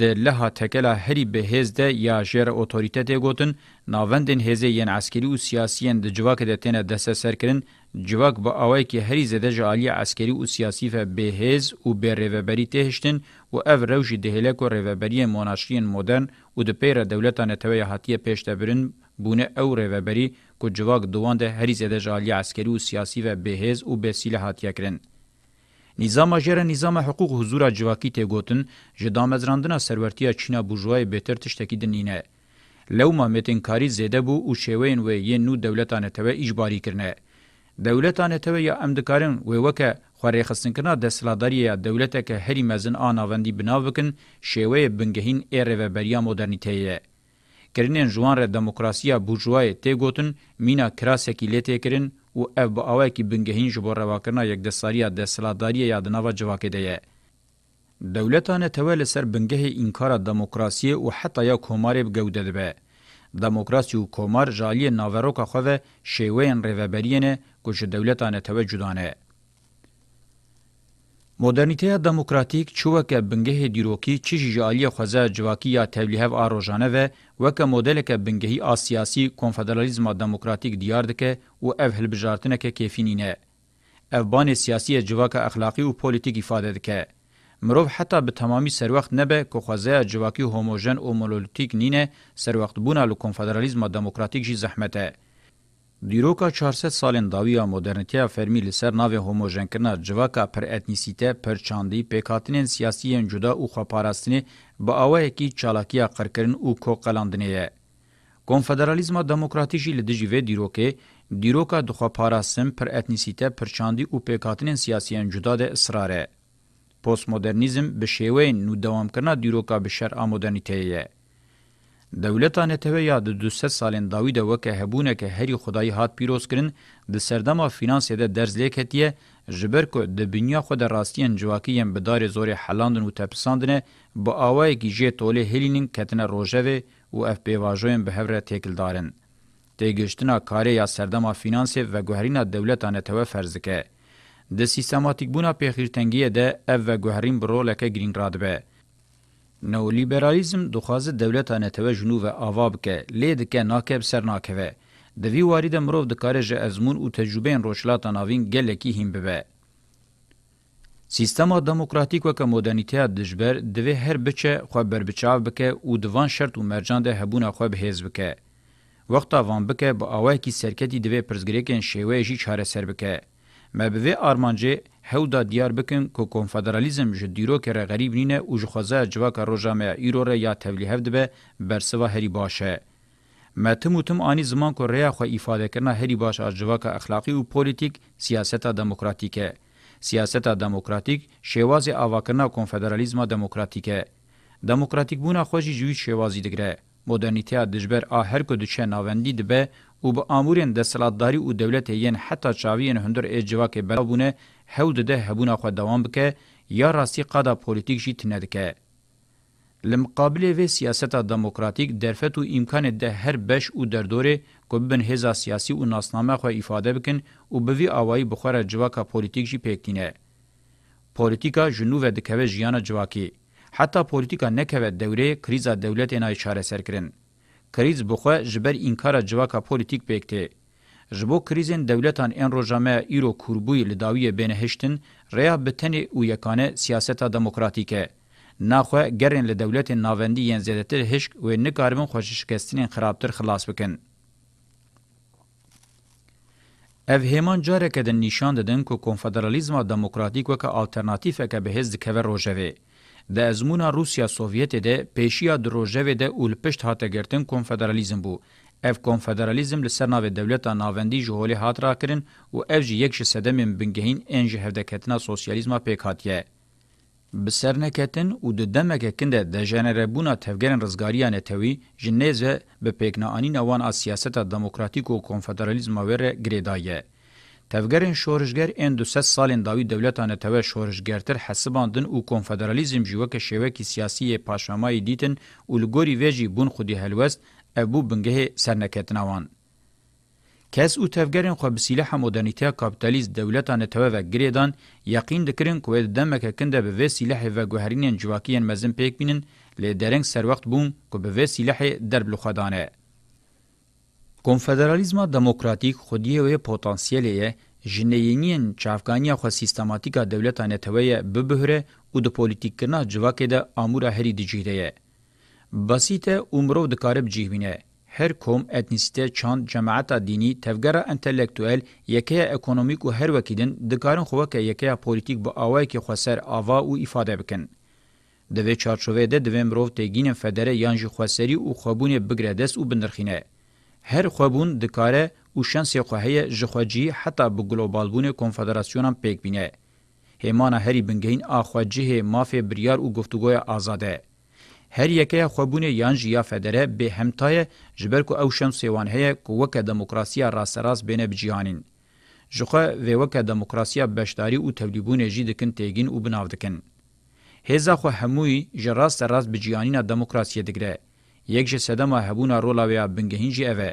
د لها تکلا هری بهز ده یا جر اوتوریته گوتن ناوندن هزه ین عسکری او سیاسیان د جواک د تنه دسه سرکرین جواک با اوای که هری زده جالی عسکری او سیاسی و بهز او به رهبری تهشتن و اف روشی دهلک و رهبری موناشین مدرن او د پیر دولتانه توی هاتیه پیشتبرن بونه او رهبری کو جواک دوانده هری زده جالی عسکری و سیاسی و بهز او به سیله هاتیه کرن نظام جره نظام حقوق حضور جواکی ته گوتن جدامزراندنا سرورتیا چینا بورژوای بهتر تشتکی دنینه لو ما متنکاری زده بو او شوین و یه نو دولتانه توی اجباری کرنه دولتانه ته یا امدکارن و وکه خوري خصنکنا د سلاداریه دولته که هری مزن آناوندی بناوکن شیوه بنگهین ایره و بریا مدرنیته کرنین جوان ر دموکراسیه بورژوای ته گوتن مینا کراسکی لته کرن او اف با اوای کی بنگهین جبر رواکرنا یک د ساریه د سلاداریه یاد نوا جواکده دولتانه تول سر بنگه انکار دموکراسی او حتی یا کومار بګودل به دموکراسی او کومار جالی ناوروکا خو شیوین ریوبرین کو چې دولتانه توجدانه مدرنیته دموکراتیک چوکه بنګه دیروکی چې جالی خوځه جواکی یا تبلیغ آروجانه و وک مدل ک بنګهی آسیاسی کنفدرالیزم دموکراتیک دیار دکه او اف هل بجارتنه ک کیفینینه افغان سیاسی جواک اخلاقی او پولیټیک ifade دکه مرو حتی به تمامی سر وخت نه به کو خوځه جواکی هوموجن او مولولیتیک نینه سر وخت بونه ل کنفدرالیزم دموکراتیک جی زحمته دیروکا 400 سالن داویا مدرنیته فرمی لسر ناوی هوموژنکرنا جواکا پر اتنیسیته پر چاندی پیکاتنین سیاسیین جدا او خپاراستنی با اوه کی چالاکیا قرکرین او کو قلاندنیه کنفدرالیزما دموکراتیجی لدجی و دیروکه دیروکا دخوا پاراستن پر اتنیسیته پر چاندی او پیکاتنین سیاسیین جدا ده اصراره پوست مدرنیزم به شیوه نو دوام کرنا دیروکا به شرع مدرنیته دولتانه ته یا د 200 سالن داوید وکه هبونه که هری خدای هات پیروز کرن د سردما فینانس ده درز لیکتیه جبر کو د بنیا خو د راستین جواکیم به دار زور حلاندن او تپساندنه با اوای کی جه توله هلینن کتنه روجو او اف پی واژوین به هره تکل دارن دګشتنا کاری یا سردما فینانس و ګهرینا دولتانه ته فرزکه د سیستماتیک بونه پیخیرتنګی ده اف و ګهرین برولکه گرین رادبه نولیبرالیزم دخواز دولتانه توجه نو و آواب که لید که ناکب سر ناکوه. دوی وارد مروف دکاره جه ازمون و تجربه روشلات ناوین گلکی هم ببه. سیستما دموکراتیک وک مدرنیته دجبر دوی هر بچه خو بر بچاو بکه او دوان شرط و مرجان ده هبونه خو بهز بکه. وقتا وان بکه با اوای کی سرکتی دوی پرزګریکن شیوه جی چاره سر بکه. مبوی آرمانجه هودا دیار بکن که کنفدرالیزم جه دیرو که غریب نینه و جخوزه جواک روژامه ایرو ره یا تولیه دبه برسوا هری باشه. متم و تم آنی زمان که ریا خو ایفاده کرنا هری باش از جواک اخلاقی و پولیتیک سیاستا دموکراتیکه. سیاستا دموکراتیک شواز آواکرنا کنفدرالیزم دموکراتیکه. دموکراتیک بونا خوشی جوی شوازی دگره. مدرنیته دجبر آ هر کو دچه ناوندی دبه و به امورین د سلطداری او دولت یین حتی چاوین هندر اجوا کې بلابونه هود ده هبونه خو دوام بکه یا راستی قدا پولیټیک شي تندکه لمقابله و سیاست دموکراتیک درفت و امکان ده هر بش او در دوره کوبن هزا سیاسی او ناسنامه خو ifade بکن او به وی اوای بخور جواکا پولیټیک جی پکینه پولیټیکا جنوب د کوي جیانه جواکی حتی پولیټیکا نه کوي دوره کریزا دولت نه اشاره سرکرین کریز بخوا جبر انکار جواکا پولیتیک بکته جبو کریزن دولتان ان روجامه ایرو کوربوی لداوی بنهشتن ریا بتنی او یکانه سیاست دموکراتیکه ناخو گرن لدولت ناوندی ین زیدتر هشک و نکارمن خوشش کستین خرابتر خلاص بکن اف همان جاره که دن نیشان ددن که کنفدرالیزم دموکراتیک و که آلترناتیفه که بهز دکوه روژوه د ازمونه روسیا سوویت ده پېشیا دروژو ده اول پشت هاته ګرتن کنفدرالیزم بو اف کنفدرالیزم لسر ناو دولت ناوندی جوهلی هات را کرن او اف جی یک شسدم بنګهین انج هفدکتنا سوسیالیزم پېکاتیه بسرنکتن او د دمکه کنده د جنربونا تفګرن رزګاریان توی جنیزه به پېکنه انین اوان از سیاست دموکراتیک او کنفدرالیزم وره ګریدایه تفګرین شورشګر ان 200 سالین داوی دولتانه ته شورشګرتر حسباندن او کنفدرالیزم جوه کې شوه کې سیاسي پاشمای دیتن اولګوري ویجی بون خودی هلوست ابو بنګه سرنکتنوان کس او تفګرین خو به سلاح مدرنیته کاپټالیز دولتانه ته وګریدان یقین دکرین کو د دمکه کنده به سلاح و ګهرینن جواکین مزن پېک بینن له درنګ سر وخت بوم کو به سلاح درب لخدانه کنفدرالیزما دموکراتیک خودی و پتانسیلیه جنینین چافکانیا خو سیستماتیکا دولتانه توی به بهره او د پولیټیکنا جواکې د امور هری دجیره بسیته عمرو د کارب جیبینه هر کوم اتنیسته چاند جماعت دینی تفګر انټلیکټوال یکه اکونومیک او هر وکیدن د کارن خو که یکه پولیټیک به اوای کې خسر اوا او ifade بکن د وی چارچوې د دویم رو تګین فدره یانج خسری او خبونه بګردس او بنرخینه هر خوبون د کاره او شانس خو هي ژخوجی حتی په ګلوبال بونه کنفدراسیون پک بینه هیمانه هری بنګین اخوجه مافه بریار او گفتگوی آزاده هر یکه خوبونه یان جیا فدره به همتای جبر کو او شمس سیوان هه کو وک دموکراسیا راسراس بینه بجیانین ژخه و وک دموکراسیا بشداری او تولیبونه جی دکن تیګین او بناو دکن هزا خو هموی جراس راس بجیانین دموکراسیا دګره یک جه سدما هبونا رولا ویا بنگهینجی اوه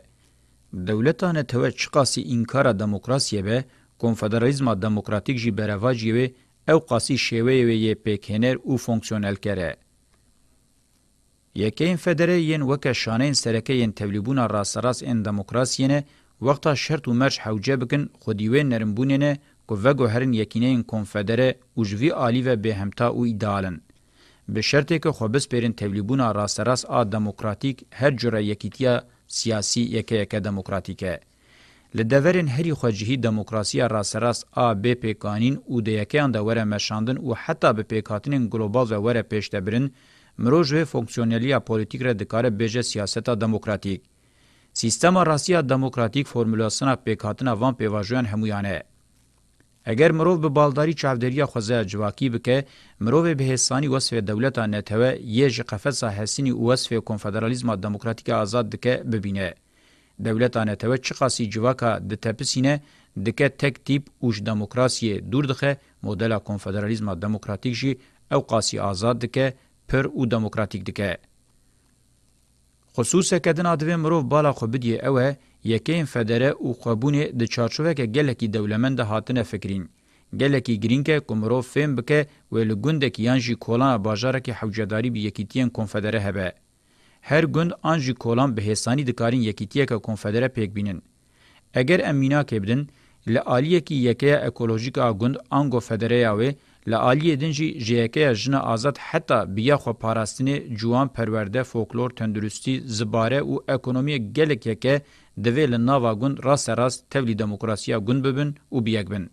دولتانه تو چقاسی انکار دموکراسی به کنفدرالیزم دموکراتیک جی برواجی و او قاسی شیوه و یه پیکنر او فونکسیونل کره. یکین فدره ین وکه شانین سرکه ین تولیبون راسراس این دموکراسیینه وقتا شرط و مرج حوجه بکن خودیوین نرمبونینه که وگو هرین یکینه این کنفدره اوجوی آلی و بهمتا او ایدالن. به شرطی که خو بسپرین تولیبونا راست راست آ دموکراتیک هر جوره یکیتیا سیاسی یکه یکه دموکراتیکه. لدورین هری خوجهی دموکراسی راست راست آ به پیکانین او د یکیان د وره مشاندن او حتی به پیکاتین گلوبال و وره پیشتبرین مروجه فونکسیونالیا پولیتیک را دکاره بجه سیاست دموکراتیک. سیستم راسیا دموکراتیک فرمولاسینا پیکاتنا وان پیواژوان همویانه. اگر مرو به بالداری چاودریه خوازه جواکی بکه مرو به هسانی وصف دولت نتو یج قفص حسینی وصف کنفدرالیزم دموکراتیک آزاد دکه ببینه دولت نتو چی قاسی جواکا د تپسینه دکه تک تیپ اوج دموکراسی دور دخه مدل کنفدرالیزم دموکراتیک جی او قاسی آزاد دکه پر او دموکراتیک دکه خصوصا کدن ادوی مرو بالا خو بدی اوه یکین فدره او قبونه د چارچوبه کې ګلکی دولمند هاتنه فکرین ګلکی ګرینکه کومرو فهم بکه ویل ګوند کې یانجی کولان بازار کې حوجداري به یکیتین کنفدره هبه هر ګوند انجی کولان به حسانی د کارین یکیتیه کې کنفدره پک بینن اگر امینا کې بدن لعالیه کی یکه اکولوژیکا ګوند انګو فدره یاوه لعالیه دنجی جیکه جنا آزاد حتی بیا خو پاراستنی جوان پرورده فولکلور تندرستی زباره او اکونومی ګلک یکه دوی لناوا گون راست راست تولی دموکراسیا گون ببن و بیگ بن.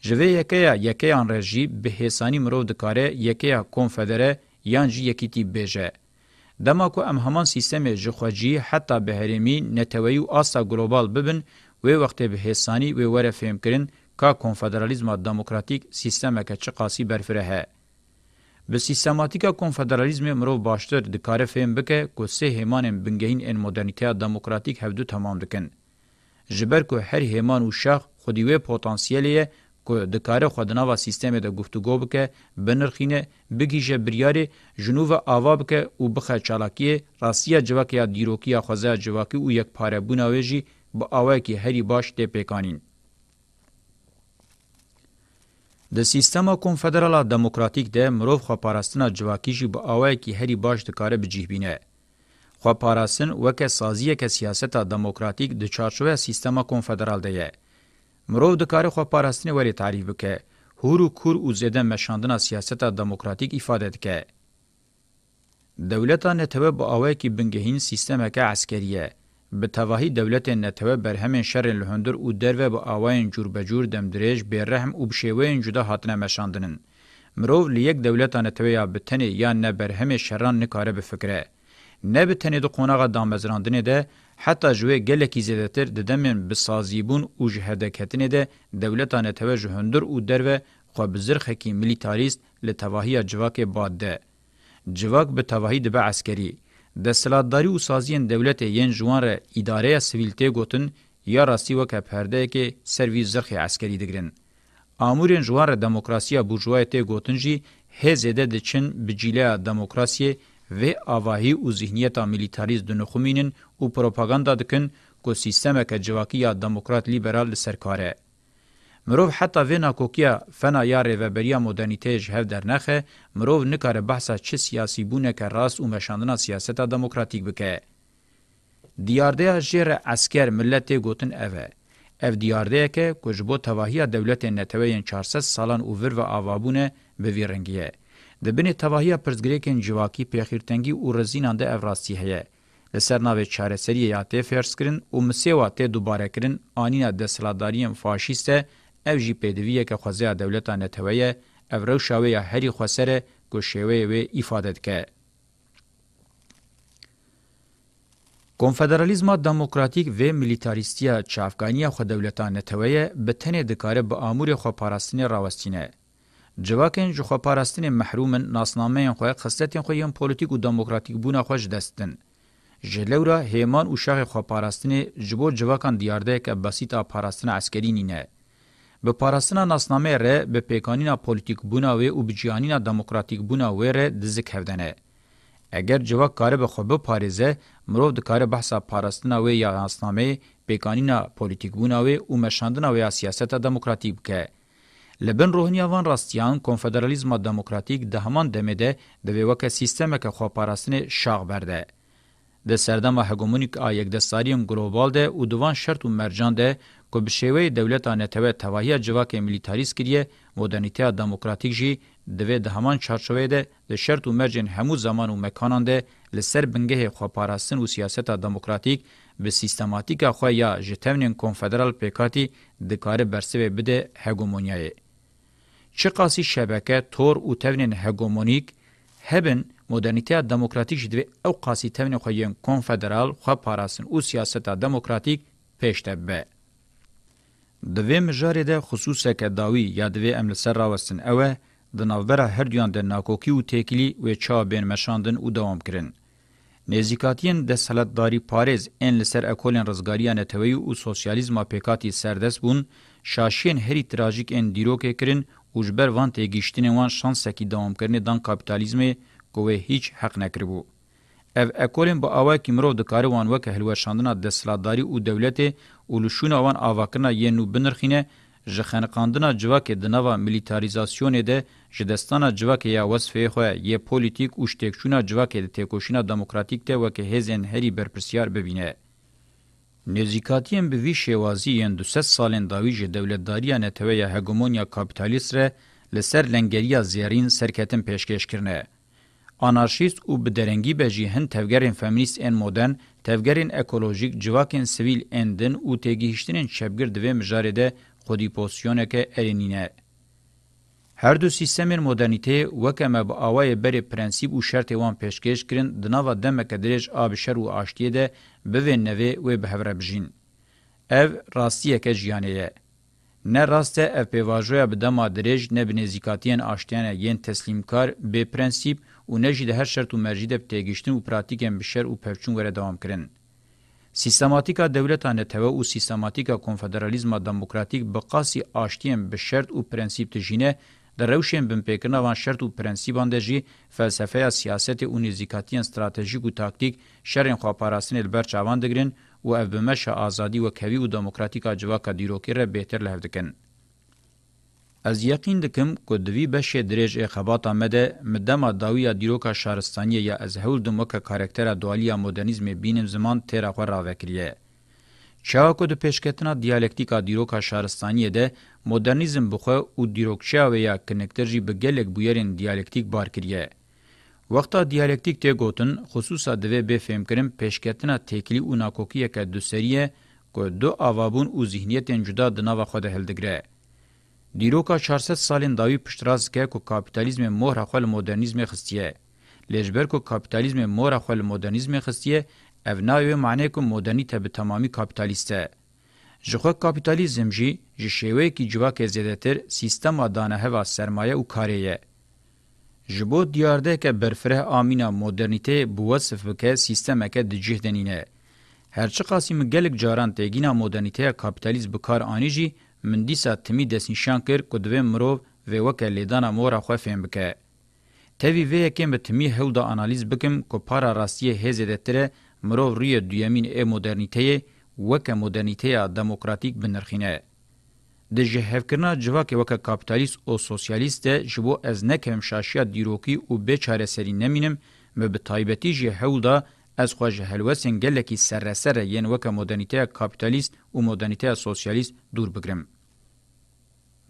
جوه یکیا یکیان رجی به حسانی مرو دکاره یکیا کنفدره یان جی یکیتی بیجه. دما کو ام همان سیستم جخوجی حتی به هرمی نتوی و آسا گلوبال ببن و وقت به حسانی و وره فهم کرن که کنفدرالیزم دموکراتیک سیستمه که چه قاسی برفره هه. و سیستماتیکا کنفدرالیزم مرو باشتر د کار فهم بکې کو سه همان بنګهین ان مدرنټیا دموکراتیک هفدو تمام دکن جبر کو هر همان او شخ خودی و پوتانسیل کو د کار خودنا و سیستم د گفتگو بکې بنرخینه بګیجه بریاري جنوب اوا بکې او بخه چالاکی روسیا جواکیا دیروکیا خوځه جواکی او یک پاره بوناویجی با اوای کی هری باش ته پیکانین د سیستما کنفدرالا دموکراتیک ده مروف خو پاراستنا جواکیجی با اوای کی هری باش د کار به جیبینه خو پاراستن وک سازیه ک سیاست دموکراتیک د چارچوبه سیستما کنفدرال ده مروف د کار خو پاراستنی وری تعریف ک هورو کور او زده مشاندنا سیاست دموکراتیک ifade ک دولتانه تبه با اوای کی بنگهین سیستما ک عسکریه به تواهی دولتین نتوه بر همین شرین لهندر او دروه با آواین جور بجور دمدریج به رحم او بشیوین جدا هاتنه مشاندنن. مرو لیک دولتان نتوه یا بتنی یا نه بر همین شران نکاره بفکره. نه بتنی دو قوناغ دامزراندنه ده حتی جوه گلکی زیدتر ددمین بسازیبون او جهدکتنه ده دولتان نتوه جهندر او دروه خو بزرخه کی ملیتاریست لتواهی جواک باد ده. جواک به تواهی دبه عسکری. دەسەلاتداری و سازیên dewletê yên jiwan re îdareya sivîl tê gotin ya rastî wek heperdeyekê servî zirxê eskerî digirin. Amûrên jiwan re demokrasiya burjuwayê tê gotin jî hêzê de diçin bi cîleya demokrasiyê vê avahî û zihniyeta militarîz dinixumînin û propaganda dikin ku sîstemeke civakî ya demokrat liberal li serkare. مروف حتی وینا کوکیا فنا یا ریوبریا مدرنیته جهو در نخه مروف نکاره بحثا چه سیاسی بونه که راست و مشاندنا سیاست دموکراتیک بکه. دیارده جیر اسکر ملت گوتن اوه. اف دیارده که کجبو تواهی دولت نتوین 400 سالان اوور و آوابونه به ویرنگیه. دبنی تواهی پرزگریکن جواکی پیخیرتنگی و رزینان ده افراستی هیه. لسر ناوی چارسری یا تی فرس کرن و مسیوا تی دوباره کرن آنین دستلاداریم فاشیسته او جی پدویه که خوازه دولتا نتویه او رو شاوه یا هری خواسره گوشیوه و ایفادت که. کنفدرالیزما دموکراتیک و ملیتاریستیا چافگانی خو دولتان نتویه به تنه دکاره به امور خو پاراستنی راوستینه. جواکن جو خو پاراستنی محرومن ناسنامه خو خصلتین خو یم پولیټیک او دموکراتیک بونه خوش دستن. جلورا هیمان او شاخ خو پاراستنی جبو جواکان دیارده که بسیط پاراستن عسکری نینه. به پاراستنا ناسنامه ره به پیکانینا پولیتیک بونا و او بجیانینا دموکراتیک بونا و ره دزک هفدنه. اگر جواب کار به خوبه پاریزه مرو د کار بحثا پاراستنا و یا ناسنامه پیکانینا پولیتیک بونا و او مشاندنا و یا سیاست دموکراتیک که لبن روهنیاوان راستیان کنفدرالیزم دموکراتیک د همان دمده د ویوکه سیستمه که خو پاراستنه شاغ برده. د سردما هګومونیک آ یک دستاریون ګلوبال ده او دوان شرط او مرجان ده که به شیوه دولتا نتوه تواهی جواک ملیتاریز کریه مدرنیته دموکراتیک جی دوی ده همان چارچوه ده ده شرط و مرجن همو زمان و مکانان ده لسر بنگه خواپاراستن و سیاست دموکراتیک به سیستماتیک خواه یا جتمنین کنفدرال پیکاتی دکاره برسوه بده هگومونیایه. چه قاسی شبکه تور و تونین هگومونیک هبن مدرنیته دموکراتیک جدوی او قاسی تونین خواه کنفدرال خواه پاراستن و سیاست دموکراتیک پیشتبه. دوی مجاری ده خصوصه که داوی یا دوی امل سر راوستن اوه د نوبره هر دیان د ناکوکی او تکلی و چا بین مشاندن او دوام کرن. نزیکاتین د سلطداری پاریز ان لسر اکولن رزګاریانه توی او سوسیالیزم پیکاتی سردس بون شاشین هری تراژیک ان دیروکه کرن او جبر وان تگیشتنه وان شانس کی دوام کرنه دان کاپیتالیزم کوه هیچ حق نکربو. اف اکولین با اوا کیمرو د کاروان وک هلوشاندنا د سلاداری او دولت او لشون اوان اواکنا ینو بنرخینه ژخن قاندنا جواک د نوا ملیتاریزاسیون ده جدستانا جواک یا وصفه خو ی پولیټیک او شتکشونا جواک د تکوشینا دموکراتیک ته وک هزن هری برپرسیار ببینه نزیکاتیم به وی شوازی ین 200 سالن داویج دولتداری نتوی هګومونیا کاپیتالیست ر لسر لنګریا زیرین سرکتن پیشکش کرنه آنارشیست او به درنګي به جی هند تفګرین فمینیست ان مودرن تفګرین اکولوژیک جواکین سویل اندن او تګیشتنین شبګر دوی مجارده خودی پوزیشنه کې ارینینه هر دو سیستم مدرنیته وکم با آوای بر پرنسیب و شرط وان پیشکش کرن دناوا دمک درج آبشر و آشتیه ده بوین نوه و بهوره بجین. او راستیه که جیانه یه. نه راسته او پیواجوه بدما درج نه بنزیکاتین آشتیانه ین تسلیمکار به پرنسیب و نه جده هر شرط و مرجی د تګشتن او پراتیکن بشر او پفچون وره دوام کرن سیستماتیکا دولتانه ته او سیستماتیکا کنفدرالیزم دموکراتیک بقاسی آشتیم به شرط او پرنسیپ تجینه در روشن بن پکرنا وان شرط او پرنسیبان دجی فلسفه سیاست او نزیکاتین استراتژیک او تاکتیک شرن خو پاراستن البر چاوان دگرن او ابمشه ازادي او کوي او دموکراتیکا جواکا دیروکی ر بهتر لهدکن از یقین دکم کو دوی بشه درېج اخبات آمده مدما داویا دیروکا شارستانی یا از هول دموکا کاراکتر دوالیا مدرنیزم بینم زمان تیرا خو را وکریه چاو کو د پیشکتنا دیالکتیکا دیروکا شارستانی ده مدرنیزم بخو او دیروکچا و یا کنکترجی به گلک بویرن دیالکتیک بار کریه وقتا دیالکتیک ته گوتن خصوصا دوی به فهم کرم پیشکتنا تکلی او ناکوکیه که دو سریه کو دو اوابون او ذهنیت جدا د نوو خو ده هلدګره دیروکا 400 سالین داوی پشتراز که کو کاپیتالیزم مهر خپل مدرنیزم خستیه لجبر کو کاپیتالیزم مهر خپل مدرنیزم خستیه اوناوی معنی کو مدرنی ته به تمامی کاپیتالیسته ژخه کاپیتالیزم جی ژشوی کی جوا که زیاتر سیستم دانه هوا سرمایه او کاریه جبو دیارده که برفره آمینا مدرنیته بوصف بکه سیستمه که دجیه دنینه هرچی قاسم گلک جاران تگینا مدرنیته کاپیتالیزم بکار آنیجی من دیسا تمی دسنشان کر کدوی مروف و وکه لیدانا مورا خواه فهم بکه. تاوی وی یکیم به تمی هول دا انالیز بکم که پارا راستیه هزه دتره مروف روی دویمین ای مدرنیتهی وکه مدرنیتهی دموکراتیک بنرخینه. د جهفکرنا جواک وک کاپیتالیست او سوسیالیست جبو از نکم شاشیا دیروکی او به چاره سری نمینم مبه تایبتی جه هولدا از خواجه هلوسین گلکی سرسره ین وک مدرنیته کاپیتالیست و مدرنیته سوسیالیست دور بگرم.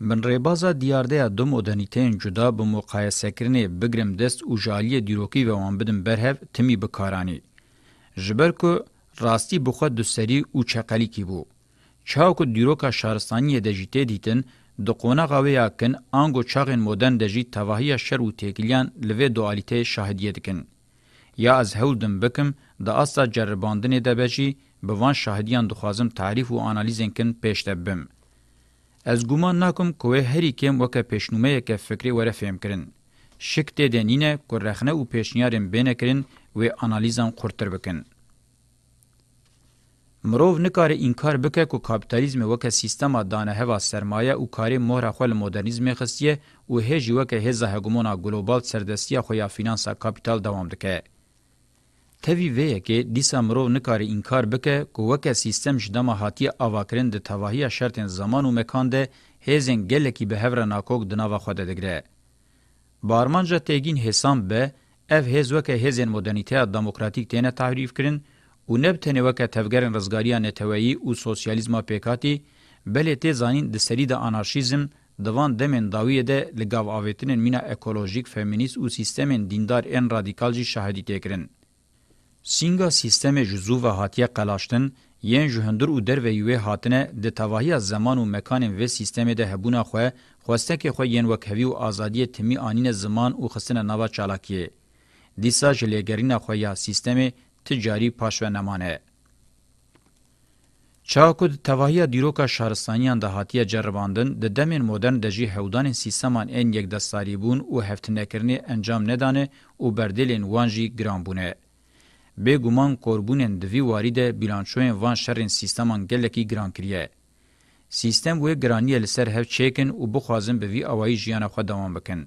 من ریبازا دیارده دو مدرنیتین جدا به مقایسه کرنه بگرم دست و جالی دیروکی و وان بدم برهو تمی بکارانی. جبر که راستی بخوا دو سری و چقلی کی بو. چاو که دیروکا شارستانی دجیته دیتن د قونغ او یاکن انګو چاغین مودن د جی توهیه شر او تیګلیان لوی دوالیته شاهدیت کین یا از هولدم بکم د اسا جرباندن د بشي به وان شاهدیان دخوازم تعریف و انالیزن کن پیشته بم از ګومان ناکم کوه هری کم وک پیشنومه یک فکری وره فهم کرن شکت دنینه کو رخنه او پیشنیارم بینه کرن و انالیزان قرتر بکن مرو نکاره انکار بکه کو کاپیتالیزم وک سیستم دانه هوا سرمایه او کاری مهر خپل مدرنیزم خصیه او هجی وک هزه هګمونا ګلوبال سردستی خو یا فینانسا کاپیتال دوام دکه تهوی وی که دیسا مرو نکاری انکار بکه که وکه سیستم جدما هاتی آواکرین ده تواهی شرط زمان و مکان ده هیزن گلکی به هفر ناکوک دناوا خواده دگره. بارمانجا تیگین حسام به اف هیز وکه هیزن مدرنیته دموکراتیک تینه تحریف کرن و نبتنه وکه تفگرن رزگاریا نتوهی و سوسیالیزما پیکاتی بله تی زانین ده سری ده آنارشیزم دوان دمن داویه ده لگاو آویتنن مینا اکولوژیک فمینیست و سیستمن دیندار ان رادیکال جی شهدی تکرن. سینگا سیستم جزو و هاتیه قلاشتن یین جهندر او در ویوی هاتنه د تواهی زمان و مکان و سیستم ده هبونا خو خواسته که خو یین وکوی او ازادی تمی انین زمان او خصنه نوا چالاکی دیسا جلیگرینا خو یا سیستم تجاری پاشو نمانه چاکو د تواهی دیروکا شهرستانیان ده هاتیه جرباندن د دمن مدرن د جی هودان سیستمان ان یک دستاری بون او هفتنکرنی انجام ندانه او بردلین وانجی گران بونه به ګومان قربونن د وی واریده بیلانشوین وان شرن سیستمان گلکی ګران کړی سیستم وې ګرانی لسر هف چیکن او بخوازم به وی اوای ژوند خو دوام بکن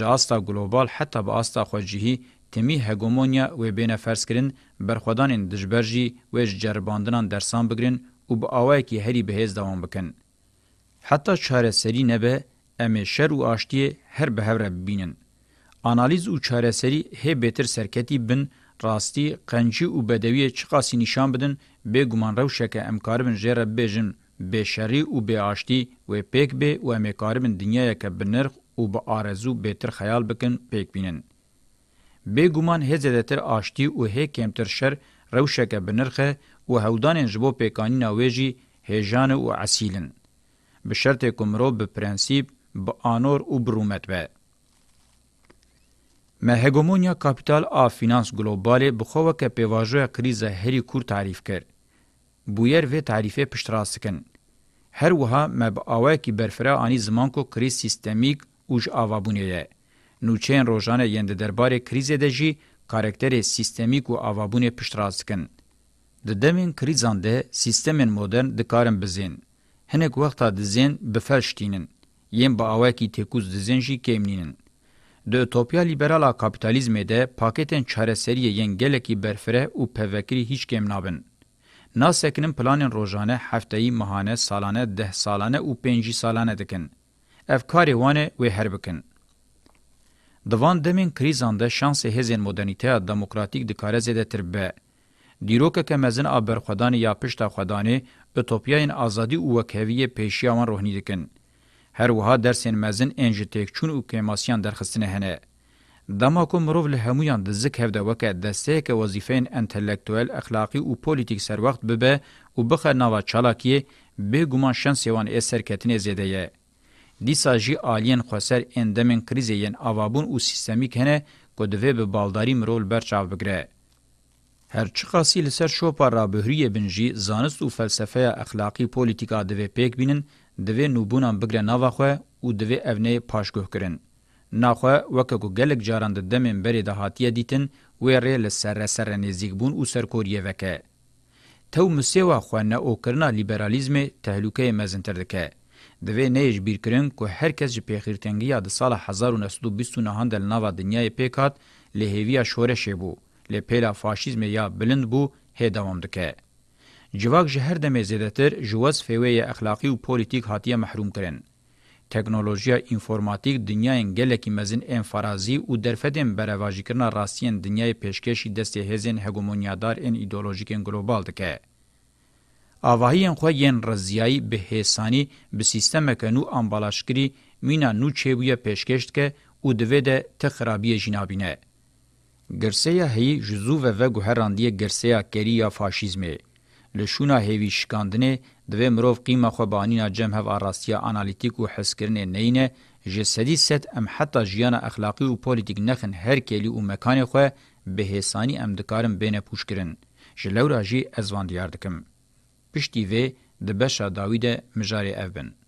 ژاستا ګلوبال حتی به استا خو جهی تمی هګومونیا و بین فرض کړي برخدان دجبرجی و جرباندنان درسان بګرین او به اوای کی هری بهز دوام بکن حتی چاره سری نه به ام شر او آشتی هر به هر ببینن انالیز او چاره سری هه بهتر سرکتی بن راستی قنجی او بدوی چقاسی نشان بدن به گمان روشکه امکاربن جره بیجن به شری او به آشتی و پیک به و امکاربن دنیا که بنرخ او به آرزو بهتر خیال بکن پیک بینن. به گمان هزدتر آشتی او هی کمتر شر روشکه بنرخه و هودان جبو پیکانی ناویجی هیجان و عسیلن. به شرط کمرو به پرنسیب به آنور او برومت به. ما هګومونیا کاپیتال ا فینانس ګلوبالي بخوه کې پیواژو کریزه هری کور تعریف کړ بویر و تعریفه پشتراسکن هر وها مب اوای کی برفرا انی زمان کو کریز سیستمیک اوج اوابونه نو چین روزانه یند دربار کریز دجی کاراکتر سیستمیک او اوابونه پشتراسکن د دمن کریزان ده سیستمن مدرن د کارم بزین هنک وخت د زین بفشتینن یم با اوای کی تکوز د زین جی کیمنینن د ټوپیا لیبرالا کاپیتالیزم ده پاکتن چارەسەری یەن gelekî berfireh û pevekirî hiç kêm nabin. Nasekinin planên rojane hefteyî mihane salane deh salane û pêncî salane dikin. Ev karê wan e wê her bikin. Divan demên krîzan de şansê hêzên modernîteya demokratîk dikare zêdetir be. Dîrokeke mezin a berxwedanê ya pişta xwedanê, Ütopyayên azadî û wekheviyê pêşiya wan rohnî dikin. هر وها درسین مزن انج تک چون او کماسیان درخستنه هنه دما کو مرو له همویان د زک هفده وکه د سیک وظیفین انټلیکټوال اخلاقی او پولیټیک سر وخت به او بخه نوا چالاکی به ګومان شانس یوان اثر کتنه زیدهه دیساجی آلین خوسر اندمن کریزین اوابون او سیستمیک هنه کو دوی به بالداری مرول برچاو بگره هر چی خاصی لسر شوپا را بهریه بنجی زانست او فلسفه اخلاقی پولیټیکا دوی پک بینن دوی نوبوnan bigre nava xwe û divê evnê paşguh kirin. Naxwe weke ku gelek caran di demên berê de hatiye dîtin wê rê li serre serre nêzîkbûn û serkoriyê veke. Tew misêwa xwe neokirina liberalîzmê tehlûkeyê mezintir dike. Divê neyêj bîrkirin ku herkes ji pêxîrtengiya di sala 1929 del nava dinyayê pêk hat lê hêviya şoreşê bû, lê pêla faşîzmê ya bilind bû hê dewam dike. جواک جه هر دمه زیدتر جواز فیوی اخلاقی و پولیتیک هاتیه محروم کرن. تکنولوژیا انفورماتیک دنیاین گلکی مزین انفرازی و درفدن برواجی کرنا راستین دنیای پیشکشی دستی هزین هگومونیادار این ایدولوژیکین گلوبال دکه. آواهین خو یین رزیایی به هسانی به سیستم کنو امبالاشکری مینا نو چبیه پیشکشت که او دوی ده تخرابی جنابینه. گرسیا هی جزو و و گوهراندی گرسیا کریا فاشیزمه. لشونه هیوی شکاندنه دوی مروف قیمه خو بانینا جمع هف آراستیا آنالیتیک و حسکرنه نینه جسدی ست ام حتی جیان اخلاقی و پولیتیک نخن هر کلی و مکان خو به حسانی ام دکارم بین پوش کرن. جلو راجی ازوان دیار دکم. پشتی وی دبشا داوید مجاری او بند.